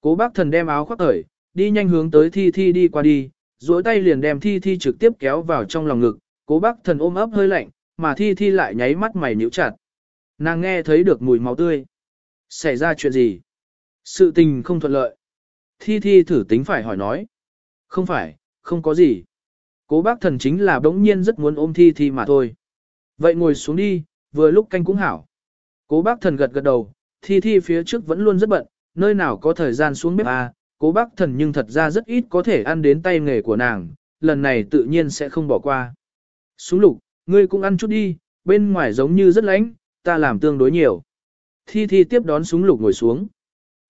Cố bác thần đem áo khoác cởi, đi nhanh hướng tới thi thi đi qua đi, duỗi tay liền đem thi thi trực tiếp kéo vào trong lòng ngực, cố bác thần ôm ấp hơi lạnh, mà thi thi lại nháy mắt mày nhíu chặt. Nàng nghe thấy được mùi máu tươi. Xảy ra chuyện gì? Sự tình không thuận lợi. Thi thi thử tính phải hỏi nói. Không phải, không có gì. Cố bác thần chính là đống nhiên rất muốn ôm thi thi mà thôi. Vậy ngồi xuống đi, vừa lúc canh cũng hảo. Cố bác thần gật gật đầu, thi thi phía trước vẫn luôn rất bận, nơi nào có thời gian xuống bếp à, cố bác thần nhưng thật ra rất ít có thể ăn đến tay nghề của nàng, lần này tự nhiên sẽ không bỏ qua. Súng lục, ngươi cũng ăn chút đi, bên ngoài giống như rất lạnh, ta làm tương đối nhiều. Thi thi tiếp đón súng lục ngồi xuống.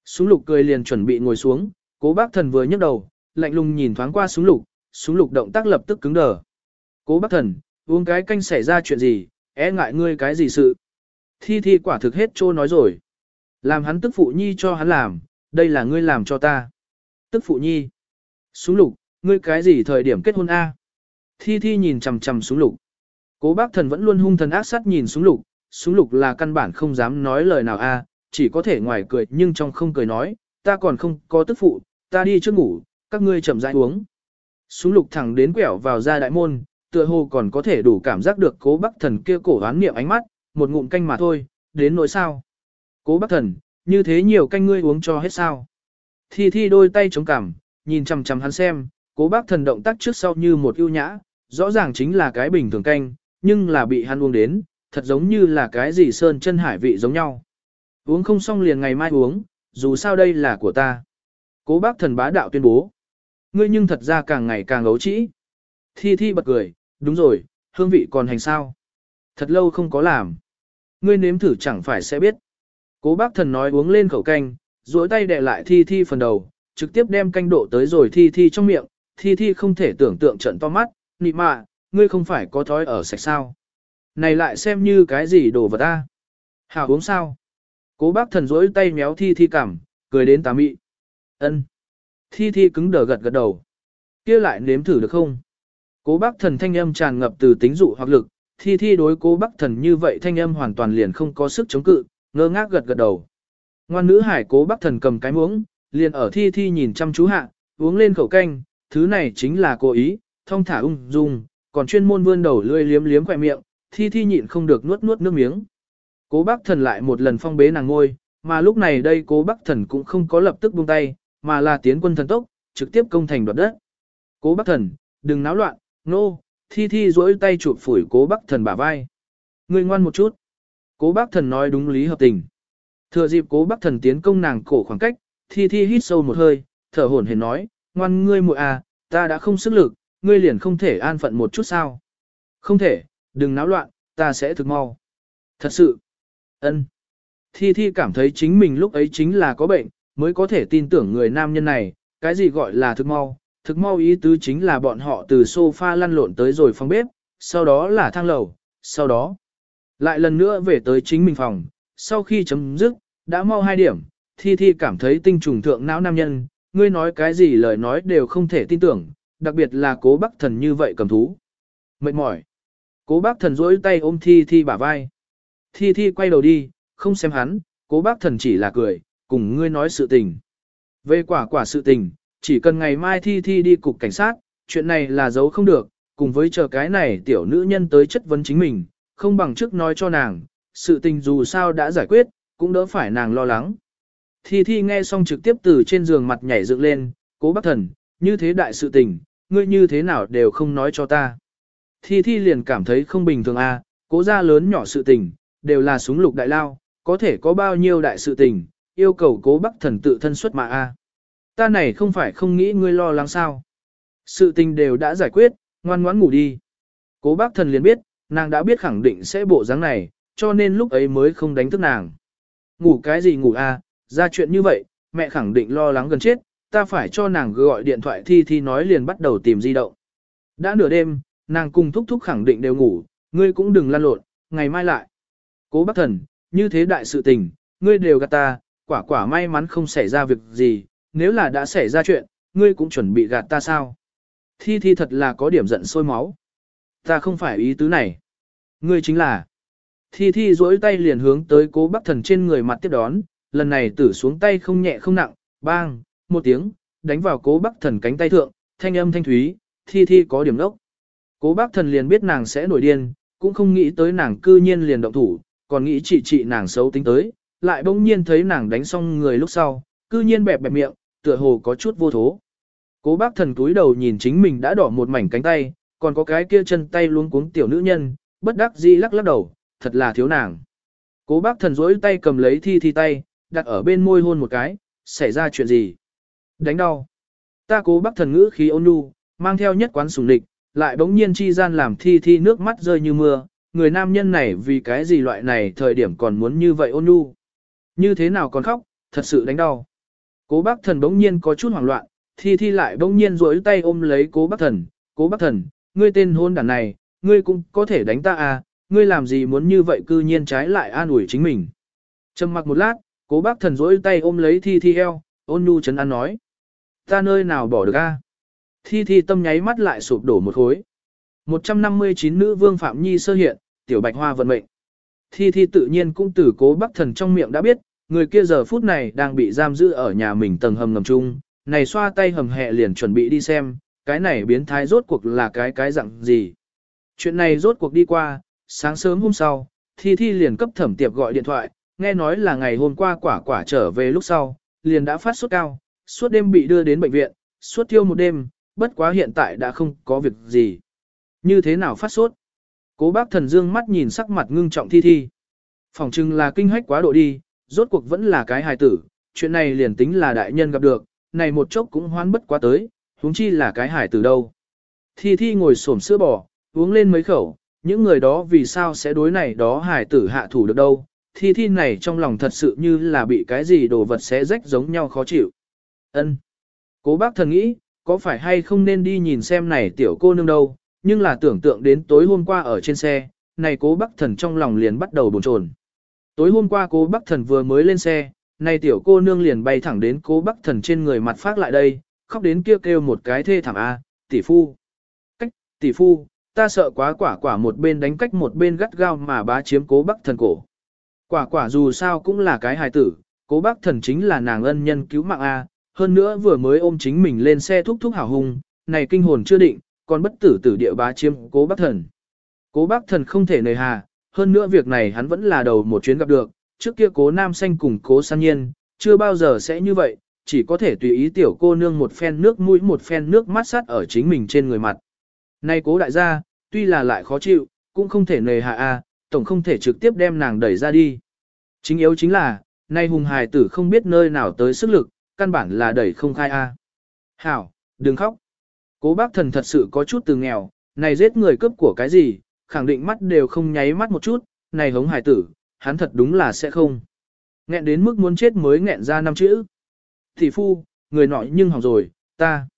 Súng lục cười liền chuẩn bị ngồi xuống, cố bác thần vừa nhấc đầu, lạnh lùng nhìn thoáng qua súng lục, súng lục động tác lập tức cứng đờ. Cố bác thần, uống cái canh xảy ra chuyện gì, é ngại ngươi cái gì sự. Thi thi quả thực hết trô nói rồi. Làm hắn tức phụ nhi cho hắn làm, đây là ngươi làm cho ta. Tức phụ nhi. Súng lục, ngươi cái gì thời điểm kết hôn A? Thi thi nhìn chằm chằm súng lục. Cố bác thần vẫn luôn hung thần ác sát nhìn súng lục, súng lục là căn bản không dám nói lời nào A, chỉ có thể ngoài cười nhưng trong không cười nói, ta còn không có tức phụ, ta đi trước ngủ, các ngươi chậm rãi uống. Súng lục thẳng đến quẹo vào ra đại môn, tựa hồ còn có thể đủ cảm giác được cố bác thần kia cổ hán niệm ánh mắt, một ngụm canh mà thôi, đến nỗi sao. Cố bác thần, như thế nhiều canh ngươi uống cho hết sao. Thi thi đôi tay chống cằm, nhìn chằm chằm hắn xem, cố bác thần động tác trước sau như một ưu nhã, rõ ràng chính là cái bình thường canh, nhưng là bị hắn uống đến, thật giống như là cái gì sơn chân hải vị giống nhau. Uống không xong liền ngày mai uống, dù sao đây là của ta. Cố bác thần bá đạo tuyên bố. Ngươi nhưng thật ra càng ngày càng ấu trĩ. Thi thi bật cười, đúng rồi, hương vị còn hành sao. Thật lâu không có làm. Ngươi nếm thử chẳng phải sẽ biết. Cố bác thần nói uống lên khẩu canh, duỗi tay đè lại thi thi phần đầu, trực tiếp đem canh độ tới rồi thi thi trong miệng, thi thi không thể tưởng tượng trận to mắt, nị mạ, ngươi không phải có thói ở sạch sao. Này lại xem như cái gì đồ vật ta. Hảo uống sao? Cố bác thần duỗi tay méo thi thi cảm, cười đến tà mị. ân Thi thi cứng đờ gật gật đầu. kia lại nếm thử được không? Cố bác thần thanh âm tràn ngập từ tính dụ hoặc lực, thi thi đối cố bác thần như vậy thanh âm hoàn toàn liền không có sức chống cự, ngơ ngác gật gật đầu. Ngoan nữ hải cố bác thần cầm cái muỗng, liền ở thi thi nhìn chăm chú hạ, uống lên khẩu canh, thứ này chính là cố ý, thông thả ung dung, còn chuyên môn vươn đầu lươi liếm liếm khỏe miệng, thi thi nhịn không được nuốt nuốt nước miếng. Cố bác thần lại một lần phong bế nàng ngôi, mà lúc này đây cố bác thần cũng không có lập tức buông tay, mà là tiến quân thần tốc, trực tiếp công thành đoạt đất. Cố bác thần, đừng náo loạn, nô, no, thi thi duỗi tay chụp phủi cố bác thần bả vai. Người ngoan một chút. Cố bác thần nói đúng lý hợp tình. Thừa dịp cố bác thần tiến công nàng cổ khoảng cách, thi thi hít sâu một hơi, thở hổn hển nói, ngoan ngươi muội à, ta đã không sức lực, ngươi liền không thể an phận một chút sao. Không thể, đừng náo loạn, ta sẽ thực mau. Thật sự, ân. Thi thi cảm thấy chính mình lúc ấy chính là có bệnh, mới có thể tin tưởng người nam nhân này, cái gì gọi là thực mau. Thực mau ý tứ chính là bọn họ từ sofa lăn lộn tới rồi phòng bếp, sau đó là thang lầu, sau đó lại lần nữa về tới chính mình phòng, sau khi chấm dứt, đã mau hai điểm, Thi Thi cảm thấy tinh trùng thượng não nam nhân, ngươi nói cái gì lời nói đều không thể tin tưởng, đặc biệt là cố bác thần như vậy cầm thú. Mệt mỏi. Cố bác thần rỗi tay ôm Thi Thi bả vai. Thi Thi quay đầu đi, không xem hắn, cố bác thần chỉ là cười, cùng ngươi nói sự tình. Về quả quả sự tình, chỉ cần ngày mai Thi Thi đi cục cảnh sát, chuyện này là giấu không được, cùng với chờ cái này tiểu nữ nhân tới chất vấn chính mình, không bằng trước nói cho nàng, sự tình dù sao đã giải quyết, cũng đỡ phải nàng lo lắng. Thi Thi nghe xong trực tiếp từ trên giường mặt nhảy dựng lên, cố bác thần, như thế đại sự tình, ngươi như thế nào đều không nói cho ta. Thi Thi liền cảm thấy không bình thường a, à, cố ra lớn nhỏ sự tình, đều là súng lục đại lao, có thể có bao nhiêu đại sự tình, yêu cầu cố bác thần tự thân xuất mà a. Ta này không phải không nghĩ ngươi lo lắng sao. Sự tình đều đã giải quyết, ngoan ngoãn ngủ đi. Cố bác thần liền biết, nàng đã biết khẳng định sẽ bộ dáng này, cho nên lúc ấy mới không đánh thức nàng. Ngủ cái gì ngủ a? ra chuyện như vậy, mẹ khẳng định lo lắng gần chết, ta phải cho nàng gọi điện thoại thi thi nói liền bắt đầu tìm di động. Đã nửa đêm, nàng cùng thúc thúc khẳng định đều ngủ, ngươi cũng đừng lăn lộn, ngày mai lại. Cố bác thần, như thế đại sự tình, ngươi đều gạt ta, quả quả may mắn không xảy ra việc gì, nếu là đã xảy ra chuyện, ngươi cũng chuẩn bị gạt ta sao? Thi thi thật là có điểm giận sôi máu. Ta không phải ý tứ này. Ngươi chính là. Thi thi duỗi tay liền hướng tới cố bác thần trên người mặt tiếp đón, lần này tử xuống tay không nhẹ không nặng, bang, một tiếng, đánh vào cố bác thần cánh tay thượng, thanh âm thanh thúy, thi thi có điểm đốc. Cố bác thần liền biết nàng sẽ nổi điên, cũng không nghĩ tới nàng cư nhiên liền động thủ, còn nghĩ chị chị nàng xấu tính tới, lại bỗng nhiên thấy nàng đánh xong người lúc sau, cư nhiên bẹp bẹp miệng, tựa hồ có chút vô thố. Cố bác thần túi đầu nhìn chính mình đã đỏ một mảnh cánh tay, còn có cái kia chân tay luống cuống tiểu nữ nhân, bất đắc dĩ lắc lắc đầu, thật là thiếu nàng. Cố bác thần rỗi tay cầm lấy thi thi tay, đặt ở bên môi hôn một cái, xảy ra chuyện gì? Đánh đau. Ta cố bác thần ngữ khí ôn nhu, mang theo nhất quán sùng địch, lại bỗng nhiên chi gian làm thi thi nước mắt rơi như mưa. Người nam nhân này vì cái gì loại này thời điểm còn muốn như vậy ôn nhu. Như thế nào còn khóc, thật sự đánh đau. Cố bác thần bỗng nhiên có chút hoảng loạn, thi thi lại bỗng nhiên rỗi tay ôm lấy cố bác thần. Cố bác thần, ngươi tên hôn đàn này, ngươi cũng có thể đánh ta à, ngươi làm gì muốn như vậy cư nhiên trái lại an ủi chính mình. Trầm mặc một lát, cố bác thần rỗi tay ôm lấy thi thi eo, ôn nhu chấn an nói. Ta nơi nào bỏ được a? Thi thi tâm nháy mắt lại sụp đổ một khối. 159 nữ vương Phạm Nhi sơ hiện, tiểu bạch hoa vận mệnh. Thi thi tự nhiên cũng từ cố bác thần trong miệng đã biết, người kia giờ phút này đang bị giam giữ ở nhà mình tầng hầm ngầm chung, này xoa tay hầm hẹ liền chuẩn bị đi xem, cái này biến thái rốt cuộc là cái cái dạng gì. Chuyện này rốt cuộc đi qua, sáng sớm hôm sau, Thi Thi liền cấp thẩm tiệp gọi điện thoại, nghe nói là ngày hôm qua quả quả trở về lúc sau, liền đã phát sốt cao, suốt đêm bị đưa đến bệnh viện, suốt thiêu một đêm, bất quá hiện tại đã không có việc gì. Như thế nào phát sốt? Cố bác thần dương mắt nhìn sắc mặt ngưng trọng Thi Thi. Phòng chừng là kinh hách quá độ đi, rốt cuộc vẫn là cái hài tử, chuyện này liền tính là đại nhân gặp được, này một chốc cũng hoán bất quá tới, huống chi là cái hài từ đâu. Thi Thi ngồi xổm sữa bò, uống lên mấy khẩu, những người đó vì sao sẽ đối này đó hài tử hạ thủ được đâu. Thi Thi này trong lòng thật sự như là bị cái gì đồ vật xé rách giống nhau khó chịu. Ân. Cố bác thần nghĩ, có phải hay không nên đi nhìn xem này tiểu cô nương đâu, nhưng là tưởng tượng đến tối hôm qua ở trên xe, này cố bác thần trong lòng liền bắt đầu bồn chồn. Tối hôm qua cố bác thần vừa mới lên xe, này tiểu cô nương liền bay thẳng đến cố bác thần trên người mặt phát lại đây, khóc đến kia kêu, kêu một cái thê thảm A, tỷ phu. Cách, tỷ phu, ta sợ quá quả quả một bên đánh cách một bên gắt gao mà bá chiếm cố bắc thần cổ. Quả quả dù sao cũng là cái hài tử, cố bắc thần chính là nàng ân nhân cứu mạng A, hơn nữa vừa mới ôm chính mình lên xe thúc thúc hào hùng, này kinh hồn chưa định, còn bất tử tử địa bá chiếm cố bắc thần. Cố bắc thần không thể nề hà, hơn nữa việc này hắn vẫn là đầu một chuyến gặp được, trước kia cố nam xanh cùng cố san nhiên, chưa bao giờ sẽ như vậy, chỉ có thể tùy ý tiểu cô nương một phen nước mũi một phen nước mắt sát ở chính mình trên người mặt. Nay cố đại gia, tuy là lại khó chịu, cũng không thể nề hạ a, tổng không thể trực tiếp đem nàng đẩy ra đi. Chính yếu chính là, nay hùng hài tử không biết nơi nào tới sức lực, căn bản là đẩy không khai a. Hảo, đừng khóc. Cố bác thần thật sự có chút từ nghèo, này giết người cướp của cái gì, khẳng định mắt đều không nháy mắt một chút, này hống hài tử, hắn thật đúng là sẽ không. Nghẹn đến mức muốn chết mới nghẹn ra năm chữ. Thị phu, người nọ nhưng hỏng rồi, ta,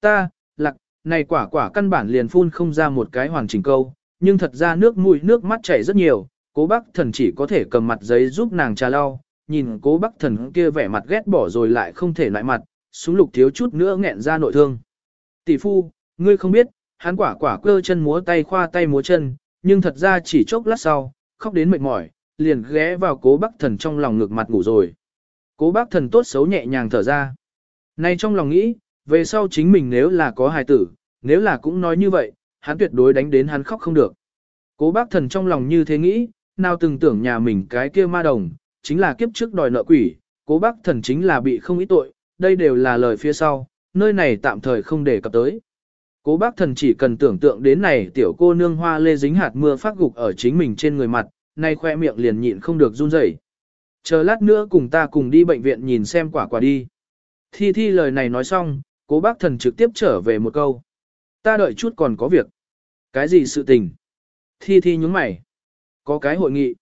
ta, lạc, này quả quả căn bản liền phun không ra một cái hoàn chỉnh câu, nhưng thật ra nước mũi nước mắt chảy rất nhiều, cố bác thần chỉ có thể cầm mặt giấy giúp nàng trà lau, nhìn cố bác thần kia vẻ mặt ghét bỏ rồi lại không thể lại mặt, súng lục thiếu chút nữa nghẹn ra nội thương. Tỷ phu, ngươi không biết, hắn quả quả cơ chân múa tay khoa tay múa chân, nhưng thật ra chỉ chốc lát sau, khóc đến mệt mỏi, liền ghé vào cố bác thần trong lòng ngực mặt ngủ rồi. Cố bác thần tốt xấu nhẹ nhàng thở ra. Nay trong lòng nghĩ, về sau chính mình nếu là có hài tử, nếu là cũng nói như vậy, hắn tuyệt đối đánh đến hắn khóc không được. Cố bác thần trong lòng như thế nghĩ, nào từng tưởng nhà mình cái kia ma đồng, chính là kiếp trước đòi nợ quỷ, cố bác thần chính là bị không ý tội, đây đều là lời phía sau, nơi này tạm thời không để cập tới. Cố bác thần chỉ cần tưởng tượng đến này tiểu cô nương hoa lê dính hạt mưa phát gục ở chính mình trên người mặt, nay khoe miệng liền nhịn không được run rẩy. Chờ lát nữa cùng ta cùng đi bệnh viện nhìn xem quả quả đi. Thi thi lời này nói xong, cố bác thần trực tiếp trở về một câu. Ta đợi chút còn có việc. Cái gì sự tình? Thi thi nhúng mày. Có cái hội nghị.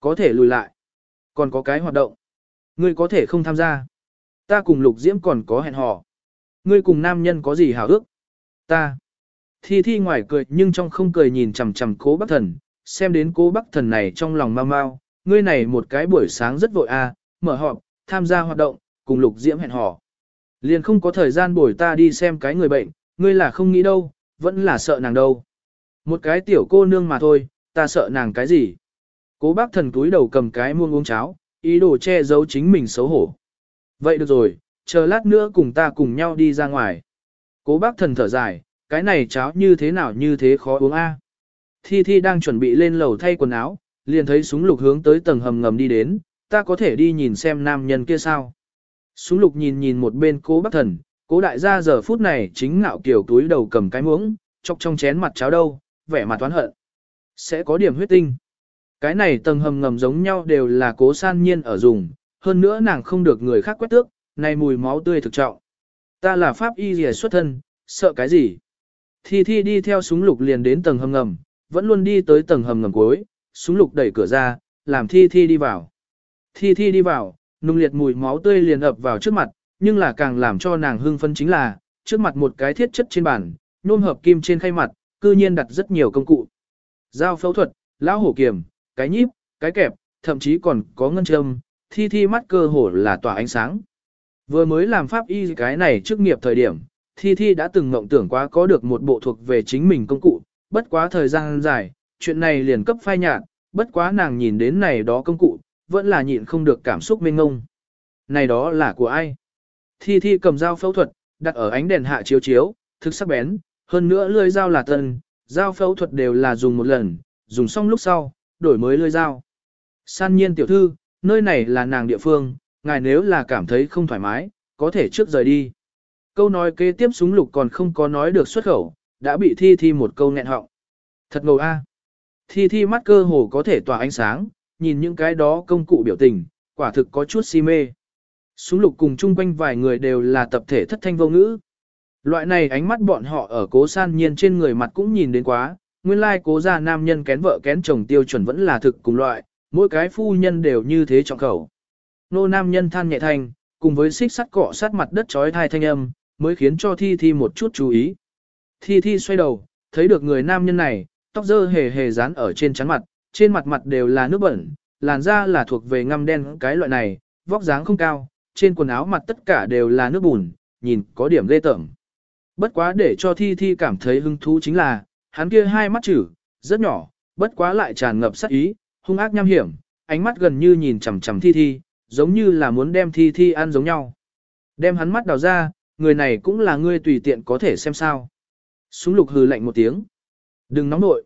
Có thể lùi lại. Còn có cái hoạt động. Ngươi có thể không tham gia. Ta cùng lục diễm còn có hẹn hò. Ngươi cùng nam nhân có gì hào ước? Ta. Thi thi ngoài cười nhưng trong không cười nhìn chằm chằm cố bác thần. Xem đến cố bác thần này trong lòng mau mau. Ngươi này một cái buổi sáng rất vội à, mở họp, tham gia hoạt động, cùng lục diễm hẹn hò. Liền không có thời gian bồi ta đi xem cái người bệnh, ngươi là không nghĩ đâu, vẫn là sợ nàng đâu. Một cái tiểu cô nương mà thôi, ta sợ nàng cái gì. Cố bác thần túi đầu cầm cái muông uống cháo, ý đồ che giấu chính mình xấu hổ. Vậy được rồi, chờ lát nữa cùng ta cùng nhau đi ra ngoài. Cố bác thần thở dài, cái này cháo như thế nào như thế khó uống a. Thi Thi đang chuẩn bị lên lầu thay quần áo, liền thấy súng lục hướng tới tầng hầm ngầm đi đến, ta có thể đi nhìn xem nam nhân kia sao. Súng lục nhìn nhìn một bên cố bác thần, cố đại gia giờ phút này chính ngạo kiểu túi đầu cầm cái muỗng, chọc trong chén mặt cháo đâu, vẻ mặt toán hận. Sẽ có điểm huyết tinh. Cái này tầng hầm ngầm giống nhau đều là cố san nhiên ở dùng, hơn nữa nàng không được người khác quét tước, này mùi máu tươi thực trọng. Ta là pháp y rìa xuất thân, sợ cái gì? Thi Thi đi theo súng lục liền đến tầng hầm ngầm, vẫn luôn đi tới tầng hầm ngầm cuối, súng lục đẩy cửa ra, làm Thi Thi đi vào. Thi Thi đi vào, nung liệt mùi máu tươi liền ập vào trước mặt, nhưng là càng làm cho nàng hưng phấn chính là, trước mặt một cái thiết chất trên bàn, nôm hợp kim trên khay mặt, cư nhiên đặt rất nhiều công cụ. Dao phẫu thuật, lão hổ kiềm, cái nhíp, cái kẹp, thậm chí còn có ngân châm, Thi Thi mắt cơ hồ là tỏa ánh sáng. Vừa mới làm pháp y cái này trước nghiệp thời điểm, Thi Thi đã từng mộng tưởng quá có được một bộ thuộc về chính mình công cụ, bất quá thời gian dài, chuyện này liền cấp phai nhạt, bất quá nàng nhìn đến này đó công cụ, vẫn là nhịn không được cảm xúc mênh ngông. Này đó là của ai? Thi Thi cầm dao phẫu thuật, đặt ở ánh đèn hạ chiếu chiếu, thực sắc bén, hơn nữa lưỡi dao là tân, dao phẫu thuật đều là dùng một lần, dùng xong lúc sau, đổi mới lưỡi dao. San nhiên tiểu thư, nơi này là nàng địa phương, ngài nếu là cảm thấy không thoải mái, có thể trước rời đi. Câu nói kế tiếp súng lục còn không có nói được xuất khẩu, đã bị thi thi một câu nghẹn họng. Thật ngầu a. Thi thi mắt cơ hồ có thể tỏa ánh sáng, nhìn những cái đó công cụ biểu tình, quả thực có chút si mê. Súng lục cùng chung quanh vài người đều là tập thể thất thanh vô ngữ. Loại này ánh mắt bọn họ ở cố san nhiên trên người mặt cũng nhìn đến quá, nguyên lai cố gia nam nhân kén vợ kén chồng tiêu chuẩn vẫn là thực cùng loại, mỗi cái phu nhân đều như thế trọng khẩu. Nô nam nhân than nhẹ thanh, cùng với xích sắt cọ sát mặt đất trói thai thanh âm, mới khiến cho Thi Thi một chút chú ý. Thi Thi xoay đầu, thấy được người nam nhân này, tóc dơ hề hề dán ở trên trán mặt, trên mặt mặt đều là nước bẩn, làn da là thuộc về ngăm đen cái loại này, vóc dáng không cao, trên quần áo mặt tất cả đều là nước bùn, nhìn có điểm ghê tởm. Bất quá để cho Thi Thi cảm thấy hứng thú chính là, hắn kia hai mắt chữ, rất nhỏ, bất quá lại tràn ngập sát ý, hung ác nham hiểm, ánh mắt gần như nhìn chằm chằm Thi Thi, giống như là muốn đem Thi Thi ăn giống nhau. Đem hắn mắt đào ra, người này cũng là ngươi tùy tiện có thể xem sao. Súng lục hừ lạnh một tiếng. Đừng nóng nội.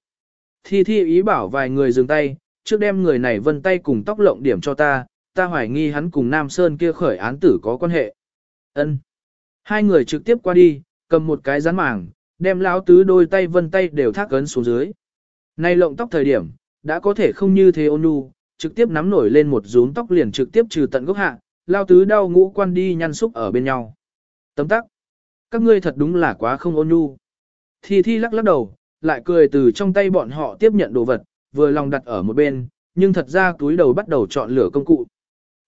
Thi Thi ý bảo vài người dừng tay, trước đem người này vân tay cùng tóc lộng điểm cho ta, ta hoài nghi hắn cùng Nam Sơn kia khởi án tử có quan hệ. Ân. Hai người trực tiếp qua đi, cầm một cái rán màng, đem lão tứ đôi tay vân tay đều thác ấn xuống dưới. Nay lộng tóc thời điểm, đã có thể không như thế ôn nhu, trực tiếp nắm nổi lên một rúm tóc liền trực tiếp trừ tận gốc hạ, lao tứ đau ngũ quan đi nhăn xúc ở bên nhau. Tấm tắc. Các ngươi thật đúng là quá không ôn nhu. Thi Thi lắc lắc đầu, lại cười từ trong tay bọn họ tiếp nhận đồ vật, vừa lòng đặt ở một bên, nhưng thật ra túi đầu bắt đầu chọn lửa công cụ.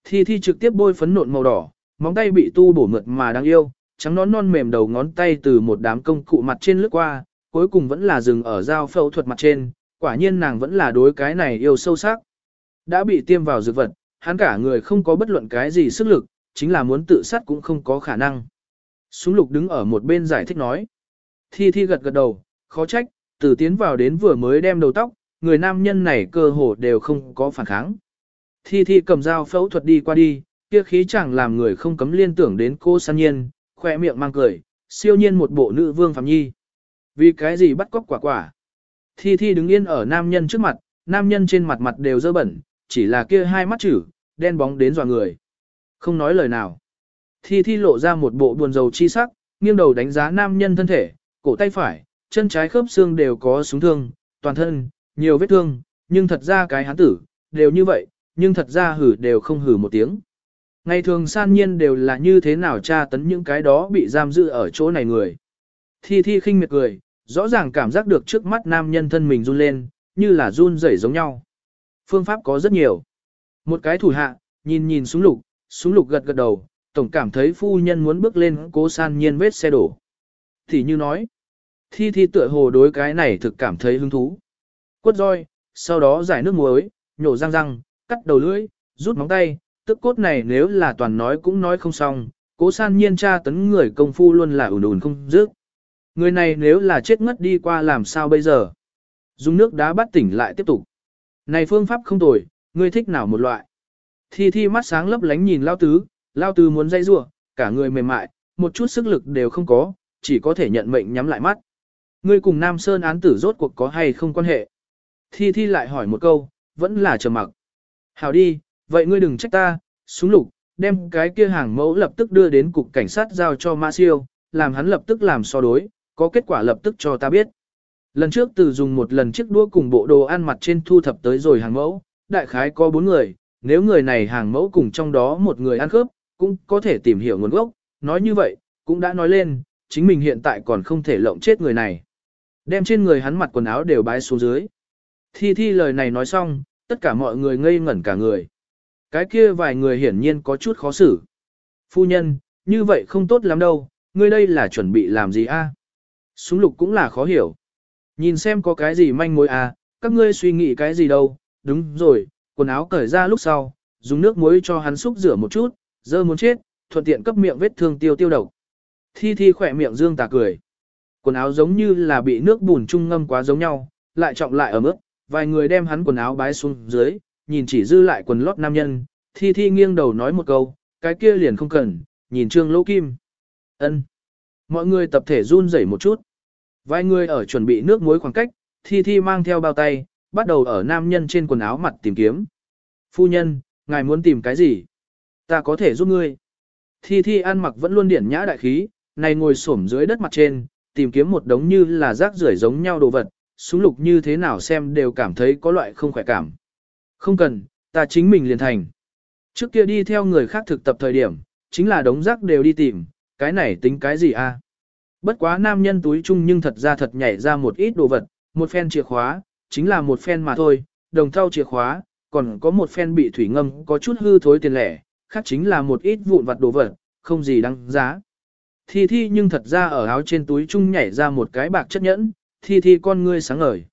Thi Thi trực tiếp bôi phấn nộn màu đỏ, móng tay bị tu bổ mượt mà đáng yêu, trắng nón non mềm đầu ngón tay từ một đám công cụ mặt trên lướt qua, cuối cùng vẫn là dừng ở dao phẫu thuật mặt trên, quả nhiên nàng vẫn là đối cái này yêu sâu sắc. Đã bị tiêm vào dược vật, hắn cả người không có bất luận cái gì sức lực, chính là muốn tự sát cũng không có khả năng. Súng lục đứng ở một bên giải thích nói. Thi thi gật gật đầu, khó trách, từ tiến vào đến vừa mới đem đầu tóc, người nam nhân này cơ hồ đều không có phản kháng. Thi thi cầm dao phẫu thuật đi qua đi, kia khí chẳng làm người không cấm liên tưởng đến cô san nhiên, khoe miệng mang cười, siêu nhiên một bộ nữ vương phạm nhi. Vì cái gì bắt cóc quả quả? Thi thi đứng yên ở nam nhân trước mặt, nam nhân trên mặt mặt đều dơ bẩn, chỉ là kia hai mắt chữ, đen bóng đến dò người. Không nói lời nào. Thi thi lộ ra một bộ buồn rầu chi sắc, nghiêng đầu đánh giá nam nhân thân thể, cổ tay phải, chân trái khớp xương đều có súng thương, toàn thân, nhiều vết thương, nhưng thật ra cái hắn tử, đều như vậy, nhưng thật ra hử đều không hử một tiếng. Ngày thường san nhiên đều là như thế nào tra tấn những cái đó bị giam giữ ở chỗ này người. Thi thi khinh miệt cười, rõ ràng cảm giác được trước mắt nam nhân thân mình run lên, như là run rẩy giống nhau. Phương pháp có rất nhiều. Một cái thủ hạ, nhìn nhìn súng lục, súng lục gật gật đầu, tổng cảm thấy phu nhân muốn bước lên cố san nhiên vết xe đổ. Thì như nói, thi thi tựa hồ đối cái này thực cảm thấy hứng thú. Quất roi, sau đó giải nước muối, nhổ răng răng, cắt đầu lưỡi, rút móng tay, tức cốt này nếu là toàn nói cũng nói không xong, cố san nhiên tra tấn người công phu luôn là ủn ủn không dứt. Người này nếu là chết ngất đi qua làm sao bây giờ? Dùng nước đá bắt tỉnh lại tiếp tục. Này phương pháp không tồi, ngươi thích nào một loại? Thi thi mắt sáng lấp lánh nhìn lao tứ, lao tứ muốn dây rủa, cả người mềm mại, một chút sức lực đều không có, chỉ có thể nhận mệnh nhắm lại mắt. Ngươi cùng Nam Sơn án tử rốt cuộc có hay không quan hệ? Thi Thi lại hỏi một câu, vẫn là trầm mặc. Hảo đi, vậy ngươi đừng trách ta, súng lục, đem cái kia hàng mẫu lập tức đưa đến cục cảnh sát giao cho Ma Siêu, làm hắn lập tức làm so đối, có kết quả lập tức cho ta biết. Lần trước từ dùng một lần chiếc đũa cùng bộ đồ ăn mặt trên thu thập tới rồi hàng mẫu, đại khái có bốn người, nếu người này hàng mẫu cùng trong đó một người ăn khớp, cũng có thể tìm hiểu nguồn gốc, nói như vậy, cũng đã nói lên, chính mình hiện tại còn không thể lộng chết người này. Đem trên người hắn mặt quần áo đều bái xuống dưới. Thi thi lời này nói xong, tất cả mọi người ngây ngẩn cả người. Cái kia vài người hiển nhiên có chút khó xử. Phu nhân, như vậy không tốt lắm đâu, ngươi đây là chuẩn bị làm gì a? Súng lục cũng là khó hiểu. Nhìn xem có cái gì manh mối à, các ngươi suy nghĩ cái gì đâu, đúng rồi, quần áo cởi ra lúc sau, dùng nước muối cho hắn xúc rửa một chút, dơ muốn chết, thuận tiện cấp miệng vết thương tiêu tiêu độc. Thi thi khỏe miệng dương tà cười. Quần áo giống như là bị nước bùn trung ngâm quá giống nhau, lại trọng lại ở mức, vài người đem hắn quần áo bái xuống dưới, nhìn chỉ dư lại quần lót nam nhân, thi thi nghiêng đầu nói một câu, cái kia liền không cần, nhìn trương lỗ kim. ân Mọi người tập thể run rẩy một chút. Vài người ở chuẩn bị nước muối khoảng cách, thi thi mang theo bao tay, bắt đầu ở nam nhân trên quần áo mặt tìm kiếm. Phu nhân, ngài muốn tìm cái gì? Ta có thể giúp ngươi. Thi thi ăn mặc vẫn luôn điển nhã đại khí, này ngồi xổm dưới đất mặt trên, tìm kiếm một đống như là rác rưởi giống nhau đồ vật, súng lục như thế nào xem đều cảm thấy có loại không khỏe cảm. Không cần, ta chính mình liền thành. Trước kia đi theo người khác thực tập thời điểm, chính là đống rác đều đi tìm, cái này tính cái gì a? Bất quá nam nhân túi chung nhưng thật ra thật nhảy ra một ít đồ vật, một phen chìa khóa, chính là một phen mà thôi, đồng thau chìa khóa, còn có một phen bị thủy ngâm có chút hư thối tiền lẻ, khác chính là một ít vụn vặt đồ vật, không gì đáng giá. Thi thi nhưng thật ra ở áo trên túi chung nhảy ra một cái bạc chất nhẫn, thi thi con ngươi sáng ngời.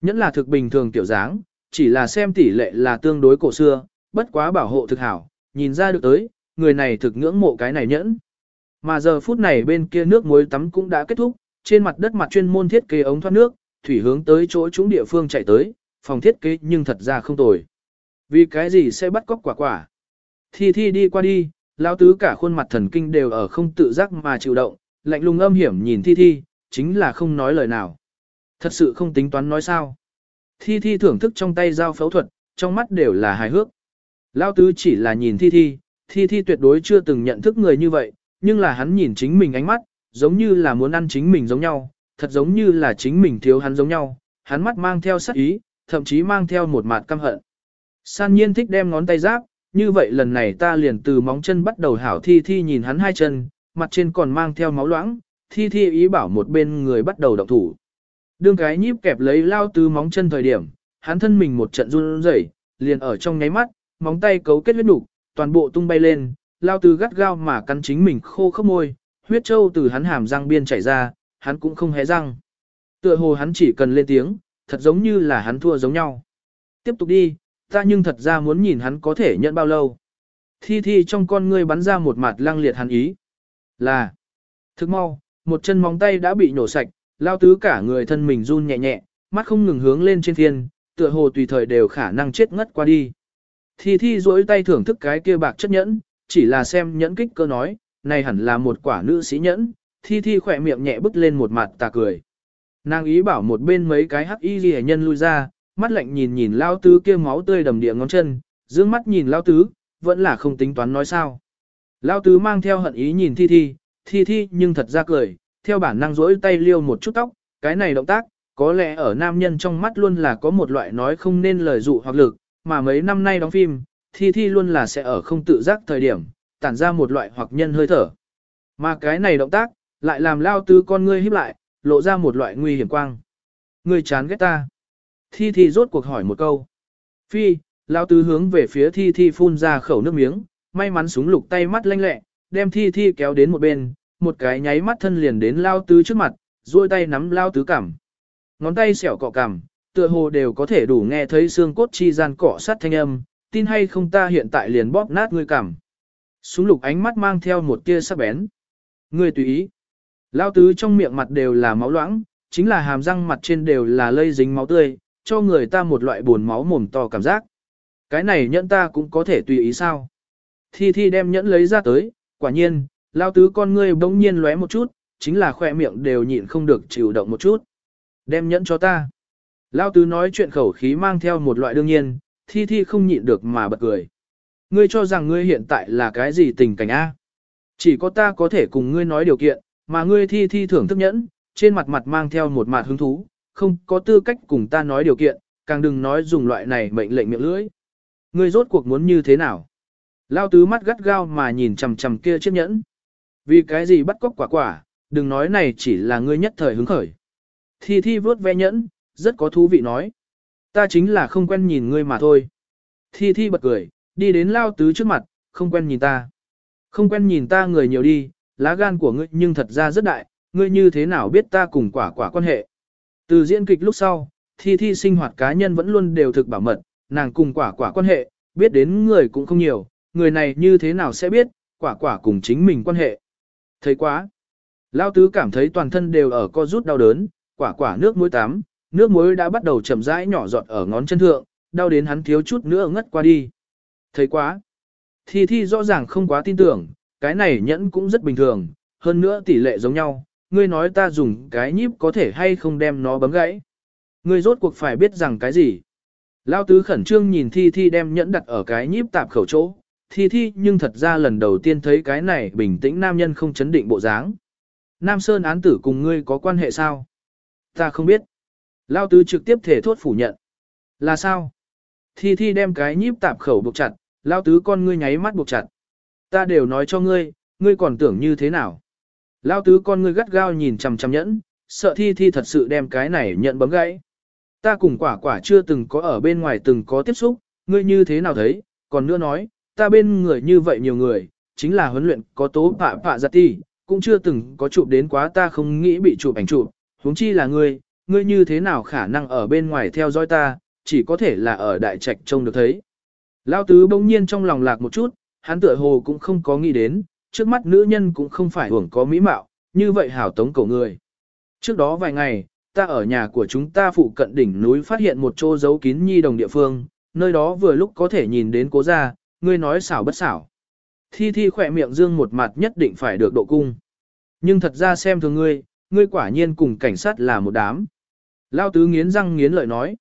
Nhẫn là thực bình thường tiểu dáng, chỉ là xem tỷ lệ là tương đối cổ xưa, bất quá bảo hộ thực hảo, nhìn ra được tới, người này thực ngưỡng mộ cái này nhẫn. Mà giờ phút này bên kia nước muối tắm cũng đã kết thúc, trên mặt đất mặt chuyên môn thiết kế ống thoát nước, thủy hướng tới chỗ chúng địa phương chạy tới, phòng thiết kế nhưng thật ra không tồi. Vì cái gì sẽ bắt cóc quả quả? Thi thi đi qua đi, lão tứ cả khuôn mặt thần kinh đều ở không tự giác mà chịu động, lạnh lùng âm hiểm nhìn thi thi, chính là không nói lời nào. Thật sự không tính toán nói sao. Thi thi thưởng thức trong tay dao phẫu thuật, trong mắt đều là hài hước. Lão tứ chỉ là nhìn thi thi, thi thi tuyệt đối chưa từng nhận thức người như vậy, nhưng là hắn nhìn chính mình ánh mắt, giống như là muốn ăn chính mình giống nhau, thật giống như là chính mình thiếu hắn giống nhau, hắn mắt mang theo sắc ý, thậm chí mang theo một mặt căm hận. San nhiên thích đem ngón tay giáp, như vậy lần này ta liền từ móng chân bắt đầu hảo thi thi nhìn hắn hai chân, mặt trên còn mang theo máu loãng, thi thi ý bảo một bên người bắt đầu động thủ. Đương cái nhíp kẹp lấy lao từ móng chân thời điểm, hắn thân mình một trận run rẩy, liền ở trong nháy mắt, móng tay cấu kết huyết đủ, toàn bộ tung bay lên, lao từ gắt gao mà cắn chính mình khô khốc môi, huyết trâu từ hắn hàm răng biên chảy ra, hắn cũng không hé răng. Tựa hồ hắn chỉ cần lên tiếng, thật giống như là hắn thua giống nhau. Tiếp tục đi, ta nhưng thật ra muốn nhìn hắn có thể nhận bao lâu. Thi thi trong con ngươi bắn ra một mặt lăng liệt hắn ý. Là, thức mau, một chân móng tay đã bị nổ sạch, lao tứ cả người thân mình run nhẹ nhẹ, mắt không ngừng hướng lên trên thiên, tựa hồ tùy thời đều khả năng chết ngất qua đi. Thi thi duỗi tay thưởng thức cái kia bạc chất nhẫn, chỉ là xem nhẫn kích cơ nói, này hẳn là một quả nữ sĩ nhẫn, thi thi khỏe miệng nhẹ bứt lên một mặt tà cười. Nàng ý bảo một bên mấy cái hắc y ghi nhân lui ra, mắt lạnh nhìn nhìn lao tứ kia máu tươi đầm địa ngón chân, dương mắt nhìn lao tứ, vẫn là không tính toán nói sao. Lao tứ mang theo hận ý nhìn thi thi, thi thi nhưng thật ra cười, theo bản năng rỗi tay liêu một chút tóc, cái này động tác, có lẽ ở nam nhân trong mắt luôn là có một loại nói không nên lời dụ hoặc lực, mà mấy năm nay đóng phim, thi thi luôn là sẽ ở không tự giác thời điểm, tản ra một loại hoặc nhân hơi thở. Mà cái này động tác, lại làm lao tứ con ngươi híp lại, lộ ra một loại nguy hiểm quang. Ngươi chán ghét ta. Thi Thi rốt cuộc hỏi một câu. Phi, lao tứ hướng về phía Thi Thi phun ra khẩu nước miếng, may mắn súng lục tay mắt lanh lẹ, đem Thi Thi kéo đến một bên, một cái nháy mắt thân liền đến lao tứ trước mặt, duỗi tay nắm lao tứ cằm. Ngón tay xẻo cọ cằm, tựa hồ đều có thể đủ nghe thấy xương cốt chi gian cọ sát thanh âm, tin hay không ta hiện tại liền bóp nát ngươi cằm. Súng lục ánh mắt mang theo một tia sắc bén. Ngươi tùy ý. Lao tứ trong miệng mặt đều là máu loãng, chính là hàm răng mặt trên đều là lây dính máu tươi, cho người ta một loại buồn máu mồm to cảm giác. Cái này nhẫn ta cũng có thể tùy ý sao. Thi Thi đem nhẫn lấy ra tới, quả nhiên, lao tứ con ngươi bỗng nhiên lóe một chút, chính là khoe miệng đều nhịn không được chịu động một chút. Đem nhẫn cho ta. Lao tứ nói chuyện khẩu khí mang theo một loại đương nhiên, thi thi không nhịn được mà bật cười. Ngươi cho rằng ngươi hiện tại là cái gì tình cảnh A? Chỉ có ta có thể cùng ngươi nói điều kiện, mà ngươi thi thi thưởng thức nhẫn, trên mặt mặt mang theo một mặt hứng thú, không có tư cách cùng ta nói điều kiện, càng đừng nói dùng loại này mệnh lệnh miệng lưỡi. Ngươi rốt cuộc muốn như thế nào? Lao tứ mắt gắt gao mà nhìn chằm chằm kia chiếc nhẫn. Vì cái gì bắt cóc quả quả, đừng nói này chỉ là ngươi nhất thời hứng khởi. Thi thi vớt ve nhẫn, rất có thú vị nói. Ta chính là không quen nhìn ngươi mà thôi. Thi thi bật cười, đi đến lao tứ trước mặt, không quen nhìn ta. Không quen nhìn ta người nhiều đi, lá gan của ngươi nhưng thật ra rất đại, ngươi như thế nào biết ta cùng quả quả quan hệ. Từ diễn kịch lúc sau, thi thi sinh hoạt cá nhân vẫn luôn đều thực bảo mật, nàng cùng quả quả quan hệ, biết đến người cũng không nhiều, người này như thế nào sẽ biết, quả quả cùng chính mình quan hệ. Thấy quá. Lao tứ cảm thấy toàn thân đều ở co rút đau đớn, quả quả nước muối tắm, nước muối đã bắt đầu chậm rãi nhỏ giọt ở ngón chân thượng, đau đến hắn thiếu chút nữa ngất qua đi. Thấy quá. Thi thi rõ ràng không quá tin tưởng, cái này nhẫn cũng rất bình thường, hơn nữa tỷ lệ giống nhau, ngươi nói ta dùng cái nhíp có thể hay không đem nó bấm gãy. Ngươi rốt cuộc phải biết rằng cái gì. Lao tứ khẩn trương nhìn thi thi đem nhẫn đặt ở cái nhíp tạp khẩu chỗ, thi thi nhưng thật ra lần đầu tiên thấy cái này bình tĩnh nam nhân không chấn định bộ dáng. Nam Sơn án tử cùng ngươi có quan hệ sao? Ta không biết. Lao tứ trực tiếp thể thốt phủ nhận. Là sao? Thi thi đem cái nhíp tạp khẩu buộc chặt, lao tứ con ngươi nháy mắt buộc chặt. Ta đều nói cho ngươi, ngươi còn tưởng như thế nào? Lao tứ con ngươi gắt gao nhìn chằm chằm nhẫn, sợ thi thi thật sự đem cái này nhận bấm gãy. Ta cùng quả quả chưa từng có ở bên ngoài từng có tiếp xúc, ngươi như thế nào thấy, còn nữa nói, ta bên người như vậy nhiều người, chính là huấn luyện có tố phạ phạ giặt ti, cũng chưa từng có chụp đến quá ta không nghĩ bị chụp ảnh chụp, huống chi là ngươi, ngươi như thế nào khả năng ở bên ngoài theo dõi ta, chỉ có thể là ở đại trạch trông được thấy. Lao tứ bỗng nhiên trong lòng lạc một chút, hắn tựa hồ cũng không có nghĩ đến, trước mắt nữ nhân cũng không phải hưởng có mỹ mạo, như vậy hảo tống cổ người. Trước đó vài ngày, ta ở nhà của chúng ta phụ cận đỉnh núi phát hiện một chỗ giấu kín nhi đồng địa phương, nơi đó vừa lúc có thể nhìn đến cố gia, ngươi nói xảo bất xảo. Thi thi khỏe miệng dương một mặt nhất định phải được độ cung. Nhưng thật ra xem thường ngươi, ngươi quả nhiên cùng cảnh sát là một đám. Lao tứ nghiến răng nghiến lợi nói.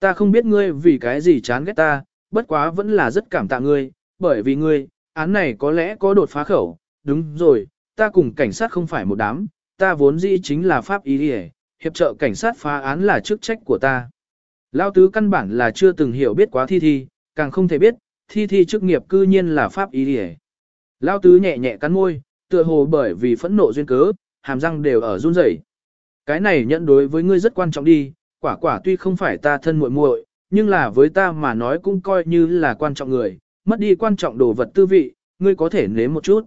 Ta không biết ngươi vì cái gì chán ghét ta, bất quá vẫn là rất cảm tạ ngươi, bởi vì ngươi, án này có lẽ có đột phá khẩu, đúng rồi, ta cùng cảnh sát không phải một đám, ta vốn dĩ chính là pháp ý hề, hiệp trợ cảnh sát phá án là chức trách của ta. Lao tứ căn bản là chưa từng hiểu biết quá thi thi, càng không thể biết, thi thi chức nghiệp cư nhiên là pháp ý hề. Lao tứ nhẹ nhẹ cắn môi, tựa hồ bởi vì phẫn nộ duyên cớ, hàm răng đều ở run rẩy. Cái này nhận đối với ngươi rất quan trọng đi, quả quả tuy không phải ta thân muội muội, nhưng là với ta mà nói cũng coi như là quan trọng người, mất đi quan trọng đồ vật tư vị, ngươi có thể nếm một chút.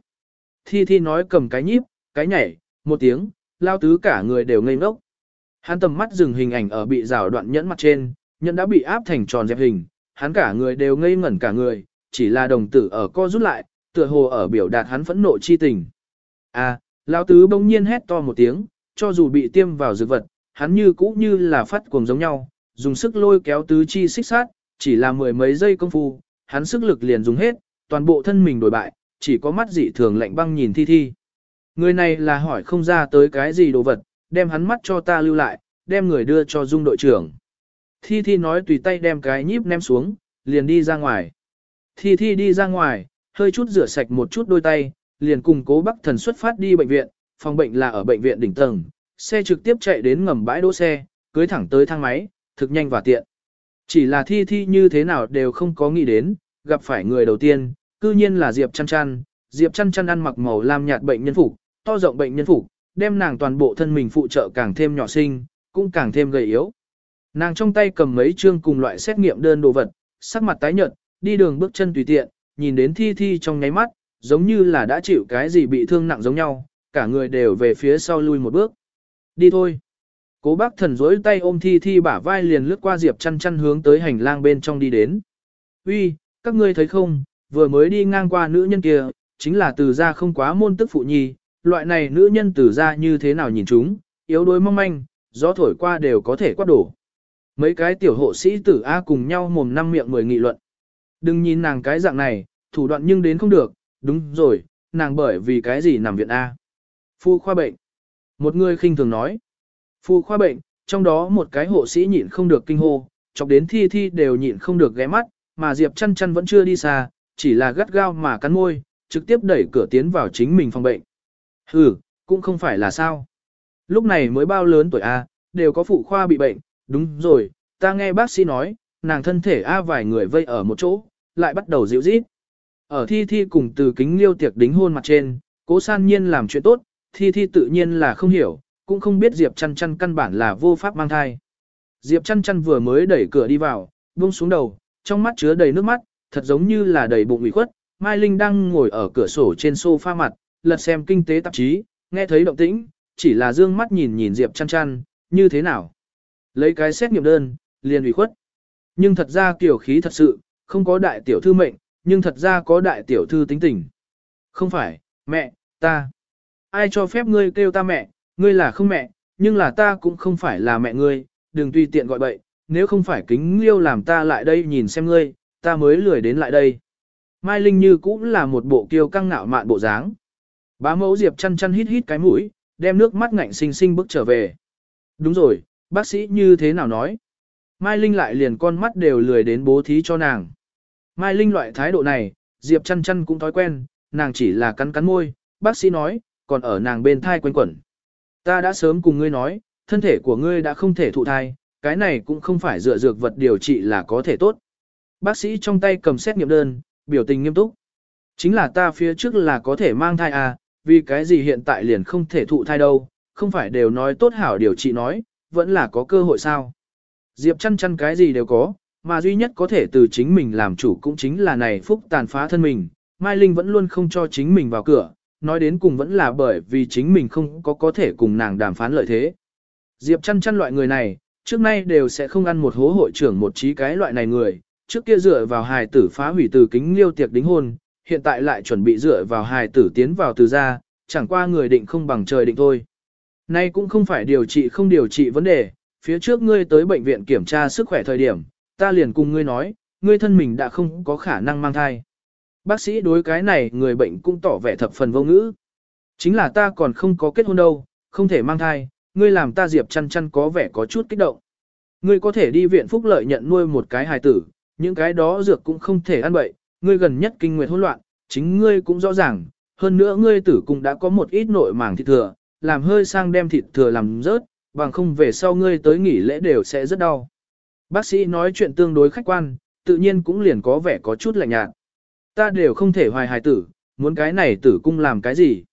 Thi Thi nói cầm cái nhíp, cái nhảy, một tiếng, lao tứ cả người đều ngây ngốc. Hắn tầm mắt dừng hình ảnh ở bị rào đoạn nhẫn mặt trên, nhẫn đã bị áp thành tròn dẹp hình, hắn cả người đều ngây ngẩn cả người, chỉ là đồng tử ở co rút lại, tựa hồ ở biểu đạt hắn phẫn nộ chi tình. À, lao tứ bỗng nhiên hét to một tiếng, cho dù bị tiêm vào dược vật, hắn như cũ như là phát cuồng giống nhau, dùng sức lôi kéo tứ chi xích sát, chỉ là mười mấy giây công phu, hắn sức lực liền dùng hết, toàn bộ thân mình đổi bại, chỉ có mắt dị thường lạnh băng nhìn thi thi. Người này là hỏi không ra tới cái gì đồ vật, đem hắn mắt cho ta lưu lại, đem người đưa cho dung đội trưởng. Thi thi nói tùy tay đem cái nhíp ném xuống, liền đi ra ngoài. Thi thi đi ra ngoài, hơi chút rửa sạch một chút đôi tay, liền cùng cố bắc thần xuất phát đi bệnh viện, phòng bệnh là ở bệnh viện đỉnh tầng, xe trực tiếp chạy đến ngầm bãi đỗ xe, cưới thẳng tới thang máy, thực nhanh và tiện. Chỉ là thi thi như thế nào đều không có nghĩ đến, gặp phải người đầu tiên, cư nhiên là Diệp chăn chăn, Diệp chăn chăn ăn mặc màu lam nhạt bệnh nhân phục, to rộng bệnh nhân phục, đem nàng toàn bộ thân mình phụ trợ càng thêm nhỏ xinh, cũng càng thêm gầy yếu. Nàng trong tay cầm mấy chương cùng loại xét nghiệm đơn đồ vật, sắc mặt tái nhợt, đi đường bước chân tùy tiện, nhìn đến thi thi trong nháy mắt, giống như là đã chịu cái gì bị thương nặng giống nhau, cả người đều về phía sau lui một bước. Đi thôi. Cố bác thần dối tay ôm thi thi bả vai liền lướt qua Diệp chăn chăn hướng tới hành lang bên trong đi đến. Uy, các ngươi thấy không, vừa mới đi ngang qua nữ nhân kia, chính là từ gia không quá môn tức phụ nhi, loại này nữ nhân từ gia như thế nào nhìn chúng, yếu đuối mong manh, gió thổi qua đều có thể quát đổ. Mấy cái tiểu hộ sĩ tử A cùng nhau mồm năm miệng mười nghị luận. Đừng nhìn nàng cái dạng này, thủ đoạn nhưng đến không được, đúng rồi, nàng bởi vì cái gì nằm viện A. Phu khoa bệnh. Một người khinh thường nói. Phu khoa bệnh, trong đó một cái hộ sĩ nhịn không được kinh hô, chọc đến thi thi đều nhịn không được ghé mắt, mà Diệp chăn chăn vẫn chưa đi xa, chỉ là gắt gao mà cắn môi, trực tiếp đẩy cửa tiến vào chính mình phòng bệnh. Hừ, cũng không phải là sao. Lúc này mới bao lớn tuổi A, đều có phụ khoa bị bệnh, đúng rồi, ta nghe bác sĩ nói, nàng thân thể A vài người vây ở một chỗ, lại bắt đầu dịu rít. Ở thi thi cùng từ kính liêu tiệc đính hôn mặt trên, cố san nhiên làm chuyện tốt, thi thi tự nhiên là không hiểu, cũng không biết Diệp chăn chăn căn bản là vô pháp mang thai. Diệp chăn chăn vừa mới đẩy cửa đi vào, buông xuống đầu, trong mắt chứa đầy nước mắt, thật giống như là đầy bụng ủy khuất. Mai Linh đang ngồi ở cửa sổ trên sofa mặt, lật xem kinh tế tạp chí, nghe thấy động tĩnh, chỉ là dương mắt nhìn nhìn Diệp chăn chăn, như thế nào. Lấy cái xét nghiệm đơn, liền ủy khuất. Nhưng thật ra kiểu khí thật sự, không có đại tiểu thư mệnh, nhưng thật ra có đại tiểu thư tính tình. Không phải, mẹ, ta. Ai cho phép ngươi kêu ta mẹ, ngươi là không mẹ, nhưng là ta cũng không phải là mẹ ngươi, đừng tùy tiện gọi bậy, nếu không phải kính liêu làm ta lại đây nhìn xem ngươi, ta mới lười đến lại đây. Mai Linh như cũng là một bộ kiêu căng ngạo mạn bộ dáng. Bá mẫu Diệp chăn chăn hít hít cái mũi, đem nước mắt ngạnh sinh sinh bước trở về. Đúng rồi, bác sĩ như thế nào nói? Mai Linh lại liền con mắt đều lười đến bố thí cho nàng. Mai Linh loại thái độ này, Diệp chăn chăn cũng thói quen, nàng chỉ là cắn cắn môi, bác sĩ nói, còn ở nàng bên thai quanh quẩn. Ta đã sớm cùng ngươi nói, thân thể của ngươi đã không thể thụ thai, cái này cũng không phải dựa dược vật điều trị là có thể tốt. Bác sĩ trong tay cầm xét nghiệm đơn, biểu tình nghiêm túc. Chính là ta phía trước là có thể mang thai à, vì cái gì hiện tại liền không thể thụ thai đâu, không phải đều nói tốt hảo điều trị nói, vẫn là có cơ hội sao. Diệp chăn chăn cái gì đều có, mà duy nhất có thể từ chính mình làm chủ cũng chính là này phúc tàn phá thân mình. Mai Linh vẫn luôn không cho chính mình vào cửa, nói đến cùng vẫn là bởi vì chính mình không có có thể cùng nàng đàm phán lợi thế. Diệp chăn chăn loại người này, trước nay đều sẽ không ăn một hố hội trưởng một trí cái loại này người, trước kia dựa vào hài tử phá hủy từ kính liêu tiệc đính hôn, hiện tại lại chuẩn bị dựa vào hài tử tiến vào từ gia, chẳng qua người định không bằng trời định thôi. Nay cũng không phải điều trị không điều trị vấn đề, phía trước ngươi tới bệnh viện kiểm tra sức khỏe thời điểm, ta liền cùng ngươi nói, ngươi thân mình đã không có khả năng mang thai. Bác sĩ đối cái này người bệnh cũng tỏ vẻ thập phần vô ngữ. Chính là ta còn không có kết hôn đâu, không thể mang thai, ngươi làm ta Diệp chăn chăn có vẻ có chút kích động. Ngươi có thể đi viện phúc lợi nhận nuôi một cái hài tử, những cái đó dược cũng không thể ăn bậy, ngươi gần nhất kinh nguyệt hỗn loạn, chính ngươi cũng rõ ràng, hơn nữa ngươi tử cũng đã có một ít nội màng thịt thừa, làm hơi sang đem thịt thừa làm rớt, bằng không về sau ngươi tới nghỉ lễ đều sẽ rất đau. Bác sĩ nói chuyện tương đối khách quan, tự nhiên cũng liền có vẻ có chút lạnh nhạt. Ta đều không thể hoài hài tử, muốn cái này tử cung làm cái gì?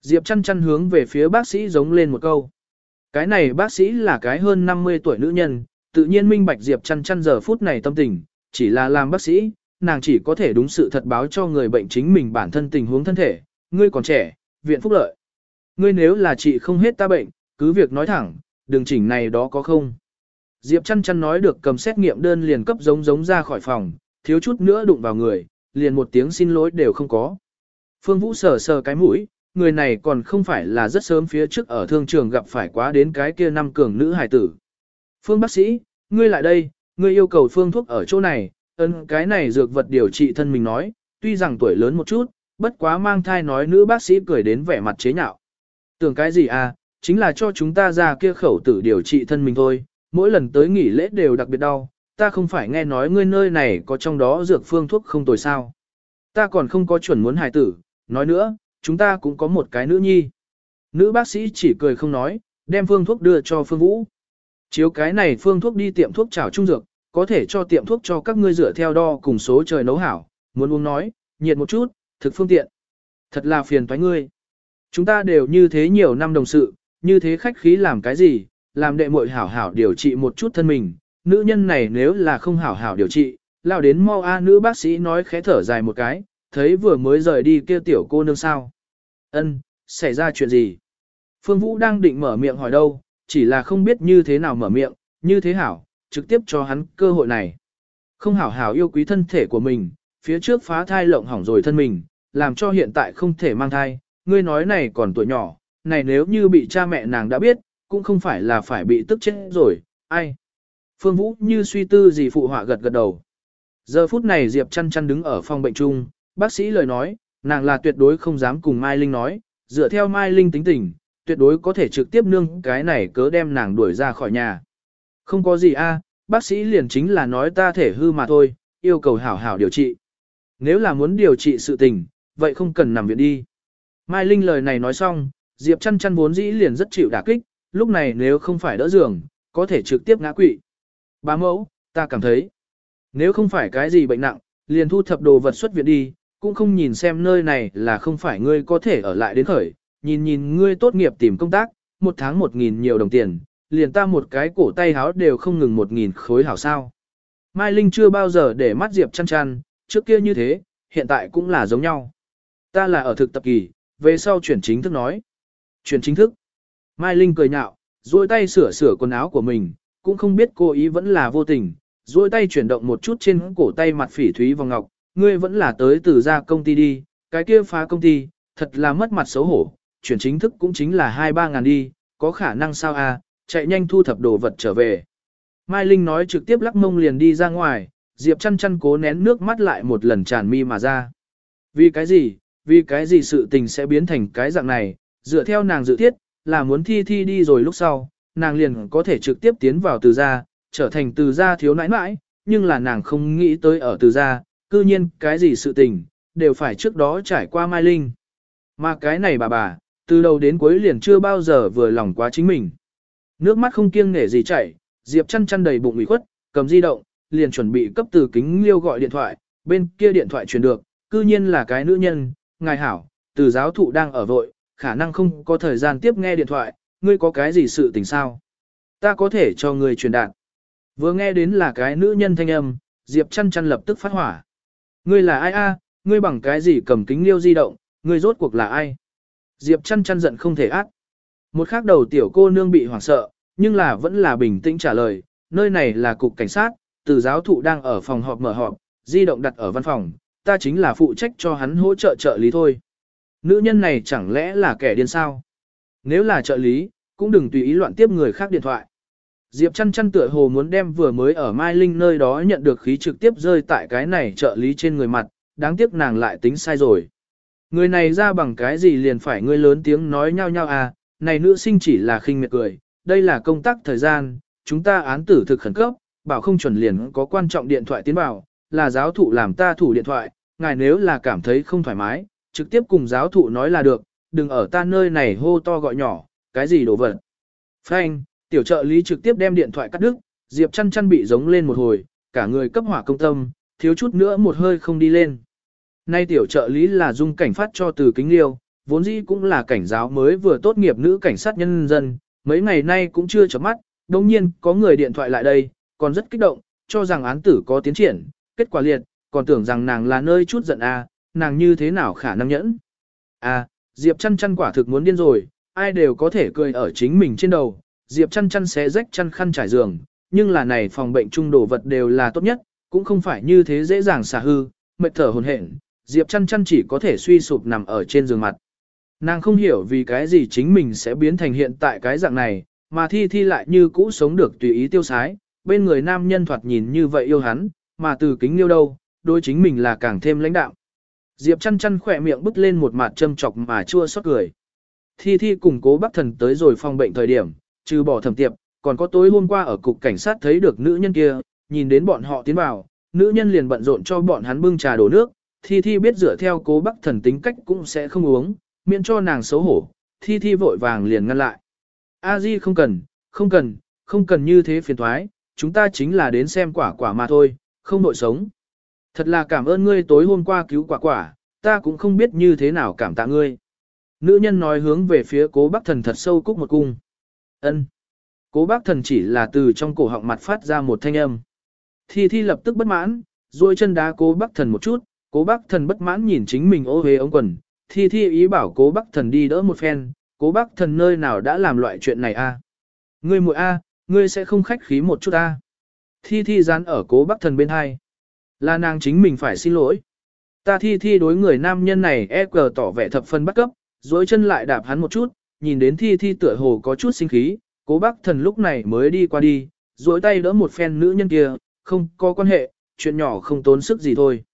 Diệp chăn chăn hướng về phía bác sĩ giống lên một câu. Cái này bác sĩ là cái hơn 50 tuổi nữ nhân, tự nhiên minh bạch Diệp chăn chăn giờ phút này tâm tình, chỉ là làm bác sĩ, nàng chỉ có thể đúng sự thật báo cho người bệnh chính mình bản thân tình huống thân thể, ngươi còn trẻ, viện phúc lợi. Ngươi nếu là chị không hết ta bệnh, cứ việc nói thẳng, đường chỉnh này đó có không. Diệp chăn chăn nói được cầm xét nghiệm đơn liền cấp giống giống ra khỏi phòng, thiếu chút nữa đụng vào người, liền một tiếng xin lỗi đều không có. Phương Vũ sờ sờ cái mũi, người này còn không phải là rất sớm phía trước ở thương trường gặp phải quá đến cái kia năm cường nữ hài tử. Phương bác sĩ, ngươi lại đây, ngươi yêu cầu phương thuốc ở chỗ này, ấn cái này dược vật điều trị thân mình nói, tuy rằng tuổi lớn một chút, bất quá mang thai nói nữ bác sĩ cười đến vẻ mặt chế nhạo. Tưởng cái gì à, chính là cho chúng ta ra kia khẩu tử điều trị thân mình thôi, mỗi lần tới nghỉ lễ đều đặc biệt đau, ta không phải nghe nói ngươi nơi này có trong đó dược phương thuốc không tồi sao. Ta còn không có chuẩn muốn hài tử, nói nữa, chúng ta cũng có một cái nữ nhi. Nữ bác sĩ chỉ cười không nói, đem phương thuốc đưa cho Phương Vũ. Chiếu cái này phương thuốc đi tiệm thuốc chảo trung dược, có thể cho tiệm thuốc cho các ngươi rửa theo đo cùng số trời nấu hảo, muốn uống nói, nhiệt một chút, thực phương tiện. Thật là phiền toái ngươi. Chúng ta đều như thế nhiều năm đồng sự, như thế khách khí làm cái gì, làm đệ muội hảo hảo điều trị một chút thân mình, nữ nhân này nếu là không hảo hảo điều trị, lao đến mau a nữ bác sĩ nói khẽ thở dài một cái, thấy vừa mới rời đi kia tiểu cô nương sao. Ân, xảy ra chuyện gì? Phương Vũ đang định mở miệng hỏi đâu, chỉ là không biết như thế nào mở miệng, như thế hảo, trực tiếp cho hắn cơ hội này. Không hảo hảo yêu quý thân thể của mình, phía trước phá thai lộng hỏng rồi thân mình, làm cho hiện tại không thể mang thai, ngươi nói này còn tuổi nhỏ, này nếu như bị cha mẹ nàng đã biết, cũng không phải là phải bị tức chết rồi, ai. Phương Vũ như suy tư gì phụ họa gật gật đầu. Giờ phút này Diệp chăn chăn đứng ở phòng bệnh chung, bác sĩ lời nói, nàng là tuyệt đối không dám cùng Mai Linh nói, dựa theo Mai Linh tính tình, tuyệt đối có thể trực tiếp nương cái này cớ đem nàng đuổi ra khỏi nhà. Không có gì a, bác sĩ liền chính là nói ta thể hư mà thôi, yêu cầu hảo hảo điều trị. Nếu là muốn điều trị sự tình, vậy không cần nằm viện đi. Mai Linh lời này nói xong, Diệp chăn chăn vốn dĩ liền rất chịu đả kích, lúc này nếu không phải đỡ giường, có thể trực tiếp ngã quỵ. Bá mẫu, ta cảm thấy, nếu không phải cái gì bệnh nặng, liền thu thập đồ vật xuất viện đi, cũng không nhìn xem nơi này là không phải ngươi có thể ở lại đến khởi, nhìn nhìn ngươi tốt nghiệp tìm công tác, một tháng một nghìn nhiều đồng tiền, liền ta một cái cổ tay háo đều không ngừng một nghìn khối hảo sao. Mai Linh chưa bao giờ để mắt Diệp chăn chăn, trước kia như thế, hiện tại cũng là giống nhau. Ta là ở thực tập kỳ, về sau chuyển chính thức nói. Chuyển chính thức. Mai Linh cười nhạo, duỗi tay sửa sửa quần áo của mình, cũng không biết cô ý vẫn là vô tình, duỗi tay chuyển động một chút trên cổ tay mặt phỉ thúy vòng ngọc, ngươi vẫn là tới từ ra công ty đi, cái kia phá công ty, thật là mất mặt xấu hổ, chuyển chính thức cũng chính là 2-3 ngàn đi, có khả năng sao à, chạy nhanh thu thập đồ vật trở về. Mai Linh nói trực tiếp lắc mông liền đi ra ngoài, Diệp chăn chăn cố nén nước mắt lại một lần tràn mi mà ra. Vì cái gì, vì cái gì sự tình sẽ biến thành cái dạng này, dựa theo nàng dự thiết, là muốn thi thi đi rồi lúc sau, nàng liền có thể trực tiếp tiến vào từ gia, trở thành từ gia thiếu nãi nãi, nhưng là nàng không nghĩ tới ở từ gia, cư nhiên cái gì sự tình, đều phải trước đó trải qua Mai Linh. Mà cái này bà bà, từ đầu đến cuối liền chưa bao giờ vừa lòng quá chính mình. Nước mắt không kiêng nể gì chảy, Diệp chăn chăn đầy bụng ủy khuất, cầm di động, liền chuẩn bị cấp từ kính liêu gọi điện thoại, bên kia điện thoại truyền được, cư nhiên là cái nữ nhân, ngài hảo, từ giáo thụ đang ở vội, khả năng không có thời gian tiếp nghe điện thoại, ngươi có cái gì sự tình sao? Ta có thể cho ngươi truyền đạt. Vừa nghe đến là cái nữ nhân thanh âm, Diệp chăn chăn lập tức phát hỏa. Ngươi là ai a? ngươi bằng cái gì cầm kính liêu di động, ngươi rốt cuộc là ai? Diệp chăn chăn giận không thể ác. Một khắc đầu tiểu cô nương bị hoảng sợ, nhưng là vẫn là bình tĩnh trả lời, nơi này là cục cảnh sát, từ giáo thụ đang ở phòng họp mở họp, di động đặt ở văn phòng, ta chính là phụ trách cho hắn hỗ trợ trợ lý thôi. Nữ nhân này chẳng lẽ là kẻ điên sao? Nếu là trợ lý, cũng đừng tùy ý loạn tiếp người khác điện thoại. Diệp chăn chăn tựa hồ muốn đem vừa mới ở Mai Linh nơi đó nhận được khí trực tiếp rơi tại cái này trợ lý trên người mặt, đáng tiếc nàng lại tính sai rồi. Người này ra bằng cái gì liền phải ngươi lớn tiếng nói nhau nhau à, này nữ sinh chỉ là khinh miệt cười, đây là công tác thời gian, chúng ta án tử thực khẩn cấp, bảo không chuẩn liền có quan trọng điện thoại tiến vào, là giáo thụ làm ta thủ điện thoại, ngài nếu là cảm thấy không thoải mái, trực tiếp cùng giáo thụ nói là được, đừng ở ta nơi này hô to gọi nhỏ, cái gì đổ vật. Frank, tiểu trợ lý trực tiếp đem điện thoại cắt đứt, Diệp chăn chăn bị giống lên một hồi, cả người cấp hỏa công tâm, thiếu chút nữa một hơi không đi lên. Nay tiểu trợ lý là dung cảnh phát cho từ kính liêu, vốn dĩ cũng là cảnh giáo mới vừa tốt nghiệp nữ cảnh sát nhân dân, mấy ngày nay cũng chưa chấm mắt, đồng nhiên có người điện thoại lại đây, còn rất kích động, cho rằng án tử có tiến triển, kết quả liệt, còn tưởng rằng nàng là nơi chút giận a, à, nàng như thế nào khả năng nhẫn. À, Diệp chăn chăn quả thực muốn điên rồi, ai đều có thể cười ở chính mình trên đầu, Diệp chăn chăn xé rách chăn khăn trải giường, nhưng là này phòng bệnh trung đồ vật đều là tốt nhất, cũng không phải như thế dễ dàng xả hư, mệt thở hồn hển, Diệp chăn chăn chỉ có thể suy sụp nằm ở trên giường mặt. Nàng không hiểu vì cái gì chính mình sẽ biến thành hiện tại cái dạng này, mà thi thi lại như cũ sống được tùy ý tiêu sái, bên người nam nhân thoạt nhìn như vậy yêu hắn, mà từ kính yêu đâu, đôi chính mình là càng thêm lãnh đạo. Diệp chăn chăn khỏe miệng bứt lên một mặt châm chọc mà chua xót cười. Thi thi cùng cố bác thần tới rồi phòng bệnh thời điểm, trừ bỏ thẩm tiệp, còn có tối hôm qua ở cục cảnh sát thấy được nữ nhân kia, nhìn đến bọn họ tiến vào, nữ nhân liền bận rộn cho bọn hắn bưng trà đổ nước, thi thi biết dựa theo cố bác thần tính cách cũng sẽ không uống, miễn cho nàng xấu hổ, thi thi vội vàng liền ngăn lại. A Di không cần, không cần, không cần như thế phiền thoái, chúng ta chính là đến xem quả quả mà thôi, không nội sống. Thật là cảm ơn ngươi tối hôm qua cứu quả quả, ta cũng không biết như thế nào cảm tạ ngươi. Nữ nhân nói hướng về phía cố bác thần thật sâu cúc một cung ân Cố bác thần chỉ là từ trong cổ họng mặt phát ra một thanh âm. Thi thi lập tức bất mãn, duỗi chân đá cố bác thần một chút, cố bác thần bất mãn nhìn chính mình ô hế ống quần. Thi thi ý bảo cố bác thần đi đỡ một phen, cố bác thần nơi nào đã làm loại chuyện này a Ngươi muội a ngươi sẽ không khách khí một chút a Thi thi dán ở cố bác thần bên hai. Là nàng chính mình phải xin lỗi. Ta thi thi đối người nam nhân này e cờ tỏ vẻ thập phân bắt cấp, dối chân lại đạp hắn một chút, nhìn đến thi thi tựa hồ có chút sinh khí, cố bác thần lúc này mới đi qua đi, dối tay đỡ một phen nữ nhân kia, không có quan hệ, chuyện nhỏ không tốn sức gì thôi.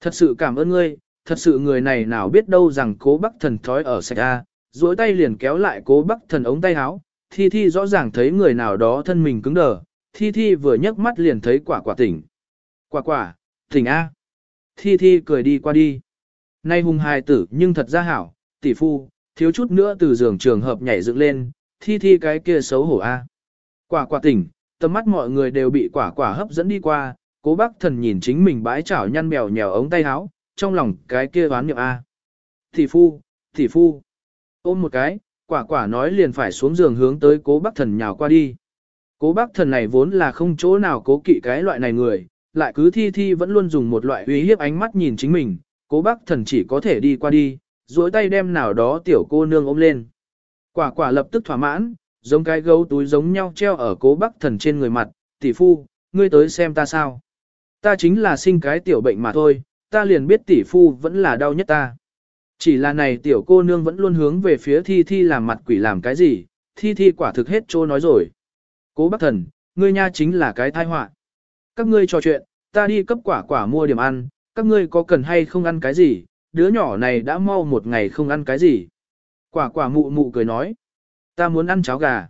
Thật sự cảm ơn ngươi, thật sự người này nào biết đâu rằng cố Bác thần thói ở sạch A, duỗi tay liền kéo lại cố Bác thần ống tay áo, thi thi rõ ràng thấy người nào đó thân mình cứng đờ, thi thi vừa nhấc mắt liền thấy quả quả tỉnh. Quả quả, tỉnh A. Thi thi cười đi qua đi. Nay hùng hài tử nhưng thật ra hảo, tỷ phu, thiếu chút nữa từ giường trường hợp nhảy dựng lên, thi thi cái kia xấu hổ A. À. Quả quả tỉnh, tầm mắt mọi người đều bị quả quả hấp dẫn đi qua, cố bác thần nhìn chính mình bãi chảo nhăn mèo nhèo ống tay áo, trong lòng cái kia đoán niệm A. À. thị phu, thị phu, ôm một cái, quả quả nói liền phải xuống giường hướng tới cố bác thần nhào qua đi. Cố bác thần này vốn là không chỗ nào cố kỵ cái loại này người, lại cứ thi thi vẫn luôn dùng một loại uy hiếp ánh mắt nhìn chính mình, cố bác thần chỉ có thể đi qua đi, duỗi tay đem nào đó tiểu cô nương ôm lên. Quả quả lập tức thỏa mãn, giống cái gấu túi giống nhau treo ở cố bác thần trên người mặt, tỷ phu, ngươi tới xem ta sao. Ta chính là sinh cái tiểu bệnh mà thôi, ta liền biết tỷ phu vẫn là đau nhất ta. Chỉ là này tiểu cô nương vẫn luôn hướng về phía thi thi làm mặt quỷ làm cái gì, thi thi quả thực hết trô nói rồi. Cố bác thần, ngươi nha chính là cái thai họa. Các ngươi trò chuyện, ta đi cấp quả quả mua điểm ăn, các ngươi có cần hay không ăn cái gì, đứa nhỏ này đã mau một ngày không ăn cái gì. Quả quả mụ mụ cười nói, ta muốn ăn cháo gà.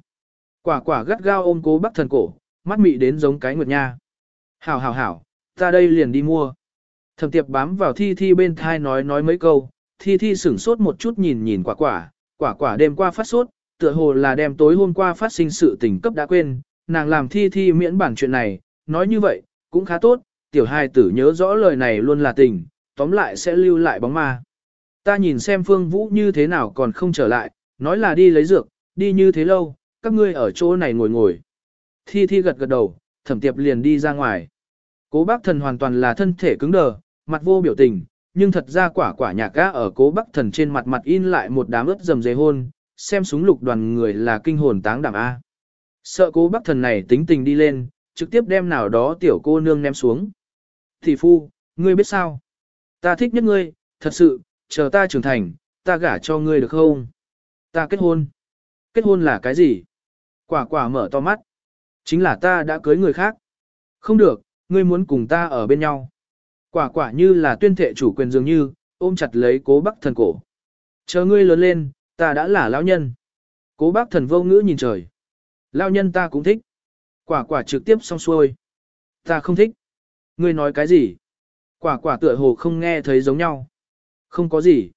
Quả quả gắt gao ôm cố bác thần cổ, mắt mị đến giống cái nguyệt nha. Hảo hảo hảo, ta đây liền đi mua. Thẩm tiệp bám vào thi thi bên thai nói nói mấy câu, thi thi sửng sốt một chút nhìn nhìn quả quả, quả quả đêm qua phát sốt, tựa hồ là đêm tối hôm qua phát sinh sự tình cấp đã quên, nàng làm thi thi miễn bản chuyện này, nói như vậy, cũng khá tốt, tiểu hài tử nhớ rõ lời này luôn là tình, tóm lại sẽ lưu lại bóng ma. Ta nhìn xem phương vũ như thế nào còn không trở lại, nói là đi lấy dược, đi như thế lâu, các ngươi ở chỗ này ngồi ngồi. Thi thi gật gật đầu, thẩm tiệp liền đi ra ngoài. Cố bác thần hoàn toàn là thân thể cứng đờ, mặt vô biểu tình, nhưng thật ra quả quả nhạc gã ở cố bác thần trên mặt mặt in lại một đám ướt dầm dề hôn, xem súng lục đoàn người là kinh hồn táng đảm A. Sợ cố bác thần này tính tình đi lên, trực tiếp đem nào đó tiểu cô nương ném xuống. Thị phu, ngươi biết sao? Ta thích nhất ngươi, thật sự, chờ ta trưởng thành, ta gả cho ngươi được không? Ta kết hôn. Kết hôn là cái gì? Quả quả mở to mắt. Chính là ta đã cưới người khác. Không được, ngươi muốn cùng ta ở bên nhau. Quả quả như là tuyên thệ chủ quyền dường như, ôm chặt lấy cố bác thần cổ. Chờ ngươi lớn lên, ta đã là lão nhân. Cố bác thần vô ngữ nhìn trời. Lão nhân ta cũng thích. Quả quả trực tiếp xong xuôi. Ta không thích. Ngươi nói cái gì? Quả quả tựa hồ không nghe thấy giống nhau. Không có gì.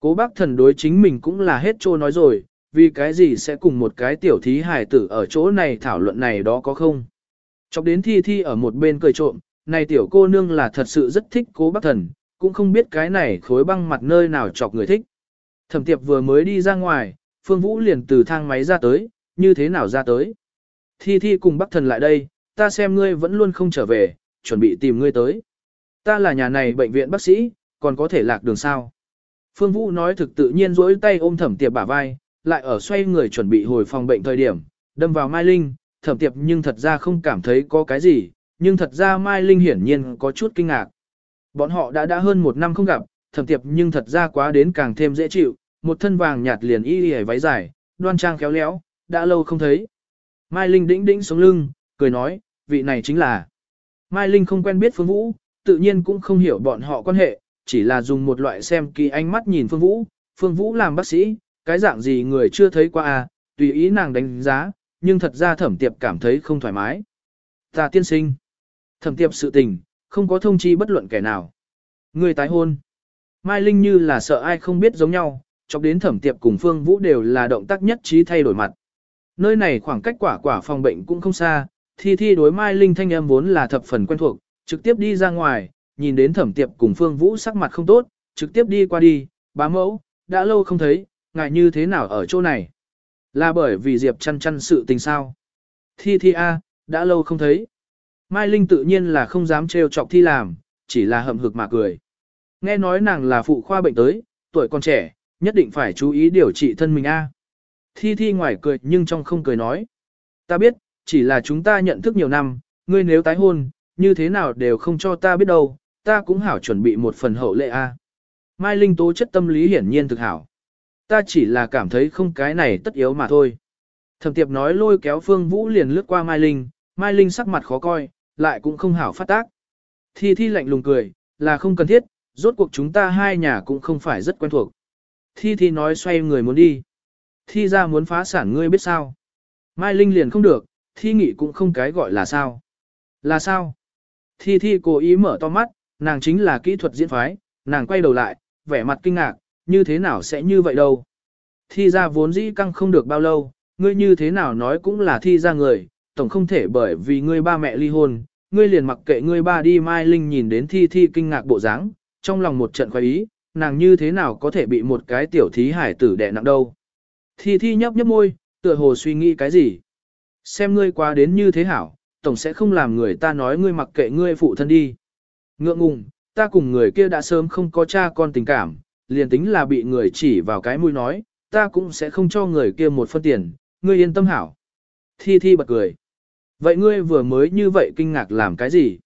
Cố bác thần đối chính mình cũng là hết trô nói rồi, vì cái gì sẽ cùng một cái tiểu thí hài tử ở chỗ này thảo luận này đó có không? Chọc đến thi thi ở một bên cười trộm, này tiểu cô nương là thật sự rất thích cố bác thần, cũng không biết cái này khối băng mặt nơi nào chọc người thích. Thẩm tiệp vừa mới đi ra ngoài, Phương Vũ liền từ thang máy ra tới, như thế nào ra tới. Thi thi cùng bác thần lại đây, ta xem ngươi vẫn luôn không trở về, chuẩn bị tìm ngươi tới. Ta là nhà này bệnh viện bác sĩ, còn có thể lạc đường sao. Phương Vũ nói thực tự nhiên rỗi tay ôm thẩm tiệp bả vai, lại ở xoay người chuẩn bị hồi phòng bệnh thời điểm, đâm vào Mai Linh, thẩm tiệp nhưng thật ra không cảm thấy có cái gì, nhưng thật ra Mai Linh hiển nhiên có chút kinh ngạc. Bọn họ đã đã hơn một năm không gặp, thẩm tiệp nhưng thật ra quá đến càng thêm dễ chịu, một thân vàng nhạt liền y y váy dài, đoan trang khéo léo, đã lâu không thấy. Mai Linh đĩnh đĩnh sống lưng, cười nói, vị này chính là. Mai Linh không quen biết Phương Vũ, tự nhiên cũng không hiểu bọn họ quan hệ, chỉ là dùng một loại xem kỳ ánh mắt nhìn Phương Vũ. Phương Vũ làm bác sĩ, cái dạng gì người chưa thấy qua à, tùy ý nàng đánh giá, nhưng thật ra thẩm tiệp cảm thấy không thoải mái. Ta tiên sinh. Thẩm tiệp sự tình, không có thông chi bất luận kẻ nào. Người tái hôn. Mai Linh như là sợ ai không biết giống nhau, chọc đến thẩm tiệp cùng Phương Vũ đều là động tác nhất trí thay đổi mặt. Nơi này khoảng cách quả quả phòng bệnh cũng không xa, thi thi đối Mai Linh thanh âm vốn là thập phần quen thuộc, trực tiếp đi ra ngoài, nhìn đến thẩm tiệp cùng Phương Vũ sắc mặt không tốt, trực tiếp đi qua đi, bá mẫu, đã lâu không thấy, ngại như thế nào ở chỗ này. Là bởi vì Diệp chăn chăn sự tình sao. Thi thi a, đã lâu không thấy. Mai Linh tự nhiên là không dám trêu chọc thi làm, chỉ là hậm hực mà cười. Nghe nói nàng là phụ khoa bệnh tới, tuổi còn trẻ, nhất định phải chú ý điều trị thân mình a. Thi thi ngoài cười nhưng trong không cười nói. Ta biết, chỉ là chúng ta nhận thức nhiều năm, ngươi nếu tái hôn, như thế nào đều không cho ta biết đâu, ta cũng hảo chuẩn bị một phần hậu lệ a. Mai Linh tố chất tâm lý hiển nhiên thực hảo. Ta chỉ là cảm thấy không cái này tất yếu mà thôi. Thẩm tiệp nói lôi kéo Phương Vũ liền lướt qua Mai Linh, Mai Linh sắc mặt khó coi, lại cũng không hảo phát tác. Thi thi lạnh lùng cười, là không cần thiết, Rốt cuộc chúng ta hai nhà cũng không phải rất quen thuộc. Thi Thi nói xoay người muốn đi. Thi ra muốn phá sản ngươi biết sao. Mai Linh liền không được, Thi nghị cũng không cái gọi là sao. Là sao? Thi Thi cố ý mở to mắt, nàng chính là kỹ thuật diễn phái, nàng quay đầu lại, vẻ mặt kinh ngạc, như thế nào sẽ như vậy đâu. Thi ra vốn dĩ căng không được bao lâu, ngươi như thế nào nói cũng là thi ra người, tổng không thể bởi vì ngươi ba mẹ ly hôn, ngươi liền mặc kệ ngươi ba đi Mai Linh nhìn đến thi thi kinh ngạc bộ dáng, trong lòng một trận khoái ý, nàng như thế nào có thể bị một cái tiểu thí hải tử đè nặng đâu. Thi thi nhấp nhấp môi, tựa hồ suy nghĩ cái gì. Xem ngươi quá đến như thế hảo, tổng sẽ không làm người ta nói ngươi mặc kệ ngươi phụ thân đi. Ngượng ngùng, ta cùng người kia đã sớm không có cha con tình cảm, liền tính là bị người chỉ vào cái mũi nói, ta cũng sẽ không cho người kia một phân tiền, ngươi yên tâm hảo. Thi Thi bật cười. Vậy ngươi vừa mới như vậy kinh ngạc làm cái gì?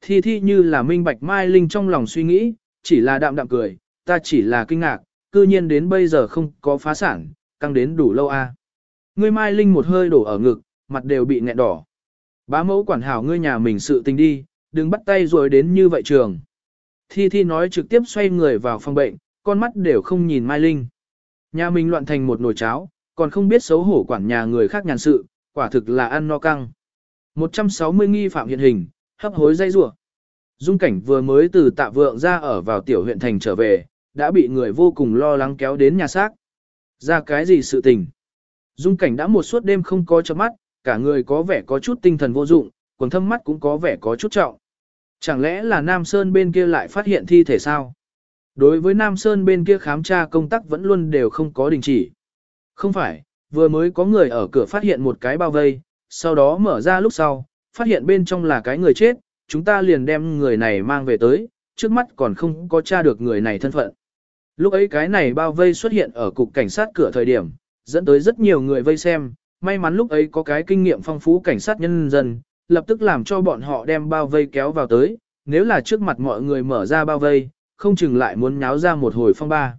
Thi Thi như là minh bạch Mai Linh trong lòng suy nghĩ, chỉ là đạm đạm cười, ta chỉ là kinh ngạc, cư nhiên đến bây giờ không có phá sản, căng đến đủ lâu a. À. Ngươi Mai Linh một hơi đổ ở ngực, mặt đều bị nghẹn đỏ. Bá mẫu quản hảo ngươi nhà mình sự tình đi, đừng bắt tay rồi đến như vậy trường. Thi Thi nói trực tiếp xoay người vào phòng bệnh, con mắt đều không nhìn Mai Linh. Nhà mình loạn thành một nồi cháo, còn không biết xấu hổ quản nhà người khác nhàn sự, quả thực là ăn no căng. 160 nghi phạm hiện hình, hấp hối dây rủa. Dung cảnh vừa mới từ tạ vượng ra ở vào tiểu huyện thành trở về, đã bị người vô cùng lo lắng kéo đến nhà xác. Ra cái gì sự tình? Dung cảnh đã một suốt đêm không có chấm mắt, cả người có vẻ có chút tinh thần vô dụng, quần thâm mắt cũng có vẻ có chút trọng. Chẳng lẽ là Nam Sơn bên kia lại phát hiện thi thể sao? Đối với Nam Sơn bên kia khám tra công tác vẫn luôn đều không có đình chỉ. Không phải, vừa mới có người ở cửa phát hiện một cái bao vây, sau đó mở ra lúc sau, phát hiện bên trong là cái người chết, chúng ta liền đem người này mang về tới, trước mắt còn không có tra được người này thân phận. Lúc ấy cái này bao vây xuất hiện ở cục cảnh sát cửa thời điểm, dẫn tới rất nhiều người vây xem, may mắn lúc ấy có cái kinh nghiệm phong phú cảnh sát nhân dân, lập tức làm cho bọn họ đem bao vây kéo vào tới, nếu là trước mặt mọi người mở ra bao vây, không chừng lại muốn nháo ra một hồi phong ba.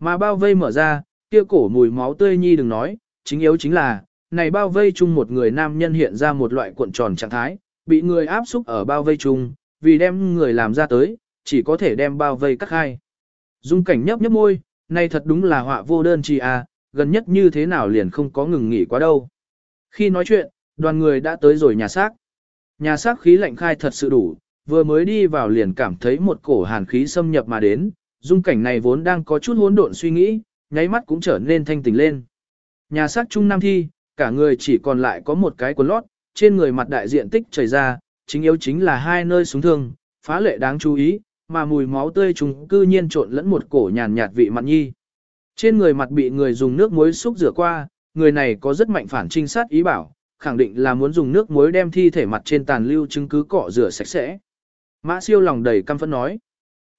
Mà bao vây mở ra, kia cổ mùi máu tươi nhi đừng nói, chính yếu chính là, này bao vây chung một người nam nhân hiện ra một loại cuộn tròn trạng thái, bị người áp xúc ở bao vây chung, vì đem người làm ra tới, chỉ có thể đem bao vây cắt hai. Dung cảnh nhấp nhấp môi, này thật đúng là họa vô đơn chi à, gần nhất như thế nào liền không có ngừng nghỉ quá đâu. Khi nói chuyện, đoàn người đã tới rồi nhà xác. Nhà xác khí lạnh khai thật sự đủ, vừa mới đi vào liền cảm thấy một cổ hàn khí xâm nhập mà đến, dung cảnh này vốn đang có chút hỗn độn suy nghĩ, nháy mắt cũng trở nên thanh tỉnh lên. Nhà xác trung nam thi, cả người chỉ còn lại có một cái quần lót, trên người mặt đại diện tích chảy ra, chính yếu chính là hai nơi súng thương, phá lệ đáng chú ý, mà mùi máu tươi chúng cư nhiên trộn lẫn một cổ nhàn nhạt vị mặn nhi. Trên người mặt bị người dùng nước muối xúc rửa qua, người này có rất mạnh phản trinh sát ý bảo, khẳng định là muốn dùng nước muối đem thi thể mặt trên tàn lưu chứng cứ cọ rửa sạch sẽ. Mã siêu lòng đầy căm phẫn nói.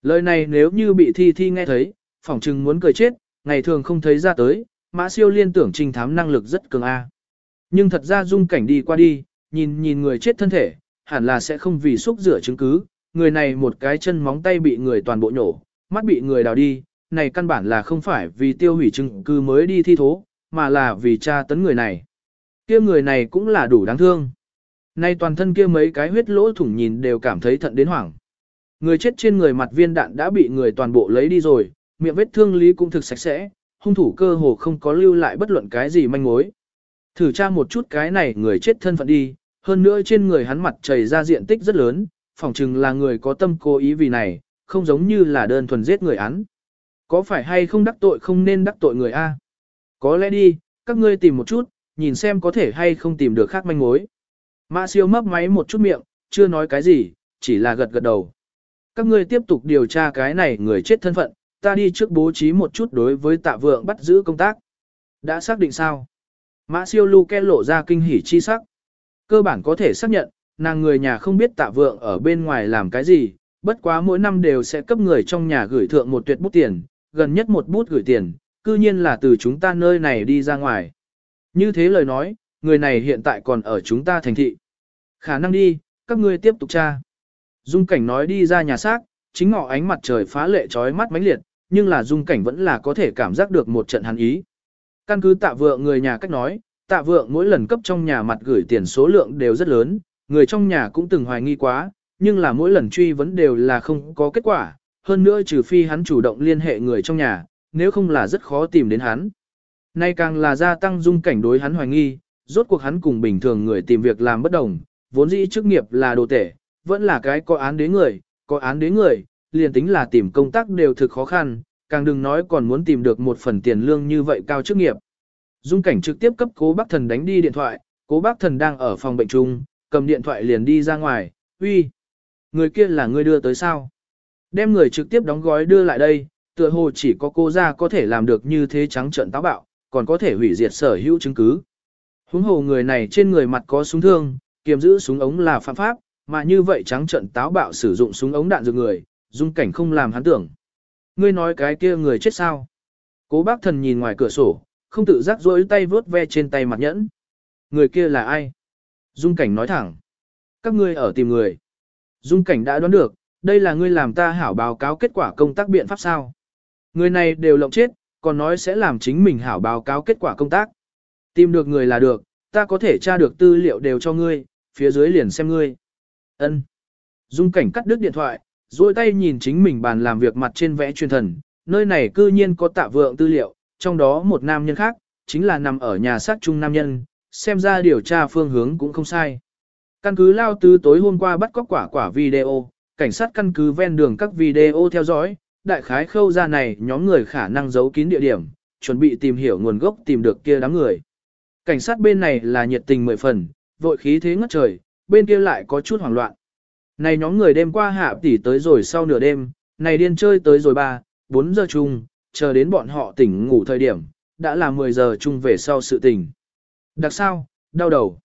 Lời này nếu như bị thi thi nghe thấy, phỏng chừng muốn cười chết, ngày thường không thấy ra tới, mã siêu liên tưởng trình thám năng lực rất cường A. Nhưng thật ra dung cảnh đi qua đi, nhìn nhìn người chết thân thể, hẳn là sẽ không vì xúc rửa chứng cứ, người này một cái chân móng tay bị người toàn bộ nhổ, mắt bị người đào đi, này căn bản là không phải vì tiêu hủy chứng cứ mới đi thi thố, mà là vì tra tấn người này. kia người này cũng là đủ đáng thương. Nay toàn thân kia mấy cái huyết lỗ thủng nhìn đều cảm thấy thận đến hoảng. Người chết trên người mặt viên đạn đã bị người toàn bộ lấy đi rồi, miệng vết thương lý cũng thực sạch sẽ, hung thủ cơ hồ không có lưu lại bất luận cái gì manh mối. Thử tra một chút cái này người chết thân phận đi, hơn nữa trên người hắn mặt chảy ra diện tích rất lớn, phỏng chừng là người có tâm cố ý vì này, không giống như là đơn thuần giết người án. Có phải hay không đắc tội không nên đắc tội người A? Có lẽ đi, các ngươi tìm một chút, nhìn xem có thể hay không tìm được khác manh mối. Mã siêu mấp máy một chút miệng, chưa nói cái gì, chỉ là gật gật đầu. Các ngươi tiếp tục điều tra cái này người chết thân phận, ta đi trước bố trí một chút đối với tạ vượng bắt giữ công tác. Đã xác định sao? Mã siêu lu ke lộ ra kinh hỉ chi sắc. Cơ bản có thể xác nhận, nàng người nhà không biết tạ vượng ở bên ngoài làm cái gì, bất quá mỗi năm đều sẽ cấp người trong nhà gửi thượng một tuyệt bút tiền, gần nhất một bút gửi tiền, cư nhiên là từ chúng ta nơi này đi ra ngoài. Như thế lời nói, người này hiện tại còn ở chúng ta thành thị. Khả năng đi, các ngươi tiếp tục tra. Dung cảnh nói đi ra nhà xác, chính ngọ ánh mặt trời phá lệ trói mắt mãnh liệt, nhưng là dung cảnh vẫn là có thể cảm giác được một trận hắn ý. Căn cứ tạ vượng người nhà cách nói, tạ vượng mỗi lần cấp trong nhà mặt gửi tiền số lượng đều rất lớn, người trong nhà cũng từng hoài nghi quá, nhưng là mỗi lần truy vấn đều là không có kết quả, hơn nữa trừ phi hắn chủ động liên hệ người trong nhà, nếu không là rất khó tìm đến hắn. Nay càng là gia tăng dung cảnh đối hắn hoài nghi, rốt cuộc hắn cùng bình thường người tìm việc làm bất đồng, vốn dĩ chức nghiệp là đồ tể, vẫn là cái có án đế người, có án đế người, liền tính là tìm công tác đều thực khó khăn, càng đừng nói còn muốn tìm được một phần tiền lương như vậy cao chức nghiệp. Dung cảnh trực tiếp cấp cố bác thần đánh đi điện thoại, cố bác thần đang ở phòng bệnh chung, cầm điện thoại liền đi ra ngoài, uy, người kia là người đưa tới sao? Đem người trực tiếp đóng gói đưa lại đây, tựa hồ chỉ có cô ra có thể làm được như thế trắng trợn táo bạo, còn có thể hủy diệt sở hữu chứng cứ. Huống hồ người này trên người mặt có súng thương, kiềm giữ súng ống là phạm pháp, mà như vậy trắng trợn táo bạo sử dụng súng ống đạn dược người, dung cảnh không làm hắn tưởng. Ngươi nói cái kia người chết sao? Cố bác thần nhìn ngoài cửa sổ, không tự giác rối tay vướt ve trên tay mặt nhẫn. Người kia là ai? Dung cảnh nói thẳng. Các ngươi ở tìm người. Dung cảnh đã đoán được, đây là ngươi làm ta hảo báo cáo kết quả công tác biện pháp sao. Người này đều lộng chết, còn nói sẽ làm chính mình hảo báo cáo kết quả công tác. Tìm được người là được, ta có thể tra được tư liệu đều cho ngươi, phía dưới liền xem ngươi. Ân. Dung cảnh cắt đứt điện thoại, duỗi tay nhìn chính mình bàn làm việc mặt trên vẽ truyền thần, nơi này cư nhiên có tạ vượng tư liệu, trong đó một nam nhân khác, chính là nằm ở nhà xác trung nam nhân, xem ra điều tra phương hướng cũng không sai. Căn cứ lao tứ tối hôm qua bắt cóc quả quả video, cảnh sát căn cứ ven đường các video theo dõi, đại khái khâu ra này nhóm người khả năng giấu kín địa điểm, chuẩn bị tìm hiểu nguồn gốc tìm được kia đám người. Cảnh sát bên này là nhiệt tình mười phần, vội khí thế ngất trời, bên kia lại có chút hoảng loạn. Này nhóm người đêm qua hạ tỷ tới rồi sau nửa đêm, này điên chơi tới rồi 3, 4 giờ chung, chờ đến bọn họ tỉnh ngủ thời điểm, đã là 10 giờ chung về sau sự tỉnh. Đặc sao, đau đầu.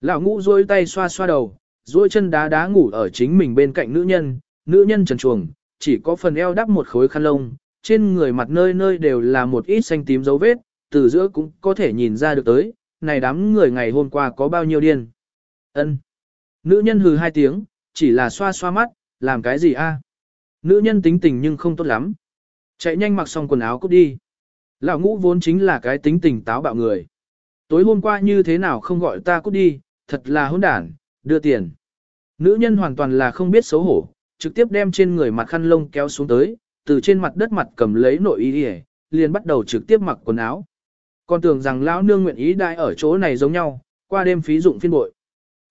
Lão ngũ rôi tay xoa xoa đầu, duỗi chân đá đá ngủ ở chính mình bên cạnh nữ nhân, nữ nhân trần chuồng, chỉ có phần eo đắp một khối khăn lông, trên người mặt nơi nơi đều là một ít xanh tím dấu vết, từ giữa cũng có thể nhìn ra được tới, này đám người ngày hôm qua có bao nhiêu điên. Ân. Nữ nhân hừ hai tiếng, chỉ là xoa xoa mắt, làm cái gì a? Nữ nhân tính tình nhưng không tốt lắm. Chạy nhanh mặc xong quần áo cút đi. Lão ngũ vốn chính là cái tính tình táo bạo người. Tối hôm qua như thế nào không gọi ta cút đi, thật là hỗn đản, đưa tiền. Nữ nhân hoàn toàn là không biết xấu hổ, trực tiếp đem trên người mặt khăn lông kéo xuống tới, từ trên mặt đất mặt cầm lấy nội y liền bắt đầu trực tiếp mặc quần áo. Còn tưởng rằng lão nương nguyện ý đại ở chỗ này giống nhau, qua đêm phí dụng phiên bội.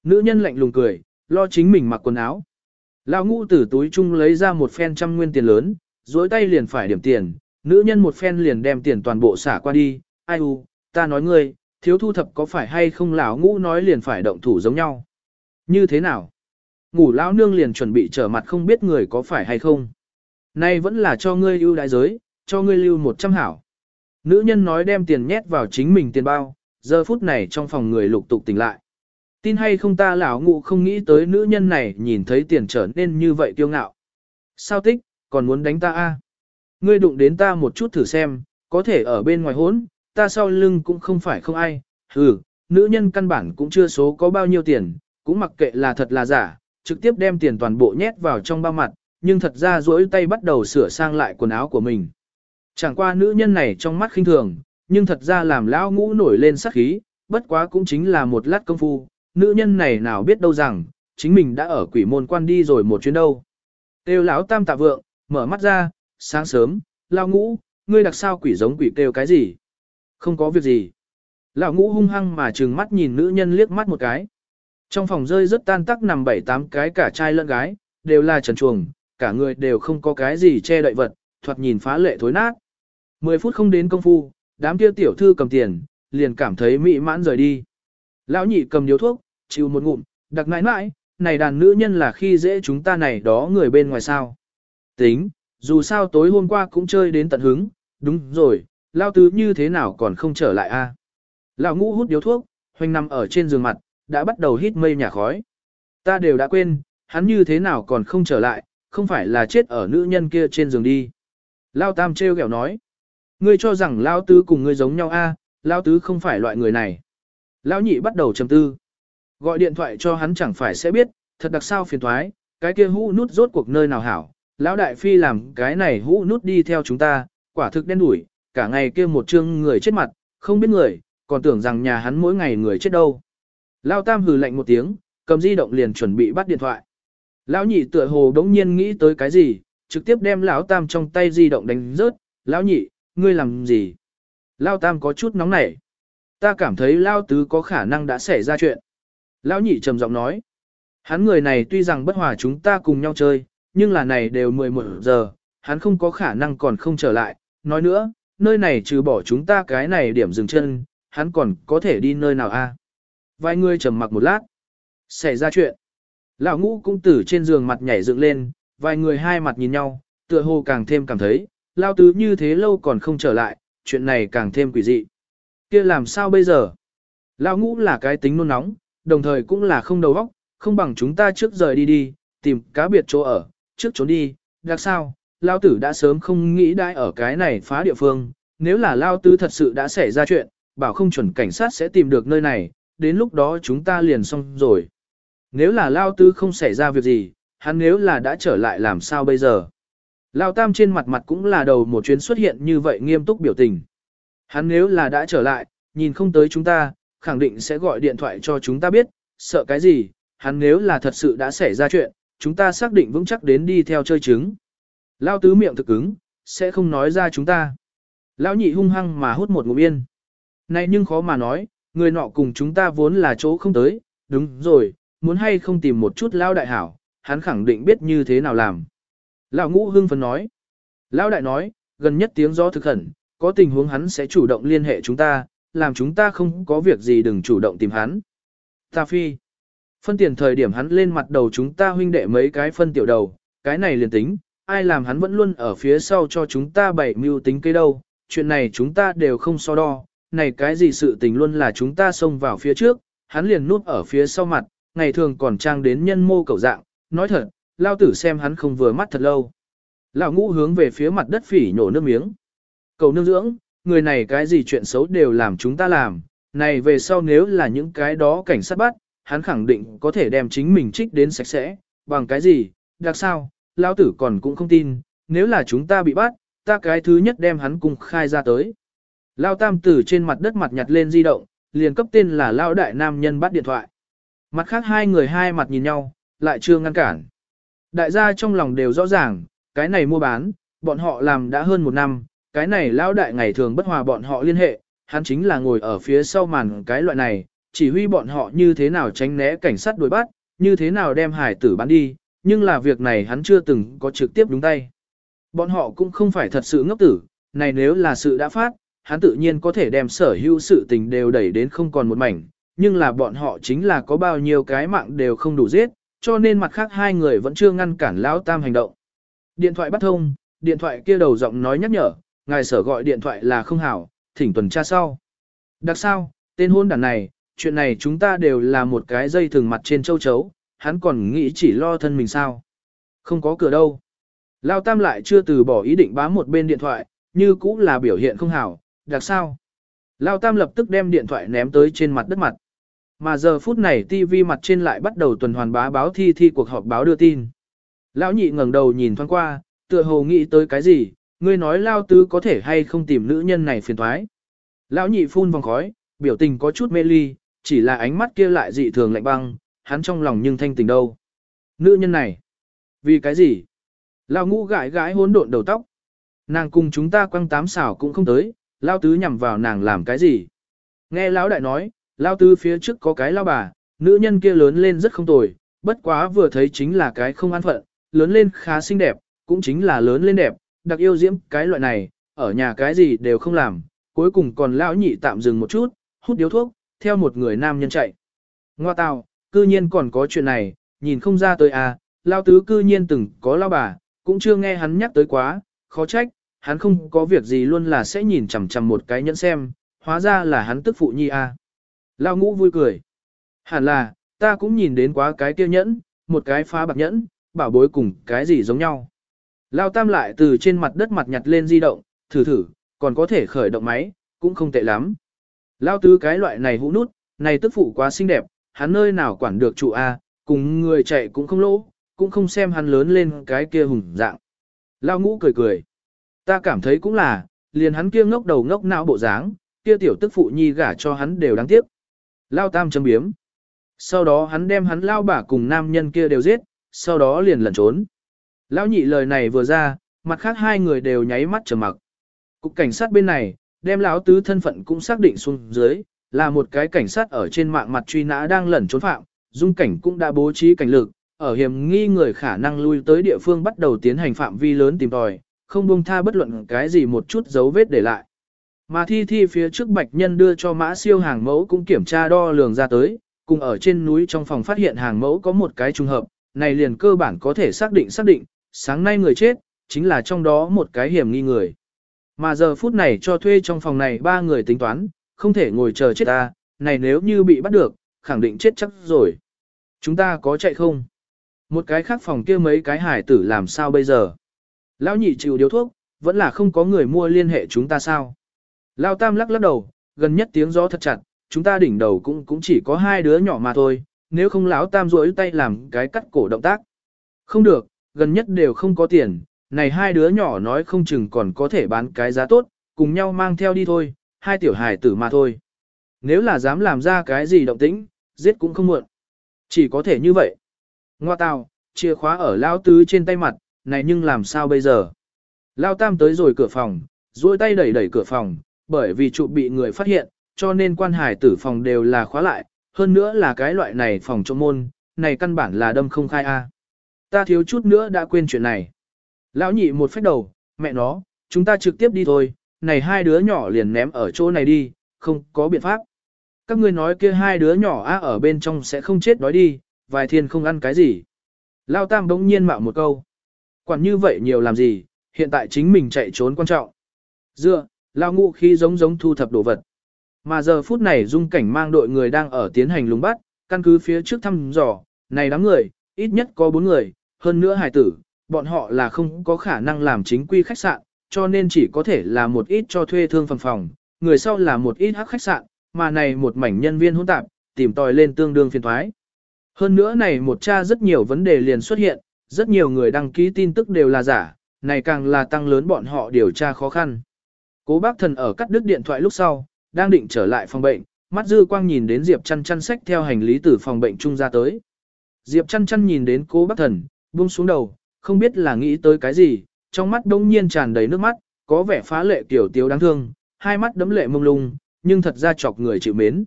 Nữ nhân lạnh lùng cười, lo chính mình mặc quần áo. Lão ngũ từ túi chung lấy ra một phen trăm nguyên tiền lớn, dối tay liền phải điểm tiền, nữ nhân một phen liền đem tiền toàn bộ xả qua đi, ai u, ta nói ngươi, thiếu thu thập có phải hay không lão ngũ nói liền phải động thủ giống nhau. Như thế nào? Ngủ lão nương liền chuẩn bị trở mặt không biết người có phải hay không. Nay vẫn là cho ngươi ưu đại giới, cho ngươi lưu một trăm hảo. Nữ nhân nói đem tiền nhét vào chính mình tiền bao, giờ phút này trong phòng người lục tục tỉnh lại. Tin hay không ta lão ngụ không nghĩ tới nữ nhân này nhìn thấy tiền trở nên như vậy kiêu ngạo. Sao tích, còn muốn đánh ta a? Ngươi đụng đến ta một chút thử xem, có thể ở bên ngoài hốn, ta sau lưng cũng không phải không ai. Ừ, nữ nhân căn bản cũng chưa số có bao nhiêu tiền, cũng mặc kệ là thật là giả, trực tiếp đem tiền toàn bộ nhét vào trong bao mặt, nhưng thật ra duỗi tay bắt đầu sửa sang lại quần áo của mình. Chẳng qua nữ nhân này trong mắt khinh thường, nhưng thật ra làm lão ngũ nổi lên sắc khí, bất quá cũng chính là một lát công phu, nữ nhân này nào biết đâu rằng, chính mình đã ở quỷ môn quan đi rồi một chuyến đâu. Têu lão tam tạ vượng, mở mắt ra, sáng sớm, lão ngũ, ngươi đặc sao quỷ giống quỷ kêu cái gì? Không có việc gì. Lão ngũ hung hăng mà trừng mắt nhìn nữ nhân liếc mắt một cái. Trong phòng rơi rất tan tắc nằm bảy tám cái cả trai lẫn gái, đều là trần chuồng, cả người đều không có cái gì che đậy vật, thoạt nhìn phá lệ thối nát. Mười phút không đến công phu, đám kia tiểu thư cầm tiền, liền cảm thấy mỹ mãn rời đi. Lão nhị cầm điếu thuốc, chịu một ngụm, đặc nãi nãi, này đàn nữ nhân là khi dễ chúng ta này đó người bên ngoài sao. Tính, dù sao tối hôm qua cũng chơi đến tận hứng, đúng rồi, lao tứ như thế nào còn không trở lại a? Lão ngũ hút điếu thuốc, hoành nằm ở trên giường mặt, đã bắt đầu hít mây nhà khói. Ta đều đã quên, hắn như thế nào còn không trở lại, không phải là chết ở nữ nhân kia trên giường đi. Lao tam treo kẹo nói. Ngươi cho rằng Lao tứ cùng ngươi giống nhau a? À, Lao tứ không phải loại người này. Lão nhị bắt đầu trầm tư. Gọi điện thoại cho hắn chẳng phải sẽ biết, thật đặc sao phiền thoái, cái kia hũ nút rốt cuộc nơi nào hảo. Lão đại phi làm cái này hũ nút đi theo chúng ta, quả thực đen đủi, cả ngày kia một chương người chết mặt, không biết người, còn tưởng rằng nhà hắn mỗi ngày người chết đâu. Lao tam hừ lạnh một tiếng, cầm di động liền chuẩn bị bắt điện thoại. Lão nhị tựa hồ đống nhiên nghĩ tới cái gì, trực tiếp đem lão tam trong tay di động đánh rớt, lão nhị, ngươi làm gì? Lão tam có chút nóng nảy. Ta cảm thấy lão tứ có khả năng đã xảy ra chuyện. Lão nhị trầm giọng nói. Hắn người này tuy rằng bất hòa chúng ta cùng nhau chơi, nhưng là này đều 11 giờ, hắn không có khả năng còn không trở lại. Nói nữa, nơi này trừ bỏ chúng ta cái này điểm dừng chân, hắn còn có thể đi nơi nào a? Vài người trầm mặc một lát. Xảy ra chuyện. Lão ngũ cũng từ trên giường mặt nhảy dựng lên, vài người hai mặt nhìn nhau, tựa hồ càng thêm cảm thấy, lao tứ như thế lâu còn không trở lại, chuyện này càng thêm quỷ dị. kia làm sao bây giờ? Lão ngũ là cái tính nôn nóng, đồng thời cũng là không đầu óc, không bằng chúng ta trước rời đi đi, tìm cá biệt chỗ ở, trước trốn đi, đặc sao, lao tử đã sớm không nghĩ đãi ở cái này phá địa phương, nếu là lao tứ thật sự đã xảy ra chuyện, bảo không chuẩn cảnh sát sẽ tìm được nơi này, đến lúc đó chúng ta liền xong rồi. Nếu là lao tứ không xảy ra việc gì, hắn nếu là đã trở lại làm sao bây giờ? Lao tam trên mặt mặt cũng là đầu một chuyến xuất hiện như vậy nghiêm túc biểu tình. Hắn nếu là đã trở lại, nhìn không tới chúng ta, khẳng định sẽ gọi điện thoại cho chúng ta biết, sợ cái gì, hắn nếu là thật sự đã xảy ra chuyện, chúng ta xác định vững chắc đến đi theo chơi trứng. Lao tứ miệng thực cứng, sẽ không nói ra chúng ta. Lão nhị hung hăng mà hút một ngụm yên. Này nhưng khó mà nói, người nọ cùng chúng ta vốn là chỗ không tới, đúng rồi, muốn hay không tìm một chút Lao đại hảo, hắn khẳng định biết như thế nào làm. Lão ngũ hưng phấn nói. Lão đại nói, gần nhất tiếng gió thực khẩn, có tình huống hắn sẽ chủ động liên hệ chúng ta, làm chúng ta không có việc gì đừng chủ động tìm hắn. Ta phi. Phân tiền thời điểm hắn lên mặt đầu chúng ta huynh đệ mấy cái phân tiểu đầu, cái này liền tính, ai làm hắn vẫn luôn ở phía sau cho chúng ta bảy mưu tính cây đâu, chuyện này chúng ta đều không so đo, này cái gì sự tình luôn là chúng ta xông vào phía trước, hắn liền núp ở phía sau mặt, ngày thường còn trang đến nhân mô cầu dạng, nói thật, lao tử xem hắn không vừa mắt thật lâu. Lão ngũ hướng về phía mặt đất phỉ nhổ nước miếng. Cầu nương dưỡng, người này cái gì chuyện xấu đều làm chúng ta làm, này về sau nếu là những cái đó cảnh sát bắt, hắn khẳng định có thể đem chính mình trích đến sạch sẽ, bằng cái gì, đặc sao, lao tử còn cũng không tin, nếu là chúng ta bị bắt, ta cái thứ nhất đem hắn cùng khai ra tới. Lao tam tử trên mặt đất mặt nhặt lên di động, liền cấp tên là Lao đại nam nhân bắt điện thoại. Mặt khác hai người hai mặt nhìn nhau, lại chưa ngăn cản. Đại gia trong lòng đều rõ ràng, cái này mua bán, bọn họ làm đã hơn một năm, cái này Lao đại ngày thường bất hòa bọn họ liên hệ, hắn chính là ngồi ở phía sau màn cái loại này, chỉ huy bọn họ như thế nào tránh né cảnh sát đuổi bắt, như thế nào đem hải tử bán đi, nhưng là việc này hắn chưa từng có trực tiếp đúng tay. Bọn họ cũng không phải thật sự ngốc tử, này nếu là sự đã phát, hắn tự nhiên có thể đem sở hữu sự tình đều đẩy đến không còn một mảnh, nhưng là bọn họ chính là có bao nhiêu cái mạng đều không đủ giết, cho nên mặt khác hai người vẫn chưa ngăn cản Lão Tam hành động. Điện thoại bắt thông, điện thoại kia đầu giọng nói nhắc nhở, ngài sở gọi điện thoại là không hảo, thỉnh tuần tra sau. Đặc sao, tên hôn đàn này, chuyện này chúng ta đều là một cái dây thường mặt trên châu chấu, hắn còn nghĩ chỉ lo thân mình sao. Không có cửa đâu. Lao Tam lại chưa từ bỏ ý định bám một bên điện thoại, như cũng là biểu hiện không hảo, đặc sao. Lao Tam lập tức đem điện thoại ném tới trên mặt đất mặt. Mà giờ phút này TV mặt trên lại bắt đầu tuần hoàn bá báo thi thi cuộc họp báo đưa tin. Lão nhị ngẩng đầu nhìn thoáng qua, tựa hồ nghĩ tới cái gì, ngươi nói Lao Tứ có thể hay không tìm nữ nhân này phiền thoái. Lão nhị phun vòng khói, biểu tình có chút mê ly, chỉ là ánh mắt kia lại dị thường lạnh băng, hắn trong lòng nhưng thanh tình đâu. Nữ nhân này, vì cái gì? Lao ngũ gãi gãi hỗn độn đầu tóc. Nàng cùng chúng ta quăng tám xảo cũng không tới, Lao tứ nhằm vào nàng làm cái gì? Nghe Lão đại nói, Lao tứ phía trước có cái Lao bà, nữ nhân kia lớn lên rất không tồi, bất quá vừa thấy chính là cái không an phận, lớn lên khá xinh đẹp, cũng chính là lớn lên đẹp, đặc yêu diễm cái loại này, ở nhà cái gì đều không làm, cuối cùng còn Lão nhị tạm dừng một chút, hút điếu thuốc, theo một người nam nhân chạy. Ngoa tào, cư nhiên còn có chuyện này, nhìn không ra tới à, lao tứ cư nhiên từng có lao bà, cũng chưa nghe hắn nhắc tới quá, khó trách, hắn không có việc gì luôn là sẽ nhìn chằm chằm một cái nhẫn xem, hóa ra là hắn tức phụ nhi à. Lao ngũ vui cười. Hẳn là, ta cũng nhìn đến quá cái kia nhẫn, một cái phá bạc nhẫn, bảo bối cùng cái gì giống nhau. Lao tam lại từ trên mặt đất mặt nhặt lên di động, thử thử, còn có thể khởi động máy, cũng không tệ lắm. Lao tứ cái loại này hũ nút, này tức phụ quá xinh đẹp, hắn nơi nào quản được trụ A, cùng người chạy cũng không lỗ, cũng không xem hắn lớn lên cái kia hùng dạng. Lao ngũ cười cười. Ta cảm thấy cũng là, liền hắn kia ngốc đầu ngốc não bộ dáng, kia tiểu tức phụ nhi gả cho hắn đều đáng tiếc. Lao tam chấm biếm. Sau đó hắn đem hắn lao bả cùng nam nhân kia đều giết, sau đó liền lẩn trốn. Lão nhị lời này vừa ra, mặt khác hai người đều nháy mắt trầm mặc. Cục cảnh sát bên này, đem lão tứ thân phận cũng xác định xuống dưới, là một cái cảnh sát ở trên mạng mặt truy nã đang lẩn trốn phạm, dung cảnh cũng đã bố trí cảnh lực, ở hiểm nghi người khả năng lui tới địa phương bắt đầu tiến hành phạm vi lớn tìm tòi, không buông tha bất luận cái gì một chút dấu vết để lại. Mà thi thi phía trước bạch nhân đưa cho mã siêu hàng mẫu cũng kiểm tra đo lường ra tới, cùng ở trên núi trong phòng phát hiện hàng mẫu có một cái trùng hợp, này liền cơ bản có thể xác định xác định, sáng nay người chết, chính là trong đó một cái hiểm nghi người. Mà giờ phút này cho thuê trong phòng này ba người tính toán, không thể ngồi chờ chết ta, này nếu như bị bắt được, khẳng định chết chắc rồi. Chúng ta có chạy không? Một cái khác phòng kia mấy cái hải tử làm sao bây giờ? Lão nhị chịu điếu thuốc, vẫn là không có người mua liên hệ chúng ta sao? Lão tam lắc lắc đầu, gần nhất tiếng gió thật chặt, chúng ta đỉnh đầu cũng cũng chỉ có hai đứa nhỏ mà thôi, nếu không lão tam rỗi tay làm cái cắt cổ động tác. Không được, gần nhất đều không có tiền, này hai đứa nhỏ nói không chừng còn có thể bán cái giá tốt, cùng nhau mang theo đi thôi, hai tiểu hài tử mà thôi. Nếu là dám làm ra cái gì động tĩnh, giết cũng không muộn. Chỉ có thể như vậy. Ngoa tào, chìa khóa ở lao tứ trên tay mặt, này nhưng làm sao bây giờ? Lao tam tới rồi cửa phòng, duỗi tay đẩy đẩy cửa phòng, bởi vì trụ bị người phát hiện, cho nên quan hải tử phòng đều là khóa lại, hơn nữa là cái loại này phòng trộm môn, này căn bản là đâm không khai a. Ta thiếu chút nữa đã quên chuyện này. Lão nhị một phách đầu, mẹ nó, chúng ta trực tiếp đi thôi, này hai đứa nhỏ liền ném ở chỗ này đi, không có biện pháp. Các ngươi nói kia hai đứa nhỏ á ở bên trong sẽ không chết đói đi, vài thiên không ăn cái gì. Lao tam bỗng nhiên mạo một câu. Quản như vậy nhiều làm gì, hiện tại chính mình chạy trốn quan trọng. Dựa, Lao ngụ khi giống giống thu thập đồ vật. Mà giờ phút này dung cảnh mang đội người đang ở tiến hành lùng bắt, căn cứ phía trước thăm dò, này đám người, ít nhất có bốn người, hơn nữa hài tử, bọn họ là không có khả năng làm chính quy khách sạn, cho nên chỉ có thể là một ít cho thuê thương phòng phòng, người sau là một ít hắc khách sạn, mà này một mảnh nhân viên hỗn tạp, tìm tòi lên tương đương phiền thoái. Hơn nữa này một cha rất nhiều vấn đề liền xuất hiện, rất nhiều người đăng ký tin tức đều là giả, này càng là tăng lớn bọn họ điều tra khó khăn. Cố bác thần ở cắt đứt điện thoại lúc sau, đang định trở lại phòng bệnh, mắt dư quang nhìn đến Diệp chăn chăn sách theo hành lý từ phòng bệnh trung ra tới. Diệp chăn chăn nhìn đến cố bác thần, buông xuống đầu, không biết là nghĩ tới cái gì, trong mắt đông nhiên tràn đầy nước mắt, có vẻ phá lệ kiểu tiếu đáng thương, hai mắt đấm lệ mông lung, nhưng thật ra chọc người chịu mến.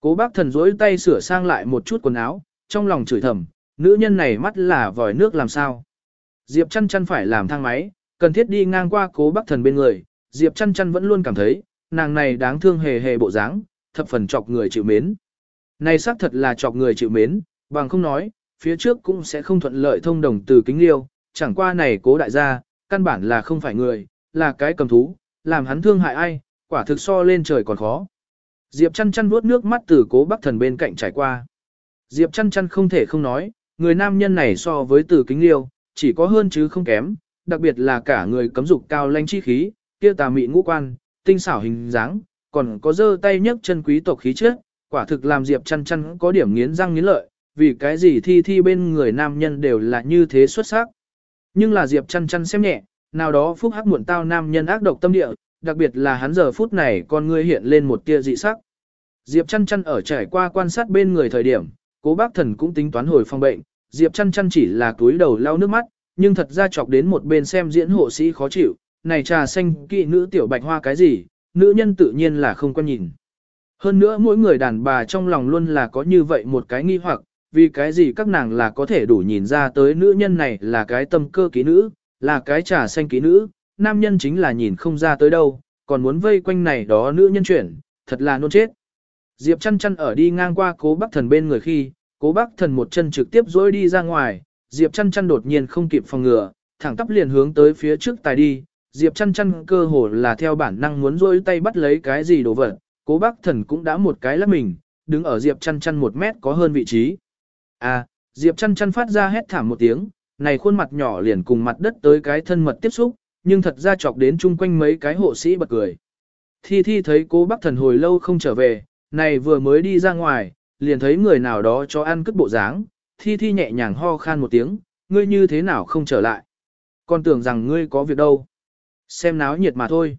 Cố bác thần rỗi tay sửa sang lại một chút quần áo, trong lòng chửi thầm, nữ nhân này mắt là vòi nước làm sao. Diệp chăn chăn phải làm thang máy, cần thiết đi ngang qua cố bác thần bên người, Diệp chăn chăn vẫn luôn cảm thấy, nàng này đáng thương hề hề bộ dáng, thập phần chọc người chịu mến. Này xác thật là chọc người chịu mến, bằng không nói, phía trước cũng sẽ không thuận lợi thông đồng từ kính liêu, chẳng qua này cố đại gia, căn bản là không phải người, là cái cầm thú, làm hắn thương hại ai, quả thực so lên trời còn khó. Diệp chăn chăn vuốt nước mắt từ cố bắc thần bên cạnh trải qua. Diệp chăn chăn không thể không nói, người nam nhân này so với từ kính liêu, chỉ có hơn chứ không kém, đặc biệt là cả người cấm dục cao lanh chi khí, kia tà mị ngũ quan, tinh xảo hình dáng, còn có dơ tay nhấc chân quý tộc khí chất, quả thực làm Diệp chăn chăn có điểm nghiến răng nghiến lợi, vì cái gì thi thi bên người nam nhân đều là như thế xuất sắc. Nhưng là Diệp chăn chăn xem nhẹ, nào đó phúc hắc muộn tao nam nhân ác độc tâm địa, đặc biệt là hắn giờ phút này con ngươi hiện lên một tia dị sắc. Diệp chăn chăn ở trải qua quan sát bên người thời điểm, cố bác thần cũng tính toán hồi phòng bệnh, Diệp chăn chăn chỉ là túi đầu lau nước mắt, nhưng thật ra chọc đến một bên xem diễn hộ sĩ khó chịu, này trà xanh kỵ nữ tiểu bạch hoa cái gì, nữ nhân tự nhiên là không quan nhìn. Hơn nữa mỗi người đàn bà trong lòng luôn là có như vậy một cái nghi hoặc, vì cái gì các nàng là có thể đủ nhìn ra tới nữ nhân này là cái tâm cơ ký nữ, là cái trà xanh ký nữ, nam nhân chính là nhìn không ra tới đâu, còn muốn vây quanh này đó nữ nhân chuyển, thật là nôn chết. Diệp chăn chăn ở đi ngang qua cố bác thần bên người khi, cố bác thần một chân trực tiếp dối đi ra ngoài, Diệp chăn chăn đột nhiên không kịp phòng ngừa, thẳng tắp liền hướng tới phía trước tài đi, Diệp chăn chăn cơ hồ là theo bản năng muốn dối tay bắt lấy cái gì đồ vật, cố bác thần cũng đã một cái lắp mình, đứng ở Diệp chăn chăn một mét có hơn vị trí. À, Diệp chăn chăn phát ra hét thảm một tiếng, này khuôn mặt nhỏ liền cùng mặt đất tới cái thân mật tiếp xúc, nhưng thật ra chọc đến chung quanh mấy cái hộ sĩ bật cười. Thi Thi thấy cố bác thần hồi lâu không trở về, này vừa mới đi ra ngoài, liền thấy người nào đó cho ăn cất bộ dáng, Thi Thi nhẹ nhàng ho khan một tiếng, ngươi như thế nào không trở lại. con tưởng rằng ngươi có việc đâu. Xem náo nhiệt mà thôi.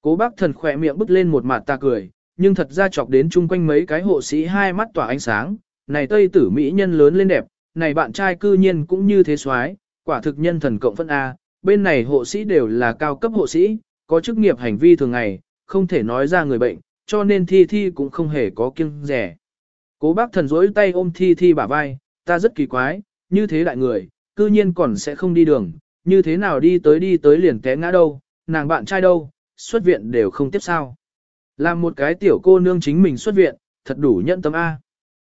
Cố bác thần khỏe miệng bứt lên một mặt ta cười, nhưng thật ra chọc đến chung quanh mấy cái hộ sĩ hai mắt tỏa ánh sáng, này tây tử mỹ nhân lớn lên đẹp, này bạn trai cư nhiên cũng như thế soái, Quả thực nhân thần cộng phân A, bên này hộ sĩ đều là cao cấp hộ sĩ, có chức nghiệp hành vi thường ngày, không thể nói ra người bệnh, cho nên thi thi cũng không hề có kiêng rẻ. Cố bác thần rỗi tay ôm thi thi bả vai, ta rất kỳ quái, như thế đại người, cư nhiên còn sẽ không đi đường, như thế nào đi tới đi tới liền té ngã đâu, nàng bạn trai đâu, xuất viện đều không tiếp sao. Làm một cái tiểu cô nương chính mình xuất viện, thật đủ nhận tâm A.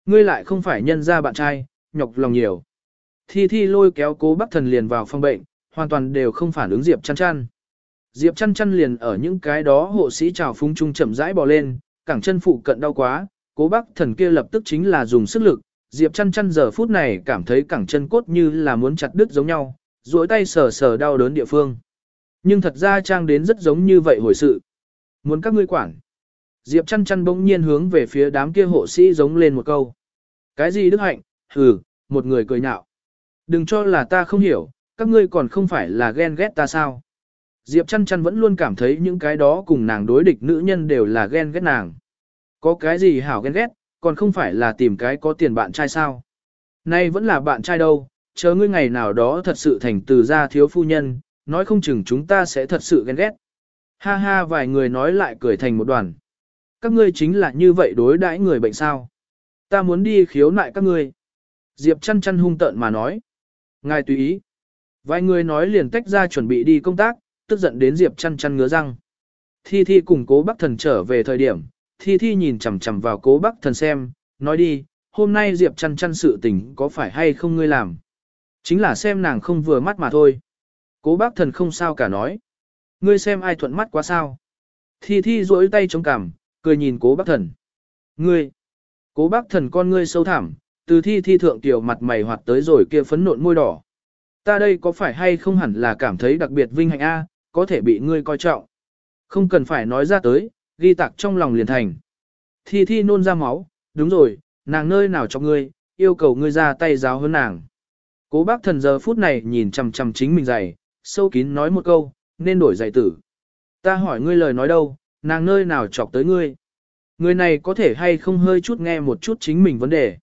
Ngươi lại không phải nhân ra bạn trai, nhọc lòng nhiều. Thi thi lôi kéo cố bác thần liền vào phòng bệnh, hoàn toàn đều không phản ứng Diệp chăn chăn. Diệp chăn chăn liền ở những cái đó hộ sĩ trào phúng trung chậm rãi bò lên, cẳng chân phụ cận đau quá, cố bác thần kia lập tức chính là dùng sức lực. Diệp chăn chăn giờ phút này cảm thấy cẳng chân cốt như là muốn chặt đứt giống nhau, duỗi tay sờ sờ đau đớn địa phương. Nhưng thật ra trang đến rất giống như vậy hồi sự. Muốn các ngươi quản. Diệp chăn chăn bỗng nhiên hướng về phía đám kia hộ sĩ giống lên một câu. Cái gì đức hạnh, hừ, một người cười nhạo. Đừng cho là ta không hiểu, các ngươi còn không phải là ghen ghét ta sao. Diệp chăn chăn vẫn luôn cảm thấy những cái đó cùng nàng đối địch nữ nhân đều là ghen ghét nàng. Có cái gì hảo ghen ghét, còn không phải là tìm cái có tiền bạn trai sao. Nay vẫn là bạn trai đâu, chờ ngươi ngày nào đó thật sự thành từ gia thiếu phu nhân, nói không chừng chúng ta sẽ thật sự ghen ghét. Ha ha vài người nói lại cười thành một đoàn. Các ngươi chính là như vậy đối đãi người bệnh sao. Ta muốn đi khiếu nại các ngươi. Diệp chăn chăn hung tợn mà nói. Ngài tùy ý. Vài người nói liền tách ra chuẩn bị đi công tác, tức giận đến Diệp chăn chăn ngứa răng. Thi Thi cùng cố bác thần trở về thời điểm, Thi Thi nhìn chằm chằm vào cố bác thần xem, nói đi, hôm nay Diệp chăn chăn sự tình có phải hay không ngươi làm. Chính là xem nàng không vừa mắt mà thôi. Cố bác thần không sao cả nói. Ngươi xem ai thuận mắt quá sao. Thi Thi duỗi tay chống cằm, cười nhìn cố bác thần. Ngươi, cố bác thần con ngươi sâu thẳm, từ Thi Thi thượng tiểu mặt mày hoạt tới rồi kia phấn nộn môi đỏ. Ta đây có phải hay không hẳn là cảm thấy đặc biệt vinh hạnh a, có thể bị ngươi coi trọng. Không cần phải nói ra tới, ghi tạc trong lòng liền thành. Thi Thi nôn ra máu, đúng rồi, nàng nơi nào cho ngươi, yêu cầu ngươi ra tay giáo hơn nàng. Cố bác thần giờ phút này nhìn chằm chằm chính mình dày, sâu kín nói một câu, nên đổi giày tử. Ta hỏi ngươi lời nói đâu, nàng nơi nào chọc tới ngươi. Người này có thể hay không hơi chút nghe một chút chính mình vấn đề.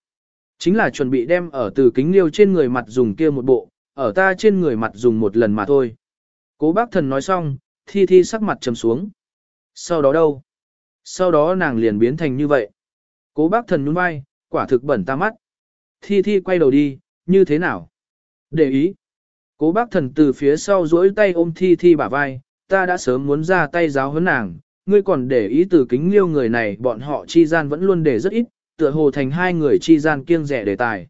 Chính là chuẩn bị đem ở từ kính liêu trên người mặt dùng kia một bộ, ở ta trên người mặt dùng một lần mà thôi. Cố bác thần nói xong, thi thi sắc mặt trầm xuống. Sau đó đâu? Sau đó nàng liền biến thành như vậy. Cố bác thần nhún vai, quả thực bẩn ta mắt. Thi thi quay đầu đi, như thế nào? Để ý. Cố bác thần từ phía sau duỗi tay ôm thi thi bả vai, ta đã sớm muốn ra tay giáo huấn nàng, ngươi còn để ý từ kính liêu người này bọn họ chi gian vẫn luôn để rất ít, tựa hồ thành hai người chi gian kiêng rẻ đề tài.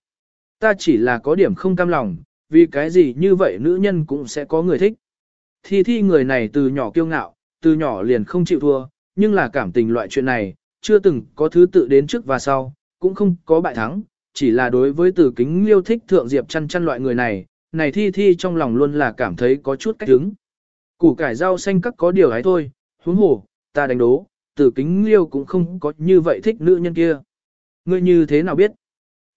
Ta chỉ là có điểm không cam lòng, vì cái gì như vậy nữ nhân cũng sẽ có người thích. Thi thi người này từ nhỏ kiêu ngạo, từ nhỏ liền không chịu thua, nhưng là cảm tình loại chuyện này, chưa từng có thứ tự đến trước và sau, cũng không có bại thắng, chỉ là đối với từ kính liêu thích thượng diệp chăn chăn loại người này, này thi thi trong lòng luôn là cảm thấy có chút cách hứng. Củ cải rau xanh các có điều ấy thôi, huống hồ, ta đánh đố, từ kính liêu cũng không có như vậy thích nữ nhân kia. Ngươi như thế nào biết?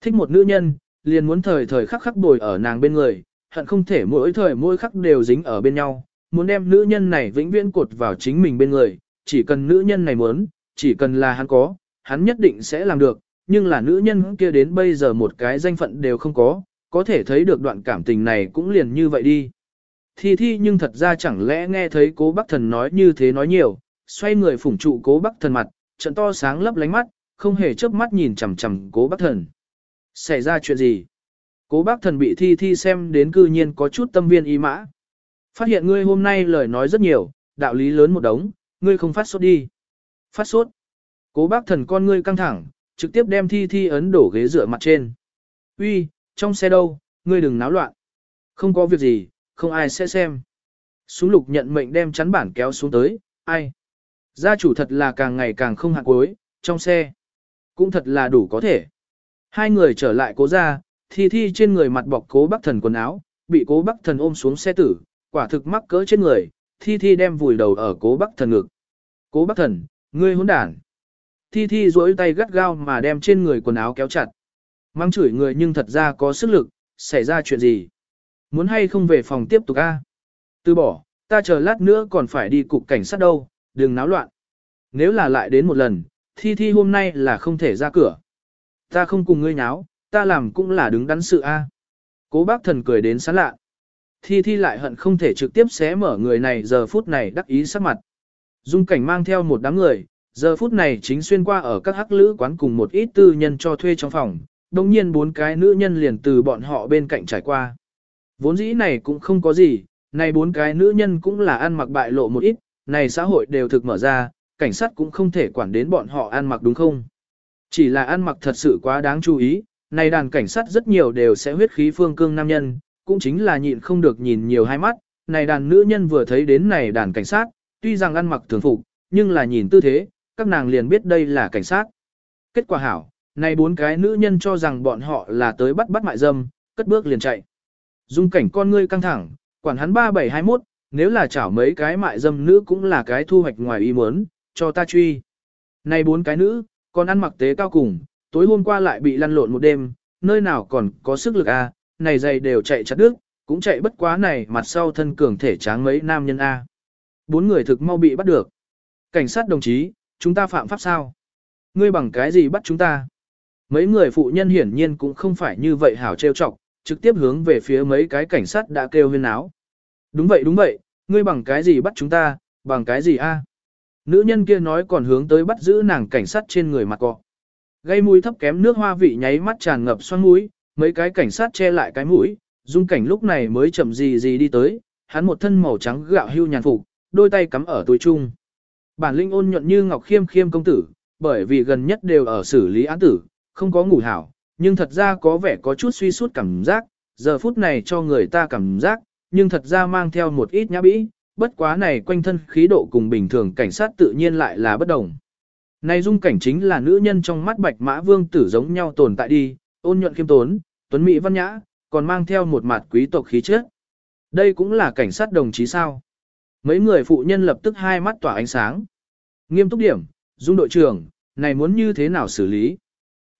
Thích một nữ nhân, liền muốn thời thời khắc khắc bồi ở nàng bên người, hận không thể mỗi thời mỗi khắc đều dính ở bên nhau, muốn đem nữ nhân này vĩnh viễn cột vào chính mình bên người, chỉ cần nữ nhân này muốn, chỉ cần là hắn có, hắn nhất định sẽ làm được, nhưng là nữ nhân kia đến bây giờ một cái danh phận đều không có, có thể thấy được đoạn cảm tình này cũng liền như vậy đi. Thi thi nhưng thật ra chẳng lẽ nghe thấy cố bác thần nói như thế nói nhiều, xoay người phủng trụ cố bác thần mặt, trận to sáng lấp lánh mắt, không hề chớp mắt nhìn chằm chằm cố bác thần. Xảy ra chuyện gì? Cố bác thần bị thi thi xem đến cư nhiên có chút tâm viên ý mã. Phát hiện ngươi hôm nay lời nói rất nhiều, đạo lý lớn một đống, ngươi không phát sốt đi. Phát sốt. Cố bác thần con ngươi căng thẳng, trực tiếp đem thi thi ấn đổ ghế dựa mặt trên. Uy, trong xe đâu, ngươi đừng náo loạn. Không có việc gì, không ai sẽ xem. Súng lục nhận mệnh đem chắn bản kéo xuống tới, ai. Gia chủ thật là càng ngày càng không hạt cuối, trong xe. Cũng thật là đủ có thể. Hai người trở lại cố ra, thi thi trên người mặt bọc cố bắc thần quần áo, bị cố bắc thần ôm xuống xe tử, quả thực mắc cỡ trên người, thi thi đem vùi đầu ở cố bắc thần ngực. Cố bắc thần, ngươi hỗn đản. Thi thi duỗi tay gắt gao mà đem trên người quần áo kéo chặt. Mang chửi người nhưng thật ra có sức lực, xảy ra chuyện gì? Muốn hay không về phòng tiếp tục a? Từ bỏ, ta chờ lát nữa còn phải đi cục cảnh sát đâu, đừng náo loạn. Nếu là lại đến một lần, thi thi hôm nay là không thể ra cửa. Ta không cùng ngươi nháo, ta làm cũng là đứng đắn sự a. Cố bác thần cười đến sán lạ thi thi lại hận không thể trực tiếp xé mở người này giờ phút này đắc ý sắc mặt. Dung cảnh mang theo một đám người, giờ phút này chính xuyên qua ở các hắc lữ quán cùng một ít tư nhân cho thuê trong phòng, đồng nhiên bốn cái nữ nhân liền từ bọn họ bên cạnh trải qua. Vốn dĩ này cũng không có gì, này bốn cái nữ nhân cũng là ăn mặc bại lộ một ít, này xã hội đều thực mở ra, cảnh sát cũng không thể quản đến bọn họ ăn mặc đúng không? Chỉ là ăn mặc thật sự quá đáng chú ý, này đàn cảnh sát rất nhiều đều sẽ huyết khí phương cương nam nhân, cũng chính là nhịn không được nhìn nhiều hai mắt, này đàn nữ nhân vừa thấy đến này đàn cảnh sát, tuy rằng ăn mặc thường phục, nhưng là nhìn tư thế, các nàng liền biết đây là cảnh sát. Kết quả hảo, này bốn cái nữ nhân cho rằng bọn họ là tới bắt bắt mại dâm, cất bước liền chạy. Dung cảnh con ngươi căng thẳng, quản hắn 3721, nếu là chảo mấy cái mại dâm nữ cũng là cái thu hoạch ngoài ý muốn, cho ta truy. Này bốn cái nữ, còn ăn mặc tế cao cùng, tối hôm qua lại bị lăn lộn một đêm, nơi nào còn có sức lực a, này giày đều chạy chặt đứt, cũng chạy bất quá này mặt sau thân cường thể tráng mấy nam nhân a. Bốn người thực mau bị bắt được. Cảnh sát đồng chí, chúng ta phạm pháp sao? Ngươi bằng cái gì bắt chúng ta? Mấy người phụ nhân hiển nhiên cũng không phải như vậy hảo trêu chọc, trực tiếp hướng về phía mấy cái cảnh sát đã kêu huyên áo. Đúng vậy đúng vậy, ngươi bằng cái gì bắt chúng ta, bằng cái gì a? Nữ nhân kia nói còn hướng tới bắt giữ nàng cảnh sát trên người mặt cọ. Gây mũi thấp kém nước hoa vị nháy mắt tràn ngập xoăn mũi, mấy cái cảnh sát che lại cái mũi, dung cảnh lúc này mới chậm gì gì đi tới, hắn một thân màu trắng gạo hưu nhàn phục, đôi tay cắm ở túi chung. Bản linh ôn nhuận như ngọc khiêm khiêm công tử, bởi vì gần nhất đều ở xử lý án tử, không có ngủ hảo, nhưng thật ra có vẻ có chút suy sút cảm giác, giờ phút này cho người ta cảm giác, nhưng thật ra mang theo một ít nhã bĩ, bất quá này quanh thân khí độ cùng bình thường cảnh sát tự nhiên lại là bất đồng. Này dung cảnh chính là nữ nhân trong mắt bạch mã vương tử giống nhau tồn tại đi, ôn nhuận khiêm tốn, tuấn mỹ văn nhã, còn mang theo một mặt quý tộc khí chất. Đây cũng là cảnh sát đồng chí sao. Mấy người phụ nhân lập tức hai mắt tỏa ánh sáng. Nghiêm túc điểm, dung đội trưởng, này muốn như thế nào xử lý?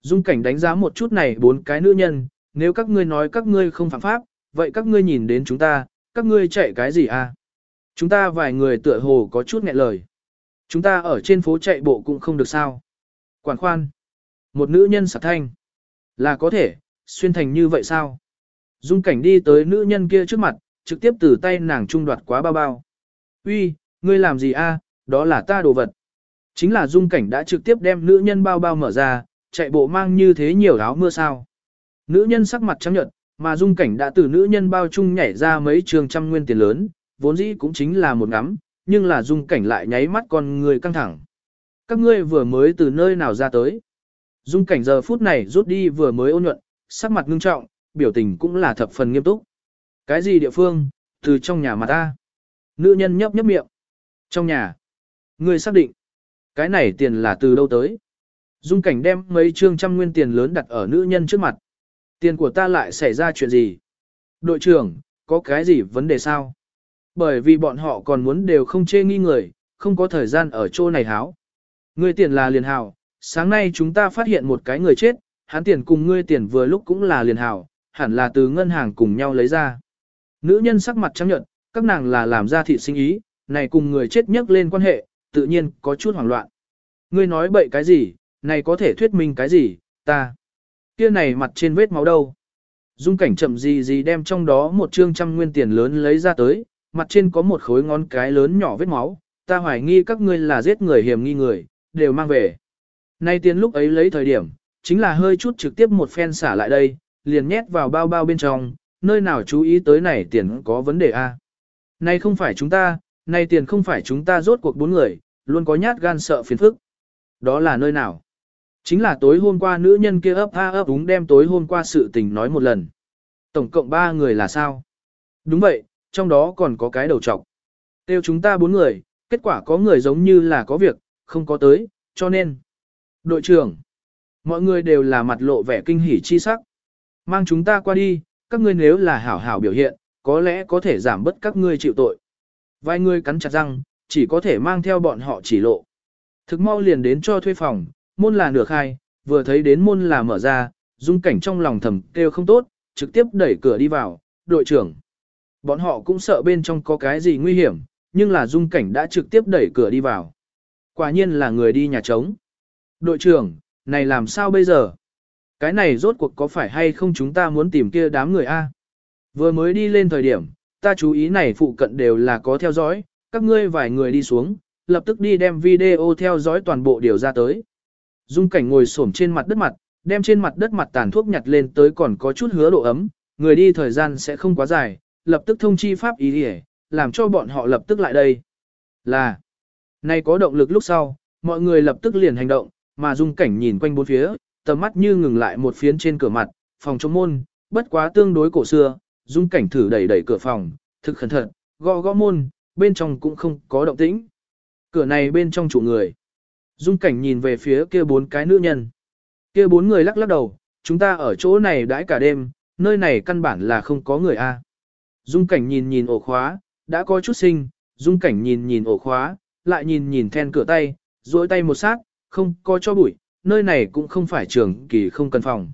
Dung cảnh đánh giá một chút này bốn cái nữ nhân, nếu các ngươi nói các ngươi không phạm pháp, vậy các ngươi nhìn đến chúng ta, các ngươi chạy cái gì à? Chúng ta vài người tựa hồ có chút nghẹn lời. Chúng ta ở trên phố chạy bộ cũng không được sao. Quản khoan. Một nữ nhân sạc thanh. Là có thể, xuyên thành như vậy sao? Dung cảnh đi tới nữ nhân kia trước mặt, trực tiếp từ tay nàng trung đoạt quá bao bao. Uy, ngươi làm gì a? đó là ta đồ vật. Chính là dung cảnh đã trực tiếp đem nữ nhân bao bao mở ra, chạy bộ mang như thế nhiều áo mưa sao. Nữ nhân sắc mặt trắng nhợt, mà dung cảnh đã từ nữ nhân bao chung nhảy ra mấy trường trăm nguyên tiền lớn, vốn dĩ cũng chính là một ngắm, nhưng là dung cảnh lại nháy mắt con người căng thẳng. Các ngươi vừa mới từ nơi nào ra tới. Dung cảnh giờ phút này rút đi vừa mới ôn nhuận, sắc mặt ngưng trọng, biểu tình cũng là thập phần nghiêm túc. Cái gì địa phương, từ trong nhà mà ta. Nữ nhân nhấp nhấp miệng. Trong nhà. người xác định. Cái này tiền là từ đâu tới. Dung cảnh đem mấy trương trăm nguyên tiền lớn đặt ở nữ nhân trước mặt. Tiền của ta lại xảy ra chuyện gì? Đội trưởng, có cái gì vấn đề sao? Bởi vì bọn họ còn muốn đều không chê nghi người, không có thời gian ở chỗ này háo. người tiền là liền hào, sáng nay chúng ta phát hiện một cái người chết, hắn tiền cùng ngươi tiền vừa lúc cũng là liền hảo hẳn là từ ngân hàng cùng nhau lấy ra. Nữ nhân sắc mặt trắng nhợt, các nàng là làm ra thị sinh ý, này cùng người chết nhắc lên quan hệ, tự nhiên có chút hoảng loạn. Ngươi nói bậy cái gì, này có thể thuyết minh cái gì, ta. Kia này mặt trên vết máu đâu. Dung cảnh chậm gì gì đem trong đó một trương trăm nguyên tiền lớn lấy ra tới, mặt trên có một khối ngón cái lớn nhỏ vết máu, ta hoài nghi các ngươi là giết người hiểm nghi người, đều mang về. Nay tiền lúc ấy lấy thời điểm, chính là hơi chút trực tiếp một phen xả lại đây, liền nhét vào bao bao bên trong, nơi nào chú ý tới này tiền có vấn đề a? Này không phải chúng ta, này tiền không phải chúng ta rốt cuộc bốn người, luôn có nhát gan sợ phiền phức. Đó là nơi nào? Chính là tối hôm qua nữ nhân kia ấp a ấp đúng đem tối hôm qua sự tình nói một lần. Tổng cộng ba người là sao? Đúng vậy, trong đó còn có cái đầu trọc. Tiêu chúng ta bốn người, kết quả có người giống như là có việc, không có tới, cho nên. Đội trưởng, mọi người đều là mặt lộ vẻ kinh hỉ chi sắc. Mang chúng ta qua đi, các ngươi nếu là hảo hảo biểu hiện, có lẽ có thể giảm bớt các ngươi chịu tội. Vài người cắn chặt răng, chỉ có thể mang theo bọn họ chỉ lộ. Thực mau liền đến cho thuê phòng, môn là nửa khai, vừa thấy đến môn là mở ra, dung cảnh trong lòng thầm kêu không tốt, trực tiếp đẩy cửa đi vào, đội trưởng. Bọn họ cũng sợ bên trong có cái gì nguy hiểm, nhưng là dung cảnh đã trực tiếp đẩy cửa đi vào. Quả nhiên là người đi nhà trống. Đội trưởng, này làm sao bây giờ? Cái này rốt cuộc có phải hay không chúng ta muốn tìm kia đám người A? Vừa mới đi lên thời điểm, ta chú ý này phụ cận đều là có theo dõi, các ngươi vài người đi xuống, lập tức đi đem video theo dõi toàn bộ điều ra tới. Dung cảnh ngồi xổm trên mặt đất mặt, đem trên mặt đất mặt tàn thuốc nhặt lên tới còn có chút hứa độ ấm, người đi thời gian sẽ không quá dài, lập tức thông chi pháp ý để làm cho bọn họ lập tức lại đây. Là, này có động lực lúc sau, mọi người lập tức liền hành động, mà dung cảnh nhìn quanh bốn phía, tầm mắt như ngừng lại một phiến trên cửa mặt, phòng trong môn, bất quá tương đối cổ xưa, dung cảnh thử đẩy đẩy cửa phòng, thực khẩn thận, gõ gõ môn, bên trong cũng không có động tĩnh. Cửa này bên trong chủ người. Dung cảnh nhìn về phía kia bốn cái nữ nhân. Kia bốn người lắc lắc đầu, chúng ta ở chỗ này đãi cả đêm, nơi này căn bản là không có người a. Dung cảnh nhìn nhìn ổ khóa, đã có chút sinh, dung cảnh nhìn nhìn ổ khóa, lại nhìn nhìn then cửa tay, duỗi tay một sát, không có cho bụi, nơi này cũng không phải trường kỳ không cần phòng.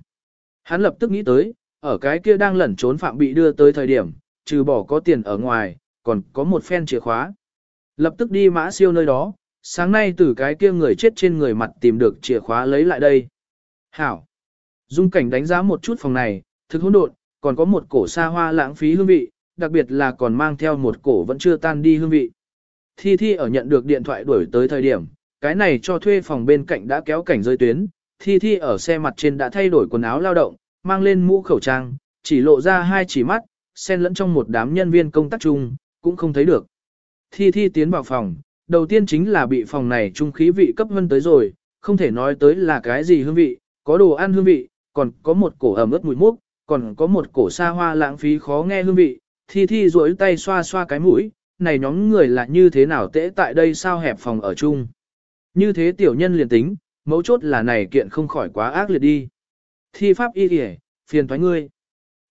Hắn lập tức nghĩ tới, ở cái kia đang lẩn trốn phạm bị đưa tới thời điểm, trừ bỏ có tiền ở ngoài, còn có một phen chìa khóa. Lập tức đi mã siêu nơi đó, sáng nay từ cái kia người chết trên người mặt tìm được chìa khóa lấy lại đây. Hảo. Dung cảnh đánh giá một chút phòng này, thực hỗn độn, còn có một cổ xa hoa lãng phí hương vị, đặc biệt là còn mang theo một cổ vẫn chưa tan đi hương vị. Thi Thi ở nhận được điện thoại đuổi tới thời điểm, cái này cho thuê phòng bên cạnh đã kéo cảnh rơi tuyến, Thi Thi ở xe mặt trên đã thay đổi quần áo lao động, mang lên mũ khẩu trang, chỉ lộ ra hai chỉ mắt, xen lẫn trong một đám nhân viên công tác chung, cũng không thấy được. Thi Thi tiến vào phòng, đầu tiên chính là bị phòng này trung khí vị cấp vân tới rồi, không thể nói tới là cái gì hương vị, có đồ ăn hương vị, còn có một cổ ẩm ướt mùi mốc, còn có một cổ xa hoa lãng phí khó nghe hương vị, Thi Thi duỗi tay xoa xoa cái mũi, này nhóm người là như thế nào tễ tại đây sao hẹp phòng ở chung. Như thế tiểu nhân liền tính, mấu chốt là này kiện không khỏi quá ác liệt đi. Thi pháp y kìa, phiền thoái ngươi.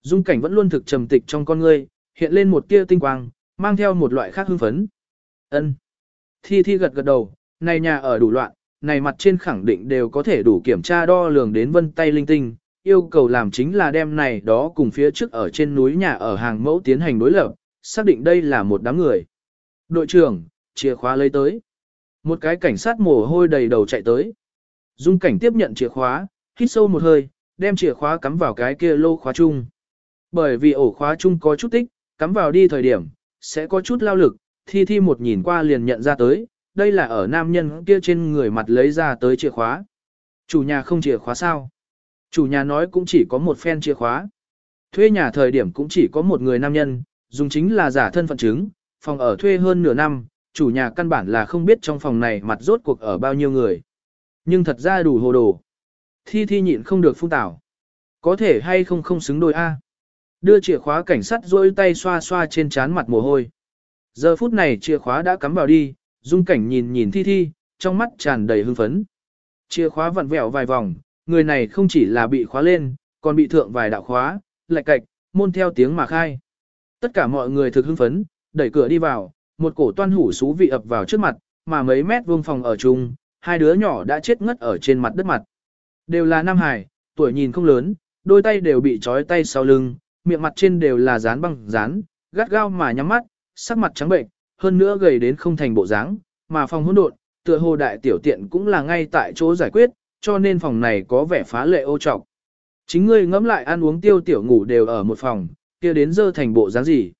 Dung cảnh vẫn luôn thực trầm tịch trong con ngươi, hiện lên một tia tinh quang, mang theo một loại khác hưng phấn. Ân. Thi thi gật gật đầu, này nhà ở đủ loạn, này mặt trên khẳng định đều có thể đủ kiểm tra đo lường đến vân tay linh tinh, yêu cầu làm chính là đem này đó cùng phía trước ở trên núi nhà ở hàng mẫu tiến hành đối lập, xác định đây là một đám người. Đội trưởng, chìa khóa lấy tới. Một cái cảnh sát mồ hôi đầy đầu chạy tới. Dung cảnh tiếp nhận chìa khóa, hít sâu một hơi, đem chìa khóa cắm vào cái kia lô khóa chung. Bởi vì ổ khóa chung có chút tích, cắm vào đi thời điểm, sẽ có chút lao lực, thi thi một nhìn qua liền nhận ra tới, đây là ở nam nhân kia trên người mặt lấy ra tới chìa khóa. Chủ nhà không chìa khóa sao? Chủ nhà nói cũng chỉ có một phen chìa khóa. Thuê nhà thời điểm cũng chỉ có một người nam nhân, dùng chính là giả thân phận chứng, phòng ở thuê hơn nửa năm, chủ nhà căn bản là không biết trong phòng này mặt rốt cuộc ở bao nhiêu người. Nhưng thật ra đủ hồ đồ. Thi thi nhịn không được phung tảo. Có thể hay không không xứng đôi A. Đưa chìa khóa cảnh sát rôi tay xoa xoa trên trán mặt mồ hôi. Giờ phút này chìa khóa đã cắm vào đi, dung cảnh nhìn nhìn thi thi, trong mắt tràn đầy hưng phấn. Chìa khóa vặn vẹo vài vòng, người này không chỉ là bị khóa lên, còn bị thượng vài đạo khóa, lạch cạch, môn theo tiếng mà khai. Tất cả mọi người thực hưng phấn, đẩy cửa đi vào, một cổ toan hủ xú vị ập vào trước mặt, mà mấy mét vuông phòng ở chung, hai đứa nhỏ đã chết ngất ở trên mặt đất mặt. Đều là Nam Hải, tuổi nhìn không lớn, đôi tay đều bị trói tay sau lưng, miệng mặt trên đều là dán băng dán, gắt gao mà nhắm mắt, sắc mặt trắng bệnh, hơn nữa gầy đến không thành bộ dáng, mà phòng hỗn độn, tựa hồ đại tiểu tiện cũng là ngay tại chỗ giải quyết, cho nên phòng này có vẻ phá lệ ô trọng. Chính ngươi ngẫm lại ăn uống tiêu tiểu ngủ đều ở một phòng, kia đến dơ thành bộ dáng gì.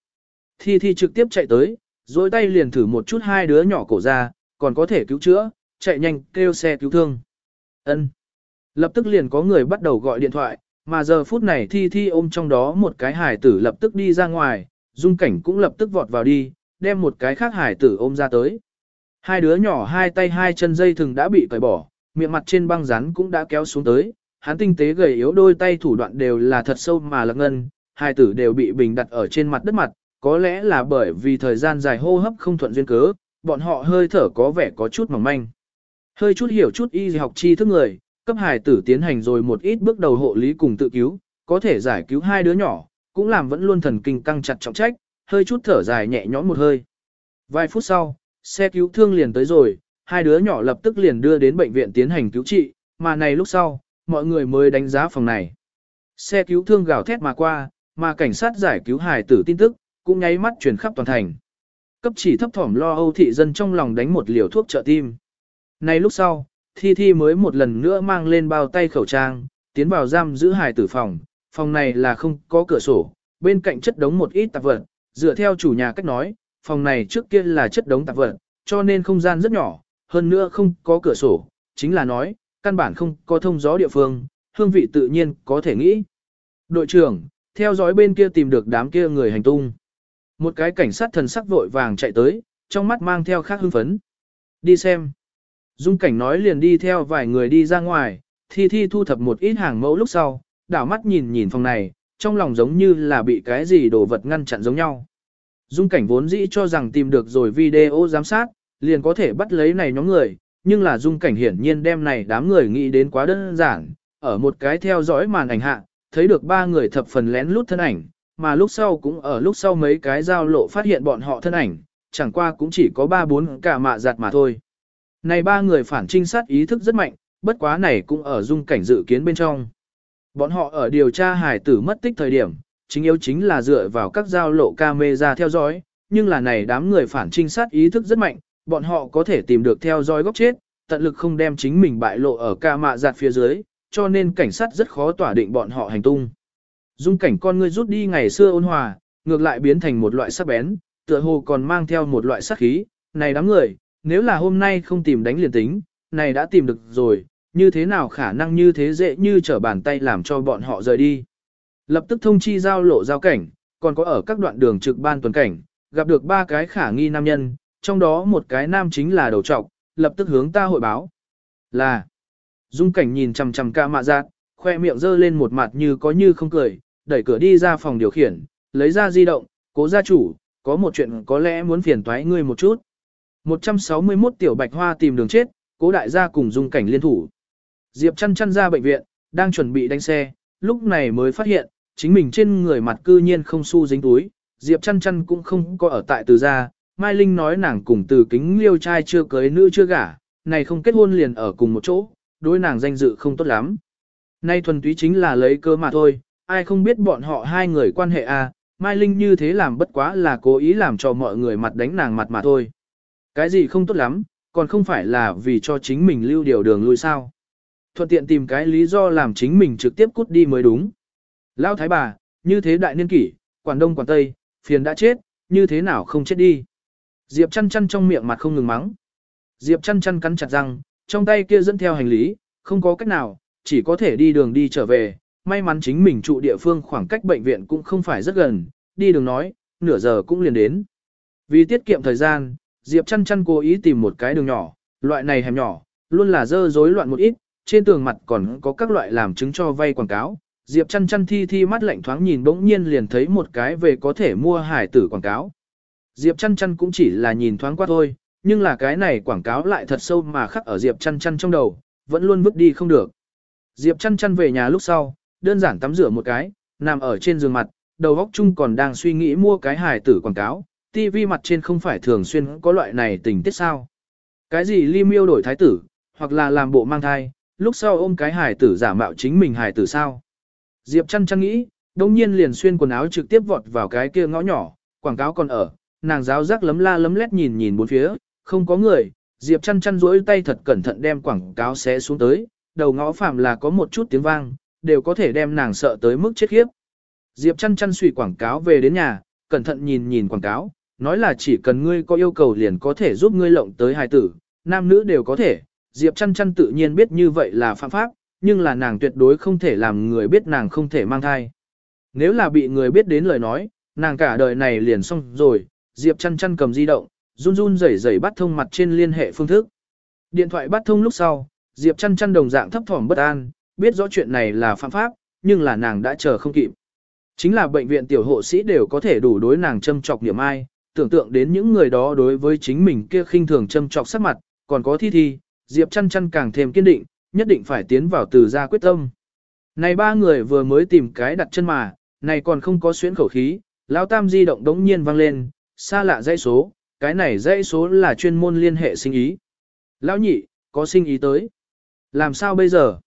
Thi Thi trực tiếp chạy tới, dối tay liền thử một chút hai đứa nhỏ cổ ra, còn có thể cứu chữa, chạy nhanh kêu xe cứu thương. Ân. Lập tức liền có người bắt đầu gọi điện thoại, mà giờ phút này Thi Thi ôm trong đó một cái hải tử lập tức đi ra ngoài, dung cảnh cũng lập tức vọt vào đi, đem một cái khác hải tử ôm ra tới. Hai đứa nhỏ hai tay hai chân dây thừng đã bị cởi bỏ, miệng mặt trên băng rắn cũng đã kéo xuống tới, hắn tinh tế gầy yếu đôi tay thủ đoạn đều là thật sâu mà lạc ngân, hai tử đều bị bình đặt ở trên mặt đất mặt, có lẽ là bởi vì thời gian dài hô hấp không thuận duyên cớ, bọn họ hơi thở có vẻ có chút mỏng manh. Hơi chút hiểu chút y học tri thức người, cấp hài tử tiến hành rồi một ít bước đầu hộ lý cùng tự cứu, có thể giải cứu hai đứa nhỏ, cũng làm vẫn luôn thần kinh căng chặt trọng trách, hơi chút thở dài nhẹ nhõm một hơi. Vài phút sau, xe cứu thương liền tới rồi, hai đứa nhỏ lập tức liền đưa đến bệnh viện tiến hành cứu trị, mà này lúc sau, mọi người mới đánh giá phòng này. Xe cứu thương gào thét mà qua, mà cảnh sát giải cứu hài tử tin tức, cũng nháy mắt truyền khắp toàn thành. Cấp chỉ thấp thỏm lo âu thị dân trong lòng đánh một liều thuốc trợ tim. nay lúc sau, Thi Thi mới một lần nữa mang lên bao tay khẩu trang, tiến vào giam giữ hài tử phòng, phòng này là không có cửa sổ, bên cạnh chất đống một ít tạp vật, Dựa theo chủ nhà cách nói, phòng này trước kia là chất đống tạp vật, cho nên không gian rất nhỏ, hơn nữa không có cửa sổ, chính là nói, căn bản không có thông gió địa phương, hương vị tự nhiên có thể nghĩ. Đội trưởng, theo dõi bên kia tìm được đám kia người hành tung. Một cái cảnh sát thần sắc vội vàng chạy tới, trong mắt mang theo khác hưng phấn. Đi xem. Dung cảnh nói liền đi theo vài người đi ra ngoài, thi thi thu thập một ít hàng mẫu lúc sau, đảo mắt nhìn nhìn phòng này, trong lòng giống như là bị cái gì đồ vật ngăn chặn giống nhau. Dung cảnh vốn dĩ cho rằng tìm được rồi video giám sát, liền có thể bắt lấy này nhóm người, nhưng là dung cảnh hiển nhiên đem này đám người nghĩ đến quá đơn giản, ở một cái theo dõi màn ảnh hạ, thấy được ba người thập phần lén lút thân ảnh, mà lúc sau cũng ở lúc sau mấy cái giao lộ phát hiện bọn họ thân ảnh, chẳng qua cũng chỉ có ba bốn cả mạ giặt mà thôi. Này ba người phản trinh sát ý thức rất mạnh, bất quá này cũng ở dung cảnh dự kiến bên trong. Bọn họ ở điều tra hải tử mất tích thời điểm, chính yếu chính là dựa vào các giao lộ camera theo dõi, nhưng là này đám người phản trinh sát ý thức rất mạnh, bọn họ có thể tìm được theo dõi góc chết, tận lực không đem chính mình bại lộ ở ca mạ giặt phía dưới, cho nên cảnh sát rất khó tỏa định bọn họ hành tung. Dung cảnh con ngươi rút đi ngày xưa ôn hòa, ngược lại biến thành một loại sắc bén, tựa hồ còn mang theo một loại sắc khí, này đám người, nếu là hôm nay không tìm đánh liền tính, này đã tìm được rồi, như thế nào khả năng như thế dễ như trở bàn tay làm cho bọn họ rời đi. Lập tức thông chi giao lộ giao cảnh, còn có ở các đoạn đường trực ban tuần cảnh, gặp được ba cái khả nghi nam nhân, trong đó một cái nam chính là đầu trọc, lập tức hướng ta hội báo. Là, dung cảnh nhìn chằm chằm ca mạ giác, khoe miệng giơ lên một mặt như có như không cười, đẩy cửa đi ra phòng điều khiển, lấy ra di động, cố gia chủ, có một chuyện có lẽ muốn phiền toái ngươi một chút. 161 tiểu bạch hoa tìm đường chết, cố đại gia cùng dung cảnh liên thủ. Diệp chăn chăn ra bệnh viện, đang chuẩn bị đánh xe, lúc này mới phát hiện, chính mình trên người mặt cư nhiên không xu dính túi. Diệp chăn chăn cũng không có ở tại từ gia, Mai Linh nói nàng cùng từ kính liêu trai chưa cưới nữ chưa gả, này không kết hôn liền ở cùng một chỗ, đối nàng danh dự không tốt lắm. Nay thuần túy chính là lấy cơ mà thôi, ai không biết bọn họ hai người quan hệ à, Mai Linh như thế làm bất quá là cố ý làm cho mọi người mặt đánh nàng mặt mà thôi. Cái gì không tốt lắm, còn không phải là vì cho chính mình lưu điều đường lui sao. Thuận tiện tìm cái lý do làm chính mình trực tiếp cút đi mới đúng. Lão thái bà, như thế đại niên kỷ, quản đông quản tây, phiền đã chết, như thế nào không chết đi. Diệp chăn chăn trong miệng mặt không ngừng mắng. Diệp chăn chăn cắn chặt răng, trong tay kia dẫn theo hành lý, không có cách nào, chỉ có thể đi đường đi trở về. May mắn chính mình trụ địa phương khoảng cách bệnh viện cũng không phải rất gần, đi đường nói, nửa giờ cũng liền đến. Vì tiết kiệm thời gian, Diệp chăn chăn cố ý tìm một cái đường nhỏ, loại này hẻm nhỏ, luôn là dơ rối loạn một ít, trên tường mặt còn có các loại làm chứng cho vay quảng cáo. Diệp chăn chăn thi thi mắt lạnh thoáng nhìn bỗng nhiên liền thấy một cái về có thể mua hải tử quảng cáo. Diệp chăn chăn cũng chỉ là nhìn thoáng qua thôi, nhưng là cái này quảng cáo lại thật sâu mà khắc ở Diệp chăn chăn trong đầu, vẫn luôn vứt đi không được. Diệp chăn chăn về nhà lúc sau, đơn giản tắm rửa một cái, nằm ở trên giường mặt, đầu óc chung còn đang suy nghĩ mua cái hài tử quảng cáo, TV mặt trên không phải thường xuyên có loại này tình tiết sao. Cái gì ly miêu đổi thái tử, hoặc là làm bộ mang thai, lúc sau ôm cái hài tử giả mạo chính mình hài tử sao. Diệp chăn chăn nghĩ, đồng nhiên liền xuyên quần áo trực tiếp vọt vào cái kia ngõ nhỏ, quảng cáo còn ở, nàng giáo giác lấm la lấm lét nhìn nhìn bốn phía, không có người, Diệp chăn chăn duỗi tay thật cẩn thận đem quảng cáo xé xuống tới, đầu ngõ phạm là có một chút tiếng vang, đều có thể đem nàng sợ tới mức chết khiếp. Diệp chăn chăn suy quảng cáo về đến nhà, cẩn thận nhìn nhìn quảng cáo, nói là chỉ cần ngươi có yêu cầu liền có thể giúp ngươi lộng tới hài tử, nam nữ đều có thể. Diệp chăn chăn tự nhiên biết như vậy là phạm pháp, nhưng là nàng tuyệt đối không thể làm người biết nàng không thể mang thai. Nếu là bị người biết đến lời nói, nàng cả đời này liền xong rồi, Diệp chăn chăn cầm di động, run run rẩy rẩy bắt thông mặt trên liên hệ phương thức. Điện thoại bắt thông lúc sau, Diệp chăn chăn đồng dạng thấp thỏm bất an, biết rõ chuyện này là phạm pháp, nhưng là nàng đã chờ không kịp. Chính là bệnh viện tiểu hộ sĩ đều có thể đủ đối nàng châm chọc niệm ai, tưởng tượng đến những người đó đối với chính mình kia khinh thường châm chọc sắc mặt, còn có thi thi, Diệp chăn chăn càng thêm kiên định, nhất định phải tiến vào từ gia quyết tâm. Này ba người vừa mới tìm cái đặt chân mà, này còn không có xuyến khẩu khí, lão tam di động đống nhiên vang lên, xa lạ dãy số, cái này dãy số là chuyên môn liên hệ sinh ý. Lão nhị, có sinh ý tới. Làm sao bây giờ?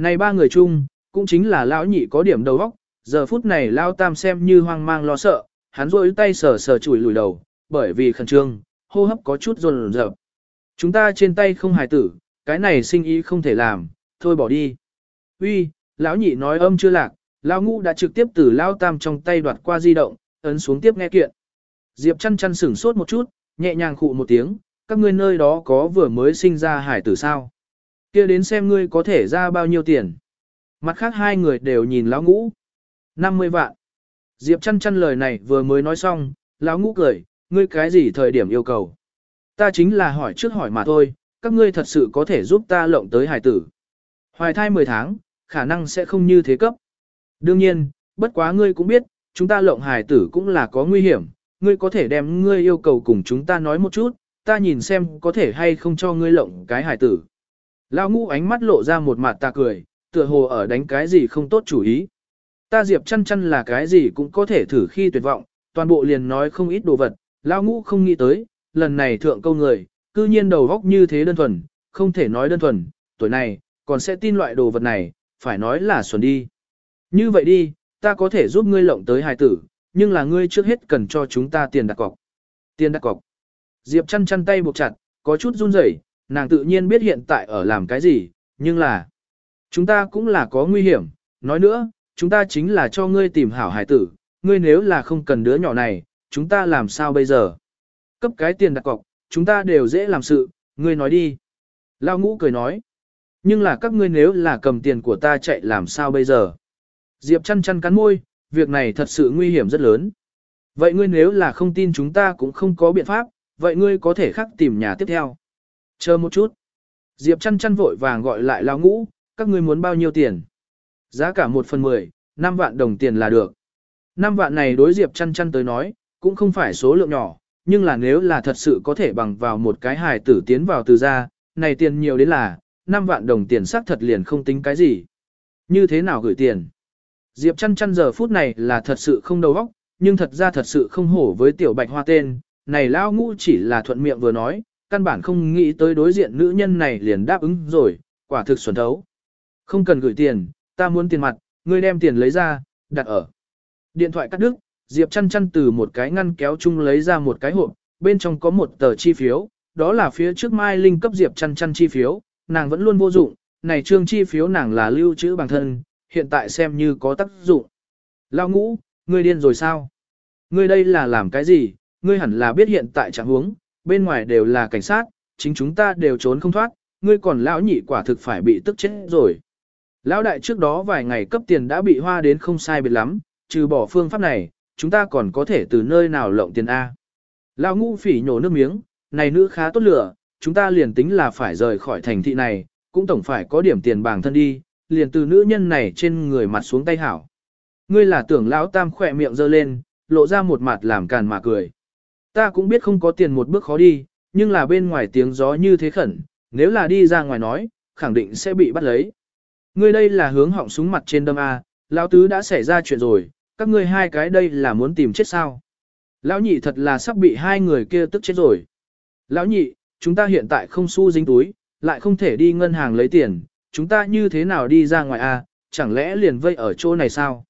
Này ba người chung, cũng chính là lão nhị có điểm đầu óc, giờ phút này lão tam xem như hoang mang lo sợ, hắn rôi tay sờ sờ chùi lùi đầu, bởi vì khẩn trương, hô hấp có chút run rợp. Chúng ta trên tay không hài tử, cái này sinh ý không thể làm, thôi bỏ đi. Uy, lão nhị nói âm chưa lạc, lão ngũ đã trực tiếp từ lão tam trong tay đoạt qua di động, ấn xuống tiếp nghe kiện. Diệp chăn chăn sửng sốt một chút, nhẹ nhàng khụ một tiếng, các ngươi nơi đó có vừa mới sinh ra hải tử sao kia đến xem ngươi có thể ra bao nhiêu tiền. Mặt khác hai người đều nhìn lão ngũ. 50 vạn. Diệp chăn chăn lời này vừa mới nói xong, lão ngũ cười, ngươi cái gì thời điểm yêu cầu. Ta chính là hỏi trước hỏi mà thôi, các ngươi thật sự có thể giúp ta lộng tới hải tử. Hoài thai 10 tháng, khả năng sẽ không như thế cấp. Đương nhiên, bất quá ngươi cũng biết, chúng ta lộng hải tử cũng là có nguy hiểm, ngươi có thể đem ngươi yêu cầu cùng chúng ta nói một chút, ta nhìn xem có thể hay không cho ngươi lộng cái hải tử. Lão ngũ ánh mắt lộ ra một mặt ta cười, tựa hồ ở đánh cái gì không tốt chủ ý. Ta Diệp chăn chăn là cái gì cũng có thể thử khi tuyệt vọng, toàn bộ liền nói không ít đồ vật, lão ngũ không nghĩ tới, lần này thượng câu người, cư nhiên đầu góc như thế đơn thuần, không thể nói đơn thuần, tuổi này, còn sẽ tin loại đồ vật này, phải nói là xuẩn đi. Như vậy đi, ta có thể giúp ngươi lộng tới hài tử, nhưng là ngươi trước hết cần cho chúng ta tiền đặt cọc. Tiền đặt cọc. Diệp chăn chăn tay buộc chặt, có chút run rẩy, nàng tự nhiên biết hiện tại ở làm cái gì, nhưng là chúng ta cũng là có nguy hiểm, nói nữa, chúng ta chính là cho ngươi tìm hảo hải tử, ngươi nếu là không cần đứa nhỏ này, chúng ta làm sao bây giờ? Cấp cái tiền đặt cọc, chúng ta đều dễ làm sự, ngươi nói đi. Lao ngũ cười nói. Nhưng là các ngươi nếu là cầm tiền của ta chạy làm sao bây giờ? Diệp chăn chăn cắn môi, việc này thật sự nguy hiểm rất lớn. Vậy ngươi nếu là không tin chúng ta cũng không có biện pháp, vậy ngươi có thể khắc tìm nhà tiếp theo. Chờ một chút. Diệp chăn chăn vội vàng gọi lại lao ngũ, các ngươi muốn bao nhiêu tiền? Giá cả một phần mười, 5 vạn đồng tiền là được. 5 vạn này đối Diệp chăn chăn tới nói, cũng không phải số lượng nhỏ, nhưng là nếu là thật sự có thể bằng vào một cái hài tử tiến vào từ ra, này tiền nhiều đến là, 5 vạn đồng tiền xác thật liền không tính cái gì. Như thế nào gửi tiền? Diệp chăn chăn giờ phút này là thật sự không đầu óc, nhưng thật ra thật sự không hổ với tiểu bạch hoa tên, này lao ngũ chỉ là thuận miệng vừa nói, căn bản không nghĩ tới đối diện nữ nhân này liền đáp ứng rồi, quả thực xuẩn thấu. Không cần gửi tiền, ta muốn tiền mặt, ngươi đem tiền lấy ra, đặt ở. Điện thoại cắt đứt, Diệp chăn chăn từ một cái ngăn kéo chung lấy ra một cái hộp, bên trong có một tờ chi phiếu, đó là phía trước Mai Linh cấp Diệp chăn chăn chi phiếu, nàng vẫn luôn vô dụng, này trương chi phiếu nàng là lưu trữ bằng thân, hiện tại xem như có tác dụng. Lao ngũ, ngươi điên rồi sao? Ngươi đây là làm cái gì? Ngươi hẳn là biết hiện tại trạng huống, bên ngoài đều là cảnh sát, chính chúng ta đều trốn không thoát, ngươi còn lão nhị quả thực phải bị tức chết rồi. Lão đại trước đó vài ngày cấp tiền đã bị hoa đến không sai biệt lắm, trừ bỏ phương pháp này, chúng ta còn có thể từ nơi nào lộng tiền A. Lão ngũ phỉ nhổ nước miếng, này nữ khá tốt lửa, chúng ta liền tính là phải rời khỏi thành thị này, cũng tổng phải có điểm tiền bảng thân đi, liền từ nữ nhân này trên người mặt xuống tay hảo. Ngươi là tưởng lão tam khỏe miệng giơ lên, lộ ra một mặt làm càn mà cười. Ta cũng biết không có tiền một bước khó đi, nhưng là bên ngoài tiếng gió như thế khẩn, nếu là đi ra ngoài nói, khẳng định sẽ bị bắt lấy. Ngươi đây là hướng họng súng mặt trên đâm A, lão tứ đã xảy ra chuyện rồi, các ngươi hai cái đây là muốn tìm chết sao. Lão nhị thật là sắp bị hai người kia tức chết rồi. Lão nhị, chúng ta hiện tại không xu dính túi, lại không thể đi ngân hàng lấy tiền, chúng ta như thế nào đi ra ngoài a? chẳng lẽ liền vây ở chỗ này sao?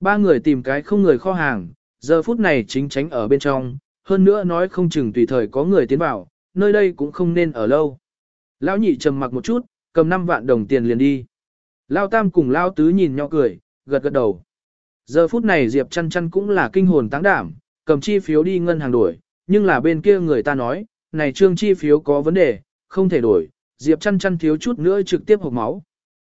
Ba người tìm cái không người kho hàng, giờ phút này chính tránh ở bên trong, hơn nữa nói không chừng tùy thời có người tiến vào, nơi đây cũng không nên ở lâu. Lão nhị trầm mặc một chút, cầm 5 vạn đồng tiền liền đi. Lao tam cùng Lao tứ nhìn nhau cười, gật gật đầu. Giờ phút này Diệp chăn chăn cũng là kinh hồn táng đảm, cầm chi phiếu đi ngân hàng đổi, nhưng là bên kia người ta nói, này trương chi phiếu có vấn đề, không thể đổi, Diệp chăn chăn thiếu chút nữa trực tiếp hộp máu.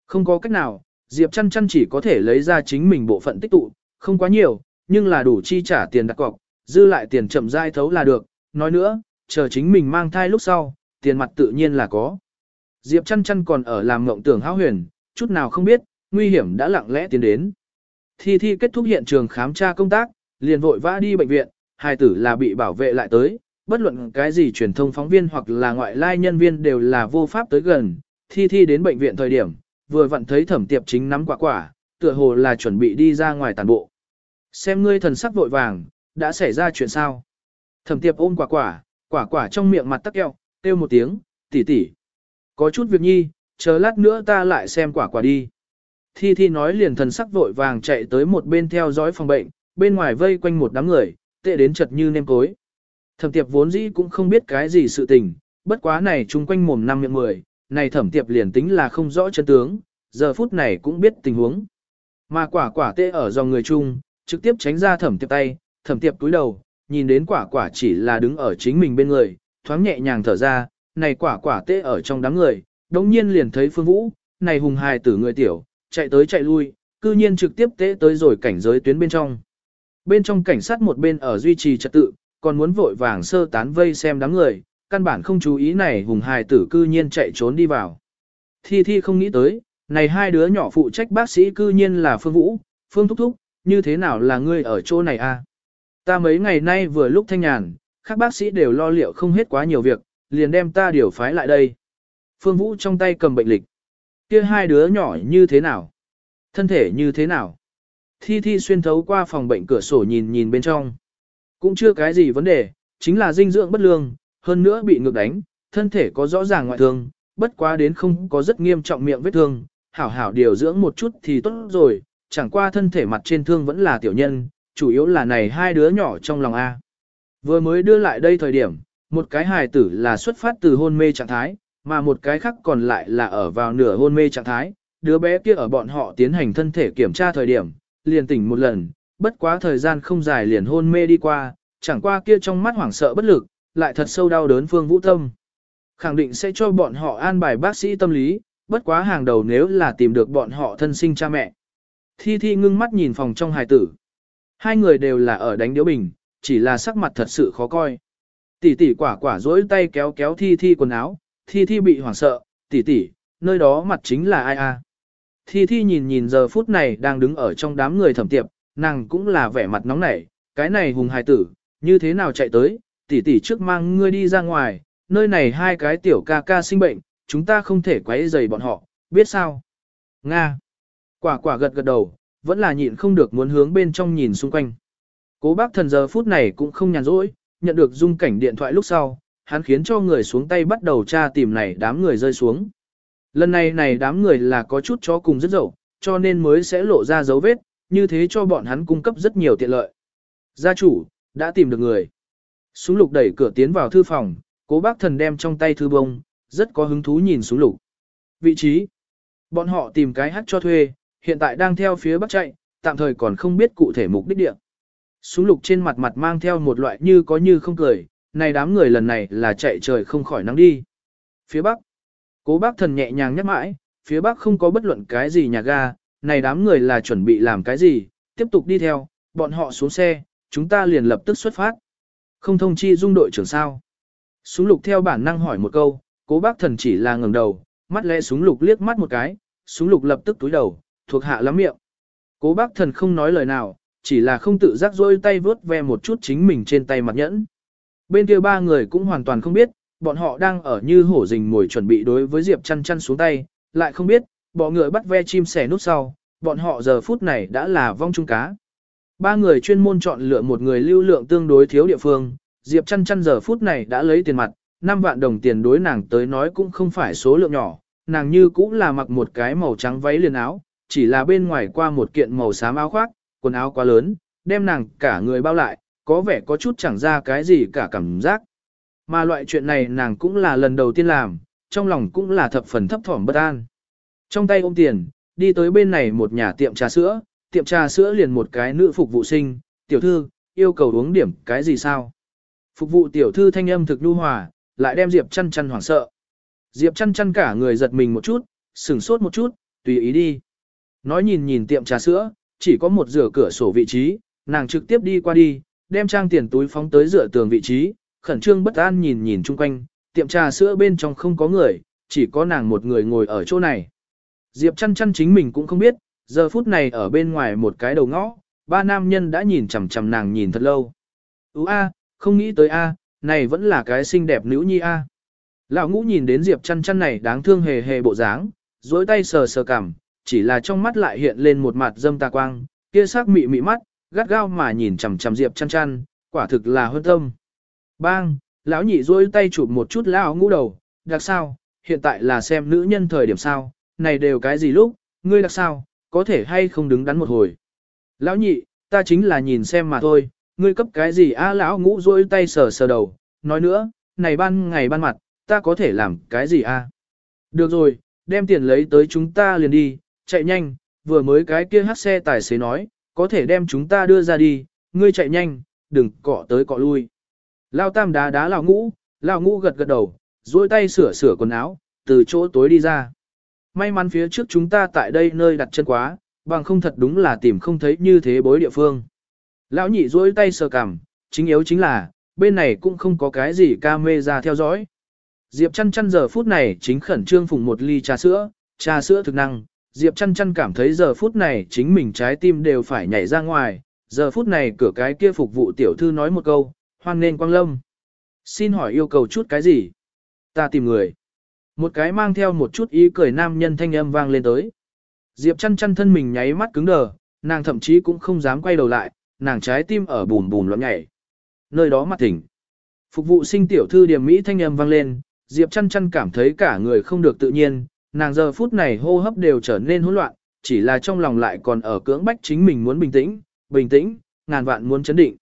Không có cách nào, Diệp chăn chăn chỉ có thể lấy ra chính mình bộ phận tích tụ, không quá nhiều, nhưng là đủ chi trả tiền đặt cọc, dư lại tiền chậm rãi thấu là được, nói nữa, chờ chính mình mang thai lúc sau, tiền mặt tự nhiên là có. Diệp chăn chăn còn ở làm ngộng tưởng háo huyền, chút nào không biết, nguy hiểm đã lặng lẽ tiến đến. Thi Thi kết thúc hiện trường khám tra công tác, liền vội vã đi bệnh viện, hai tử là bị bảo vệ lại tới, bất luận cái gì truyền thông phóng viên hoặc là ngoại lai nhân viên đều là vô pháp tới gần. Thi Thi đến bệnh viện thời điểm, vừa vặn thấy thẩm tiệp chính nắm quả quả, tựa hồ là chuẩn bị đi ra ngoài tàn bộ. Xem ngươi thần sắc vội vàng, đã xảy ra chuyện sao? Thẩm tiệp ôm quả quả, quả quả trong miệng mặt tắc eo, kêu một tiếng, tỷ tỷ. Có chút việc nhi, chờ lát nữa ta lại xem quả quả đi. Thi Thi nói liền thần sắc vội vàng chạy tới một bên theo dõi phòng bệnh, bên ngoài vây quanh một đám người, tệ đến chật như nêm cối. Thẩm tiệp vốn dĩ cũng không biết cái gì sự tình, bất quá này chung quanh mồm năm miệng mười, này thẩm tiệp liền tính là không rõ chân tướng, giờ phút này cũng biết tình huống. Mà quả quả tệ ở dòng người chung, trực tiếp tránh ra thẩm tiệp tay, thẩm tiệp túi đầu, nhìn đến quả quả chỉ là đứng ở chính mình bên người, thoáng nhẹ nhàng thở ra, này quả quả tê ở trong đám người, đống nhiên liền thấy Phương Vũ, này hùng hài tử người tiểu, chạy tới chạy lui, cư nhiên trực tiếp tê tới rồi cảnh giới tuyến bên trong. Bên trong cảnh sát một bên ở duy trì trật tự, còn muốn vội vàng sơ tán vây xem đám người, căn bản không chú ý này hùng hài tử cư nhiên chạy trốn đi vào. Thi Thi không nghĩ tới, này hai đứa nhỏ phụ trách bác sĩ cư nhiên là Phương Vũ, Phương Thúc Thúc, như thế nào là ngươi ở chỗ này a? Ta mấy ngày nay vừa lúc thanh nhàn, các bác sĩ đều lo liệu không hết quá nhiều việc, liền đem ta điều phái lại đây. Phương Vũ trong tay cầm bệnh lịch. Kia hai đứa nhỏ như thế nào? Thân thể như thế nào? Thi Thi xuyên thấu qua phòng bệnh cửa sổ nhìn nhìn bên trong. Cũng chưa cái gì vấn đề, chính là dinh dưỡng bất lương, hơn nữa bị ngược đánh, thân thể có rõ ràng ngoại thương, bất quá đến không có rất nghiêm trọng miệng vết thương, hảo hảo điều dưỡng một chút thì tốt rồi, chẳng qua thân thể mặt trên thương vẫn là tiểu nhân, chủ yếu là này hai đứa nhỏ trong lòng A. Vừa mới đưa lại đây thời điểm, một cái hài tử là xuất phát từ hôn mê trạng thái, mà một cái khác còn lại là ở vào nửa hôn mê trạng thái, đứa bé kia ở bọn họ tiến hành thân thể kiểm tra thời điểm, liền tỉnh một lần, bất quá thời gian không dài liền hôn mê đi qua, chẳng qua kia trong mắt hoảng sợ bất lực, lại thật sâu đau đớn phương vũ tâm. Khẳng định sẽ cho bọn họ an bài bác sĩ tâm lý, bất quá hàng đầu nếu là tìm được bọn họ thân sinh cha mẹ. Thi Thi ngưng mắt nhìn phòng trong hài tử. Hai người đều là ở đánh điếu bình, chỉ là sắc mặt thật sự khó coi. Tỷ tỷ quả quả dỗi tay kéo kéo Thi Thi quần áo, Thi Thi bị hoảng sợ, tỷ tỷ, nơi đó mặt chính là ai a? Thi Thi nhìn nhìn giờ phút này đang đứng ở trong đám người thẩm tiệp, nàng cũng là vẻ mặt nóng nảy, cái này hùng hài tử, như thế nào chạy tới, tỷ tỷ trước mang ngươi đi ra ngoài, nơi này hai cái tiểu ca ca sinh bệnh, chúng ta không thể quấy rầy bọn họ, biết sao? Nga. Quả quả gật gật đầu, vẫn là nhịn không được muốn hướng bên trong nhìn xung quanh. Cố bác thần giờ phút này cũng không nhàn rỗi, nhận được dung cảnh điện thoại lúc sau, hắn khiến cho người xuống tay bắt đầu tra tìm này đám người rơi xuống. Lần này này đám người là có chút chó cùng rất dậu, cho nên mới sẽ lộ ra dấu vết, như thế cho bọn hắn cung cấp rất nhiều tiện lợi. Gia chủ, đã tìm được người. Súng lục đẩy cửa tiến vào thư phòng, cố bác thần đem trong tay thư bông, rất có hứng thú nhìn súng lục. Vị trí. Bọn họ tìm cái hát cho thuê, hiện tại đang theo phía bắc chạy, tạm thời còn không biết cụ thể mục đích địa. Súng lục trên mặt mặt mang theo một loại như có như không cười, này đám người lần này là chạy trời không khỏi nắng đi. Phía bắc. Cố bác thần nhẹ nhàng nhắc mãi, phía bắc không có bất luận cái gì nhà ga, này đám người là chuẩn bị làm cái gì, tiếp tục đi theo, bọn họ xuống xe, chúng ta liền lập tức xuất phát. Không thông chi dung đội trưởng sao. Súng lục theo bản năng hỏi một câu, cố bác thần chỉ là ngẩng đầu, mắt lẽ súng lục liếc mắt một cái, súng lục lập tức túi đầu, thuộc hạ lắm miệng. Cố bác thần không nói lời nào, chỉ là không tự giác rôi tay vớt ve một chút chính mình trên tay mặt nhẫn. Bên kia ba người cũng hoàn toàn không biết, bọn họ đang ở như hổ rình ngồi chuẩn bị đối với Diệp chăn chăn xuống tay, lại không biết, bỏ người bắt ve chim sẻ nút sau, bọn họ giờ phút này đã là vong chung cá. Ba người chuyên môn chọn lựa một người lưu lượng tương đối thiếu địa phương, Diệp chăn chăn giờ phút này đã lấy tiền mặt, 5 vạn đồng tiền đối nàng tới nói cũng không phải số lượng nhỏ, nàng như cũng là mặc một cái màu trắng váy liền áo, chỉ là bên ngoài qua một kiện màu xám áo khoác, quần áo quá lớn, đem nàng cả người bao lại, có vẻ có chút chẳng ra cái gì cả cảm giác. Mà loại chuyện này nàng cũng là lần đầu tiên làm, trong lòng cũng là thập phần thấp thỏm bất an. Trong tay ôm tiền, đi tới bên này một nhà tiệm trà sữa, tiệm trà sữa liền một cái nữ phục vụ sinh, tiểu thư, yêu cầu uống điểm cái gì sao? Phục vụ tiểu thư thanh âm thực nhu hòa, lại đem Diệp chăn chăn hoảng sợ. Diệp chăn chăn cả người giật mình một chút, sửng sốt một chút, tùy ý đi. Nói nhìn nhìn tiệm trà sữa, chỉ có một rửa cửa sổ vị trí, nàng trực tiếp đi qua đi, đem trang tiền túi phóng tới rửa tường vị trí, khẩn trương bất an nhìn nhìn chung quanh, tiệm trà sữa bên trong không có người, chỉ có nàng một người ngồi ở chỗ này. Diệp chăn chăn chính mình cũng không biết, giờ phút này ở bên ngoài một cái đầu ngõ, ba nam nhân đã nhìn chằm chằm nàng nhìn thật lâu. Ú a, không nghĩ tới a, này vẫn là cái xinh đẹp nữ nhi a. Lão ngũ nhìn đến Diệp chăn chăn này đáng thương hề hề bộ dáng, dối tay sờ sờ cằm, chỉ là trong mắt lại hiện lên một mặt dâm tà quang, kia sắc mị mị mắt, gắt gao mà nhìn chằm chằm Diệp chăn chăn, quả thực là hơn tâm. Bang, lão nhị duỗi tay chụp một chút lão ngũ đầu, đặc sao, hiện tại là xem nữ nhân thời điểm sao, này đều cái gì lúc, ngươi đặc sao, có thể hay không đứng đắn một hồi. Lão nhị, ta chính là nhìn xem mà thôi, ngươi cấp cái gì a lão ngũ duỗi tay sờ sờ đầu, nói nữa, này ban ngày ban mặt, ta có thể làm cái gì a? Được rồi, đem tiền lấy tới chúng ta liền đi, chạy nhanh, vừa mới cái kia hát xe tài xế nói, có thể đem chúng ta đưa ra đi, ngươi chạy nhanh, đừng cọ tới cọ lui. Lao tam đá đá lao ngũ, lao ngũ gật gật đầu, duỗi tay sửa sửa quần áo, từ chỗ tối đi ra. May mắn phía trước chúng ta tại đây nơi đặt chân quá, bằng không thật đúng là tìm không thấy như thế bối địa phương. Lão nhị duỗi tay sờ cằm, chính yếu chính là, bên này cũng không có cái gì ca mê ra theo dõi. Diệp chăn chăn giờ phút này chính khẩn trương phùng một ly trà sữa, trà sữa thực năng, Diệp chăn chăn cảm thấy giờ phút này chính mình trái tim đều phải nhảy ra ngoài, giờ phút này cửa cái kia phục vụ tiểu thư nói một câu, hoan nên quang lâm. Xin hỏi yêu cầu chút cái gì? Ta tìm người. Một cái mang theo một chút ý cười nam nhân thanh âm vang lên tới. Diệp chăn chăn thân mình nháy mắt cứng đờ, nàng thậm chí cũng không dám quay đầu lại, nàng trái tim ở bùn bùn loạn nhảy. Nơi đó mặt thỉnh. Phục vụ sinh tiểu thư điểm Mỹ thanh âm vang lên, Diệp chăn chăn cảm thấy cả người không được tự nhiên, nàng giờ phút này hô hấp đều trở nên hỗn loạn, chỉ là trong lòng lại còn ở cưỡng bách chính mình muốn bình tĩnh, bình tĩnh, ngàn vạn muốn chấn định.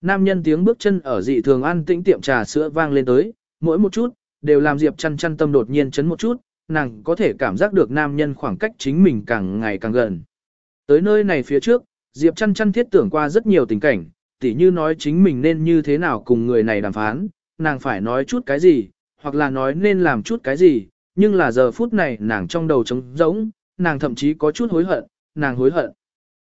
Nam nhân tiếng bước chân ở dị thường ăn tĩnh tiệm trà sữa vang lên tới, mỗi một chút, đều làm Diệp chăn chăn tâm đột nhiên chấn một chút, nàng có thể cảm giác được nam nhân khoảng cách chính mình càng ngày càng gần. Tới nơi này phía trước, Diệp chăn chăn thiết tưởng qua rất nhiều tình cảnh, tỉ như nói chính mình nên như thế nào cùng người này đàm phán, nàng phải nói chút cái gì, hoặc là nói nên làm chút cái gì, nhưng là giờ phút này nàng trong đầu trống rỗng, nàng thậm chí có chút hối hận, nàng hối hận.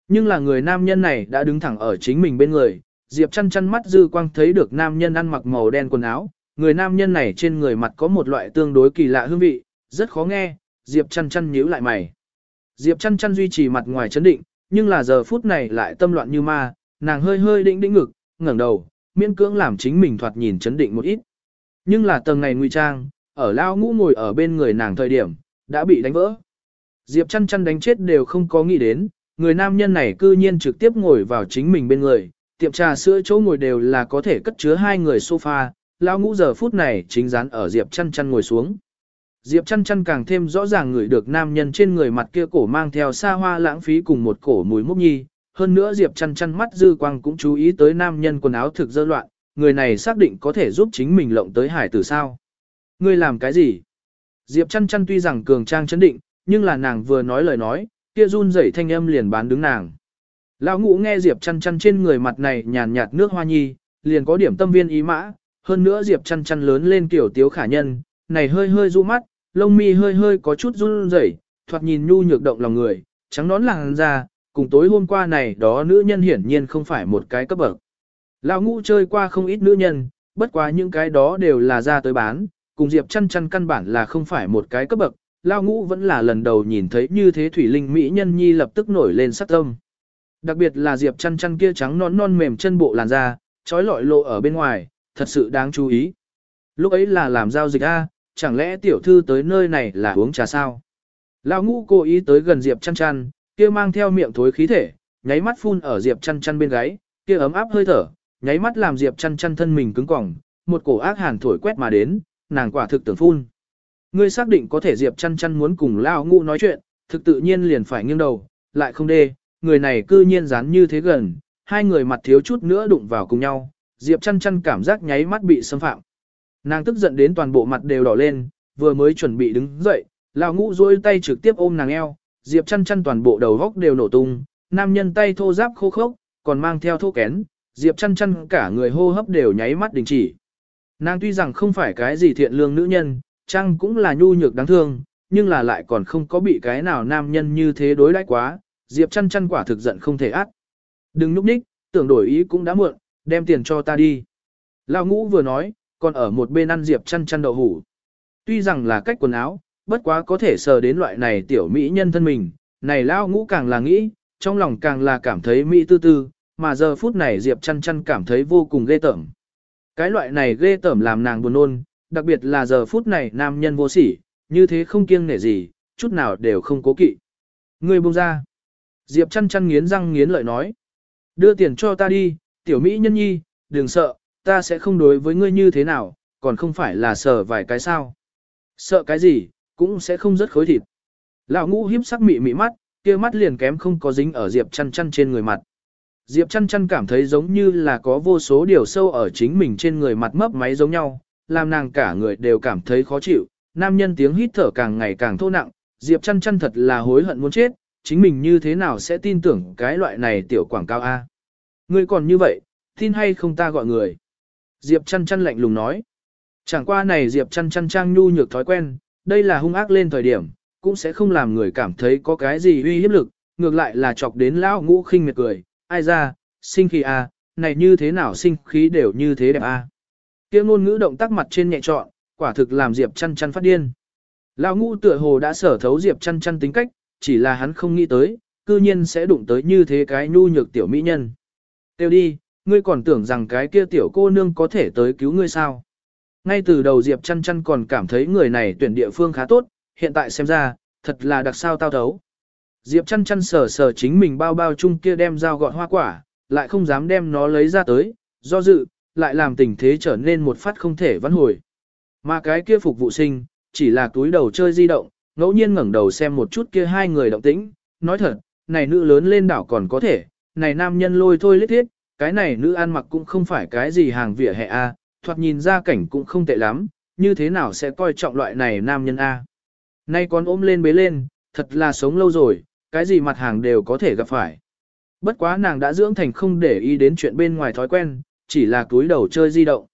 Nhưng là người nam nhân này đã đứng thẳng ở chính mình bên người, Diệp chăn chăn mắt dư quang thấy được nam nhân ăn mặc màu đen quần áo, người nam nhân này trên người mặt có một loại tương đối kỳ lạ hương vị, rất khó nghe, Diệp chăn chăn nhíu lại mày. Diệp chăn chăn duy trì mặt ngoài chấn định, nhưng là giờ phút này lại tâm loạn như ma, nàng hơi hơi định định ngực, ngẩng đầu, miễn cưỡng làm chính mình thoạt nhìn chấn định một ít. Nhưng là tầng này nguy trang, ở lao ngũ ngồi ở bên người nàng thời điểm, đã bị đánh vỡ. Diệp chăn chăn đánh chết đều không có nghĩ đến, người nam nhân này cư nhiên trực tiếp ngồi vào chính mình bên người, tiệm trà sữa chỗ ngồi đều là có thể cất chứa hai người sofa, lao ngũ giờ phút này chính dán ở Diệp chăn chăn ngồi xuống. Diệp chăn chăn càng thêm rõ ràng người được nam nhân trên người mặt kia cổ mang theo xa hoa lãng phí cùng một cổ mùi mốc nhi. Hơn nữa Diệp chăn chăn mắt dư quang cũng chú ý tới nam nhân quần áo thực dơ loạn, người này xác định có thể giúp chính mình lộng tới hải tử sao. Ngươi làm cái gì? Diệp chăn chăn tuy rằng cường trang chấn định, nhưng là nàng vừa nói lời nói, kia run rẩy thanh âm liền bán đứng nàng. Lão ngũ nghe Diệp chăn chăn trên người mặt này nhàn nhạt nước hoa nhi, liền có điểm tâm viên ý mã, hơn nữa Diệp chăn chăn lớn lên kiểu tiếu khả nhân, này hơi hơi du mắt, lông mi hơi hơi có chút run rẩy, thoạt nhìn nhu nhược động lòng người, trắng nón làng ra, cùng tối hôm qua này đó nữ nhân hiển nhiên không phải một cái cấp bậc. Lão ngũ chơi qua không ít nữ nhân, bất quá những cái đó đều là ra tới bán, cùng Diệp chăn chăn căn bản là không phải một cái cấp bậc, Lão ngũ vẫn là lần đầu nhìn thấy như thế thủy linh mỹ nhân nhi lập tức nổi lên sắc tâm. Đặc biệt là Diệp chăn chăn kia trắng non non mềm chân bộ làn da, trói lọi lộ ở bên ngoài, thật sự đáng chú ý. Lúc ấy là làm giao dịch A, chẳng lẽ tiểu thư tới nơi này là uống trà sao? Lão ngũ cố ý tới gần Diệp chăn chăn, kia mang theo miệng thối khí thể, nháy mắt phun ở Diệp chăn chăn bên gáy, kia ấm áp hơi thở, nháy mắt làm Diệp chăn chăn thân mình cứng cỏng, một cổ ác hàn thổi quét mà đến, nàng quả thực tưởng phun. Ngươi xác định có thể Diệp chăn chăn muốn cùng Lão ngũ nói chuyện, thực tự nhiên liền phải nghiêng đầu, lại không đê, người này cư nhiên dán như thế gần, hai người mặt thiếu chút nữa đụng vào cùng nhau, Diệp chăn chăn cảm giác nháy mắt bị xâm phạm. Nàng tức giận đến toàn bộ mặt đều đỏ lên, vừa mới chuẩn bị đứng dậy, lão ngũ duỗi tay trực tiếp ôm nàng eo, Diệp chăn chăn toàn bộ đầu góc đều nổ tung, nam nhân tay thô giáp khô khốc, còn mang theo thô kén, Diệp chăn chăn cả người hô hấp đều nháy mắt đình chỉ. Nàng tuy rằng không phải cái gì thiện lương nữ nhân, chăng cũng là nhu nhược đáng thương, nhưng là lại còn không có bị cái nào nam nhân như thế đối đãi quá, Diệp chăn chăn quả thực giận không thể át. Đừng núp ních, tưởng đổi ý cũng đã muộn, đem tiền cho ta đi. Lão ngũ vừa nói, còn ở một bên ăn Diệp chăn chăn đậu hủ. Tuy rằng là cách quần áo, bất quá có thể sờ đến loại này tiểu mỹ nhân thân mình, này Lão ngũ càng là nghĩ, trong lòng càng là cảm thấy mỹ tư tư, mà giờ phút này Diệp chăn chăn cảm thấy vô cùng ghê tởm. Cái loại này ghê tởm làm nàng buồn nôn, đặc biệt là giờ phút này nam nhân vô sỉ, như thế không kiêng nể gì, chút nào đều không cố kỵ. Người buông ra. Diệp chăn chăn nghiến răng nghiến lợi nói. Đưa tiền cho ta đi, tiểu mỹ nhân nhi, đừng sợ, ta sẽ không đối với ngươi như thế nào, còn không phải là sợ vài cái sao. Sợ cái gì, cũng sẽ không rất khối thịt. Lão ngũ hiếp sắc mị mị mắt, kia mắt liền kém không có dính ở Diệp chăn chăn trên người mặt. Diệp chăn chăn cảm thấy giống như là có vô số điều sâu ở chính mình trên người mặt mấp máy giống nhau, làm nàng cả người đều cảm thấy khó chịu, nam nhân tiếng hít thở càng ngày càng thô nặng, Diệp chăn chăn thật là hối hận muốn chết, chính mình như thế nào sẽ tin tưởng cái loại này tiểu quảng cáo A. Ngươi còn như vậy, tin hay không ta gọi người. Diệp chăn chăn lạnh lùng nói. Chẳng qua này Diệp chăn chăn trang nhu nhược thói quen, đây là hung ác lên thời điểm, cũng sẽ không làm người cảm thấy có cái gì uy hiếp lực, ngược lại là chọc đến lão ngũ khinh miệt cười, ai ra, sinh khí à, này như thế nào sinh khí đều như thế đẹp à. Kia ngôn ngữ động tác mặt trên nhẹ trọn, quả thực làm Diệp chăn chăn phát điên. Lão ngũ tựa hồ đã sở thấu Diệp chăn chăn tính cách, chỉ là hắn không nghĩ tới, cư nhiên sẽ đụng tới như thế cái nhu nhược tiểu mỹ nhân. Tiêu đi, ngươi còn tưởng rằng cái kia tiểu cô nương có thể tới cứu ngươi sao. Ngay từ đầu Diệp chăn chăn còn cảm thấy người này tuyển địa phương khá tốt, hiện tại xem ra, thật là đặc sao tao thấu. Diệp chăn chăn sờ sờ chính mình bao bao chung kia đem dao gọt hoa quả, lại không dám đem nó lấy ra tới, do dự, lại làm tình thế trở nên một phát không thể vãn hồi. Mà cái kia phục vụ sinh, chỉ là túi đầu chơi di động, ngẫu nhiên ngẩng đầu xem một chút kia hai người động tĩnh, nói thật, này nữ lớn lên đảo còn có thể, này nam nhân lôi thôi lết thiết, cái này nữ ăn mặc cũng không phải cái gì hàng vỉa hè a, thoạt nhìn ra cảnh cũng không tệ lắm, như thế nào sẽ coi trọng loại này nam nhân a. Nay còn ôm lên bế lên, thật là sống lâu rồi, cái gì mặt hàng đều có thể gặp phải. Bất quá nàng đã dưỡng thành không để ý đến chuyện bên ngoài thói quen, chỉ là túi đầu chơi di động.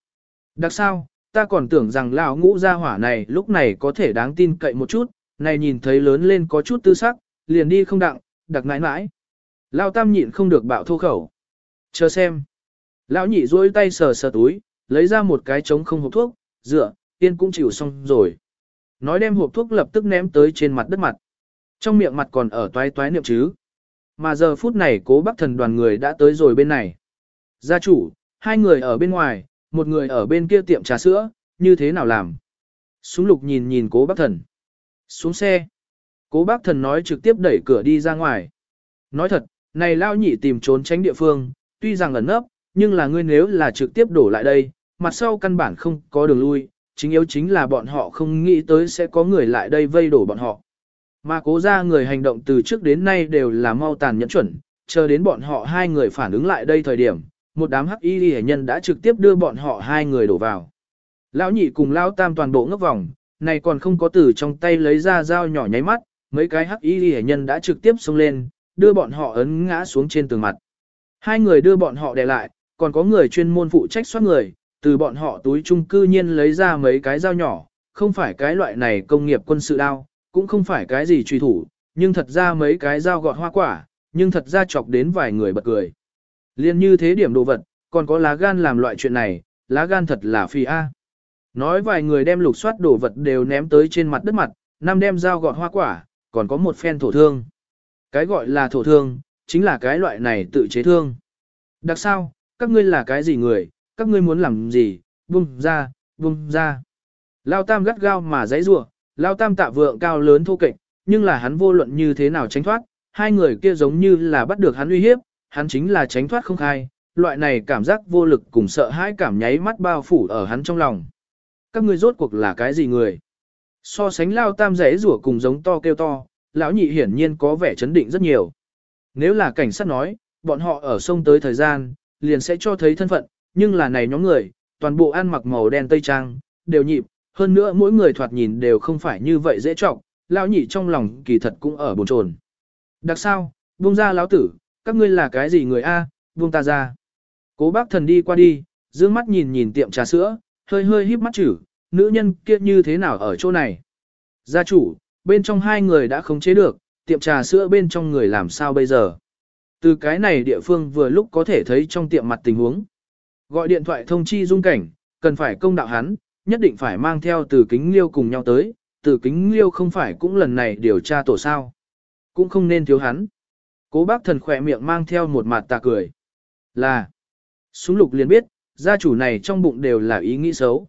Đặc sao, ta còn tưởng rằng lão ngũ gia hỏa này lúc này có thể đáng tin cậy một chút, này nhìn thấy lớn lên có chút tư sắc, liền đi không đặng, đặc nãi nãi. Lão tam nhịn không được bạo thô khẩu. Chờ xem. Lão nhị duỗi tay sờ sờ túi, lấy ra một cái trống không hộp thuốc, dựa, tiên cũng chịu xong rồi. Nói đem hộp thuốc lập tức ném tới trên mặt đất mặt. Trong miệng mặt còn ở toái toái niệm chứ. Mà giờ phút này cố bác thần đoàn người đã tới rồi bên này. Gia chủ, hai người ở bên ngoài, một người ở bên kia tiệm trà sữa, như thế nào làm? Súng lục nhìn nhìn cố bác thần. Xuống xe. Cố bác thần nói trực tiếp đẩy cửa đi ra ngoài. Nói thật, này lao nhị tìm trốn tránh địa phương, tuy rằng ẩn nấp, nhưng là ngươi nếu là trực tiếp đổ lại đây, mặt sau căn bản không có đường lui, chính yếu chính là bọn họ không nghĩ tới sẽ có người lại đây vây đổ bọn họ. Mà cố ra người hành động từ trước đến nay đều là mau tàn nhẫn chuẩn, chờ đến bọn họ hai người phản ứng lại đây thời điểm, một đám hắc y hệ nhân đã trực tiếp đưa bọn họ hai người đổ vào. Lão nhị cùng lão tam toàn bộ ngấp vòng, này còn không có từ trong tay lấy ra dao nhỏ nháy mắt, mấy cái hắc y hệ nhân đã trực tiếp xông lên, đưa bọn họ ấn ngã xuống trên tường mặt. Hai người đưa bọn họ đè lại, còn có người chuyên môn phụ trách soát người, từ bọn họ túi chung cư nhiên lấy ra mấy cái dao nhỏ, không phải cái loại này công nghiệp quân sự đao, cũng không phải cái gì truy thủ, nhưng thật ra mấy cái dao gọt hoa quả, nhưng thật ra chọc đến vài người bật cười. Liên như thế điểm đồ vật, còn có lá gan làm loại chuyện này, lá gan thật là phi a. Nói vài người đem lục soát đồ vật đều ném tới trên mặt đất mặt, năm đem dao gọt hoa quả, còn có một phen thổ thương. Cái gọi là thổ thương, chính là cái loại này tự chế thương. Đặc sao, các ngươi là cái gì người, các ngươi muốn làm gì, buông ra, buông ra. Lao tam gắt gao mà giấy rủa Lao tam tạ vượng cao lớn thô kệch, nhưng là hắn vô luận như thế nào tránh thoát, hai người kia giống như là bắt được hắn uy hiếp, hắn chính là tránh thoát không khai, loại này cảm giác vô lực cùng sợ hãi cảm nháy mắt bao phủ ở hắn trong lòng. Các ngươi rốt cuộc là cái gì người? So sánh Lao tam rẽ rủa cùng giống to kêu to, lão nhị hiển nhiên có vẻ chấn định rất nhiều. Nếu là cảnh sát nói, bọn họ ở sông tới thời gian, liền sẽ cho thấy thân phận, nhưng là này nhóm người, toàn bộ ăn mặc màu đen tây trang, đều nhịp, hơn nữa mỗi người thoạt nhìn đều không phải như vậy dễ trọng, lão nhị trong lòng kỳ thật cũng ở bồn chồn. Đặc sao, buông ra lão tử, các ngươi là cái gì người a, buông ta ra. Cố bác thần đi qua đi, dương mắt nhìn nhìn tiệm trà sữa, hơi hơi híp mắt chử, nữ nhân kia như thế nào ở chỗ này. Gia chủ, bên trong hai người đã khống chế được, tiệm trà sữa bên trong người làm sao bây giờ. Từ cái này địa phương vừa lúc có thể thấy trong tiệm mặt tình huống. Gọi điện thoại thông chi dung cảnh, cần phải công đạo hắn, nhất định phải mang theo từ kính liêu cùng nhau tới, từ kính liêu không phải cũng lần này điều tra tổ sao. Cũng không nên thiếu hắn. Cố bác thần khỏe miệng mang theo một mặt tà cười. Là, súng lục liền biết, gia chủ này trong bụng đều là ý nghĩ xấu.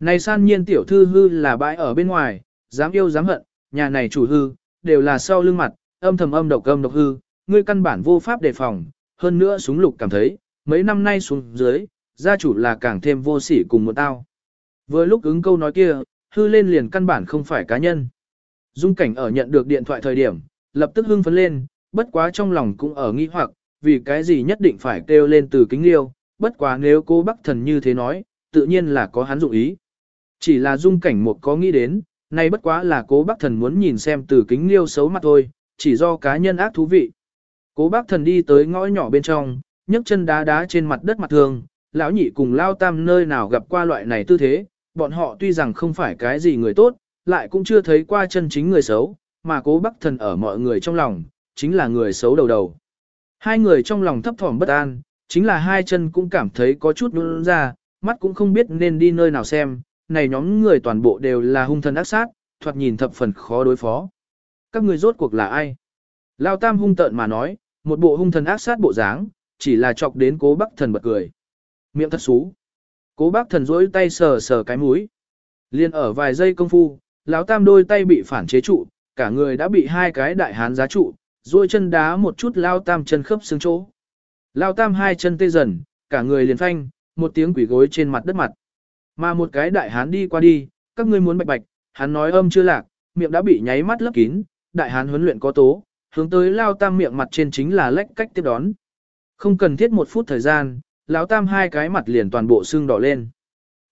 Này san nhiên tiểu thư hư là bãi ở bên ngoài, dám yêu dám hận, nhà này chủ hư, đều là sau lưng mặt, âm thầm âm độc âm độc hư, ngươi căn bản vô pháp đề phòng, hơn nữa súng lục cảm thấy, mấy năm nay xuống dưới, gia chủ là càng thêm vô sỉ cùng một tao. Vừa lúc ứng câu nói kia, hư lên liền căn bản không phải cá nhân. Dung cảnh ở nhận được điện thoại thời điểm, lập tức hưng phấn lên, bất quá trong lòng cũng ở nghi hoặc, vì cái gì nhất định phải kêu lên từ kính liêu, bất quá nếu cô bắc thần như thế nói, tự nhiên là có hắn dụng ý. Chỉ là dung cảnh một có nghĩ đến, nay bất quá là cố bác thần muốn nhìn xem từ kính liêu xấu mặt thôi, chỉ do cá nhân ác thú vị. Cố bác thần đi tới ngõ nhỏ bên trong, nhấc chân đá đá trên mặt đất mặt thường, lão nhị cùng lao tam nơi nào gặp qua loại này tư thế, bọn họ tuy rằng không phải cái gì người tốt, lại cũng chưa thấy qua chân chính người xấu, mà cố bắc thần ở mọi người trong lòng, chính là người xấu đầu đầu. Hai người trong lòng thấp thỏm bất an, chính là hai chân cũng cảm thấy có chút nôn ra, mắt cũng không biết nên đi nơi nào xem, này nhóm người toàn bộ đều là hung thần ác sát, thoạt nhìn thập phần khó đối phó. Các người rốt cuộc là ai? Lao Tam hung tợn mà nói, một bộ hung thần ác sát bộ dáng, chỉ là chọc đến cố bắc thần bật cười. Miệng thật xú. Cố bác thần rỗi tay sờ sờ cái mũi. Liên ở vài giây công phu, lão tam đôi tay bị phản chế trụ, cả người đã bị hai cái đại hán giá trụ, duỗi chân đá một chút lao tam chân khớp xương chỗ. Lao tam hai chân tê dần, cả người liền phanh, một tiếng quỷ gối trên mặt đất mặt. Mà một cái đại hán đi qua đi, các ngươi muốn bạch bạch, hắn nói âm chưa lạc, miệng đã bị nháy mắt lấp kín, đại hán huấn luyện có tố, hướng tới lao tam miệng mặt trên chính là lách cách tiếp đón. Không cần thiết một phút thời gian, lão tam hai cái mặt liền toàn bộ sưng đỏ lên.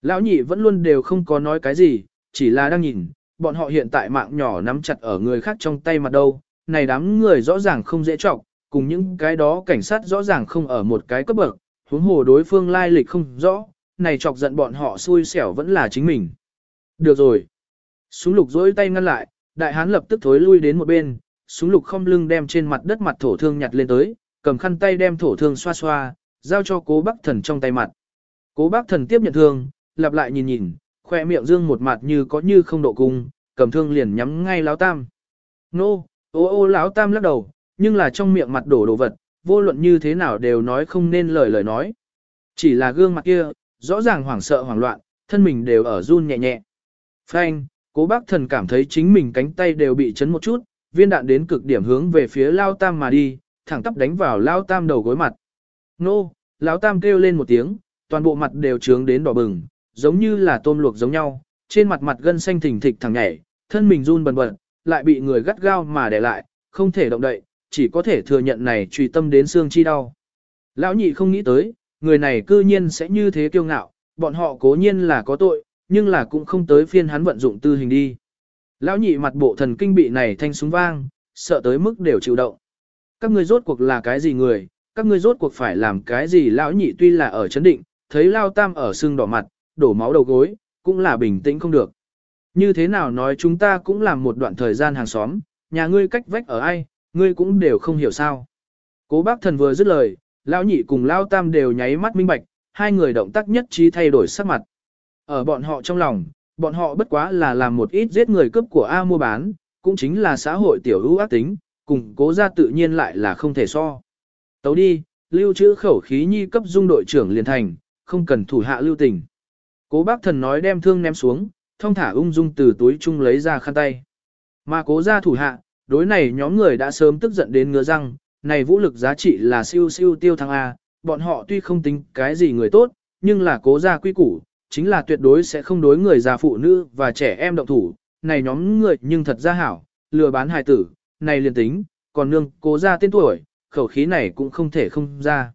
Lão nhị vẫn luôn đều không có nói cái gì, chỉ là đang nhìn, bọn họ hiện tại mạng nhỏ nắm chặt ở người khác trong tay mặt đâu, này đám người rõ ràng không dễ trọng, cùng những cái đó cảnh sát rõ ràng không ở một cái cấp bậc, huống hồ đối phương lai lịch không rõ, này chọc giận bọn họ xui xẻo vẫn là chính mình. Được rồi. Súng lục dối tay ngăn lại, đại hán lập tức thối lui đến một bên, súng lục không lưng đem trên mặt đất mặt thổ thương nhặt lên tới, cầm khăn tay đem thổ thương xoa xoa, giao cho cố bác thần trong tay mặt. Cố bác thần tiếp nhận thương, lặp lại nhìn nhìn, khoe miệng dương một mặt như có như không độ cung, cầm thương liền nhắm ngay lão tam. Nô, ô ô lão tam lắc đầu, nhưng là trong miệng mặt đổ đồ vật, vô luận như thế nào đều nói không nên lời lời nói. Chỉ là gương mặt kia, rõ ràng hoảng sợ hoảng loạn, thân mình đều ở run nhẹ nhẹ. Phanh, cố bác thần cảm thấy chính mình cánh tay đều bị chấn một chút, viên đạn đến cực điểm hướng về phía lao tam mà đi, thẳng tắp đánh vào lao tam đầu gối mặt. Nô, lão tam kêu lên một tiếng, toàn bộ mặt đều trướng đến đỏ bừng, giống như là tôm luộc giống nhau, trên mặt mặt gân xanh thỉnh thịch thẳng nhảy, thân mình run bần bật, lại bị người gắt gao mà để lại, không thể động đậy, chỉ có thể thừa nhận này truy tâm đến xương chi đau. Lão nhị không nghĩ tới, người này cư nhiên sẽ như thế kiêu ngạo, bọn họ cố nhiên là có tội, nhưng là cũng không tới phiên hắn vận dụng tư hình đi. Lão nhị mặt bộ thần kinh bị này thanh súng vang, sợ tới mức đều chịu động. Các ngươi rốt cuộc là cái gì người, các ngươi rốt cuộc phải làm cái gì lão nhị tuy là ở chấn định, thấy lao tam ở xương đỏ mặt, đổ máu đầu gối, cũng là bình tĩnh không được. Như thế nào nói chúng ta cũng làm một đoạn thời gian hàng xóm, nhà ngươi cách vách ở ai, ngươi cũng đều không hiểu sao. Cố bác thần vừa dứt lời, lão nhị cùng lao tam đều nháy mắt minh bạch, hai người động tác nhất trí thay đổi sắc mặt. Ở bọn họ trong lòng, bọn họ bất quá là làm một ít giết người cướp của A mua bán, cũng chính là xã hội tiểu ưu ác tính, cùng cố ra tự nhiên lại là không thể so. Tấu đi, lưu trữ khẩu khí nhi cấp dung đội trưởng liền thành, không cần thủ hạ lưu tình. Cố bác thần nói đem thương ném xuống, thông thả ung dung từ túi chung lấy ra khăn tay. Mà cố ra thủ hạ, đối này nhóm người đã sớm tức giận đến ngứa răng, này vũ lực giá trị là siêu siêu tiêu thăng A, bọn họ tuy không tính cái gì người tốt, nhưng là cố ra quy củ, chính là tuyệt đối sẽ không đối người già phụ nữ và trẻ em động thủ, này nhóm người nhưng thật ra hảo, lừa bán hài tử, này liền tính, còn nương cố ra tên tuổi, khẩu khí này cũng không thể không ra.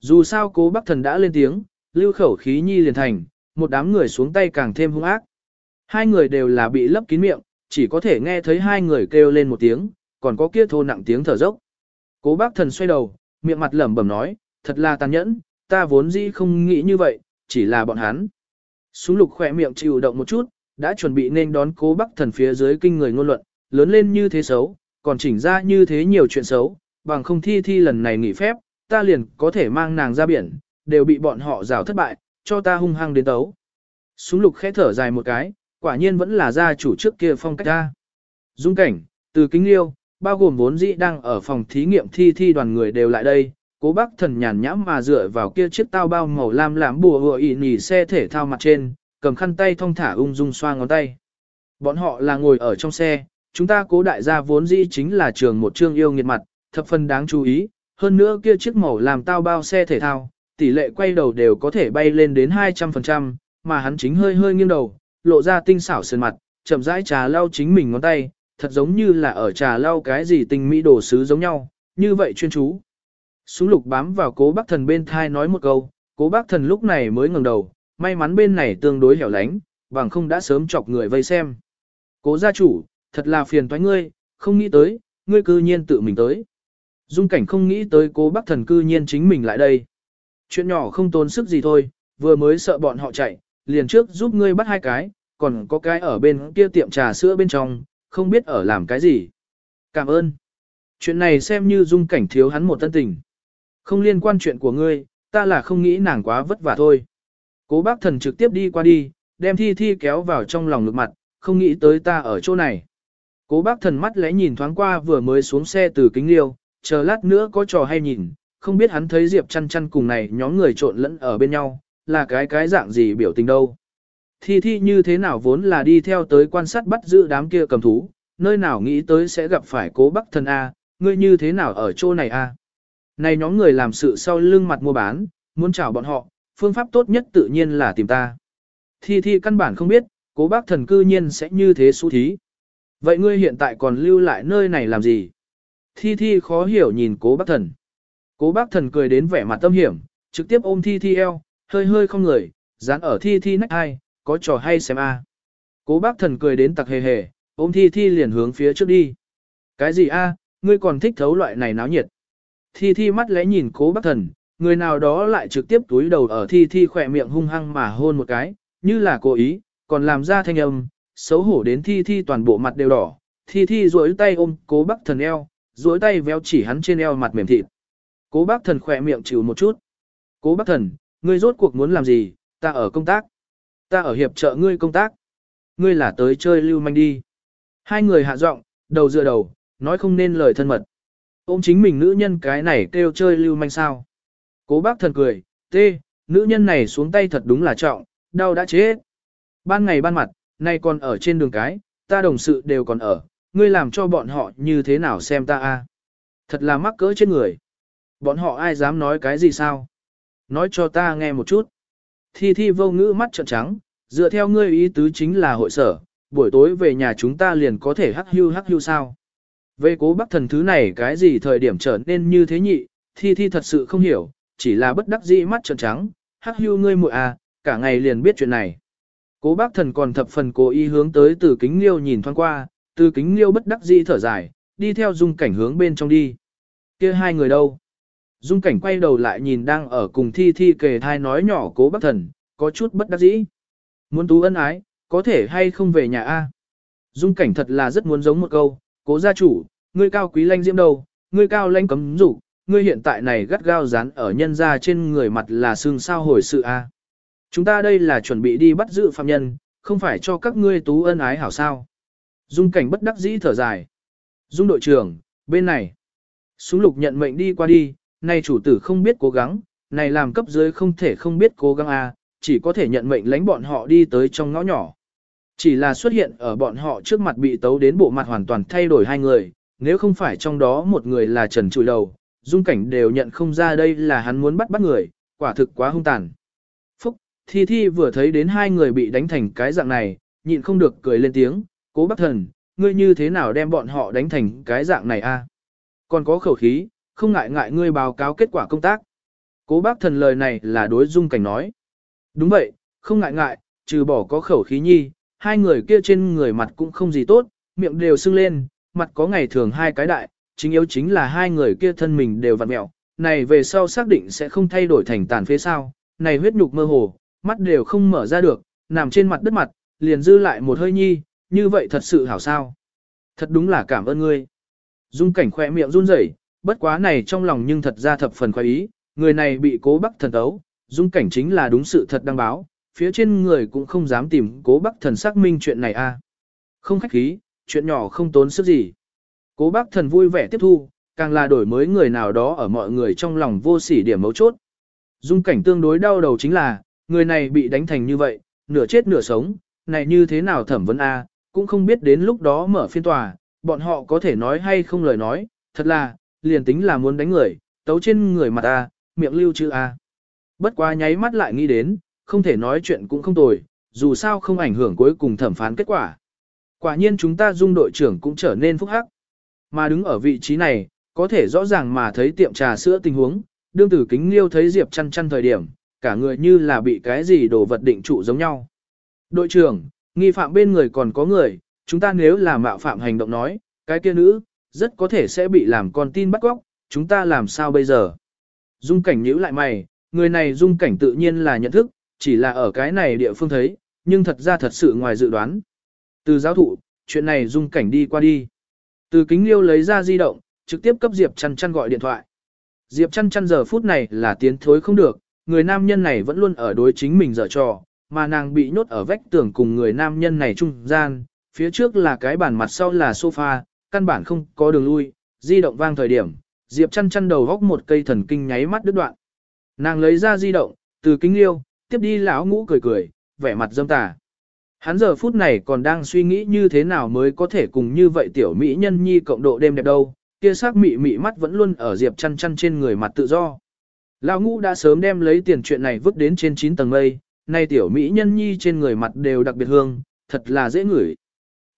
Dù sao cố bác thần đã lên tiếng, lưu khẩu khí nhi liền thành, một đám người xuống tay càng thêm hung ác. Hai người đều là bị lấp kín miệng, chỉ có thể nghe thấy hai người kêu lên một tiếng, còn có kia thô nặng tiếng thở dốc. Cố bác thần xoay đầu, miệng mặt lẩm bẩm nói, thật là tàn nhẫn, ta vốn dĩ không nghĩ như vậy, chỉ là bọn hắn. Súng lục khỏe miệng chịu động một chút, đã chuẩn bị nên đón cố bác thần phía dưới kinh người ngôn luận, lớn lên như thế xấu, còn chỉnh ra như thế nhiều chuyện xấu, bằng không thi thi lần này nghỉ phép, ta liền có thể mang nàng ra biển, đều bị bọn họ rào thất bại, cho ta hung hăng đến tấu. Súng lục khẽ thở dài một cái, quả nhiên vẫn là gia chủ trước kia phong cách ra. Dung cảnh, từ kính liêu, bao gồm vốn dĩ đang ở phòng thí nghiệm thi thi đoàn người đều lại đây, cố bác thần nhàn nhãm mà dựa vào kia chiếc tao bao màu lam làm bùa vừa ị nỉ xe thể thao mặt trên, cầm khăn tay thong thả ung dung xoa ngón tay. Bọn họ là ngồi ở trong xe, chúng ta cố đại gia vốn dĩ chính là trường một trương yêu nghiệt mặt, thập phần đáng chú ý, hơn nữa kia chiếc màu làm tao bao xe thể thao, tỷ lệ quay đầu đều có thể bay lên đến 200%, mà hắn chính hơi hơi nghiêng đầu, lộ ra tinh xảo sườn mặt, chậm rãi trà lau chính mình ngón tay, thật giống như là ở trà lau cái gì tinh mỹ đồ sứ giống nhau, như vậy chuyên chú. Súng lục bám vào cố bác thần bên thai nói một câu, cố bác thần lúc này mới ngẩng đầu, may mắn bên này tương đối hẻo lánh, bằng không đã sớm chọc người vây xem. Cố gia chủ, thật là phiền toái ngươi, không nghĩ tới, ngươi cư nhiên tự mình tới. Dung cảnh không nghĩ tới cố bác thần cư nhiên chính mình lại đây. Chuyện nhỏ không tốn sức gì thôi, vừa mới sợ bọn họ chạy, liền trước giúp ngươi bắt hai cái, còn có cái ở bên kia tiệm trà sữa bên trong, không biết ở làm cái gì. Cảm ơn. Chuyện này xem như dung cảnh thiếu hắn một tân tình. Không liên quan chuyện của ngươi, ta là không nghĩ nàng quá vất vả thôi. Cố bác thần trực tiếp đi qua đi, đem thi thi kéo vào trong lòng ngực mặt, không nghĩ tới ta ở chỗ này. Cố bác thần mắt lẽ nhìn thoáng qua vừa mới xuống xe từ kính liêu, chờ lát nữa có trò hay nhìn, không biết hắn thấy Diệp chăn chăn cùng này nhóm người trộn lẫn ở bên nhau, là cái cái dạng gì biểu tình đâu. Thi thi như thế nào vốn là đi theo tới quan sát bắt giữ đám kia cầm thú, nơi nào nghĩ tới sẽ gặp phải cố bác thần A, ngươi như thế nào ở chỗ này A. Này nhóm người làm sự sau lưng mặt mua bán, muốn chào bọn họ, phương pháp tốt nhất tự nhiên là tìm ta. Thi thi căn bản không biết, cố bác thần cư nhiên sẽ như thế xu thí. Vậy ngươi hiện tại còn lưu lại nơi này làm gì? Thi thi khó hiểu nhìn cố bác thần. Cố bác thần cười đến vẻ mặt tâm hiểm, trực tiếp ôm thi thi eo, hơi hơi không người, dán ở thi thi nách ai, có trò hay xem a. Cố bác thần cười đến tặc hề hề, ôm thi thi liền hướng phía trước đi. Cái gì a? ngươi còn thích thấu loại này náo nhiệt. Thi thi mắt lẽ nhìn cố bác thần, người nào đó lại trực tiếp túi đầu ở thi thi khỏe miệng hung hăng mà hôn một cái, như là cố ý, còn làm ra thanh âm, xấu hổ đến thi thi toàn bộ mặt đều đỏ. Thi thi duỗi tay ôm cố bác thần eo, duỗi tay véo chỉ hắn trên eo mặt mềm thịt. Cố bác thần khỏe miệng chịu một chút. Cố bác thần, ngươi rốt cuộc muốn làm gì, ta ở công tác. Ta ở hiệp trợ ngươi công tác. Ngươi là tới chơi lưu manh đi. Hai người hạ giọng, đầu dựa đầu, nói không nên lời thân mật. Ôm chính mình nữ nhân cái này kêu chơi lưu manh sao. Cố bác thần cười, tê, nữ nhân này xuống tay thật đúng là trọng, đau đã chết. Ban ngày ban mặt, nay còn ở trên đường cái, ta đồng sự đều còn ở, ngươi làm cho bọn họ như thế nào xem ta a Thật là mắc cỡ trên người. Bọn họ ai dám nói cái gì sao? Nói cho ta nghe một chút. Thi thi vô ngữ mắt trợn trắng, dựa theo ngươi ý tứ chính là hội sở, buổi tối về nhà chúng ta liền có thể hắc hưu hắc hưu sao. Về cố bác thần thứ này cái gì thời điểm trở nên như thế nhị, thi thi thật sự không hiểu, chỉ là bất đắc dĩ mắt trợn trắng, hắc hưu ngươi muội à, cả ngày liền biết chuyện này. Cố bác thần còn thập phần cố ý hướng tới từ kính liêu nhìn thoáng qua, từ kính liêu bất đắc dĩ thở dài, đi theo dung cảnh hướng bên trong đi. kia hai người đâu? Dung cảnh quay đầu lại nhìn đang ở cùng thi thi kề thai nói nhỏ cố bác thần, có chút bất đắc dĩ. Muốn tú ân ái, có thể hay không về nhà A. Dung cảnh thật là rất muốn giống một câu, cố gia chủ, ngươi cao quý lanh diễm đâu, ngươi cao lanh cấm rủ, ngươi hiện tại này gắt gao dán ở nhân ra trên người mặt là xương sao hồi sự A. Chúng ta đây là chuẩn bị đi bắt giữ phạm nhân, không phải cho các ngươi tú ân ái hảo sao. Dung cảnh bất đắc dĩ thở dài. Dung đội trưởng, bên này. Súng lục nhận mệnh đi qua đi, này chủ tử không biết cố gắng, này làm cấp dưới không thể không biết cố gắng a, chỉ có thể nhận mệnh lánh bọn họ đi tới trong ngõ nhỏ. Chỉ là xuất hiện ở bọn họ trước mặt bị tấu đến bộ mặt hoàn toàn thay đổi hai người, nếu không phải trong đó một người là Trần Trụi Đầu, dung cảnh đều nhận không ra đây là hắn muốn bắt bắt người, quả thực quá hung tàn. Phúc, Thi Thi vừa thấy đến hai người bị đánh thành cái dạng này, nhịn không được cười lên tiếng, cố bác thần, ngươi như thế nào đem bọn họ đánh thành cái dạng này a? Còn có khẩu khí, không ngại ngại ngươi báo cáo kết quả công tác. Cố bác thần lời này là đối dung cảnh nói. Đúng vậy, không ngại ngại, trừ bỏ có khẩu khí nhi, hai người kia trên người mặt cũng không gì tốt, miệng đều sưng lên, mặt có ngày thường hai cái đại, chính yếu chính là hai người kia thân mình đều vặn mẹo, này về sau xác định sẽ không thay đổi thành tàn phế sao, này huyết nhục mơ hồ, mắt đều không mở ra được, nằm trên mặt đất mặt, liền dư lại một hơi nhi, như vậy thật sự hảo sao. Thật đúng là cảm ơn ngươi. Dung cảnh khỏe miệng run rẩy, bất quá này trong lòng nhưng thật ra thập phần khoái ý, người này bị cố bắc thần tấu, dung cảnh chính là đúng sự thật đăng báo, phía trên người cũng không dám tìm cố bắc thần xác minh chuyện này a. Không khách khí, chuyện nhỏ không tốn sức gì. Cố bác thần vui vẻ tiếp thu, càng là đổi mới người nào đó ở mọi người trong lòng vô sỉ điểm mấu chốt. Dung cảnh tương đối đau đầu chính là, người này bị đánh thành như vậy, nửa chết nửa sống, này như thế nào thẩm vấn A, cũng không biết đến lúc đó mở phiên tòa, bọn họ có thể nói hay không lời nói, thật là, liền tính là muốn đánh người, tấu trên người mặt ta, miệng lưu chữ A. Bất quá nháy mắt lại nghĩ đến, không thể nói chuyện cũng không tồi, dù sao không ảnh hưởng cuối cùng thẩm phán kết quả. Quả nhiên chúng ta dung đội trưởng cũng trở nên phúc hắc. Mà đứng ở vị trí này, có thể rõ ràng mà thấy tiệm trà sữa tình huống, đương tử kính liêu thấy Diệp chăn chăn thời điểm, cả người như là bị cái gì đồ vật định trụ giống nhau. Đội trưởng, nghi phạm bên người còn có người, chúng ta nếu là mạo phạm hành động nói, cái kia nữ, rất có thể sẽ bị làm con tin bắt góc, chúng ta làm sao bây giờ? Dung cảnh nhíu lại mày, người này dung cảnh tự nhiên là nhận thức, chỉ là ở cái này địa phương thấy, nhưng thật ra thật sự ngoài dự đoán. Từ giáo thụ, chuyện này dung cảnh đi qua đi. Từ kính liêu lấy ra di động, trực tiếp cấp Diệp chăn chăn gọi điện thoại. Diệp chăn chăn giờ phút này là tiến thối không được, người nam nhân này vẫn luôn ở đối chính mình dở trò, mà nàng bị nhốt ở vách tường cùng người nam nhân này trung gian, phía trước là cái bàn mặt sau là sofa, căn bản không có đường lui, di động vang thời điểm, Diệp chăn chăn đầu góc một cây thần kinh nháy mắt đứt đoạn. Nàng lấy ra di động, từ kính liêu, tiếp đi lão ngũ cười cười, vẻ mặt dâm tà. Hắn giờ phút này còn đang suy nghĩ như thế nào mới có thể cùng như vậy tiểu mỹ nhân nhi cộng độ đêm đẹp đâu, kia sắc mị mị mắt vẫn luôn ở Diệp chăn chăn trên người mặt tự do. Lão ngũ đã sớm đem lấy tiền chuyện này vứt đến trên 9 tầng mây, nay tiểu mỹ nhân nhi trên người mặt đều đặc biệt hương, thật là dễ ngửi.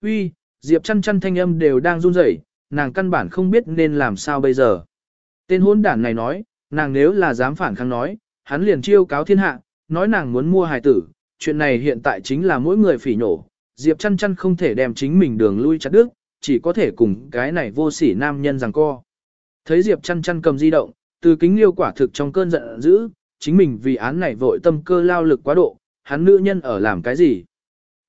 Uy, Diệp chăn chăn thanh âm đều đang run rẩy, nàng căn bản không biết nên làm sao bây giờ. Tên hôn đản này nói, nàng nếu là dám phản kháng nói, hắn liền chiêu cáo thiên hạ, nói nàng muốn mua hài tử, chuyện này hiện tại chính là mỗi người phỉ nổ, Diệp chăn chăn không thể đem chính mình đường lui chặt đứt, chỉ có thể cùng cái này vô sỉ nam nhân rằng co. Thấy Diệp chăn chăn cầm di động, từ kính liêu quả thực trong cơn giận dữ, chính mình vì án này vội tâm cơ lao lực quá độ, hắn nữ nhân ở làm cái gì.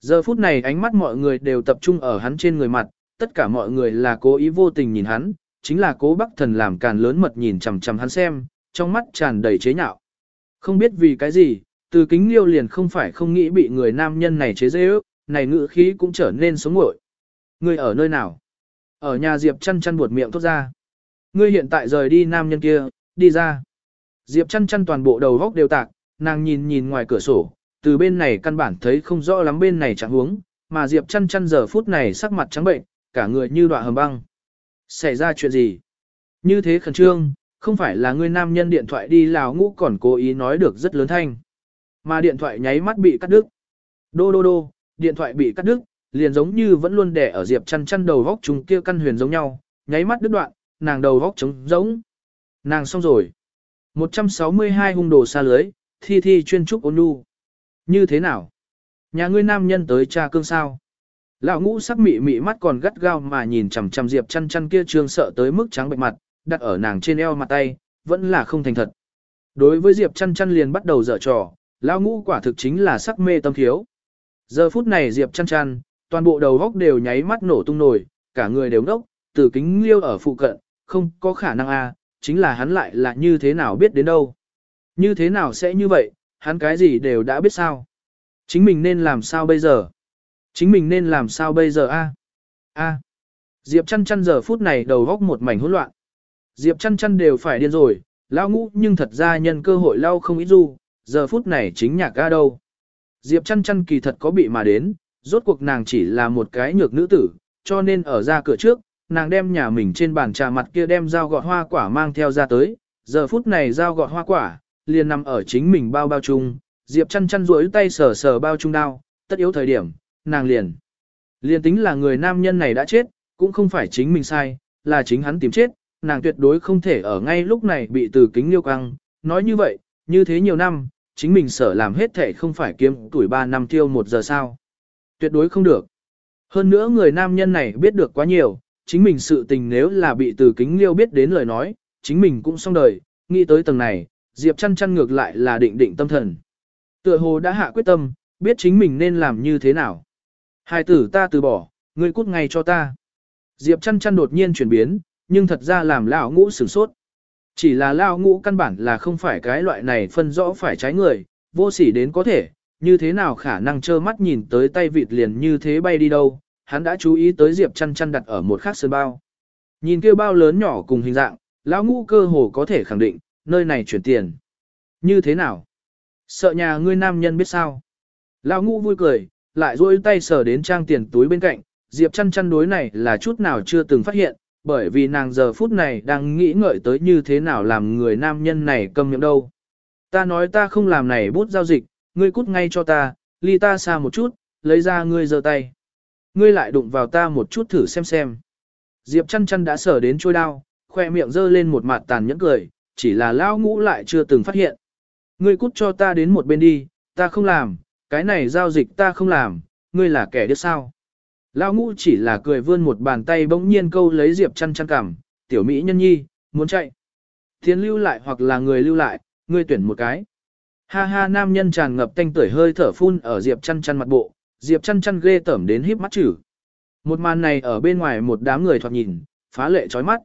Giờ phút này ánh mắt mọi người đều tập trung ở hắn trên người mặt, tất cả mọi người là cố ý vô tình nhìn hắn, chính là cố bắc thần làm càn lớn mật nhìn chằm chằm hắn xem, trong mắt tràn đầy chế nhạo. Không biết vì cái gì, từ kính liêu liền không phải không nghĩ bị người nam nhân này chế dễ ước, này ngữ khí cũng trở nên sống ngội. Ngươi ở nơi nào? Ở nhà Diệp chăn chăn buột miệng thốt ra. Ngươi hiện tại rời đi nam nhân kia, đi ra. Diệp chăn chăn toàn bộ đầu góc đều tạc, nàng nhìn nhìn ngoài cửa sổ, từ bên này căn bản thấy không rõ lắm bên này chẳng huống, mà Diệp chăn chăn giờ phút này sắc mặt trắng bệnh, cả người như đọa hầm băng. Xảy ra chuyện gì? Như thế khẩn trương, không phải là người nam nhân điện thoại đi lào ngũ còn cố ý nói được rất lớn thanh. Mà điện thoại nháy mắt bị cắt đứt. Đô đô đô, điện thoại bị cắt đứt, liền giống như vẫn luôn đè ở Diệp chăn chăn đầu góc chúng kia căn huyền giống nhau, nháy mắt đứt đoạn, nàng đầu góc trống giống. Nàng xong rồi. 162 hung đồ xa lưới, thi thi chuyên trúc ôn nhu. Như thế nào? Nhà ngươi nam nhân tới cha cương sao? Lão ngũ sắc mị mị mắt còn gắt gao mà nhìn chằm chằm Diệp chăn chăn kia trương sợ tới mức trắng bệnh mặt, đặt ở nàng trên eo mặt tay, vẫn là không thành thật. Đối với Diệp chăn chăn liền bắt đầu dở trò, lão ngũ quả thực chính là sắc mê tâm thiếu. Giờ phút này Diệp chăn chăn, toàn bộ đầu góc đều nháy mắt nổ tung nổi, cả người đều ngốc, từ kính liêu ở phụ cận, không có khả năng a, chính là hắn lại là như thế nào biết đến đâu. Như thế nào sẽ như vậy, hắn cái gì đều đã biết sao. Chính mình nên làm sao bây giờ? Chính mình nên làm sao bây giờ a? A. Diệp chăn chăn giờ phút này đầu góc một mảnh hỗn loạn. Diệp chăn chăn đều phải điên rồi, lao ngũ nhưng thật ra nhân cơ hội lao không ít du, giờ phút này chính nhạc ga đâu. Diệp chăn chăn kỳ thật có bị mà đến, rốt cuộc nàng chỉ là một cái nhược nữ tử, cho nên ở ra cửa trước, nàng đem nhà mình trên bàn trà mặt kia đem dao gọt hoa quả mang theo ra tới, giờ phút này dao gọt hoa quả, liền nằm ở chính mình bao bao chung, Diệp chăn chăn duỗi tay sờ sờ bao chung đao, tất yếu thời điểm, nàng liền. Liền tính là người nam nhân này đã chết, cũng không phải chính mình sai, là chính hắn tìm chết, nàng tuyệt đối không thể ở ngay lúc này bị từ kính liêu căng, nói như vậy, như thế nhiều năm, chính mình sở làm hết thể không phải kiếm tuổi 3 năm tiêu một giờ sao. Tuyệt đối không được. Hơn nữa người nam nhân này biết được quá nhiều, chính mình sự tình nếu là bị từ kính liêu biết đến lời nói, chính mình cũng xong đời, nghĩ tới tầng này, Diệp chăn chăn ngược lại là định định tâm thần. Tựa hồ đã hạ quyết tâm, biết chính mình nên làm như thế nào. Hai tử ta từ bỏ, ngươi cút ngay cho ta. Diệp chăn chăn đột nhiên chuyển biến, nhưng thật ra làm lão ngũ sửng sốt. Chỉ là lão ngũ căn bản là không phải cái loại này phân rõ phải trái người, vô sỉ đến có thể, như thế nào khả năng trơ mắt nhìn tới tay vịt liền như thế bay đi đâu, hắn đã chú ý tới Diệp chăn chăn đặt ở một khác sơn bao. Nhìn kia bao lớn nhỏ cùng hình dạng, lão ngũ cơ hồ có thể khẳng định, nơi này chuyển tiền. Như thế nào? Sợ nhà ngươi nam nhân biết sao? Lão ngũ vui cười, lại duỗi tay sờ đến trang tiền túi bên cạnh, Diệp chăn chăn đối này là chút nào chưa từng phát hiện, bởi vì nàng giờ phút này đang nghĩ ngợi tới như thế nào làm người nam nhân này câm miệng đâu. Ta nói ta không làm này bút giao dịch, ngươi cút ngay cho ta, ly ta xa một chút, lấy ra ngươi giơ tay. Ngươi lại đụng vào ta một chút thử xem xem. Diệp chăn chăn đã sở đến trôi đao, khoe miệng giơ lên một mặt tàn nhẫn cười, chỉ là lao ngũ lại chưa từng phát hiện. Ngươi cút cho ta đến một bên đi, ta không làm, cái này giao dịch ta không làm, ngươi là kẻ đứa sao. Lao ngũ chỉ là cười vươn một bàn tay bỗng nhiên câu lấy Diệp chăn chăn cảm, tiểu mỹ nhân nhi, muốn chạy. Thiên lưu lại hoặc là người lưu lại, ngươi tuyển một cái. Ha ha nam nhân tràn ngập tanh tưởi hơi thở phun ở Diệp chăn chăn mặt bộ, Diệp chăn chăn ghê tởm đến híp mắt chử. Một màn này ở bên ngoài một đám người thoạt nhìn, phá lệ chói mắt.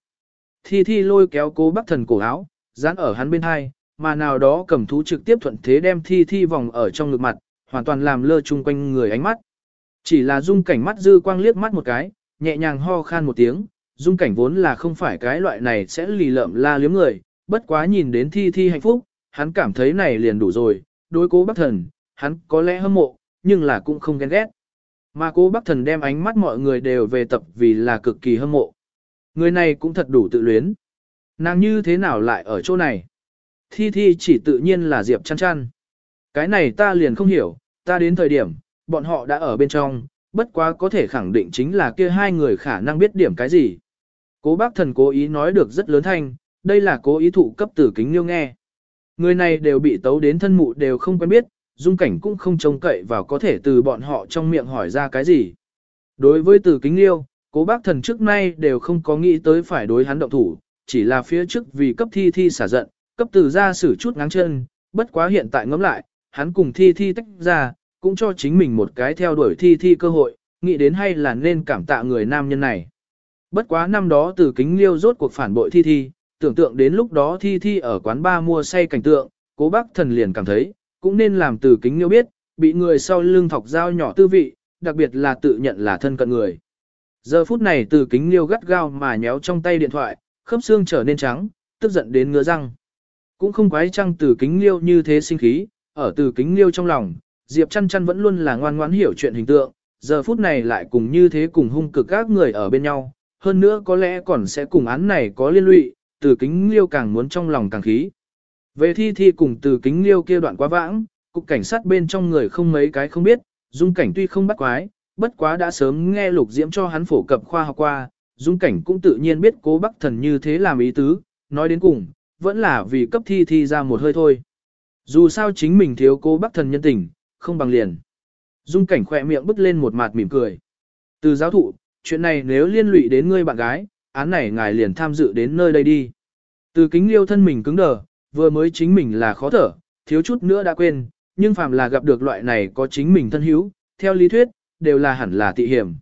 Thi Thi lôi kéo cố bác thần cổ áo, dán ở hắn bên hai, mà nào đó cầm thú trực tiếp thuận thế đem Thi Thi vòng ở trong ngực mặt, hoàn toàn làm lơ chung quanh người ánh mắt. Chỉ là dung cảnh mắt dư quang liếc mắt một cái, nhẹ nhàng ho khan một tiếng, dung cảnh vốn là không phải cái loại này sẽ lì lợm la liếm người, bất quá nhìn đến Thi Thi hạnh phúc, hắn cảm thấy này liền đủ rồi, đối cố bác thần, hắn có lẽ hâm mộ, nhưng là cũng không ghen ghét. Mà cố bác thần đem ánh mắt mọi người đều về tập vì là cực kỳ hâm mộ. Người này cũng thật đủ tự luyến. Nàng như thế nào lại ở chỗ này? Thi Thi chỉ tự nhiên là Diệp chăn chăn. Cái này ta liền không hiểu, ta đến thời điểm, bọn họ đã ở bên trong, bất quá có thể khẳng định chính là kia hai người khả năng biết điểm cái gì. Cố bác thần cố ý nói được rất lớn thanh, đây là cố ý thụ cấp tử kính liêu nghe. Người này đều bị tấu đến thân mụ đều không quen biết, dung cảnh cũng không trông cậy vào có thể từ bọn họ trong miệng hỏi ra cái gì. Đối với Từ kính liêu, cố bác thần trước nay đều không có nghĩ tới phải đối hắn động thủ, chỉ là phía trước vì cấp thi thi xả giận, cấp từ ra xử chút ngáng chân, bất quá hiện tại ngẫm lại, hắn cùng thi thi tách ra, cũng cho chính mình một cái theo đuổi thi thi cơ hội, nghĩ đến hay là nên cảm tạ người nam nhân này. Bất quá năm đó từ kính liêu rốt cuộc phản bội thi thi, tưởng tượng đến lúc đó thi thi ở quán ba mua say cảnh tượng, cố bác thần liền cảm thấy, cũng nên làm từ kính liêu biết, bị người sau lưng thọc dao nhỏ tư vị, đặc biệt là tự nhận là thân cận người. Giờ phút này từ kính liêu gắt gao mà nhéo trong tay điện thoại, khớp xương trở nên trắng, tức giận đến ngứa răng. Cũng không quái trăng từ kính liêu như thế sinh khí, ở từ kính liêu trong lòng, Diệp chăn chăn vẫn luôn là ngoan ngoãn hiểu chuyện hình tượng, giờ phút này lại cùng như thế cùng hung cực các người ở bên nhau, hơn nữa có lẽ còn sẽ cùng án này có liên lụy, từ kính liêu càng muốn trong lòng càng khí. Về thi thi cùng từ kính liêu kia đoạn quá vãng, cục cảnh sát bên trong người không mấy cái không biết, dung cảnh tuy không bắt quái, bất quá đã sớm nghe lục diễm cho hắn phổ cập khoa học qua, dung cảnh cũng tự nhiên biết cố bắc thần như thế làm ý tứ, nói đến cùng, vẫn là vì cấp thi thi ra một hơi thôi. Dù sao chính mình thiếu cố bắc thần nhân tình, không bằng liền. Dung cảnh khỏe miệng bứt lên một mặt mỉm cười. Từ giáo thụ, chuyện này nếu liên lụy đến ngươi bạn gái, án này ngài liền tham dự đến nơi đây đi. Từ kính liêu thân mình cứng đờ, vừa mới chính mình là khó thở, thiếu chút nữa đã quên, nhưng phàm là gặp được loại này có chính mình thân hữu, theo lý thuyết, đều là hẳn là tị hiểm.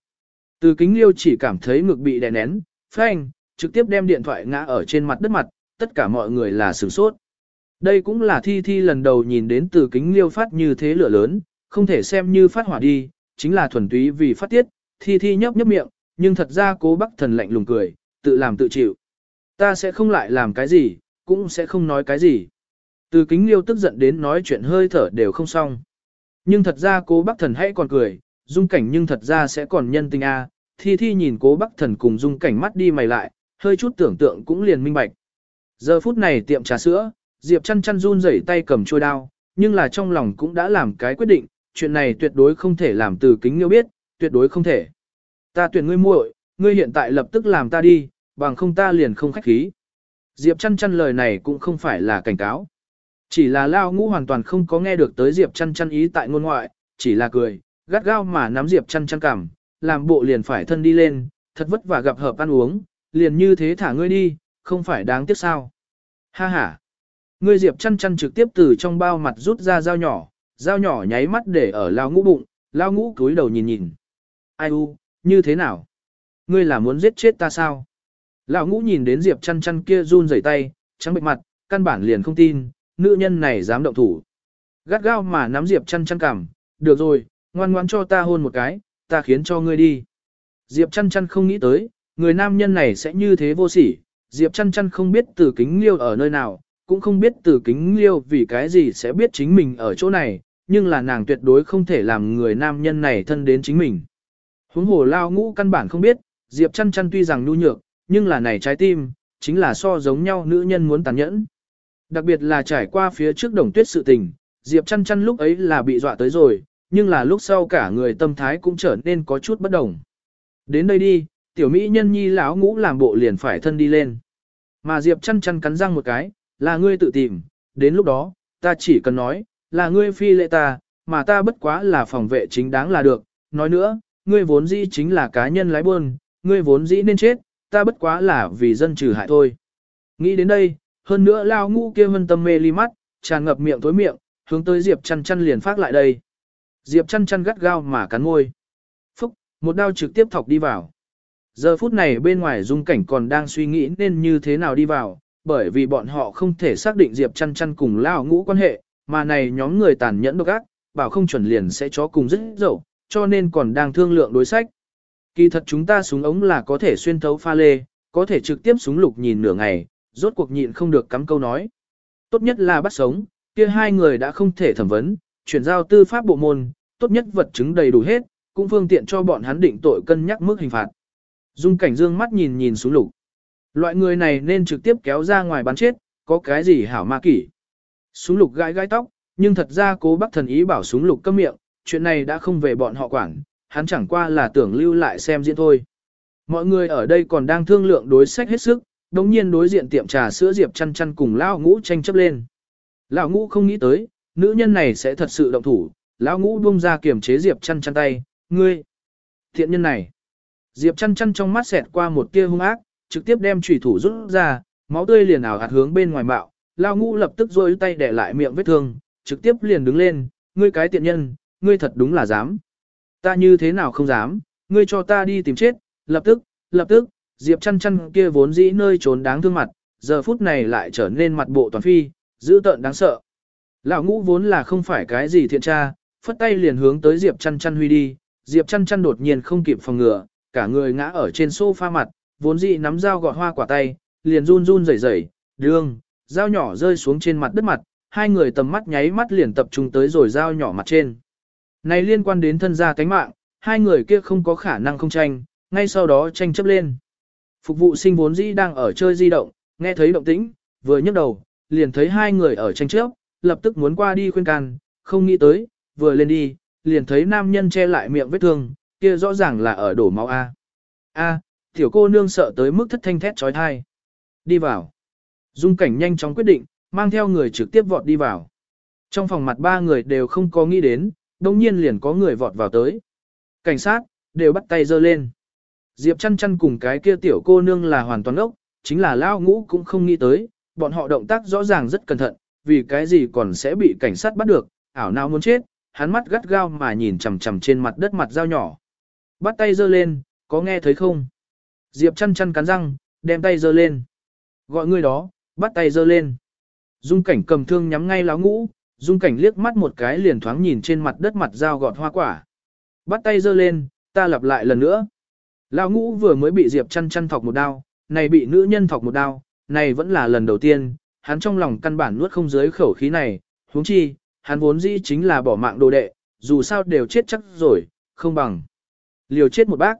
Từ kính liêu chỉ cảm thấy ngực bị đè nén, phanh, trực tiếp đem điện thoại ngã ở trên mặt đất mặt, tất cả mọi người là sửng sốt. Đây cũng là thi thi lần đầu nhìn đến từ kính liêu phát như thế lửa lớn, không thể xem như phát hỏa đi, chính là thuần túy vì phát tiết, thi thi nhấp nhấp miệng, nhưng thật ra cố bắc thần lạnh lùng cười, tự làm tự chịu. Ta sẽ không lại làm cái gì, cũng sẽ không nói cái gì. Từ kính liêu tức giận đến nói chuyện hơi thở đều không xong. Nhưng thật ra cố bắc thần hãy còn cười, dung cảnh nhưng thật ra sẽ còn nhân tình a. Thi thi nhìn cố bắc thần cùng dung cảnh mắt đi mày lại, hơi chút tưởng tượng cũng liền minh bạch. Giờ phút này tiệm trà sữa, Diệp chăn chăn run rẩy tay cầm trôi đao, nhưng là trong lòng cũng đã làm cái quyết định, chuyện này tuyệt đối không thể làm từ kính liêu biết, tuyệt đối không thể. Ta tuyển ngươi muội, ngươi hiện tại lập tức làm ta đi, bằng không ta liền không khách khí. Diệp chăn chăn lời này cũng không phải là cảnh cáo. Chỉ là Lao Ngũ hoàn toàn không có nghe được tới Diệp chăn chăn ý tại ngôn ngoại, chỉ là cười, gắt gao mà nắm Diệp chăn chăn cảm, làm bộ liền phải thân đi lên, thật vất vả gặp hợp ăn uống, liền như thế thả ngươi đi, không phải đáng tiếc sao. Ha ha. Ngươi Diệp chăn chăn trực tiếp từ trong bao mặt rút ra dao nhỏ, dao nhỏ nháy mắt để ở Lao Ngũ bụng, Lao Ngũ cúi đầu nhìn nhìn. Ai u, như thế nào? Ngươi là muốn giết chết ta sao? Lão ngũ nhìn đến Diệp chăn chăn kia run rẩy tay, trắng bệnh mặt, căn bản liền không tin, nữ nhân này dám động thủ. Gắt gao mà nắm Diệp chăn chăn cảm, được rồi, ngoan ngoãn cho ta hôn một cái, ta khiến cho ngươi đi. Diệp chăn chăn không nghĩ tới, người nam nhân này sẽ như thế vô sỉ, Diệp chăn chăn không biết từ kính liêu ở nơi nào, cũng không biết từ kính liêu vì cái gì sẽ biết chính mình ở chỗ này, nhưng là nàng tuyệt đối không thể làm người nam nhân này thân đến chính mình. Huống hồ lao ngũ căn bản không biết, Diệp chăn chăn tuy rằng nhu nhược, nhưng là này trái tim, chính là so giống nhau nữ nhân muốn tàn nhẫn. Đặc biệt là trải qua phía trước đồng tuyết sự tình, Diệp chăn chăn lúc ấy là bị dọa tới rồi, nhưng là lúc sau cả người tâm thái cũng trở nên có chút bất đồng. Đến đây đi, tiểu mỹ nhân nhi lão ngũ làm bộ liền phải thân đi lên. Mà Diệp chăn chăn cắn răng một cái, là ngươi tự tìm, đến lúc đó, ta chỉ cần nói, là ngươi phi lệ ta, mà ta bất quá là phòng vệ chính đáng là được, nói nữa, ngươi vốn dĩ chính là cá nhân lái buôn, ngươi vốn dĩ nên chết, ta bất quá là vì dân trừ hại thôi. Nghĩ đến đây, hơn nữa lao ngũ kia hân tâm mê ly mắt, tràn ngập miệng tối miệng, hướng tới Diệp chăn chăn liền phát lại đây. Diệp chăn chăn gắt gao mà cắn môi. Phúc, một đao trực tiếp thọc đi vào. Giờ phút này bên ngoài dung cảnh còn đang suy nghĩ nên như thế nào đi vào, bởi vì bọn họ không thể xác định Diệp chăn chăn cùng lao ngũ quan hệ, mà này nhóm người tàn nhẫn độc ác, bảo không chuẩn liền sẽ chó cùng rất dẫu, cho nên còn đang thương lượng đối sách. Kỳ thật chúng ta súng ống là có thể xuyên thấu pha lê, có thể trực tiếp súng lục nhìn nửa ngày, rốt cuộc nhịn không được cắm câu nói. Tốt nhất là bắt sống, kia hai người đã không thể thẩm vấn, chuyển giao tư pháp bộ môn, tốt nhất vật chứng đầy đủ hết, cũng phương tiện cho bọn hắn định tội cân nhắc mức hình phạt. Dung cảnh dương mắt nhìn nhìn súng lục. Loại người này nên trực tiếp kéo ra ngoài bắn chết, có cái gì hảo ma kỷ. Súng lục gãi gãi tóc, nhưng thật ra cố bác thần ý bảo súng lục câm miệng, chuyện này đã không về bọn họ quản, hắn chẳng qua là tưởng lưu lại xem diễn thôi. Mọi người ở đây còn đang thương lượng đối sách hết sức, đồng nhiên đối diện tiệm trà sữa Diệp chăn chăn cùng Lão Ngũ tranh chấp lên. Lão Ngũ không nghĩ tới, nữ nhân này sẽ thật sự động thủ, Lão Ngũ buông ra kiềm chế Diệp chăn chăn tay, ngươi, thiện nhân này. Diệp chăn chăn trong mắt xẹt qua một tia hung ác, trực tiếp đem chủy thủ rút ra, máu tươi liền ảo hạt hướng bên ngoài bạo, Lão Ngũ lập tức rôi tay để lại miệng vết thương, trực tiếp liền đứng lên, ngươi cái tiện nhân, ngươi thật đúng là dám. Ta như thế nào không dám, ngươi cho ta đi tìm chết, lập tức, lập tức, Diệp chăn chăn kia vốn dĩ nơi trốn đáng thương mặt, giờ phút này lại trở nên mặt bộ toàn phi, dữ tợn đáng sợ. Lão ngũ vốn là không phải cái gì thiện tra, phất tay liền hướng tới Diệp chăn chăn huy đi, Diệp chăn chăn đột nhiên không kịp phòng ngừa, cả người ngã ở trên sofa mặt, vốn dĩ nắm dao gọt hoa quả tay, liền run run rẩy rẩy, đương, dao nhỏ rơi xuống trên mặt đất mặt, hai người tầm mắt nháy mắt liền tập trung tới rồi dao nhỏ mặt trên. Này liên quan đến thân gia tánh mạng, hai người kia không có khả năng không tranh, ngay sau đó tranh chấp lên. Phục vụ sinh vốn dĩ đang ở chơi di động, nghe thấy động tĩnh, vừa nhấc đầu, liền thấy hai người ở tranh chấp, lập tức muốn qua đi khuyên can, không nghĩ tới, vừa lên đi, liền thấy nam nhân che lại miệng vết thương, kia rõ ràng là ở đổ máu A. A, tiểu cô nương sợ tới mức thất thanh thét trói thai. Đi vào. Dung cảnh nhanh chóng quyết định, mang theo người trực tiếp vọt đi vào. Trong phòng mặt ba người đều không có nghĩ đến, đồng nhiên liền có người vọt vào tới. Cảnh sát, đều bắt tay giơ lên. Diệp chăn chăn cùng cái kia tiểu cô nương là hoàn toàn ốc, chính là lao ngũ cũng không nghĩ tới, bọn họ động tác rõ ràng rất cẩn thận, vì cái gì còn sẽ bị cảnh sát bắt được, ảo nào muốn chết, hắn mắt gắt gao mà nhìn chằm chằm trên mặt đất mặt dao nhỏ. Bắt tay giơ lên, có nghe thấy không? Diệp chăn chăn cắn răng, đem tay giơ lên. Gọi người đó, bắt tay giơ lên. Dung cảnh cầm thương nhắm ngay láo ngũ, dung cảnh liếc mắt một cái liền thoáng nhìn trên mặt đất mặt dao gọt hoa quả. Bắt tay giơ lên, ta lặp lại lần nữa. Lão ngũ vừa mới bị Diệp chăn chăn thọc một đao, này bị nữ nhân thọc một đao, này vẫn là lần đầu tiên, hắn trong lòng căn bản nuốt không dưới khẩu khí này, huống chi, hắn vốn dĩ chính là bỏ mạng đồ đệ, dù sao đều chết chắc rồi, không bằng. Liều chết một bác.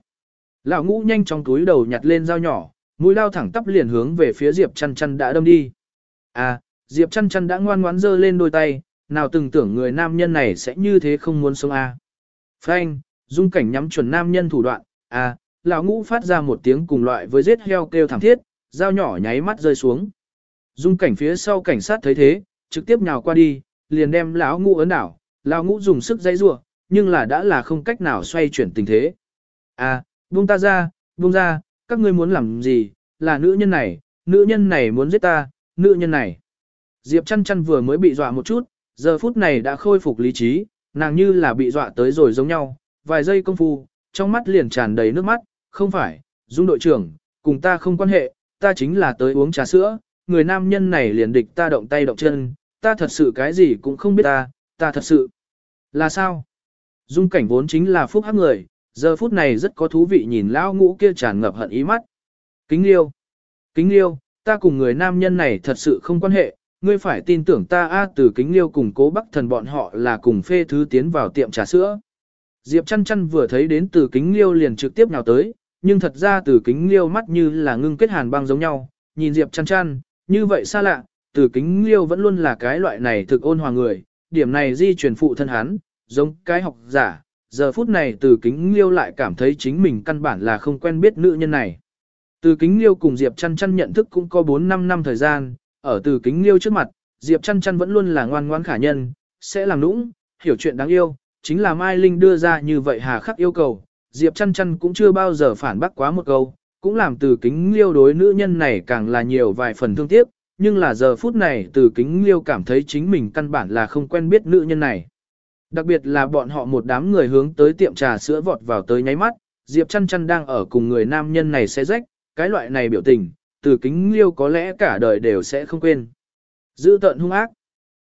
Lão ngũ nhanh trong túi đầu nhặt lên dao nhỏ, mũi lao thẳng tắp liền hướng về phía Diệp chăn chăn đã đâm đi. À, Diệp chăn chăn đã ngoan ngoãn giơ lên đôi tay, nào từng tưởng người nam nhân này sẽ như thế không muốn sống à. Frank, dung cảnh nhắm chuẩn nam nhân thủ đoạn, à, lão ngũ phát ra một tiếng cùng loại với giết heo kêu thảm thiết, dao nhỏ nháy mắt rơi xuống. Dung cảnh phía sau cảnh sát thấy thế, trực tiếp nhào qua đi, liền đem lão ngũ ấn đảo, lão ngũ dùng sức dây rủa, nhưng là đã là không cách nào xoay chuyển tình thế. À, buông ta ra, buông ra, các ngươi muốn làm gì, là nữ nhân này, nữ nhân này muốn giết ta, nữ nhân này. Diệp chăn chăn vừa mới bị dọa một chút, giờ phút này đã khôi phục lý trí, nàng như là bị dọa tới rồi giống nhau, vài giây công phu, trong mắt liền tràn đầy nước mắt, không phải, Dung đội trưởng, cùng ta không quan hệ, ta chính là tới uống trà sữa, người nam nhân này liền địch ta động tay động chân, ta thật sự cái gì cũng không biết ta, ta thật sự. Là sao? Dung cảnh vốn chính là phúc hắc người, giờ phút này rất có thú vị nhìn lão ngũ kia tràn ngập hận ý mắt. Kính liêu, kính liêu, ta cùng người nam nhân này thật sự không quan hệ, ngươi phải tin tưởng ta a từ kính liêu cùng cố bắc thần bọn họ là cùng phê thứ tiến vào tiệm trà sữa. Diệp chăn chăn vừa thấy đến từ kính liêu liền trực tiếp nào tới, nhưng thật ra từ kính liêu mắt như là ngưng kết hàn băng giống nhau, nhìn Diệp chăn chăn, như vậy xa lạ, từ kính liêu vẫn luôn là cái loại này thực ôn hòa người, điểm này di truyền phụ thân hắn, giống cái học giả, giờ phút này từ kính liêu lại cảm thấy chính mình căn bản là không quen biết nữ nhân này. Từ kính liêu cùng Diệp chăn chăn nhận thức cũng có 4-5 năm thời gian, ở từ kính liêu trước mặt, Diệp chăn chăn vẫn luôn là ngoan ngoan khả nhân, sẽ làm nũng, hiểu chuyện đáng yêu, chính là Mai Linh đưa ra như vậy hà khắc yêu cầu, Diệp chăn chăn cũng chưa bao giờ phản bác quá một câu, cũng làm từ kính liêu đối nữ nhân này càng là nhiều vài phần thương tiếc, nhưng là giờ phút này từ kính liêu cảm thấy chính mình căn bản là không quen biết nữ nhân này. Đặc biệt là bọn họ một đám người hướng tới tiệm trà sữa vọt vào tới nháy mắt, Diệp chăn chăn đang ở cùng người nam nhân này sẽ rách, cái loại này biểu tình, từ kính liêu có lẽ cả đời đều sẽ không quên. Giữ tận hung ác.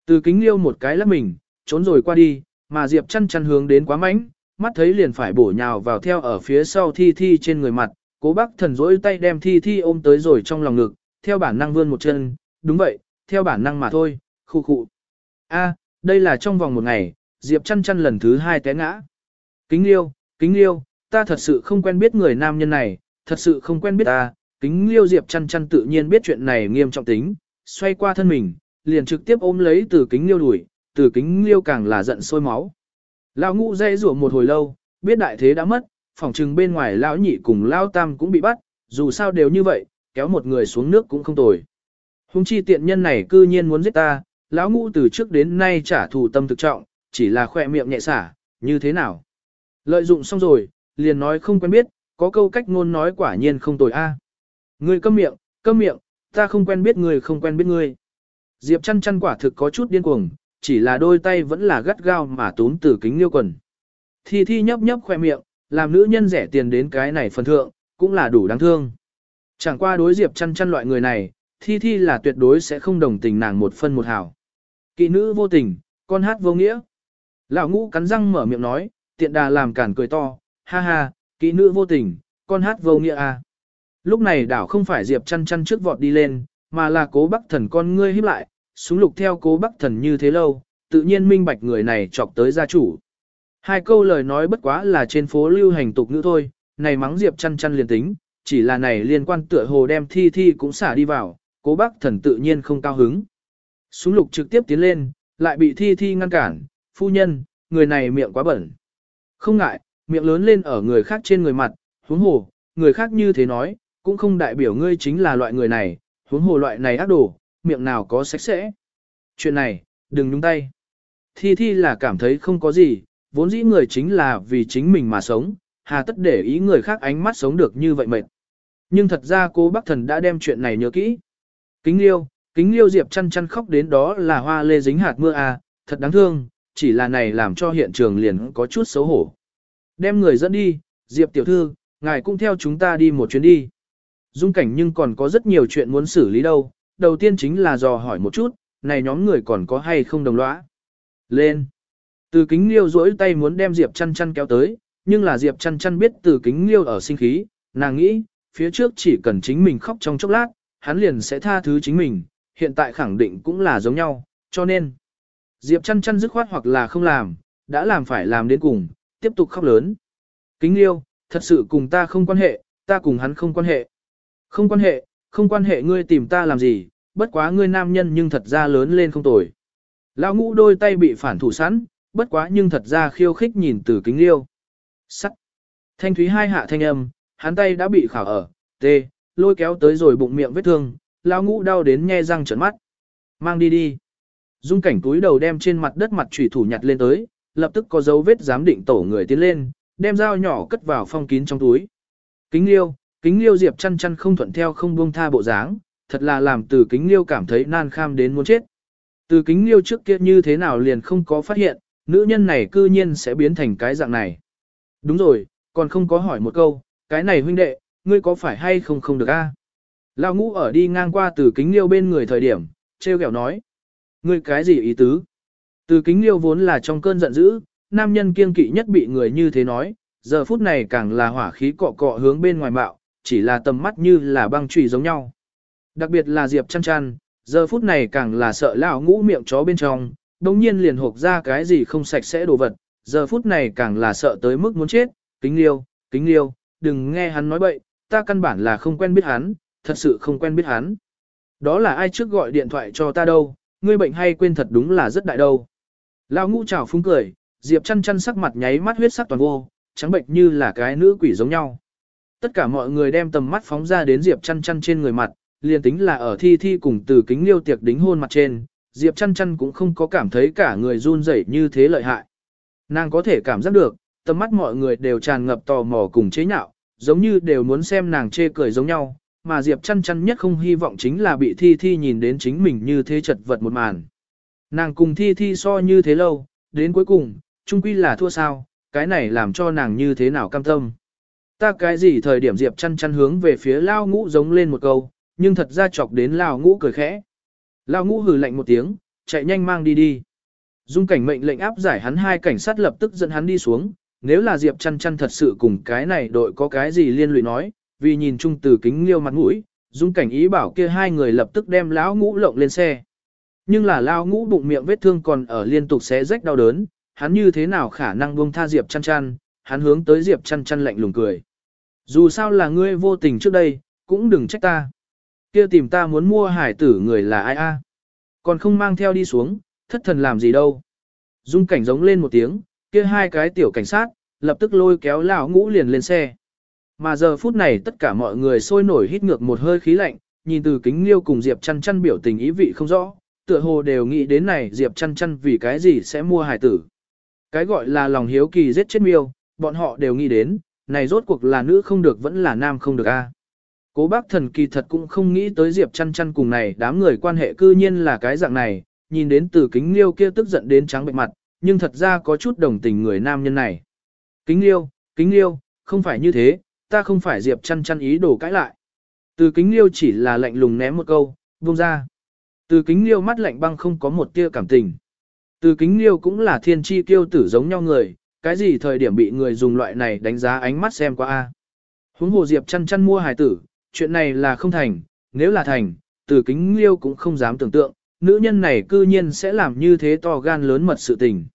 Từ kính liêu một cái lắc mình, trốn rồi qua đi, mà Diệp chăn chăn hướng đến quá mánh, mắt thấy liền phải bổ nhào vào theo ở phía sau thi thi trên người mặt, cố bác thần rỗi tay đem thi thi ôm tới rồi trong lòng ngực, theo bản năng vươn một chân, đúng vậy, theo bản năng mà thôi, khu khu. a đây là trong vòng một ngày, Diệp chăn chăn lần thứ hai té ngã. Kính liêu, kính liêu, ta thật sự không quen biết người nam nhân này, thật sự không quen biết ta, kính liêu Diệp chăn chăn tự nhiên biết chuyện này nghiêm trọng tính, xoay qua thân mình, liền trực tiếp ôm lấy từ kính liêu đuổi, từ kính liêu càng là giận sôi máu. Lão ngũ dây rủa một hồi lâu, biết đại thế đã mất, phòng trừng bên ngoài lão nhị cùng lão tam cũng bị bắt, dù sao đều như vậy, kéo một người xuống nước cũng không tồi. Hùng chi tiện nhân này cư nhiên muốn giết ta, lão ngũ từ trước đến nay trả thù tâm thực trọng, chỉ là khoe miệng nhẹ xả, như thế nào. Lợi dụng xong rồi, liền nói không quen biết, có câu cách ngôn nói quả nhiên không tồi a. Ngươi câm miệng, câm miệng, ta không quen biết ngươi không quen biết ngươi. Diệp chăn chăn quả thực có chút điên cuồng, chỉ là đôi tay vẫn là gắt gao mà túm từ kính liêu quần. Thi thi nhấp nhấp khoe miệng, làm nữ nhân rẻ tiền đến cái này phần thượng, cũng là đủ đáng thương. Chẳng qua đối diệp chăn chăn loại người này, thi thi là tuyệt đối sẽ không đồng tình nàng một phân một hảo. Kỵ nữ vô tình, con hát vô nghĩa. Lão ngũ cắn răng mở miệng nói, tiện đà làm cản cười to, ha ha, kỵ nữ vô tình, con hát vô nghĩa à. Lúc này đảo không phải diệp chăn chăn trước vọt đi lên, mà là cố bắc thần con ngươi híp lại, súng lục theo cố bắc thần như thế lâu, tự nhiên minh bạch người này chọc tới gia chủ. Hai câu lời nói bất quá là trên phố lưu hành tục ngữ thôi, này mắng Diệp chăn chăn liền tính, chỉ là này liên quan tựa hồ đem thi thi cũng xả đi vào, cố bác thần tự nhiên không cao hứng. Súng lục trực tiếp tiến lên, lại bị thi thi ngăn cản, phu nhân, người này miệng quá bẩn. Không ngại, miệng lớn lên ở người khác trên người mặt, huống hồ, người khác như thế nói, cũng không đại biểu ngươi chính là loại người này, huống hồ loại này ác đồ, miệng nào có sạch sẽ. Chuyện này, đừng nhúng tay. Thi thi là cảm thấy không có gì, vốn dĩ người chính là vì chính mình mà sống, hà tất để ý người khác ánh mắt sống được như vậy mệt. Nhưng thật ra cô bác thần đã đem chuyện này nhớ kỹ. Kính liêu, kính liêu Diệp chăn chăn khóc đến đó là hoa lê dính hạt mưa à, thật đáng thương, chỉ là này làm cho hiện trường liền có chút xấu hổ. Đem người dẫn đi, Diệp tiểu thư, ngài cũng theo chúng ta đi một chuyến đi. Dung cảnh nhưng còn có rất nhiều chuyện muốn xử lý đâu, đầu tiên chính là dò hỏi một chút, này nhóm người còn có hay không đồng lõa. Lên! Từ kính liêu duỗi tay muốn đem Diệp chăn chăn kéo tới, nhưng là Diệp chăn chăn biết từ kính liêu ở sinh khí, nàng nghĩ, phía trước chỉ cần chính mình khóc trong chốc lát, hắn liền sẽ tha thứ chính mình, hiện tại khẳng định cũng là giống nhau, cho nên, Diệp chăn chăn dứt khoát hoặc là không làm, đã làm phải làm đến cùng, tiếp tục khóc lớn. Kính liêu, thật sự cùng ta không quan hệ, ta cùng hắn không quan hệ. Không quan hệ, không quan hệ ngươi tìm ta làm gì, bất quá ngươi nam nhân nhưng thật ra lớn lên không tồi. Lão ngũ đôi tay bị phản thủ sẵn, bất quá nhưng thật ra khiêu khích nhìn từ kính liêu. Sắt. Thanh thúy hai hạ thanh âm, hắn tay đã bị khảo ở, tê, lôi kéo tới rồi bụng miệng vết thương, lão ngũ đau đến nhe răng trợn mắt. Mang đi đi. Dung cảnh túi đầu đem trên mặt đất mặt chủy thủ nhặt lên tới, lập tức có dấu vết giám định tổ người tiến lên, đem dao nhỏ cất vào phong kín trong túi. Kính liêu, kính liêu diệp chăn chăn không thuận theo không buông tha bộ dáng, thật là làm từ kính liêu cảm thấy nan kham đến muốn chết. Từ kính liêu trước kia như thế nào liền không có phát hiện, nữ nhân này cư nhiên sẽ biến thành cái dạng này. Đúng rồi, còn không có hỏi một câu, cái này huynh đệ, ngươi có phải hay không không được a? À? Lão ngũ ở đi ngang qua từ kính liêu bên người thời điểm, treo kẹo nói. Ngươi cái gì ý tứ? Từ kính liêu vốn là trong cơn giận dữ, nam nhân kiên kỵ nhất bị người như thế nói, giờ phút này càng là hỏa khí cọ cọ hướng bên ngoài bạo, chỉ là tầm mắt như là băng trùy giống nhau. Đặc biệt là Diệp chăn chăn, giờ phút này càng là sợ lão ngũ miệng chó bên trong, đồng nhiên liền hộp ra cái gì không sạch sẽ đồ vật, giờ phút này càng là sợ tới mức muốn chết, kính liêu, kính liêu, đừng nghe hắn nói bậy, ta căn bản là không quen biết hắn, thật sự không quen biết hắn. Đó là ai trước gọi điện thoại cho ta đâu, ngươi bệnh hay quên thật đúng là rất đại đâu. Lão ngũ chào phúng cười, Diệp chăn chăn sắc mặt nháy mắt huyết sắc toàn vô, trắng bệnh như là cái nữ quỷ giống nhau. Tất cả mọi người đem tầm mắt phóng ra đến Diệp chăn chăn trên người mặt, liền tính là ở thi thi cùng từ kính liêu tiệc đính hôn mặt trên, Diệp chăn chăn cũng không có cảm thấy cả người run rẩy như thế lợi hại. Nàng có thể cảm giác được, tầm mắt mọi người đều tràn ngập tò mò cùng chế nhạo, giống như đều muốn xem nàng chê cười giống nhau, mà Diệp chăn chăn nhất không hy vọng chính là bị Thi Thi nhìn đến chính mình như thế chật vật một màn. Nàng cùng Thi Thi so như thế lâu, đến cuối cùng, chung quy là thua sao, cái này làm cho nàng như thế nào cam tâm. Ta cái gì thời điểm Diệp chăn chăn hướng về phía Lao Ngũ giống lên một câu, nhưng thật ra chọc đến Lao Ngũ cười khẽ. Lao Ngũ hừ lạnh một tiếng, chạy nhanh mang đi đi. Dung cảnh mệnh lệnh áp giải hắn hai cảnh sát lập tức dẫn hắn đi xuống, nếu là Diệp chăn chăn thật sự cùng cái này đội có cái gì liên lụy nói, vì nhìn chung từ kính liêu mặt mũi, dung cảnh ý bảo kia hai người lập tức đem lão ngũ lộng lên xe. Nhưng là lão ngũ bụng miệng vết thương còn ở liên tục xé rách đau đớn, hắn như thế nào khả năng buông tha Diệp chăn chăn, hắn hướng tới Diệp chăn chăn lạnh lùng cười. Dù sao là ngươi vô tình trước đây, cũng đừng trách ta. Kia tìm ta muốn mua hải tử người là ai a? Còn không mang theo đi xuống, thất thần làm gì đâu. Dung cảnh giống lên một tiếng, kia hai cái tiểu cảnh sát, lập tức lôi kéo lão ngũ liền lên xe. Mà giờ phút này tất cả mọi người sôi nổi hít ngược một hơi khí lạnh, nhìn từ kính liêu cùng Diệp chăn chăn biểu tình ý vị không rõ, tựa hồ đều nghĩ đến này Diệp chăn chăn vì cái gì sẽ mua hải tử. Cái gọi là lòng hiếu kỳ giết chết miêu, bọn họ đều nghĩ đến, này rốt cuộc là nữ không được vẫn là nam không được a. Cố bác thần kỳ thật cũng không nghĩ tới Diệp chăn chăn cùng này đám người quan hệ cư nhiên là cái dạng này, nhìn đến từ kính liêu kia tức giận đến trắng bệnh mặt, nhưng thật ra có chút đồng tình người nam nhân này. Kính liêu, kính liêu, không phải như thế, ta không phải Diệp chăn chăn ý đồ cãi lại. Từ kính liêu chỉ là lạnh lùng ném một câu, buông ra. Từ kính liêu mắt lạnh băng không có một tia cảm tình. Từ kính liêu cũng là thiên tri kiêu tử giống nhau người, cái gì thời điểm bị người dùng loại này đánh giá ánh mắt xem qua a. Huống hồ Diệp chăn chăn mua hài tử, chuyện này là không thành, nếu là thành, từ kính liêu cũng không dám tưởng tượng, nữ nhân này cư nhiên sẽ làm như thế to gan lớn mật sự tình.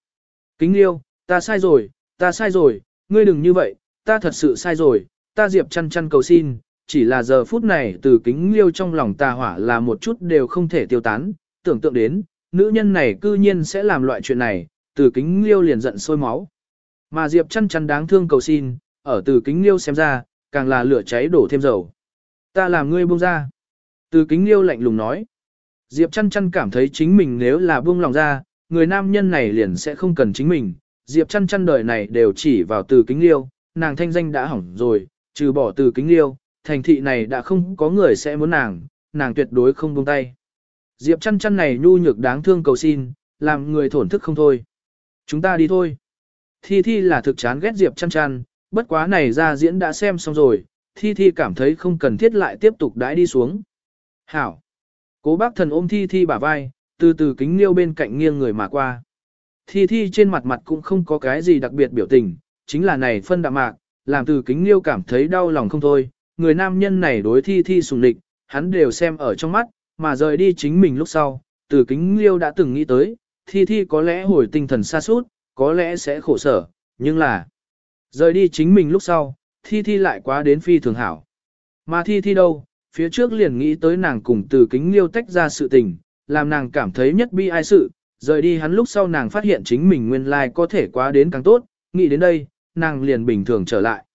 Kính liêu, ta sai rồi, ta sai rồi, ngươi đừng như vậy, ta thật sự sai rồi, ta Diệp chăn chăn cầu xin, chỉ là giờ phút này từ kính liêu trong lòng ta hỏa là một chút đều không thể tiêu tán, tưởng tượng đến, nữ nhân này cư nhiên sẽ làm loại chuyện này, từ kính liêu liền giận sôi máu. Mà Diệp chăn chăn đáng thương cầu xin, ở từ kính liêu xem ra, càng là lửa cháy đổ thêm dầu. Ta làm ngươi buông ra. Từ kính liêu lạnh lùng nói. Diệp chăn chăn cảm thấy chính mình nếu là buông lòng ra, người nam nhân này liền sẽ không cần chính mình. Diệp chăn chăn đời này đều chỉ vào từ kính liêu, nàng thanh danh đã hỏng rồi, trừ bỏ từ kính liêu, thành thị này đã không có người sẽ muốn nàng, nàng tuyệt đối không buông tay. Diệp chăn chăn này nhu nhược đáng thương cầu xin, làm người thổn thức không thôi. Chúng ta đi thôi. Thi Thi là thực chán ghét Diệp chăn chăn, bất quá này ra diễn đã xem xong rồi, Thi Thi cảm thấy không cần thiết lại tiếp tục đãi đi xuống. Hảo. Cố bác thần ôm Thi Thi bả vai, từ từ kính liêu bên cạnh nghiêng người mà qua. Thi Thi trên mặt mặt cũng không có cái gì đặc biệt biểu tình, chính là này phân đạm mạc, làm từ kính liêu cảm thấy đau lòng không thôi, người nam nhân này đối thi thi sùng địch, hắn đều xem ở trong mắt, mà rời đi chính mình lúc sau, từ kính liêu đã từng nghĩ tới, thi thi có lẽ hồi tinh thần xa suốt, có lẽ sẽ khổ sở, nhưng là rời đi chính mình lúc sau, thi thi lại quá đến phi thường hảo. Mà thi thi đâu, phía trước liền nghĩ tới nàng cùng từ kính liêu tách ra sự tình, làm nàng cảm thấy nhất bi ai sự, rời đi hắn lúc sau nàng phát hiện chính mình nguyên lai like có thể quá đến càng tốt, nghĩ đến đây, nàng liền bình thường trở lại.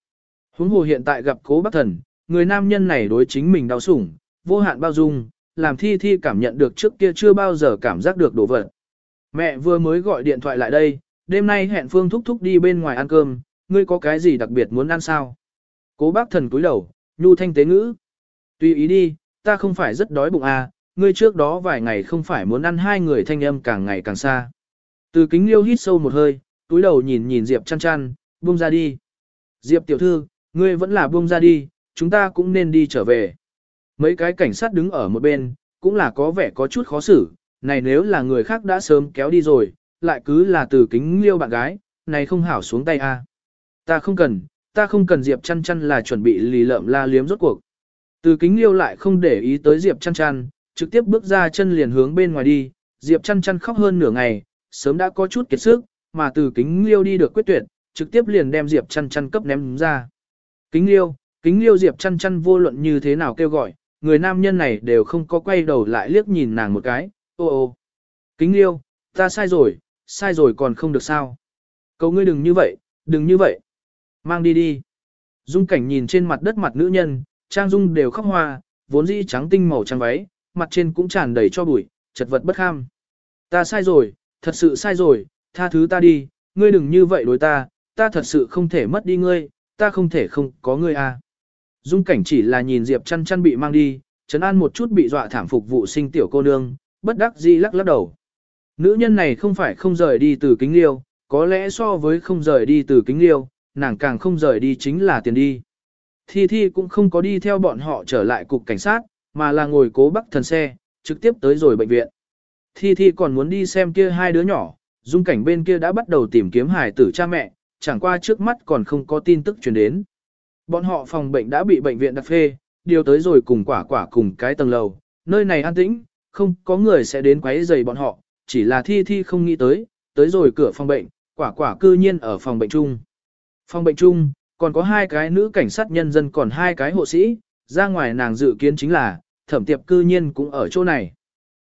Huống hồ hiện tại gặp cố bác thần, người nam nhân này đối chính mình đau sủng, vô hạn bao dung, làm thi thi cảm nhận được trước kia chưa bao giờ cảm giác được đổ vật. Mẹ vừa mới gọi điện thoại lại đây, đêm nay hẹn Phương thúc thúc đi bên ngoài ăn cơm, ngươi có cái gì đặc biệt muốn ăn sao? Cố bác thần cúi đầu, nhu thanh tế ngữ. Tùy ý đi, ta không phải rất đói bụng à, ngươi trước đó vài ngày không phải muốn ăn hai người thanh âm càng ngày càng xa. Từ kính liêu hít sâu một hơi, túi đầu nhìn nhìn Diệp chăn chăn, buông ra đi. Diệp tiểu thư, ngươi vẫn là buông ra đi, chúng ta cũng nên đi trở về. Mấy cái cảnh sát đứng ở một bên, cũng là có vẻ có chút khó xử, này nếu là người khác đã sớm kéo đi rồi, lại cứ là từ kính liêu bạn gái, này không hảo xuống tay a. Ta không cần, ta không cần Diệp chăn chăn là chuẩn bị lì lợm la liếm rốt cuộc. Từ kính liêu lại không để ý tới Diệp chăn chăn, trực tiếp bước ra chân liền hướng bên ngoài đi, Diệp chăn chăn khóc hơn nửa ngày, sớm đã có chút kiệt sức, mà từ kính liêu đi được quyết tuyệt, trực tiếp liền đem Diệp chăn chăn cấp ném ra. Kính liêu, kính liêu Diệp chăn chăn vô luận như thế nào kêu gọi, người nam nhân này đều không có quay đầu lại liếc nhìn nàng một cái, ô ô. Kính liêu, ta sai rồi, sai rồi còn không được sao. Cầu ngươi đừng như vậy, đừng như vậy. Mang đi đi. Dung cảnh nhìn trên mặt đất mặt nữ nhân, trang dung đều khóc hoa, vốn dĩ trắng tinh màu trắng váy, mặt trên cũng tràn đầy cho bụi, chật vật bất kham. Ta sai rồi, thật sự sai rồi, tha thứ ta đi, ngươi đừng như vậy đối ta, ta thật sự không thể mất đi ngươi, ta không thể không có ngươi a. Dung cảnh chỉ là nhìn Diệp chăn chăn bị mang đi, trấn an một chút bị dọa thảm phục vụ sinh tiểu cô nương, bất đắc dĩ lắc lắc đầu. Nữ nhân này không phải không rời đi từ kính liêu, có lẽ so với không rời đi từ kính liêu, nàng càng không rời đi chính là tiền đi. Thi Thi cũng không có đi theo bọn họ trở lại cục cảnh sát, mà là ngồi cố bắc thần xe, trực tiếp tới rồi bệnh viện. Thi Thi còn muốn đi xem kia hai đứa nhỏ, dung cảnh bên kia đã bắt đầu tìm kiếm hải tử cha mẹ, chẳng qua trước mắt còn không có tin tức truyền đến. Bọn họ phòng bệnh đã bị bệnh viện đặt phê, điều tới rồi cùng quả quả cùng cái tầng lầu, nơi này an tĩnh, không có người sẽ đến quấy rầy bọn họ, chỉ là thi thi không nghĩ tới, tới rồi cửa phòng bệnh, quả quả cư nhiên ở phòng bệnh chung. Phòng bệnh chung, còn có hai cái nữ cảnh sát nhân dân còn hai cái hộ sĩ, ra ngoài nàng dự kiến chính là, thẩm tiệp cư nhiên cũng ở chỗ này.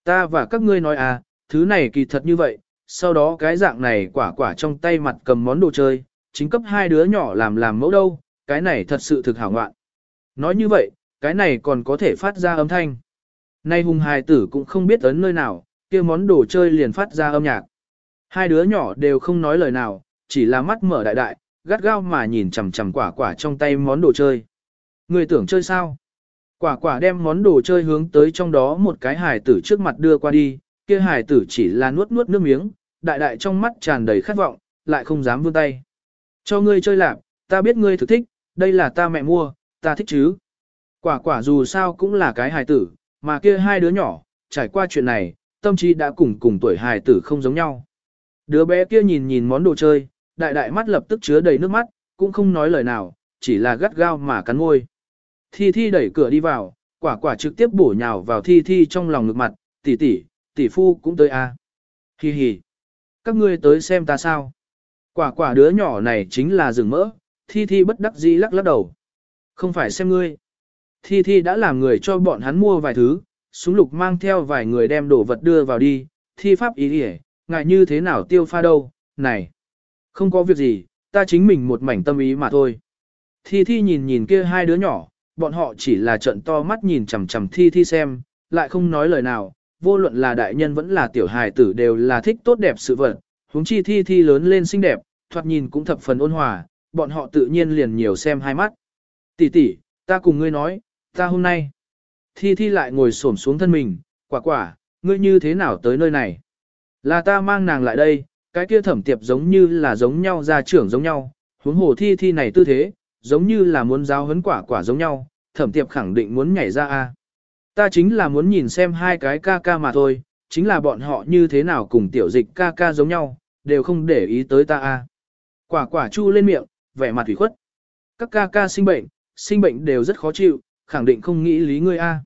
Ta và các ngươi nói à, thứ này kỳ thật như vậy, sau đó cái dạng này quả quả trong tay mặt cầm món đồ chơi, chính cấp hai đứa nhỏ làm làm mẫu đâu, cái này thật sự thực hảo ngoạn. Nói như vậy, cái này còn có thể phát ra âm thanh. Nay hùng hài tử cũng không biết ấn nơi nào, kia món đồ chơi liền phát ra âm nhạc. Hai đứa nhỏ đều không nói lời nào, chỉ là mắt mở đại đại, gắt gao mà nhìn chằm chằm quả quả trong tay món đồ chơi. Người tưởng chơi sao? Quả quả đem món đồ chơi hướng tới trong đó một cái hài tử trước mặt đưa qua đi, kia hài tử chỉ là nuốt nuốt nước miếng, đại đại trong mắt tràn đầy khát vọng, lại không dám vươn tay. Cho ngươi chơi lạc, ta biết ngươi thực thích, đây là ta mẹ mua, ta thích chứ. Quả quả dù sao cũng là cái hài tử, mà kia hai đứa nhỏ, trải qua chuyện này, tâm trí đã cùng cùng tuổi hài tử không giống nhau. Đứa bé kia nhìn nhìn món đồ chơi, đại đại mắt lập tức chứa đầy nước mắt, cũng không nói lời nào, chỉ là gắt gao mà cắn môi. Thi Thi đẩy cửa đi vào, quả quả trực tiếp bổ nhào vào Thi Thi trong lòng ngực mặt, tỷ tỷ, tỷ phu cũng tới a. À. Hi hi. Các ngươi tới xem ta sao? Quả quả đứa nhỏ này chính là rừng mỡ, Thi Thi bất đắc dĩ lắc lắc đầu. Không phải xem ngươi. Thi Thi đã làm người cho bọn hắn mua vài thứ, súng lục mang theo vài người đem đồ vật đưa vào đi, thi pháp ý đi ngại như thế nào tiêu pha đâu, này. Không có việc gì, ta chính mình một mảnh tâm ý mà thôi. Thi Thi nhìn nhìn kia hai đứa nhỏ, bọn họ chỉ là trận to mắt nhìn chằm chằm Thi Thi xem, lại không nói lời nào, vô luận là đại nhân vẫn là tiểu hài tử đều là thích tốt đẹp sự vật, huống chi Thi Thi lớn lên xinh đẹp, thoạt nhìn cũng thập phần ôn hòa, bọn họ tự nhiên liền nhiều xem hai mắt. Tỷ tỷ, ta cùng ngươi nói, ta hôm nay. Thi Thi lại ngồi xổm xuống thân mình, quả quả, ngươi như thế nào tới nơi này? Là ta mang nàng lại đây, cái kia thẩm tiệp giống như là giống nhau ra trưởng giống nhau, huống hồ Thi Thi này tư thế, giống như là muốn giáo huấn quả quả giống nhau, thẩm tiệp khẳng định muốn nhảy ra a. Ta chính là muốn nhìn xem hai cái ca ca mà thôi, chính là bọn họ như thế nào cùng tiểu dịch ca ca giống nhau, đều không để ý tới ta a. Quả quả chu lên miệng, vẻ mặt thủy khuất. Các ca ca sinh bệnh, sinh bệnh đều rất khó chịu, khẳng định không nghĩ lý ngươi a.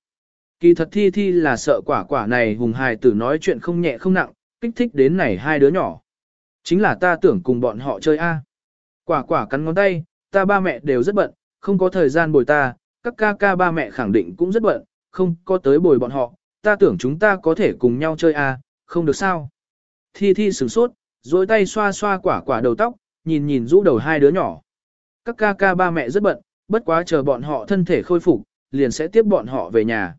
Kỳ thật thi thi là sợ quả quả này hùng hài tử nói chuyện không nhẹ không nặng, kích thích đến này hai đứa nhỏ. Chính là ta tưởng cùng bọn họ chơi a. Quả quả cắn ngón tay, ta ba mẹ đều rất bận, không có thời gian bồi ta, các ca ca ba mẹ khẳng định cũng rất bận, không có tới bồi bọn họ, ta tưởng chúng ta có thể cùng nhau chơi a, không được sao. Thi thi sửng sốt, dối tay xoa xoa quả quả đầu tóc, nhìn nhìn rũ đầu hai đứa nhỏ. Các ca ca ba mẹ rất bận, bất quá chờ bọn họ thân thể khôi phục, liền sẽ tiếp bọn họ về nhà.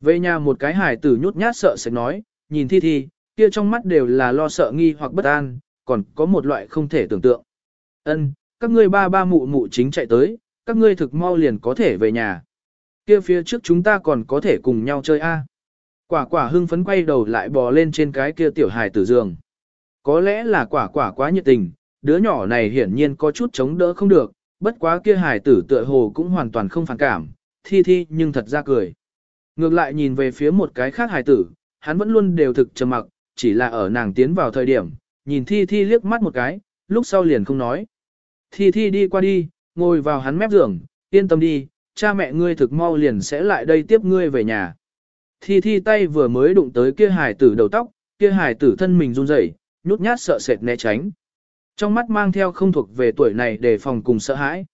Về nhà một cái hải tử nhút nhát sợ sẽ nói, nhìn thi thi, kia trong mắt đều là lo sợ nghi hoặc bất an, còn có một loại không thể tưởng tượng. Ân, các ngươi ba ba mụ mụ chính chạy tới, các ngươi thực mau liền có thể về nhà. Kia phía trước chúng ta còn có thể cùng nhau chơi a. Quả quả hưng phấn quay đầu lại bò lên trên cái kia tiểu hài tử giường. Có lẽ là quả quả quá nhiệt tình, đứa nhỏ này hiển nhiên có chút chống đỡ không được, bất quá kia hài tử tựa hồ cũng hoàn toàn không phản cảm, thi thi nhưng thật ra cười. Ngược lại nhìn về phía một cái khác hài tử, hắn vẫn luôn đều thực trầm mặc, chỉ là ở nàng tiến vào thời điểm, nhìn thi thi liếc mắt một cái, lúc sau liền không nói. Thi thi đi qua đi, ngồi vào hắn mép giường, yên tâm đi, cha mẹ ngươi thực mau liền sẽ lại đây tiếp ngươi về nhà. Thi thi tay vừa mới đụng tới kia hài tử đầu tóc, kia hài tử thân mình run rẩy, nhút nhát sợ sệt né tránh. Trong mắt mang theo không thuộc về tuổi này để phòng cùng sợ hãi.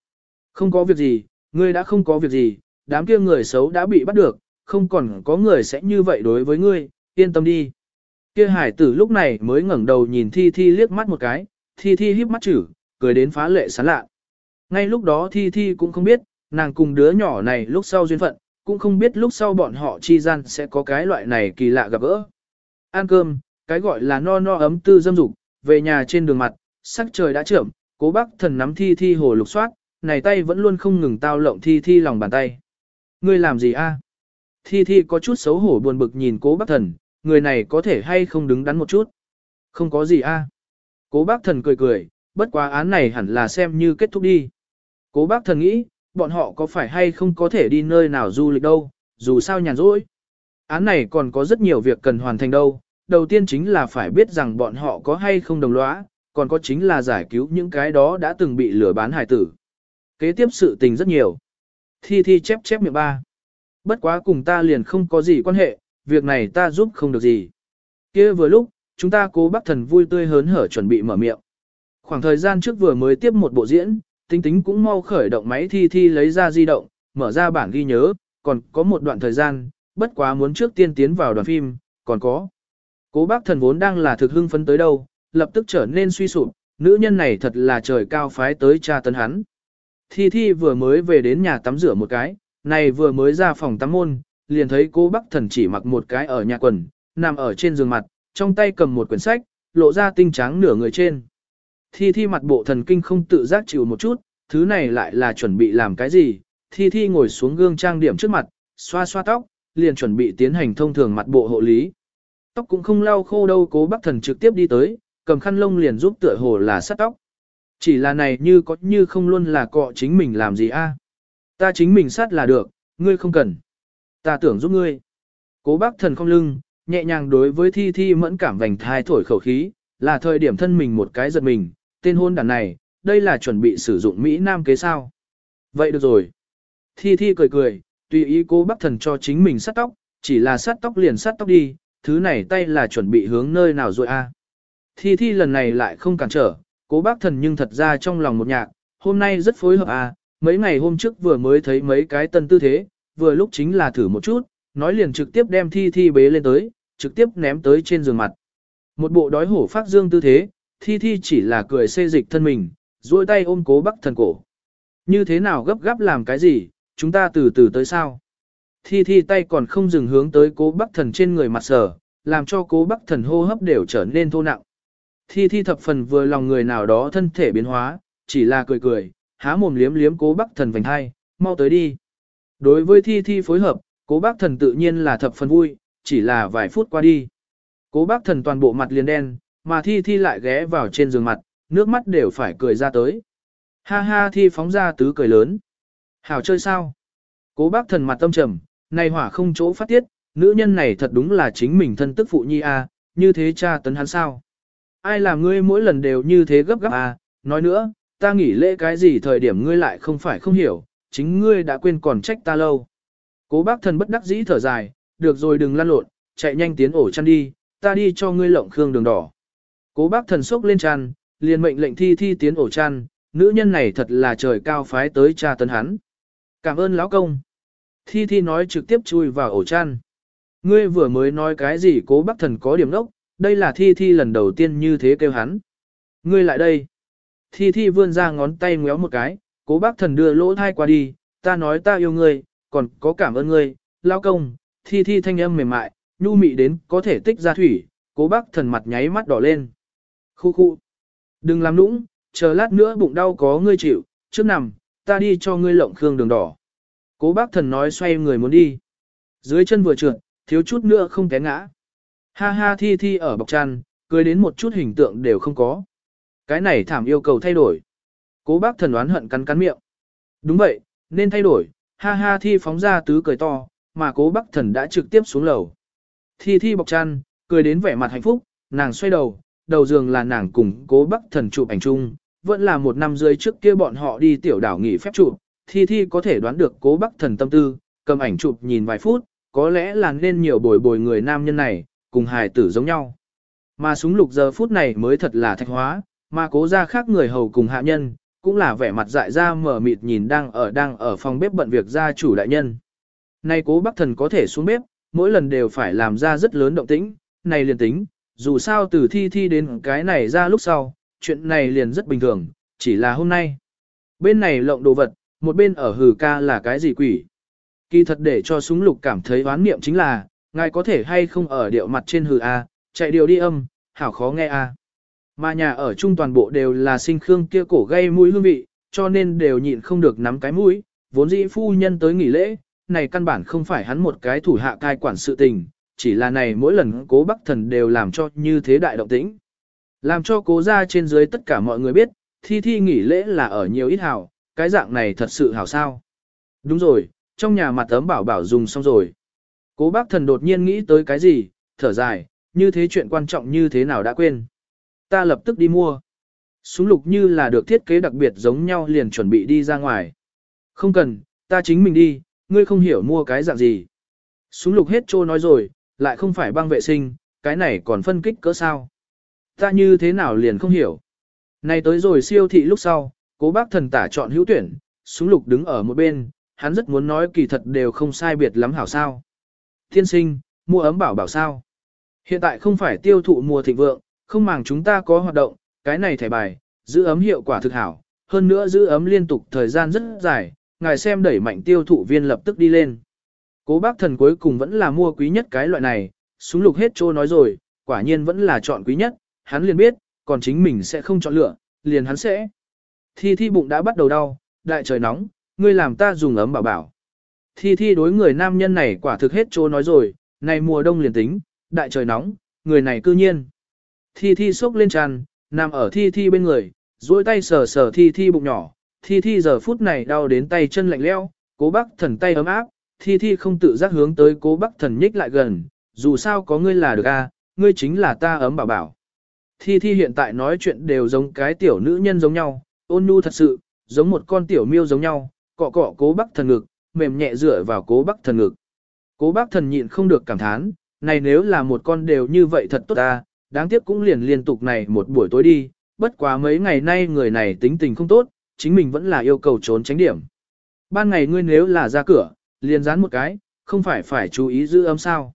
Không có việc gì, ngươi đã không có việc gì, đám kia người xấu đã bị bắt được, không còn có người sẽ như vậy đối với ngươi, yên tâm đi. Kia hải tử lúc này mới ngẩng đầu nhìn Thi Thi liếc mắt một cái, Thi Thi híp mắt chữ, cười đến phá lệ sán lạ. Ngay lúc đó Thi Thi cũng không biết, nàng cùng đứa nhỏ này lúc sau duyên phận, cũng không biết lúc sau bọn họ chi gian sẽ có cái loại này kỳ lạ gặp gỡ. Ăn cơm, cái gọi là no no ấm tư dâm dục, về nhà trên đường mặt, sắc trời đã trưởng, cố bác thần nắm Thi Thi hồ lục soát, này tay vẫn luôn không ngừng tao lộng thi thi lòng bàn tay. Ngươi làm gì a? Thi thi có chút xấu hổ buồn bực nhìn cố bác thần, người này có thể hay không đứng đắn một chút. Không có gì a. Cố bác thần cười cười, bất quá án này hẳn là xem như kết thúc đi. Cố bác thần nghĩ, bọn họ có phải hay không có thể đi nơi nào du lịch đâu, dù sao nhàn rỗi. Án này còn có rất nhiều việc cần hoàn thành đâu, đầu tiên chính là phải biết rằng bọn họ có hay không đồng lõa, còn có chính là giải cứu những cái đó đã từng bị lừa bán hải tử. Kế tiếp sự tình rất nhiều. Thi thi chép chép miệng ba. Bất quá cùng ta liền không có gì quan hệ, việc này ta giúp không được gì. kia vừa lúc, chúng ta cố bác thần vui tươi hớn hở chuẩn bị mở miệng. Khoảng thời gian trước vừa mới tiếp một bộ diễn, tính tính cũng mau khởi động máy thi thi lấy ra di động, mở ra bản ghi nhớ, còn có một đoạn thời gian, bất quá muốn trước tiên tiến vào đoàn phim, còn có. Cố bác thần vốn đang là thực hưng phấn tới đâu, lập tức trở nên suy sụp, nữ nhân này thật là trời cao phái tới cha tấn hắn. Thi Thi vừa mới về đến nhà tắm rửa một cái, này vừa mới ra phòng tắm môn, liền thấy cô Bắc thần chỉ mặc một cái ở nhà quần, nằm ở trên giường mặt, trong tay cầm một quyển sách, lộ ra tinh trắng nửa người trên. Thi Thi mặt bộ thần kinh không tự giác chịu một chút, thứ này lại là chuẩn bị làm cái gì, Thi Thi ngồi xuống gương trang điểm trước mặt, xoa xoa tóc, liền chuẩn bị tiến hành thông thường mặt bộ hộ lý. Tóc cũng không lau khô đâu cố Bắc thần trực tiếp đi tới, cầm khăn lông liền giúp tựa hồ là sắt tóc. Chỉ là này như có như không luôn là cọ chính mình làm gì a? Ta chính mình sát là được, ngươi không cần. Ta tưởng giúp ngươi. Cố bác thần không lưng, nhẹ nhàng đối với thi thi mẫn cảm vành thai thổi khẩu khí, là thời điểm thân mình một cái giật mình, tên hôn đàn này, đây là chuẩn bị sử dụng Mỹ Nam kế sao. Vậy được rồi. Thi thi cười cười, tùy ý cố bác thần cho chính mình sát tóc, chỉ là sát tóc liền sát tóc đi, thứ này tay là chuẩn bị hướng nơi nào rồi a? Thi thi lần này lại không cản trở, cố bác thần nhưng thật ra trong lòng một nhạc, hôm nay rất phối hợp à, mấy ngày hôm trước vừa mới thấy mấy cái tân tư thế, vừa lúc chính là thử một chút, nói liền trực tiếp đem thi thi bế lên tới, trực tiếp ném tới trên giường mặt. Một bộ đói hổ phát dương tư thế, thi thi chỉ là cười xê dịch thân mình, duỗi tay ôm cố bác thần cổ. Như thế nào gấp gáp làm cái gì, chúng ta từ từ tới sao? Thi thi tay còn không dừng hướng tới cố bác thần trên người mặt sở, làm cho cố bác thần hô hấp đều trở nên thô nặng. Thi thi thập phần vừa lòng người nào đó thân thể biến hóa, chỉ là cười cười, há mồm liếm liếm cố bác thần vành hai, mau tới đi. Đối với thi thi phối hợp, cố bác thần tự nhiên là thập phần vui, chỉ là vài phút qua đi. Cố bác thần toàn bộ mặt liền đen, mà thi thi lại ghé vào trên giường mặt, nước mắt đều phải cười ra tới. Ha ha thi phóng ra tứ cười lớn. Hảo chơi sao? Cố bác thần mặt tâm trầm, này hỏa không chỗ phát tiết, nữ nhân này thật đúng là chính mình thân tức phụ nhi a, như thế cha tấn hắn sao? Ai làm ngươi mỗi lần đều như thế gấp gáp à, nói nữa, ta nghỉ lễ cái gì thời điểm ngươi lại không phải không hiểu, chính ngươi đã quên còn trách ta lâu. Cố bác thần bất đắc dĩ thở dài, được rồi đừng lăn lộn, chạy nhanh tiến ổ chăn đi, ta đi cho ngươi lộng khương đường đỏ. Cố bác thần sốc lên chăn, liền mệnh lệnh thi thi tiến ổ chăn, nữ nhân này thật là trời cao phái tới cha tấn hắn. Cảm ơn lão công. Thi thi nói trực tiếp chui vào ổ chăn. Ngươi vừa mới nói cái gì cố bác thần có điểm đốc, đây là thi thi lần đầu tiên như thế kêu hắn. Ngươi lại đây. Thi thi vươn ra ngón tay ngéo một cái, cố bác thần đưa lỗ thai qua đi, ta nói ta yêu ngươi, còn có cảm ơn ngươi, lao công, thi thi thanh âm mềm mại, nhu mị đến có thể tích ra thủy, cố bác thần mặt nháy mắt đỏ lên. Khu khu. Đừng làm nũng, chờ lát nữa bụng đau có ngươi chịu, trước nằm, ta đi cho ngươi lộng khương đường đỏ. Cố bác thần nói xoay người muốn đi. Dưới chân vừa trượt, thiếu chút nữa không té ngã. Ha ha thi thi ở bọc chăn, cười đến một chút hình tượng đều không có. Cái này thảm yêu cầu thay đổi. Cố bác thần oán hận cắn cắn miệng. Đúng vậy, nên thay đổi, ha ha thi phóng ra tứ cười to, mà cố bác thần đã trực tiếp xuống lầu. Thi thi bọc chăn, cười đến vẻ mặt hạnh phúc, nàng xoay đầu, đầu giường là nàng cùng cố bác thần chụp ảnh chung, vẫn là một năm rưỡi trước kia bọn họ đi tiểu đảo nghỉ phép chụp, thi thi có thể đoán được cố bác thần tâm tư, cầm ảnh chụp nhìn vài phút, có lẽ là nên nhiều bồi bồi người nam nhân này, cùng hài tử giống nhau. Mà súng lục giờ phút này mới thật là thạch hóa, mà cố ra khác người hầu cùng hạ nhân, cũng là vẻ mặt dại ra mở mịt nhìn đang ở đang ở phòng bếp bận việc gia chủ đại nhân. Nay cố bác thần có thể xuống bếp, mỗi lần đều phải làm ra rất lớn động tĩnh, này liền tính, dù sao từ thi thi đến cái này ra lúc sau, chuyện này liền rất bình thường, chỉ là hôm nay. Bên này lộng đồ vật, một bên ở hừ ca là cái gì quỷ. Kỳ thật để cho súng lục cảm thấy oán niệm chính là, ngài có thể hay không ở điệu mặt trên hừ a, chạy điều đi âm, hảo khó nghe a. Mà nhà ở chung toàn bộ đều là sinh khương kia cổ gây mũi hương vị, cho nên đều nhịn không được nắm cái mũi, vốn dĩ phu nhân tới nghỉ lễ, này căn bản không phải hắn một cái thủ hạ cai quản sự tình, chỉ là này mỗi lần cố bắc thần đều làm cho như thế đại động tĩnh. Làm cho cố ra trên dưới tất cả mọi người biết, thi thi nghỉ lễ là ở nhiều ít hảo, cái dạng này thật sự hảo sao. Đúng rồi, trong nhà mặt ấm bảo bảo dùng xong rồi. Cố bác thần đột nhiên nghĩ tới cái gì, thở dài, như thế chuyện quan trọng như thế nào đã quên. Ta lập tức đi mua. Súng lục như là được thiết kế đặc biệt giống nhau liền chuẩn bị đi ra ngoài. Không cần, ta chính mình đi, ngươi không hiểu mua cái dạng gì. Súng lục hết trô nói rồi, lại không phải băng vệ sinh, cái này còn phân kích cỡ sao. Ta như thế nào liền không hiểu. Này tới rồi siêu thị lúc sau, cố bác thần tả chọn hữu tuyển, súng lục đứng ở một bên, hắn rất muốn nói kỳ thật đều không sai biệt lắm hảo sao. Thiên sinh, mua ấm bảo bảo sao. Hiện tại không phải tiêu thụ mùa thịnh vượng, không màng chúng ta có hoạt động, cái này thẻ bài, giữ ấm hiệu quả thực hảo, hơn nữa giữ ấm liên tục thời gian rất dài, ngài xem đẩy mạnh tiêu thụ viên lập tức đi lên. Cố bác thần cuối cùng vẫn là mua quý nhất cái loại này, súng lục hết trô nói rồi, quả nhiên vẫn là chọn quý nhất, hắn liền biết, còn chính mình sẽ không chọn lựa, liền hắn sẽ. Thi thi bụng đã bắt đầu đau, đại trời nóng, ngươi làm ta dùng ấm bảo bảo. Thi thi đối người nam nhân này quả thực hết chỗ nói rồi, này mùa đông liền tính, đại trời nóng, người này cư nhiên. Thi thi sốc lên tràn, nằm ở thi thi bên người, duỗi tay sờ sờ thi thi bụng nhỏ, thi thi giờ phút này đau đến tay chân lạnh leo, cố bác thần tay ấm áp, thi thi không tự giác hướng tới cố bác thần nhích lại gần, dù sao có ngươi là được a, ngươi chính là ta ấm bảo bảo. Thi thi hiện tại nói chuyện đều giống cái tiểu nữ nhân giống nhau, ôn nhu thật sự, giống một con tiểu miêu giống nhau, cọ cọ cố bác thần ngực, mềm nhẹ dựa vào cố bác thần ngực. Cố bác thần nhịn không được cảm thán, này nếu là một con đều như vậy thật tốt ta, đáng tiếc cũng liền liên tục này một buổi tối đi, bất quá mấy ngày nay người này tính tình không tốt, chính mình vẫn là yêu cầu trốn tránh điểm. Ban ngày ngươi nếu là ra cửa, liền dán một cái, không phải phải chú ý giữ âm sao.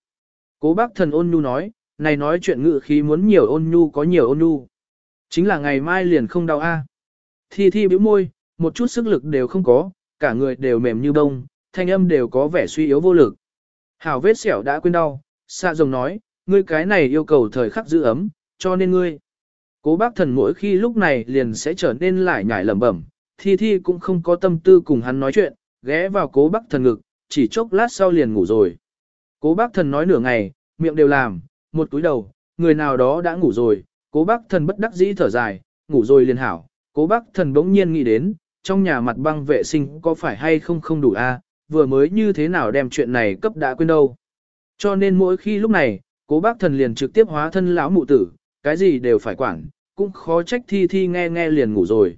Cố bác thần ôn nhu nói, này nói chuyện ngự khí muốn nhiều ôn nhu có nhiều ôn nhu. Chính là ngày mai liền không đau a. Thi thi bĩu môi, một chút sức lực đều không có, cả người đều mềm như bông, thanh âm đều có vẻ suy yếu vô lực. Hảo vết sẹo đã quên đau, xạ rồng nói, ngươi cái này yêu cầu thời khắc giữ ấm, cho nên ngươi. Cố bác thần mỗi khi lúc này liền sẽ trở nên lại nhải lẩm bẩm, thi thi cũng không có tâm tư cùng hắn nói chuyện, ghé vào cố bác thần ngực, chỉ chốc lát sau liền ngủ rồi. Cố bác thần nói nửa ngày, miệng đều làm, một túi đầu, người nào đó đã ngủ rồi, cố bác thần bất đắc dĩ thở dài, ngủ rồi liền hảo, cố bác thần bỗng nhiên nghĩ đến, trong nhà mặt băng vệ sinh có phải hay không không đủ a vừa mới như thế nào đem chuyện này cấp đã quên đâu. Cho nên mỗi khi lúc này, cố bác thần liền trực tiếp hóa thân lão mụ tử, cái gì đều phải quản, cũng khó trách thi thi nghe nghe liền ngủ rồi.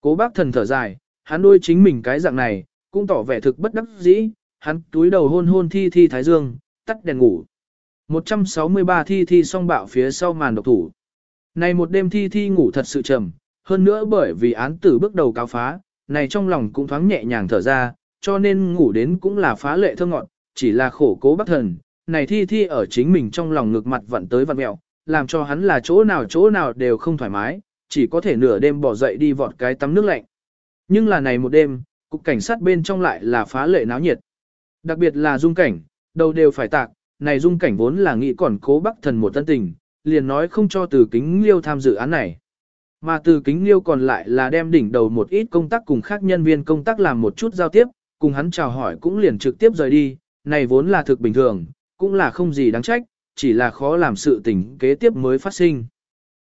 Cố bác thần thở dài, hắn đôi chính mình cái dạng này, cũng tỏ vẻ thực bất đắc dĩ, hắn túi đầu hôn hôn thi thi thái dương, tắt đèn ngủ. 163 thi thi song bạo phía sau màn độc thủ. Này một đêm thi thi ngủ thật sự trầm, hơn nữa bởi vì án tử bước đầu cáo phá, này trong lòng cũng thoáng nhẹ nhàng thở ra, cho nên ngủ đến cũng là phá lệ thơ ngọn, chỉ là khổ cố bác thần, này thi thi ở chính mình trong lòng ngực mặt vặn tới vặn mẹo, làm cho hắn là chỗ nào chỗ nào đều không thoải mái, chỉ có thể nửa đêm bỏ dậy đi vọt cái tắm nước lạnh. Nhưng là này một đêm, cục cảnh sát bên trong lại là phá lệ náo nhiệt. Đặc biệt là dung cảnh, đầu đều phải tạc, này dung cảnh vốn là nghĩ còn cố bác thần một tân tình, liền nói không cho từ kính liêu tham dự án này. Mà từ kính liêu còn lại là đem đỉnh đầu một ít công tác cùng khác nhân viên công tác làm một chút giao tiếp, cùng hắn chào hỏi cũng liền trực tiếp rời đi, này vốn là thực bình thường, cũng là không gì đáng trách, chỉ là khó làm sự tình kế tiếp mới phát sinh.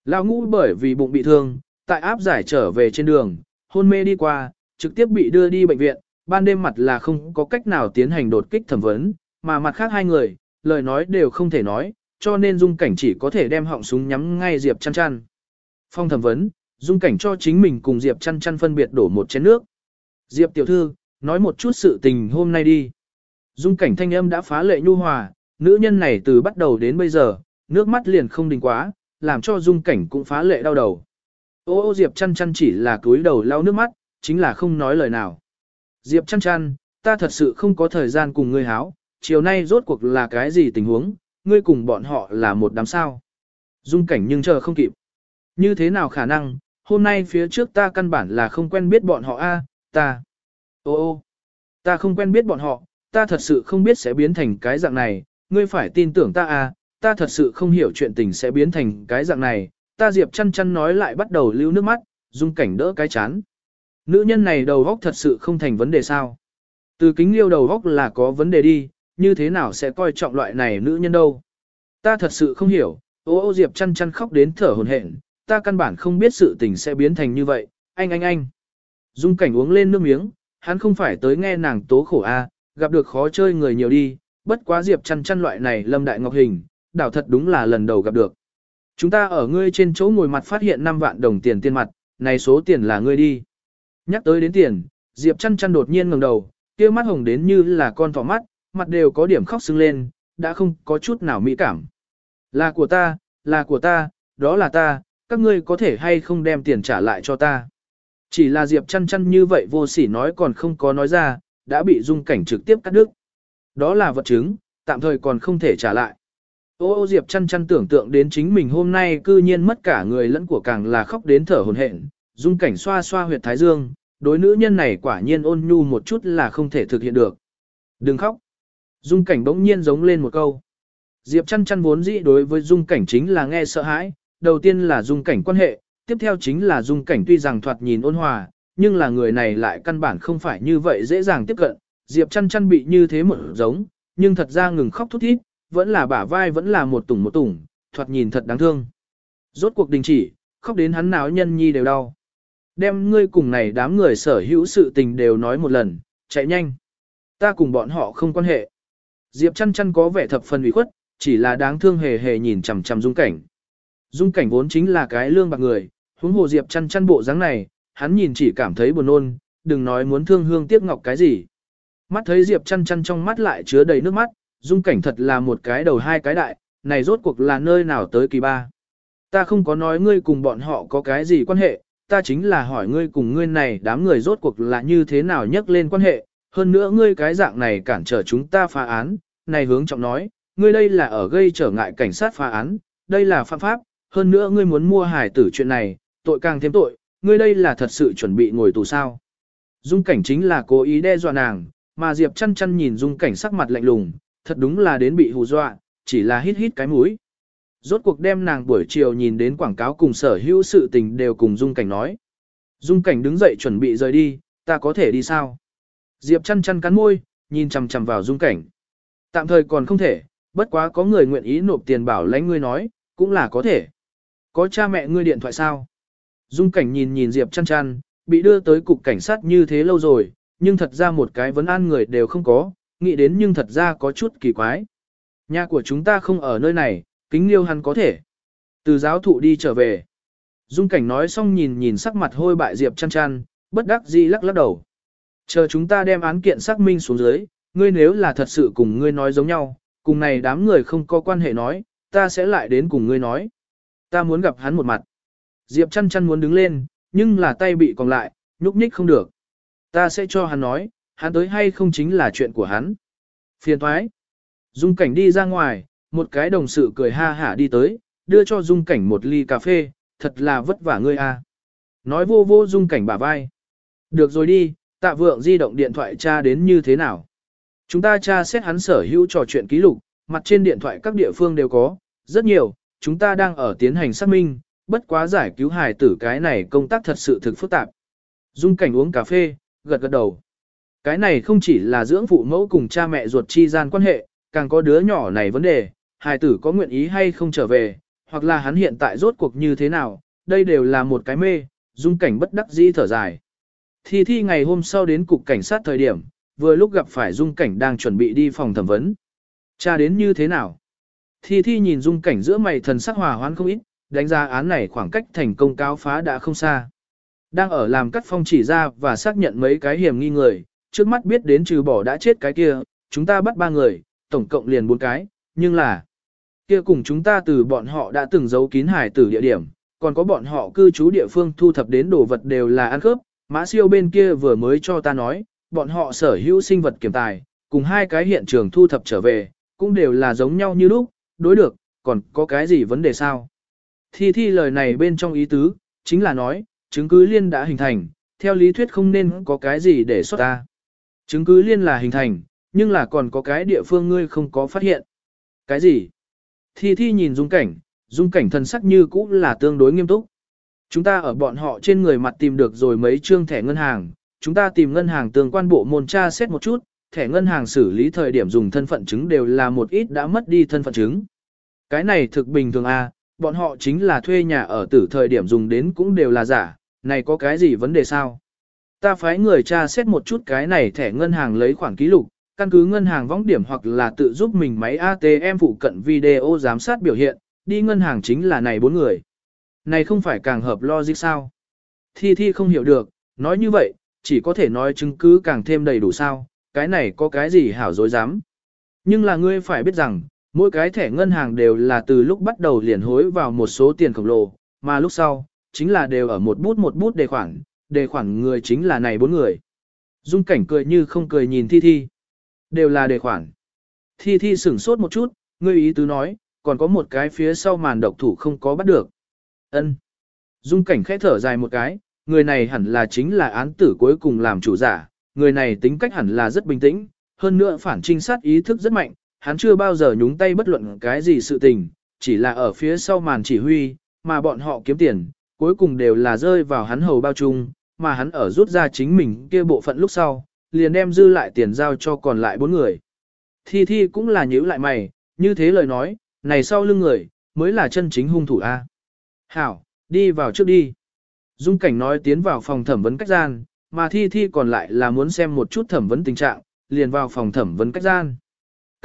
Lão ngũ bởi vì bụng bị thương, tại áp giải trở về trên đường, hôn mê đi qua, trực tiếp bị đưa đi bệnh viện, ban đêm mặt là không có cách nào tiến hành đột kích thẩm vấn, mà mặt khác hai người, lời nói đều không thể nói, cho nên dung cảnh chỉ có thể đem họng súng nhắm ngay Diệp chăn chăn. Phong thẩm vấn, dung cảnh cho chính mình cùng Diệp chăn chăn phân biệt đổ một chén nước. Diệp tiểu thư, nói một chút sự tình hôm nay đi. Dung cảnh thanh âm đã phá lệ nhu hòa, nữ nhân này từ bắt đầu đến bây giờ, nước mắt liền không đình quá, làm cho dung cảnh cũng phá lệ đau đầu. Ô ô Diệp chăn chăn chỉ là cúi đầu lau nước mắt, chính là không nói lời nào. Diệp chăn chăn, ta thật sự không có thời gian cùng ngươi háo, chiều nay rốt cuộc là cái gì tình huống, ngươi cùng bọn họ là một đám sao. Dung cảnh nhưng chờ không kịp. Như thế nào khả năng, hôm nay phía trước ta căn bản là không quen biết bọn họ a, ta. Ô ô, ta không quen biết bọn họ, ta thật sự không biết sẽ biến thành cái dạng này, ngươi phải tin tưởng ta à? ta thật sự không hiểu chuyện tình sẽ biến thành cái dạng này, ta Diệp chăn chăn nói lại bắt đầu lưu nước mắt, dung cảnh đỡ cái chán. Nữ nhân này đầu góc thật sự không thành vấn đề sao. Từ kính liêu đầu góc là có vấn đề đi, như thế nào sẽ coi trọng loại này nữ nhân đâu. Ta thật sự không hiểu, ô ô Diệp chăn chăn khóc đến thở hồn hển, ta căn bản không biết sự tình sẽ biến thành như vậy, anh anh anh. Dung cảnh uống lên nước miếng, hắn không phải tới nghe nàng tố khổ a, gặp được khó chơi người nhiều đi, bất quá Diệp chăn chăn loại này lâm đại ngọc hình, đảo thật đúng là lần đầu gặp được. Chúng ta ở ngươi trên chỗ ngồi mặt phát hiện 5 vạn đồng tiền tiền mặt, này số tiền là ngươi đi. Nhắc tới đến tiền, Diệp chăn chăn đột nhiên ngẩng đầu, kia mắt hồng đến như là con thỏ mắt, mặt đều có điểm khóc sưng lên, đã không có chút nào mỹ cảm. Là của ta, là của ta, đó là ta, các ngươi có thể hay không đem tiền trả lại cho ta. Chỉ là Diệp chăn chăn như vậy vô sỉ nói còn không có nói ra, đã bị dung cảnh trực tiếp cắt đứt. Đó là vật chứng, tạm thời còn không thể trả lại. Ô ô Diệp chăn chăn tưởng tượng đến chính mình hôm nay cư nhiên mất cả người lẫn của càng là khóc đến thở hồn hển, dung cảnh xoa xoa huyệt thái dương, đối nữ nhân này quả nhiên ôn nhu một chút là không thể thực hiện được. Đừng khóc. Dung cảnh bỗng nhiên giống lên một câu. Diệp chăn chăn vốn dĩ đối với dung cảnh chính là nghe sợ hãi, đầu tiên là dung cảnh quan hệ, tiếp theo chính là dung cảnh tuy rằng thoạt nhìn ôn hòa, nhưng là người này lại căn bản không phải như vậy dễ dàng tiếp cận. Diệp chăn chăn bị như thế một giống, nhưng thật ra ngừng khóc thút thít, vẫn là bả vai vẫn là một tủng một tủng, thoạt nhìn thật đáng thương. Rốt cuộc đình chỉ, khóc đến hắn náo nhân nhi đều đau. Đem ngươi cùng này đám người sở hữu sự tình đều nói một lần, chạy nhanh. Ta cùng bọn họ không quan hệ. Diệp chăn chăn có vẻ thập phần ủy khuất, chỉ là đáng thương hề hề nhìn chằm chằm dung cảnh. Dung cảnh vốn chính là cái lương bạc người, huống hồ Diệp chăn chăn bộ dáng này, hắn nhìn chỉ cảm thấy buồn nôn, đừng nói muốn thương hương tiếc ngọc cái gì. Mắt thấy Diệp chăn chăn trong mắt lại chứa đầy nước mắt, dung cảnh thật là một cái đầu hai cái đại, này rốt cuộc là nơi nào tới kỳ ba. Ta không có nói ngươi cùng bọn họ có cái gì quan hệ, ta chính là hỏi ngươi cùng ngươi này đám người rốt cuộc là như thế nào nhắc lên quan hệ, hơn nữa ngươi cái dạng này cản trở chúng ta phá án, này hướng trọng nói, ngươi đây là ở gây trở ngại cảnh sát phá án, đây là phạm pháp, hơn nữa ngươi muốn mua hải tử chuyện này, tội càng thêm tội, ngươi đây là thật sự chuẩn bị ngồi tù sao. Dung cảnh chính là cố ý đe dọa nàng, mà Diệp chăn chăn nhìn dung cảnh sắc mặt lạnh lùng, thật đúng là đến bị hù dọa, chỉ là hít hít cái mũi. Rốt cuộc đem nàng buổi chiều nhìn đến quảng cáo cùng sở hữu sự tình đều cùng dung cảnh nói. Dung cảnh đứng dậy chuẩn bị rời đi, ta có thể đi sao? Diệp chăn chăn cắn môi, nhìn chằm chằm vào dung cảnh. Tạm thời còn không thể, bất quá có người nguyện ý nộp tiền bảo lãnh ngươi nói, cũng là có thể. Có cha mẹ ngươi điện thoại sao? Dung cảnh nhìn nhìn Diệp chăn chăn, bị đưa tới cục cảnh sát như thế lâu rồi, nhưng thật ra một cái vấn an người đều không có, nghĩ đến nhưng thật ra có chút kỳ quái. Nhà của chúng ta không ở nơi này, kính liêu hắn có thể. Từ giáo thụ đi trở về. Dung cảnh nói xong nhìn nhìn sắc mặt hôi bại Diệp chăn chăn, bất đắc dĩ lắc lắc đầu. Chờ chúng ta đem án kiện xác minh xuống dưới, ngươi nếu là thật sự cùng ngươi nói giống nhau, cùng này đám người không có quan hệ nói, ta sẽ lại đến cùng ngươi nói. Ta muốn gặp hắn một mặt. Diệp chăn chăn muốn đứng lên, nhưng là tay bị còn lại, nhúc nhích không được. Ta sẽ cho hắn nói, hắn tới hay không chính là chuyện của hắn. Phiền thoái. Dung cảnh đi ra ngoài, một cái đồng sự cười ha hả đi tới, đưa cho dung cảnh một ly cà phê, thật là vất vả ngươi a. Nói vô vô dung cảnh bả vai. Được rồi đi, tạ vượng di động điện thoại tra đến như thế nào. Chúng ta tra xét hắn sở hữu trò chuyện ký lục, mặt trên điện thoại các địa phương đều có, rất nhiều, chúng ta đang ở tiến hành xác minh, bất quá giải cứu hài tử cái này công tác thật sự thực phức tạp. Dung cảnh uống cà phê, gật gật đầu. Cái này không chỉ là dưỡng phụ mẫu cùng cha mẹ ruột chi gian quan hệ, càng có đứa nhỏ này vấn đề, hài tử có nguyện ý hay không trở về, hoặc là hắn hiện tại rốt cuộc như thế nào, đây đều là một cái mê, dung cảnh bất đắc dĩ thở dài. Thi thi ngày hôm sau đến cục cảnh sát thời điểm, vừa lúc gặp phải dung cảnh đang chuẩn bị đi phòng thẩm vấn. Cha đến như thế nào? Thi thi nhìn dung cảnh giữa mày thần sắc hòa hoãn không ít, đánh giá án này khoảng cách thành công cáo phá đã không xa. Đang ở làm cắt phong chỉ ra và xác nhận mấy cái hiểm nghi người, trước mắt biết đến trừ bỏ đã chết cái kia, chúng ta bắt ba người, tổng cộng liền bốn cái, nhưng là kia cùng chúng ta từ bọn họ đã từng giấu kín hải tử địa điểm, còn có bọn họ cư trú địa phương thu thập đến đồ vật đều là ăn khớp, mã siêu bên kia vừa mới cho ta nói, bọn họ sở hữu sinh vật kiểm tài, cùng hai cái hiện trường thu thập trở về, cũng đều là giống nhau như lúc, đối được, còn có cái gì vấn đề sao? Thi thi lời này bên trong ý tứ, chính là nói, chứng cứ liên đã hình thành, theo lý thuyết không nên có cái gì để xuất ta. Chứng cứ liên là hình thành, nhưng là còn có cái địa phương ngươi không có phát hiện. Cái gì? Thi thi nhìn dung cảnh, dung cảnh thần sắc như cũ là tương đối nghiêm túc. Chúng ta ở bọn họ trên người mặt tìm được rồi mấy trương thẻ ngân hàng, chúng ta tìm ngân hàng tương quan bộ môn tra xét một chút, thẻ ngân hàng xử lý thời điểm dùng thân phận chứng đều là một ít đã mất đi thân phận chứng. Cái này thực bình thường à, bọn họ chính là thuê nhà ở tử thời điểm dùng đến cũng đều là giả, này có cái gì vấn đề sao? Ta phái người tra xét một chút cái này thẻ ngân hàng lấy khoản ký lục, căn cứ ngân hàng võng điểm hoặc là tự giúp mình máy ATM phụ cận video giám sát biểu hiện, đi ngân hàng chính là này bốn người. Này không phải càng hợp logic sao? Thi Thi không hiểu được, nói như vậy, chỉ có thể nói chứng cứ càng thêm đầy đủ sao, cái này có cái gì hảo dối dám. Nhưng là ngươi phải biết rằng, mỗi cái thẻ ngân hàng đều là từ lúc bắt đầu liền hối vào một số tiền khổng lồ, mà lúc sau, chính là đều ở một bút một bút đề khoản, đề khoản người chính là này bốn người. Dung cảnh cười như không cười nhìn Thi Thi. Đều là đề khoản. Thi Thi sửng sốt một chút, ngươi ý tứ nói, còn có một cái phía sau màn độc thủ không có bắt được. Ân. Dung cảnh khẽ thở dài một cái, người này hẳn là chính là án tử cuối cùng làm chủ giả, người này tính cách hẳn là rất bình tĩnh, hơn nữa phản trinh sát ý thức rất mạnh, hắn chưa bao giờ nhúng tay bất luận cái gì sự tình, chỉ là ở phía sau màn chỉ huy, mà bọn họ kiếm tiền, cuối cùng đều là rơi vào hắn hầu bao chung, mà hắn ở rút ra chính mình kia bộ phận lúc sau, liền đem dư lại tiền giao cho còn lại bốn người. Thi Thi cũng là nhíu lại mày, như thế lời nói, này sau lưng người, mới là chân chính hung thủ A. Hảo, đi vào trước đi. Dung cảnh nói tiến vào phòng thẩm vấn cách gian, mà Thi Thi còn lại là muốn xem một chút thẩm vấn tình trạng, liền vào phòng thẩm vấn cách gian.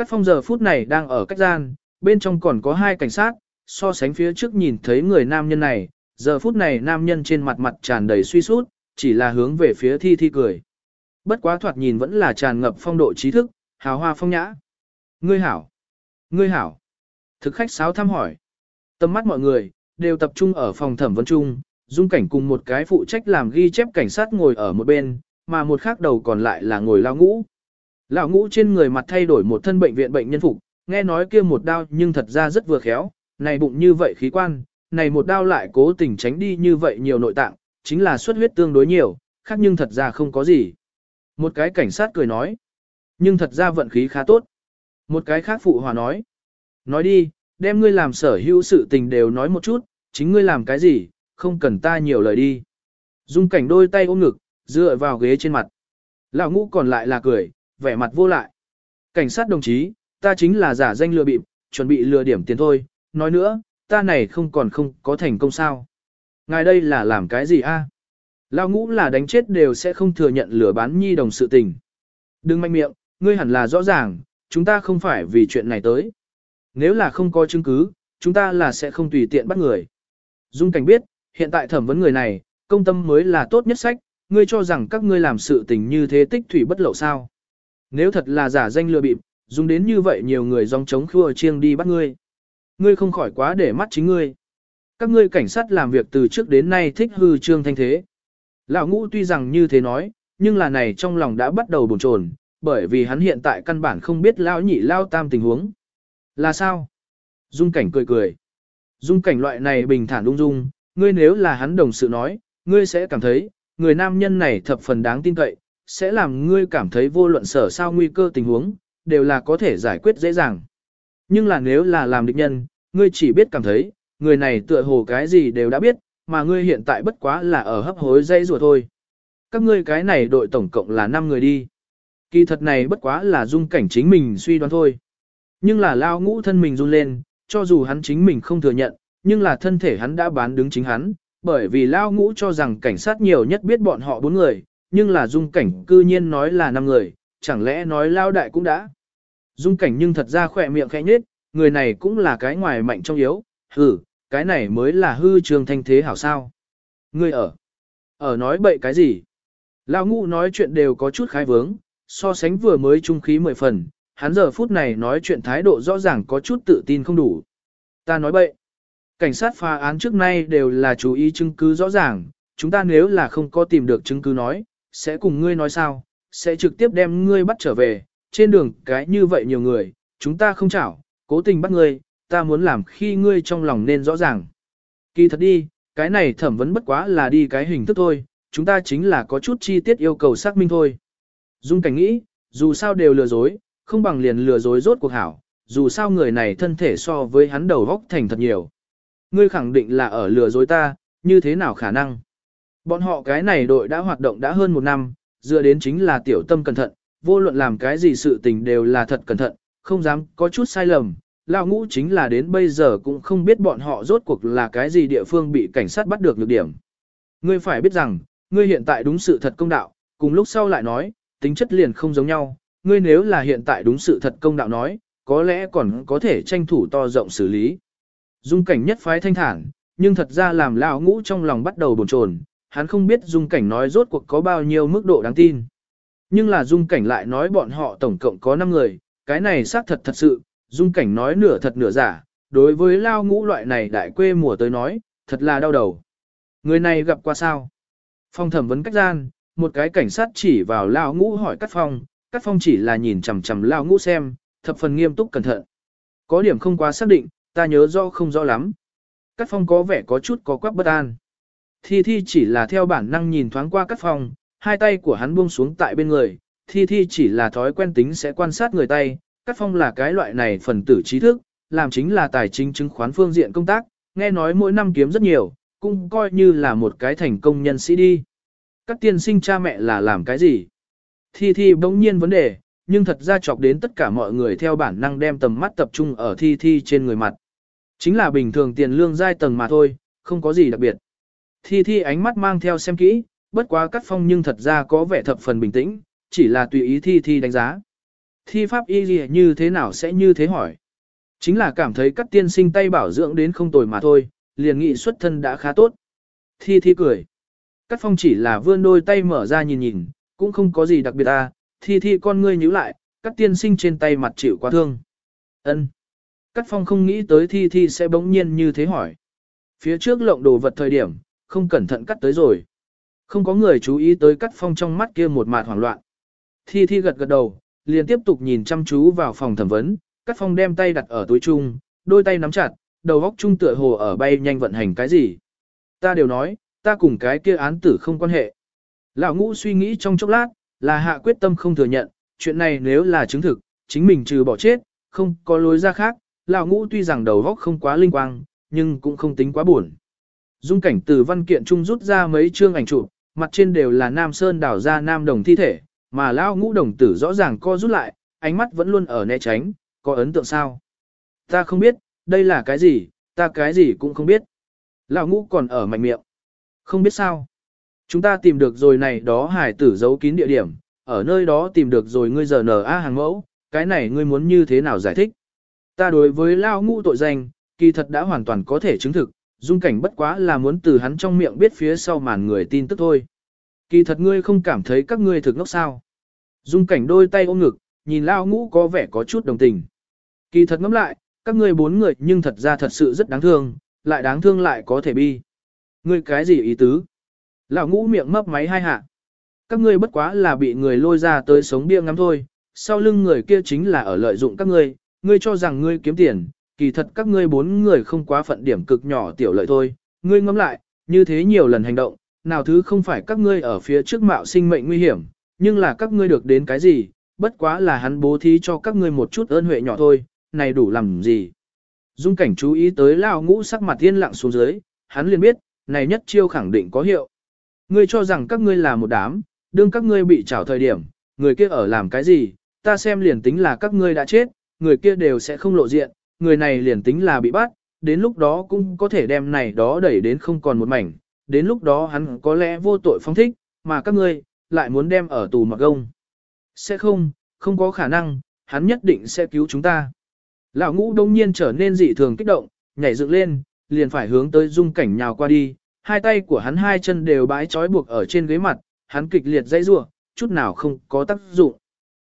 Các phong giờ phút này đang ở cách gian, bên trong còn có hai cảnh sát, so sánh phía trước nhìn thấy người nam nhân này, giờ phút này nam nhân trên mặt mặt tràn đầy suy sút, chỉ là hướng về phía Thi Thi cười. Bất quá thoạt nhìn vẫn là tràn ngập phong độ trí thức, hào hoa phong nhã. Ngươi hảo! Ngươi hảo! Thực khách sáo thăm hỏi. Tâm mắt mọi người, đều tập trung ở phòng thẩm vấn chung, dung cảnh cùng một cái phụ trách làm ghi chép cảnh sát ngồi ở một bên, mà một khác đầu còn lại là ngồi lao ngũ. Lão ngũ trên người mặt thay đổi một thân bệnh viện bệnh nhân phục, nghe nói kia một đao nhưng thật ra rất vừa khéo, này bụng như vậy khí quan, này một đao lại cố tình tránh đi như vậy nhiều nội tạng, chính là xuất huyết tương đối nhiều, khác nhưng thật ra không có gì. Một cái cảnh sát cười nói, nhưng thật ra vận khí khá tốt. Một cái khác phụ hòa nói, nói đi, đem ngươi làm sở hữu sự tình đều nói một chút, chính ngươi làm cái gì, không cần ta nhiều lời đi. Dung cảnh đôi tay ôm ngực, dựa vào ghế trên mặt. Lão ngũ còn lại là cười, vẻ mặt vô lại. Cảnh sát đồng chí, ta chính là giả danh lừa bịp, chuẩn bị lừa điểm tiền thôi, nói nữa, ta này không còn không có thành công sao. Ngài đây là làm cái gì a? Lão ngũ là đánh chết đều sẽ không thừa nhận lừa bán nhi đồng sự tình. Đừng mạnh miệng, ngươi hẳn là rõ ràng, chúng ta không phải vì chuyện này tới. Nếu là không có chứng cứ, chúng ta là sẽ không tùy tiện bắt người. Dung cảnh biết, hiện tại thẩm vấn người này, công tâm mới là tốt nhất sách, ngươi cho rằng các ngươi làm sự tình như thế tích thủy bất lậu sao. Nếu thật là giả danh lừa bịp, dùng đến như vậy nhiều người dòng chống khua chiêng đi bắt ngươi. Ngươi không khỏi quá để mắt chính ngươi. Các ngươi cảnh sát làm việc từ trước đến nay thích hư trương thanh thế. Lão ngũ tuy rằng như thế nói, nhưng là này trong lòng đã bắt đầu bồn chồn, bởi vì hắn hiện tại căn bản không biết lao nhị lao tam tình huống. Là sao? Dung cảnh cười cười. Dung cảnh loại này bình thản ung dung, ngươi nếu là hắn đồng sự nói, ngươi sẽ cảm thấy, người nam nhân này thập phần đáng tin cậy, sẽ làm ngươi cảm thấy vô luận sở sao nguy cơ tình huống, đều là có thể giải quyết dễ dàng. Nhưng là nếu là làm địch nhân, ngươi chỉ biết cảm thấy, người này tựa hồ cái gì đều đã biết, mà ngươi hiện tại bất quá là ở hấp hối dây rùa thôi. Các ngươi cái này đội tổng cộng là 5 người đi. Kỳ thật này bất quá là dung cảnh chính mình suy đoán thôi. Nhưng là lao ngũ thân mình run lên, cho dù hắn chính mình không thừa nhận, nhưng là thân thể hắn đã bán đứng chính hắn, bởi vì lao ngũ cho rằng cảnh sát nhiều nhất biết bọn họ bốn người, nhưng là dung cảnh cư nhiên nói là năm người, chẳng lẽ nói lao đại cũng đã. Dung cảnh nhưng thật ra khỏe miệng khẽ nhết, người này cũng là cái ngoài mạnh trong yếu, hừ, cái này mới là hư trường thanh thế hảo sao. Ngươi ở, ở nói bậy cái gì? Lao ngũ nói chuyện đều có chút khai vướng, so sánh vừa mới trung khí mười phần, hắn giờ phút này nói chuyện thái độ rõ ràng có chút tự tin không đủ. Ta nói bậy. Cảnh sát phá án trước nay đều là chú ý chứng cứ rõ ràng, chúng ta nếu là không có tìm được chứng cứ nói, sẽ cùng ngươi nói sao, sẽ trực tiếp đem ngươi bắt trở về, trên đường cái như vậy nhiều người, chúng ta không chảo, cố tình bắt ngươi, ta muốn làm khi ngươi trong lòng nên rõ ràng. Kỳ thật đi, cái này thẩm vấn bất quá là đi cái hình thức thôi, chúng ta chính là có chút chi tiết yêu cầu xác minh thôi. Dung cảnh nghĩ, dù sao đều lừa dối, không bằng liền lừa dối rốt cuộc hảo, dù sao người này thân thể so với hắn đầu góc thành thật nhiều. Ngươi khẳng định là ở lừa dối ta, như thế nào khả năng? Bọn họ cái này đội đã hoạt động đã hơn một năm, dựa đến chính là tiểu tâm cẩn thận, vô luận làm cái gì sự tình đều là thật cẩn thận, không dám có chút sai lầm. Lão ngũ chính là đến bây giờ cũng không biết bọn họ rốt cuộc là cái gì địa phương bị cảnh sát bắt được nhược điểm. Ngươi phải biết rằng, ngươi hiện tại đúng sự thật công đạo, cùng lúc sau lại nói, tính chất liền không giống nhau, ngươi nếu là hiện tại đúng sự thật công đạo nói, có lẽ còn có thể tranh thủ to rộng xử lý. Dung cảnh nhất phái thanh thản, nhưng thật ra làm lão ngũ trong lòng bắt đầu bồn chồn, hắn không biết dung cảnh nói rốt cuộc có bao nhiêu mức độ đáng tin. Nhưng là dung cảnh lại nói bọn họ tổng cộng có 5 người, cái này xác thật thật sự, dung cảnh nói nửa thật nửa giả, đối với lao ngũ loại này đại quê mùa tới nói, thật là đau đầu. Người này gặp qua sao? Phong thẩm vấn cách gian, một cái cảnh sát chỉ vào lao ngũ hỏi cắt phong, cắt phong chỉ là nhìn chằm chằm lao ngũ xem, thập phần nghiêm túc cẩn thận. Có điểm không quá xác định, ta nhớ rõ không rõ lắm. Cắt phong có vẻ có chút có quắc bất an. Thi Thi chỉ là theo bản năng nhìn thoáng qua các phong, hai tay của hắn buông xuống tại bên người, Thi Thi chỉ là thói quen tính sẽ quan sát người tay, các phong là cái loại này phần tử trí thức, làm chính là tài chính chứng khoán phương diện công tác, nghe nói mỗi năm kiếm rất nhiều, cũng coi như là một cái thành công nhân sĩ đi. Các tiên sinh cha mẹ là làm cái gì? Thi Thi bỗng nhiên vấn đề, nhưng thật ra chọc đến tất cả mọi người theo bản năng đem tầm mắt tập trung ở Thi Thi trên người mặt. Chính là bình thường tiền lương giai tầng mà thôi, không có gì đặc biệt. Thi Thi ánh mắt mang theo xem kỹ, bất quá cắt phong nhưng thật ra có vẻ thập phần bình tĩnh, chỉ là tùy ý Thi Thi đánh giá. Thi pháp y gì như thế nào sẽ như thế hỏi. Chính là cảm thấy các tiên sinh tay bảo dưỡng đến không tồi mà thôi, liền nghị xuất thân đã khá tốt. Thi Thi cười. Cắt phong chỉ là vươn đôi tay mở ra nhìn nhìn, cũng không có gì đặc biệt à, Thi Thi con ngươi nhíu lại, các tiên sinh trên tay mặt chịu quá thương. ân Cắt phong không nghĩ tới Thi Thi sẽ bỗng nhiên như thế hỏi. Phía trước lộng đồ vật thời điểm, không cẩn thận cắt tới rồi. Không có người chú ý tới cắt phong trong mắt kia một mạt hoảng loạn. Thi Thi gật gật đầu, liền tiếp tục nhìn chăm chú vào phòng thẩm vấn, cắt phong đem tay đặt ở túi chung, đôi tay nắm chặt, đầu góc chung tựa hồ ở bay nhanh vận hành cái gì. Ta đều nói, ta cùng cái kia án tử không quan hệ. Lão ngũ suy nghĩ trong chốc lát, là hạ quyết tâm không thừa nhận, chuyện này nếu là chứng thực, chính mình trừ bỏ chết, không có lối ra khác. Lão ngũ tuy rằng đầu góc không quá linh quang, nhưng cũng không tính quá buồn. Dung cảnh từ văn kiện trung rút ra mấy chương ảnh chụp, mặt trên đều là Nam Sơn đảo ra Nam Đồng thi thể, mà Lão ngũ đồng tử rõ ràng co rút lại, ánh mắt vẫn luôn ở né tránh, có ấn tượng sao? Ta không biết, đây là cái gì, ta cái gì cũng không biết. Lão ngũ còn ở mạnh miệng. Không biết sao. Chúng ta tìm được rồi này đó hải tử giấu kín địa điểm, ở nơi đó tìm được rồi ngươi giờ nở a hàng mẫu, cái này ngươi muốn như thế nào giải thích. Ta đối với Lão ngũ tội danh, kỳ thật đã hoàn toàn có thể chứng thực, dung cảnh bất quá là muốn từ hắn trong miệng biết phía sau màn người tin tức thôi. Kỳ thật ngươi không cảm thấy các ngươi thực ngốc sao. Dung cảnh đôi tay ôm ngực, nhìn Lão ngũ có vẻ có chút đồng tình. Kỳ thật ngẫm lại, các ngươi bốn người nhưng thật ra thật sự rất đáng thương, lại đáng thương lại có thể bi. Ngươi cái gì ý tứ? Lão ngũ miệng mấp máy hai hạ. Các ngươi bất quá là bị người lôi ra tới sống bia ngắm thôi, sau lưng người kia chính là ở lợi dụng các ngươi, ngươi cho rằng ngươi kiếm tiền, kỳ thật các ngươi bốn người không quá phận điểm cực nhỏ tiểu lợi thôi, ngươi ngẫm lại, như thế nhiều lần hành động, nào thứ không phải các ngươi ở phía trước mạo sinh mệnh nguy hiểm, nhưng là các ngươi được đến cái gì, bất quá là hắn bố thí cho các ngươi một chút ơn huệ nhỏ thôi, này đủ làm gì. Dung cảnh chú ý tới lao ngũ sắc mặt yên lặng xuống dưới, hắn liền biết, này nhất chiêu khẳng định có hiệu. Ngươi cho rằng các ngươi là một đám, đương các ngươi bị trảo thời điểm, người kia ở làm cái gì, ta xem liền tính là các ngươi đã chết, người kia đều sẽ không lộ diện, người này liền tính là bị bắt, đến lúc đó cũng có thể đem này đó đẩy đến không còn một mảnh, đến lúc đó hắn có lẽ vô tội phong thích, mà các ngươi, lại muốn đem ở tù mặc gông. Sẽ không, không có khả năng, hắn nhất định sẽ cứu chúng ta. Lão ngũ đông nhiên trở nên dị thường kích động, nhảy dựng lên, liền phải hướng tới dung cảnh nhào qua đi, hai tay của hắn hai chân đều bãi trói buộc ở trên ghế mặt, hắn kịch liệt dây rủa, chút nào không có tác dụng.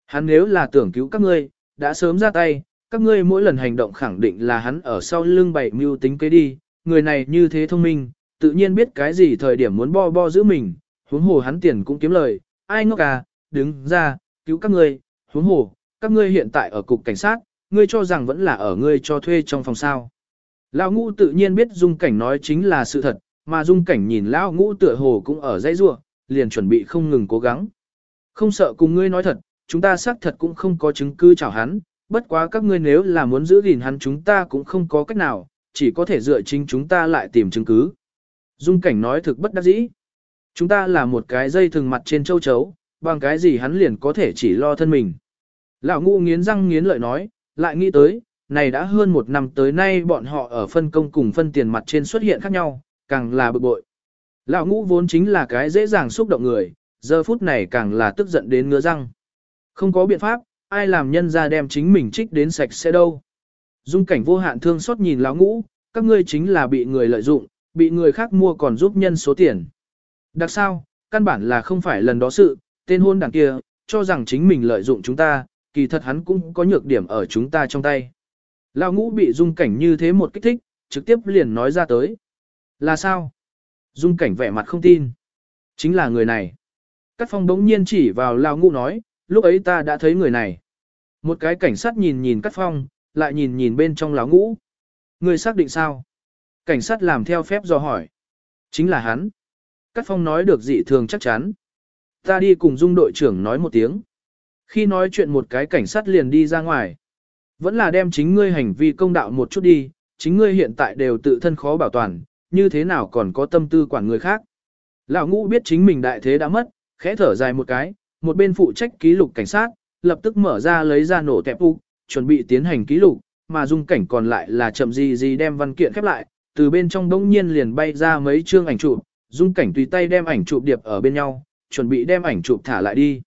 Hắn nếu là tưởng cứu các ngươi, đã sớm ra tay, các ngươi mỗi lần hành động khẳng định là hắn ở sau lưng bảy mưu tính kế đi, người này như thế thông minh, tự nhiên biết cái gì thời điểm muốn bo bo giữ mình, huống hồ hắn tiền cũng kiếm lời, ai ngốc à, đứng ra, cứu các ngươi, huống hồ, các ngươi hiện tại ở cục cảnh sát, ngươi cho rằng vẫn là ở ngươi cho thuê trong phòng sao. Lão ngũ tự nhiên biết dung cảnh nói chính là sự thật, mà dung cảnh nhìn lão ngũ tựa hồ cũng ở dãy rua, liền chuẩn bị không ngừng cố gắng. Không sợ cùng ngươi nói thật, chúng ta xác thật cũng không có chứng cứ chào hắn, bất quá các ngươi nếu là muốn giữ gìn hắn chúng ta cũng không có cách nào, chỉ có thể dựa chính chúng ta lại tìm chứng cứ. Dung cảnh nói thực bất đắc dĩ. Chúng ta là một cái dây thường mặt trên châu chấu, bằng cái gì hắn liền có thể chỉ lo thân mình. Lão ngũ nghiến răng nghiến lợi nói, lại nghĩ tới, này đã hơn một năm tới nay bọn họ ở phân công cùng phân tiền mặt trên xuất hiện khác nhau, càng là bực bội. Lão ngũ vốn chính là cái dễ dàng xúc động người, giờ phút này càng là tức giận đến ngứa răng. Không có biện pháp, ai làm nhân ra đem chính mình trích đến sạch sẽ đâu. Dung cảnh vô hạn thương xót nhìn lão ngũ, các ngươi chính là bị người lợi dụng, bị người khác mua còn giúp nhân số tiền. Đặc sao, căn bản là không phải lần đó sự, tên hôn đảng kia, cho rằng chính mình lợi dụng chúng ta, kỳ thật hắn cũng có nhược điểm ở chúng ta trong tay. Lão ngũ bị dung cảnh như thế một kích thích, trực tiếp liền nói ra tới. Là sao? Dung cảnh vẻ mặt không tin. Chính là người này. Cát phong đống nhiên chỉ vào lão ngũ nói, lúc ấy ta đã thấy người này. Một cái cảnh sát nhìn nhìn Cát phong, lại nhìn nhìn bên trong lão ngũ. Người xác định sao? Cảnh sát làm theo phép do hỏi. Chính là hắn. Cát phong nói được dị thường chắc chắn. Ta đi cùng dung đội trưởng nói một tiếng. Khi nói chuyện một cái cảnh sát liền đi ra ngoài. Vẫn là đem chính ngươi hành vi công đạo một chút đi, chính ngươi hiện tại đều tự thân khó bảo toàn, như thế nào còn có tâm tư quản người khác. Lão ngũ biết chính mình đại thế đã mất, khẽ thở dài một cái, một bên phụ trách ký lục cảnh sát, lập tức mở ra lấy ra nổ tẹp ục, chuẩn bị tiến hành ký lục, mà dung cảnh còn lại là chậm gì gì đem văn kiện khép lại, từ bên trong đông nhiên liền bay ra mấy chương ảnh chụp, dung cảnh tùy tay đem ảnh chụp điệp ở bên nhau, chuẩn bị đem ảnh chụp thả lại đi.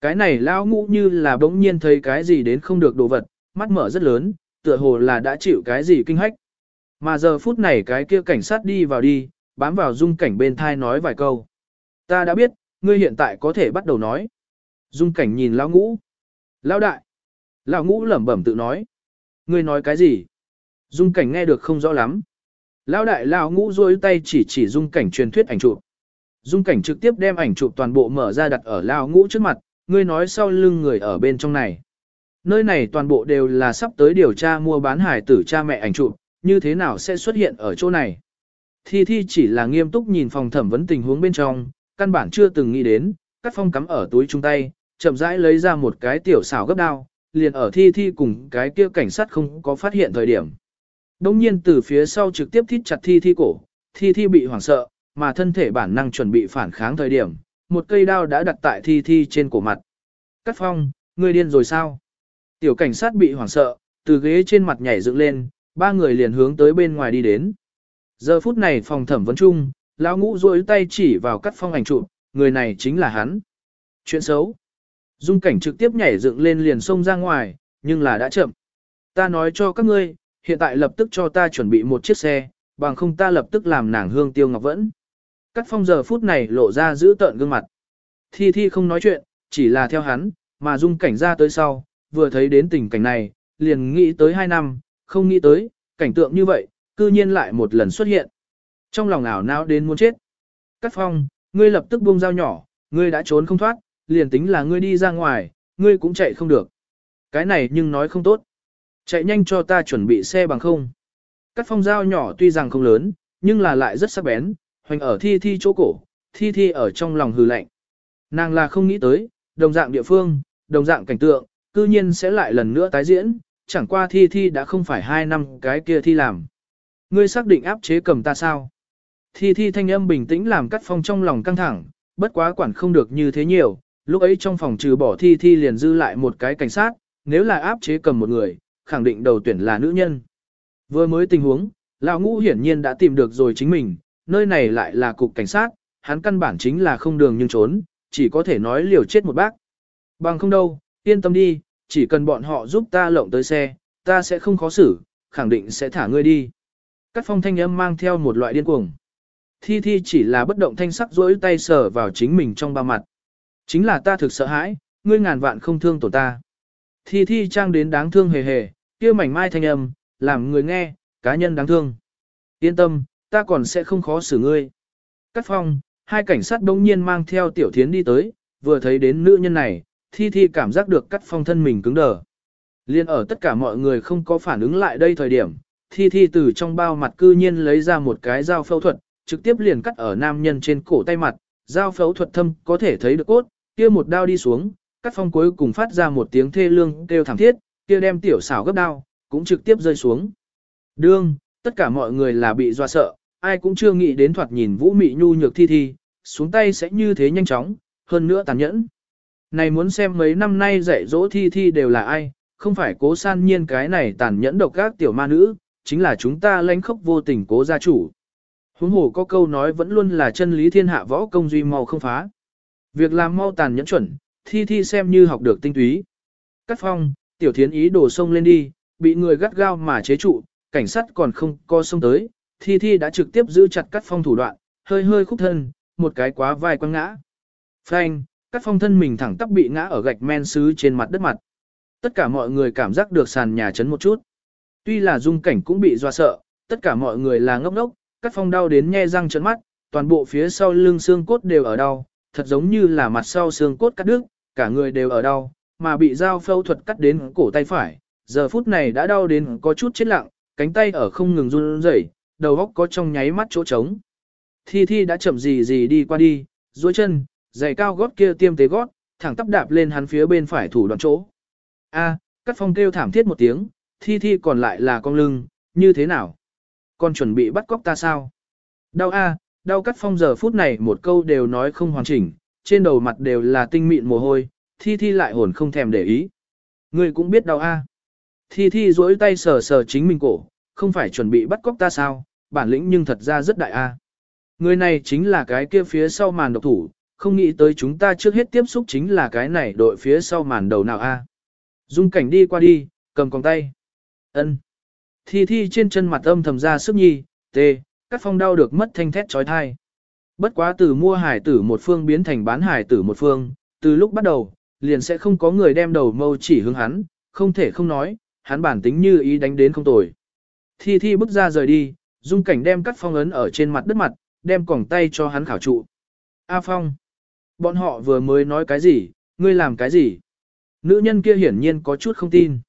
Cái này lão ngũ như là bỗng nhiên thấy cái gì đến không được đồ vật, mắt mở rất lớn, tựa hồ là đã chịu cái gì kinh hách. Mà giờ phút này cái kia cảnh sát đi vào đi, bám vào dung cảnh bên thai nói vài câu. Ta đã biết, ngươi hiện tại có thể bắt đầu nói. Dung cảnh nhìn lão ngũ. Lão đại. Lão ngũ lẩm bẩm tự nói. Ngươi nói cái gì? Dung cảnh nghe được không rõ lắm. Lão đại lão ngũ rôi tay chỉ chỉ dung cảnh truyền thuyết ảnh chụp. Dung cảnh trực tiếp đem ảnh chụp toàn bộ mở ra đặt ở lão ngũ trước mặt, ngươi nói sau lưng người ở bên trong này. Nơi này toàn bộ đều là sắp tới điều tra mua bán hải tử cha mẹ ảnh chụp, như thế nào sẽ xuất hiện ở chỗ này. Thi Thi chỉ là nghiêm túc nhìn phòng thẩm vấn tình huống bên trong, căn bản chưa từng nghĩ đến, cắt phong cắm ở túi chung tay, chậm rãi lấy ra một cái tiểu xảo gấp đao, liền ở Thi Thi cùng cái kia cảnh sát không có phát hiện thời điểm. Đông nhiên từ phía sau trực tiếp thít chặt Thi Thi cổ, Thi Thi bị hoảng sợ, mà thân thể bản năng chuẩn bị phản kháng thời điểm, một cây đao đã đặt tại Thi Thi trên cổ mặt. Cắt phong, ngươi điên rồi sao? Tiểu cảnh sát bị hoảng sợ, từ ghế trên mặt nhảy dựng lên, ba người liền hướng tới bên ngoài đi đến. Giờ phút này phòng thẩm vấn chung, lão ngũ rôi tay chỉ vào cắt phong ảnh chụp, người này chính là hắn. Chuyện xấu. Dung cảnh trực tiếp nhảy dựng lên liền xông ra ngoài, nhưng là đã chậm. Ta nói cho các ngươi, hiện tại lập tức cho ta chuẩn bị một chiếc xe, bằng không ta lập tức làm nàng hương tiêu ngọc vẫn. Cắt phong giờ phút này lộ ra giữ tợn gương mặt. Thi Thi không nói chuyện, chỉ là theo hắn, mà dung cảnh ra tới sau, vừa thấy đến tình cảnh này, liền nghĩ tới hai năm, không nghĩ tới, cảnh tượng như vậy, cư nhiên lại một lần xuất hiện. Trong lòng ảo não đến muốn chết. Cắt phong, ngươi lập tức buông dao nhỏ, ngươi đã trốn không thoát, liền tính là ngươi đi ra ngoài, ngươi cũng chạy không được. Cái này nhưng nói không tốt. Chạy nhanh cho ta chuẩn bị xe bằng không. Cắt phong dao nhỏ tuy rằng không lớn, nhưng là lại rất sắc bén, hoành ở thi thi chỗ cổ, thi thi ở trong lòng hừ lạnh. Nàng là không nghĩ tới, đồng dạng địa phương, đồng dạng cảnh tượng, cư nhiên sẽ lại lần nữa tái diễn, chẳng qua thi thi đã không phải hai năm cái kia thi làm. Ngươi xác định áp chế cầm ta sao? Thi thi thanh âm bình tĩnh làm cắt phong trong lòng căng thẳng, bất quá quản không được như thế nhiều, lúc ấy trong phòng trừ bỏ thi thi liền dư lại một cái cảnh sát, nếu là áp chế cầm một người, khẳng định đầu tuyển là nữ nhân. Vừa mới tình huống, lão ngũ hiển nhiên đã tìm được rồi chính mình, nơi này lại là cục cảnh sát, hắn căn bản chính là không đường nhưng trốn, chỉ có thể nói liều chết một bác. Bằng không đâu, yên tâm đi, chỉ cần bọn họ giúp ta lộng tới xe, ta sẽ không khó xử, khẳng định sẽ thả ngươi đi. Cắt phong thanh âm mang theo một loại điên cuồng. Thi thi chỉ là bất động thanh sắc rỗi tay sờ vào chính mình trong ba mặt. Chính là ta thực sợ hãi, ngươi ngàn vạn không thương tổ ta. Thi thi trang đến đáng thương hề hề, kia mảnh mai thanh âm, làm người nghe, cá nhân đáng thương. Yên tâm, ta còn sẽ không khó xử ngươi. Cắt phong, hai cảnh sát đông nhiên mang theo tiểu thiến đi tới, vừa thấy đến nữ nhân này, thi thi cảm giác được cắt phong thân mình cứng đờ. Liên ở tất cả mọi người không có phản ứng lại đây thời điểm, thi thi từ trong bao mặt cư nhiên lấy ra một cái dao phẫu thuật, trực tiếp liền cắt ở nam nhân trên cổ tay mặt, dao phẫu thuật thâm có thể thấy được cốt, kia một đao đi xuống, cắt phong cuối cùng phát ra một tiếng thê lương kêu thảm thiết, kia đem tiểu xảo gấp đao, cũng trực tiếp rơi xuống. Đương, tất cả mọi người là bị doa sợ, ai cũng chưa nghĩ đến thoạt nhìn vũ mị nhu nhược thi thi, xuống tay sẽ như thế nhanh chóng, hơn nữa tàn nhẫn. Này muốn xem mấy năm nay dạy dỗ thi thi đều là ai, không phải cố san nhiên cái này tàn nhẫn độc các tiểu ma nữ, chính là chúng ta lãnh khốc vô tình cố gia chủ. Huống hồ có câu nói vẫn luôn là chân lý thiên hạ võ công duy mau không phá. Việc làm mau tàn nhẫn chuẩn, thi thi xem như học được tinh túy. Cắt phong, tiểu thiến ý đổ sông lên đi, bị người gắt gao mà chế trụ, cảnh sát còn không co sông tới, thi thi đã trực tiếp giữ chặt cắt phong thủ đoạn, hơi hơi khúc thân, một cái quá vai quăng ngã. Phanh, cắt phong thân mình thẳng tắp bị ngã ở gạch men sứ trên mặt đất mặt. Tất cả mọi người cảm giác được sàn nhà chấn một chút. Tuy là dung cảnh cũng bị doa sợ, tất cả mọi người là ngốc ngốc, cắt phong đau đến nhe răng trấn mắt, toàn bộ phía sau lưng xương cốt đều ở đau, thật giống như là mặt sau xương cốt cắt đứt, cả người đều ở đau, mà bị dao phẫu thuật cắt đến cổ tay phải, giờ phút này đã đau đến có chút chết lặng, cánh tay ở không ngừng run rẩy, đầu óc có trong nháy mắt chỗ trống. Thi Thi đã chậm gì gì đi qua đi, duỗi chân, giày cao gót kia tiêm tế gót, thẳng tắp đạp lên hắn phía bên phải thủ đoạn chỗ. A, Cắt Phong kêu thảm thiết một tiếng, Thi Thi còn lại là con lưng, như thế nào? Con chuẩn bị bắt cóc ta sao? Đau a, đau Cắt Phong giờ phút này một câu đều nói không hoàn chỉnh, trên đầu mặt đều là tinh mịn mồ hôi, Thi Thi lại hồn không thèm để ý. Ngươi cũng biết đau a. Thi Thi duỗi tay sờ sờ chính mình cổ, không phải chuẩn bị bắt cóc ta sao, bản lĩnh nhưng thật ra rất đại a. Người này chính là cái kia phía sau màn độc thủ, không nghĩ tới chúng ta trước hết tiếp xúc chính là cái này đội phía sau màn đầu nào a. Dung cảnh đi qua đi, cầm còng tay. ân Thi thi trên chân mặt âm thầm ra sức nhi, tê, các phong đau được mất thanh thét trói thai. Bất quá từ mua hải tử một phương biến thành bán hải tử một phương, từ lúc bắt đầu, liền sẽ không có người đem đầu mâu chỉ hướng hắn, không thể không nói, hắn bản tính như ý đánh đến không tồi. Thi thi bước ra rời đi, dung cảnh đem cắt phong ấn ở trên mặt đất mặt, đem còng tay cho hắn khảo trụ. A Phong, bọn họ vừa mới nói cái gì, ngươi làm cái gì? Nữ nhân kia hiển nhiên có chút không tin.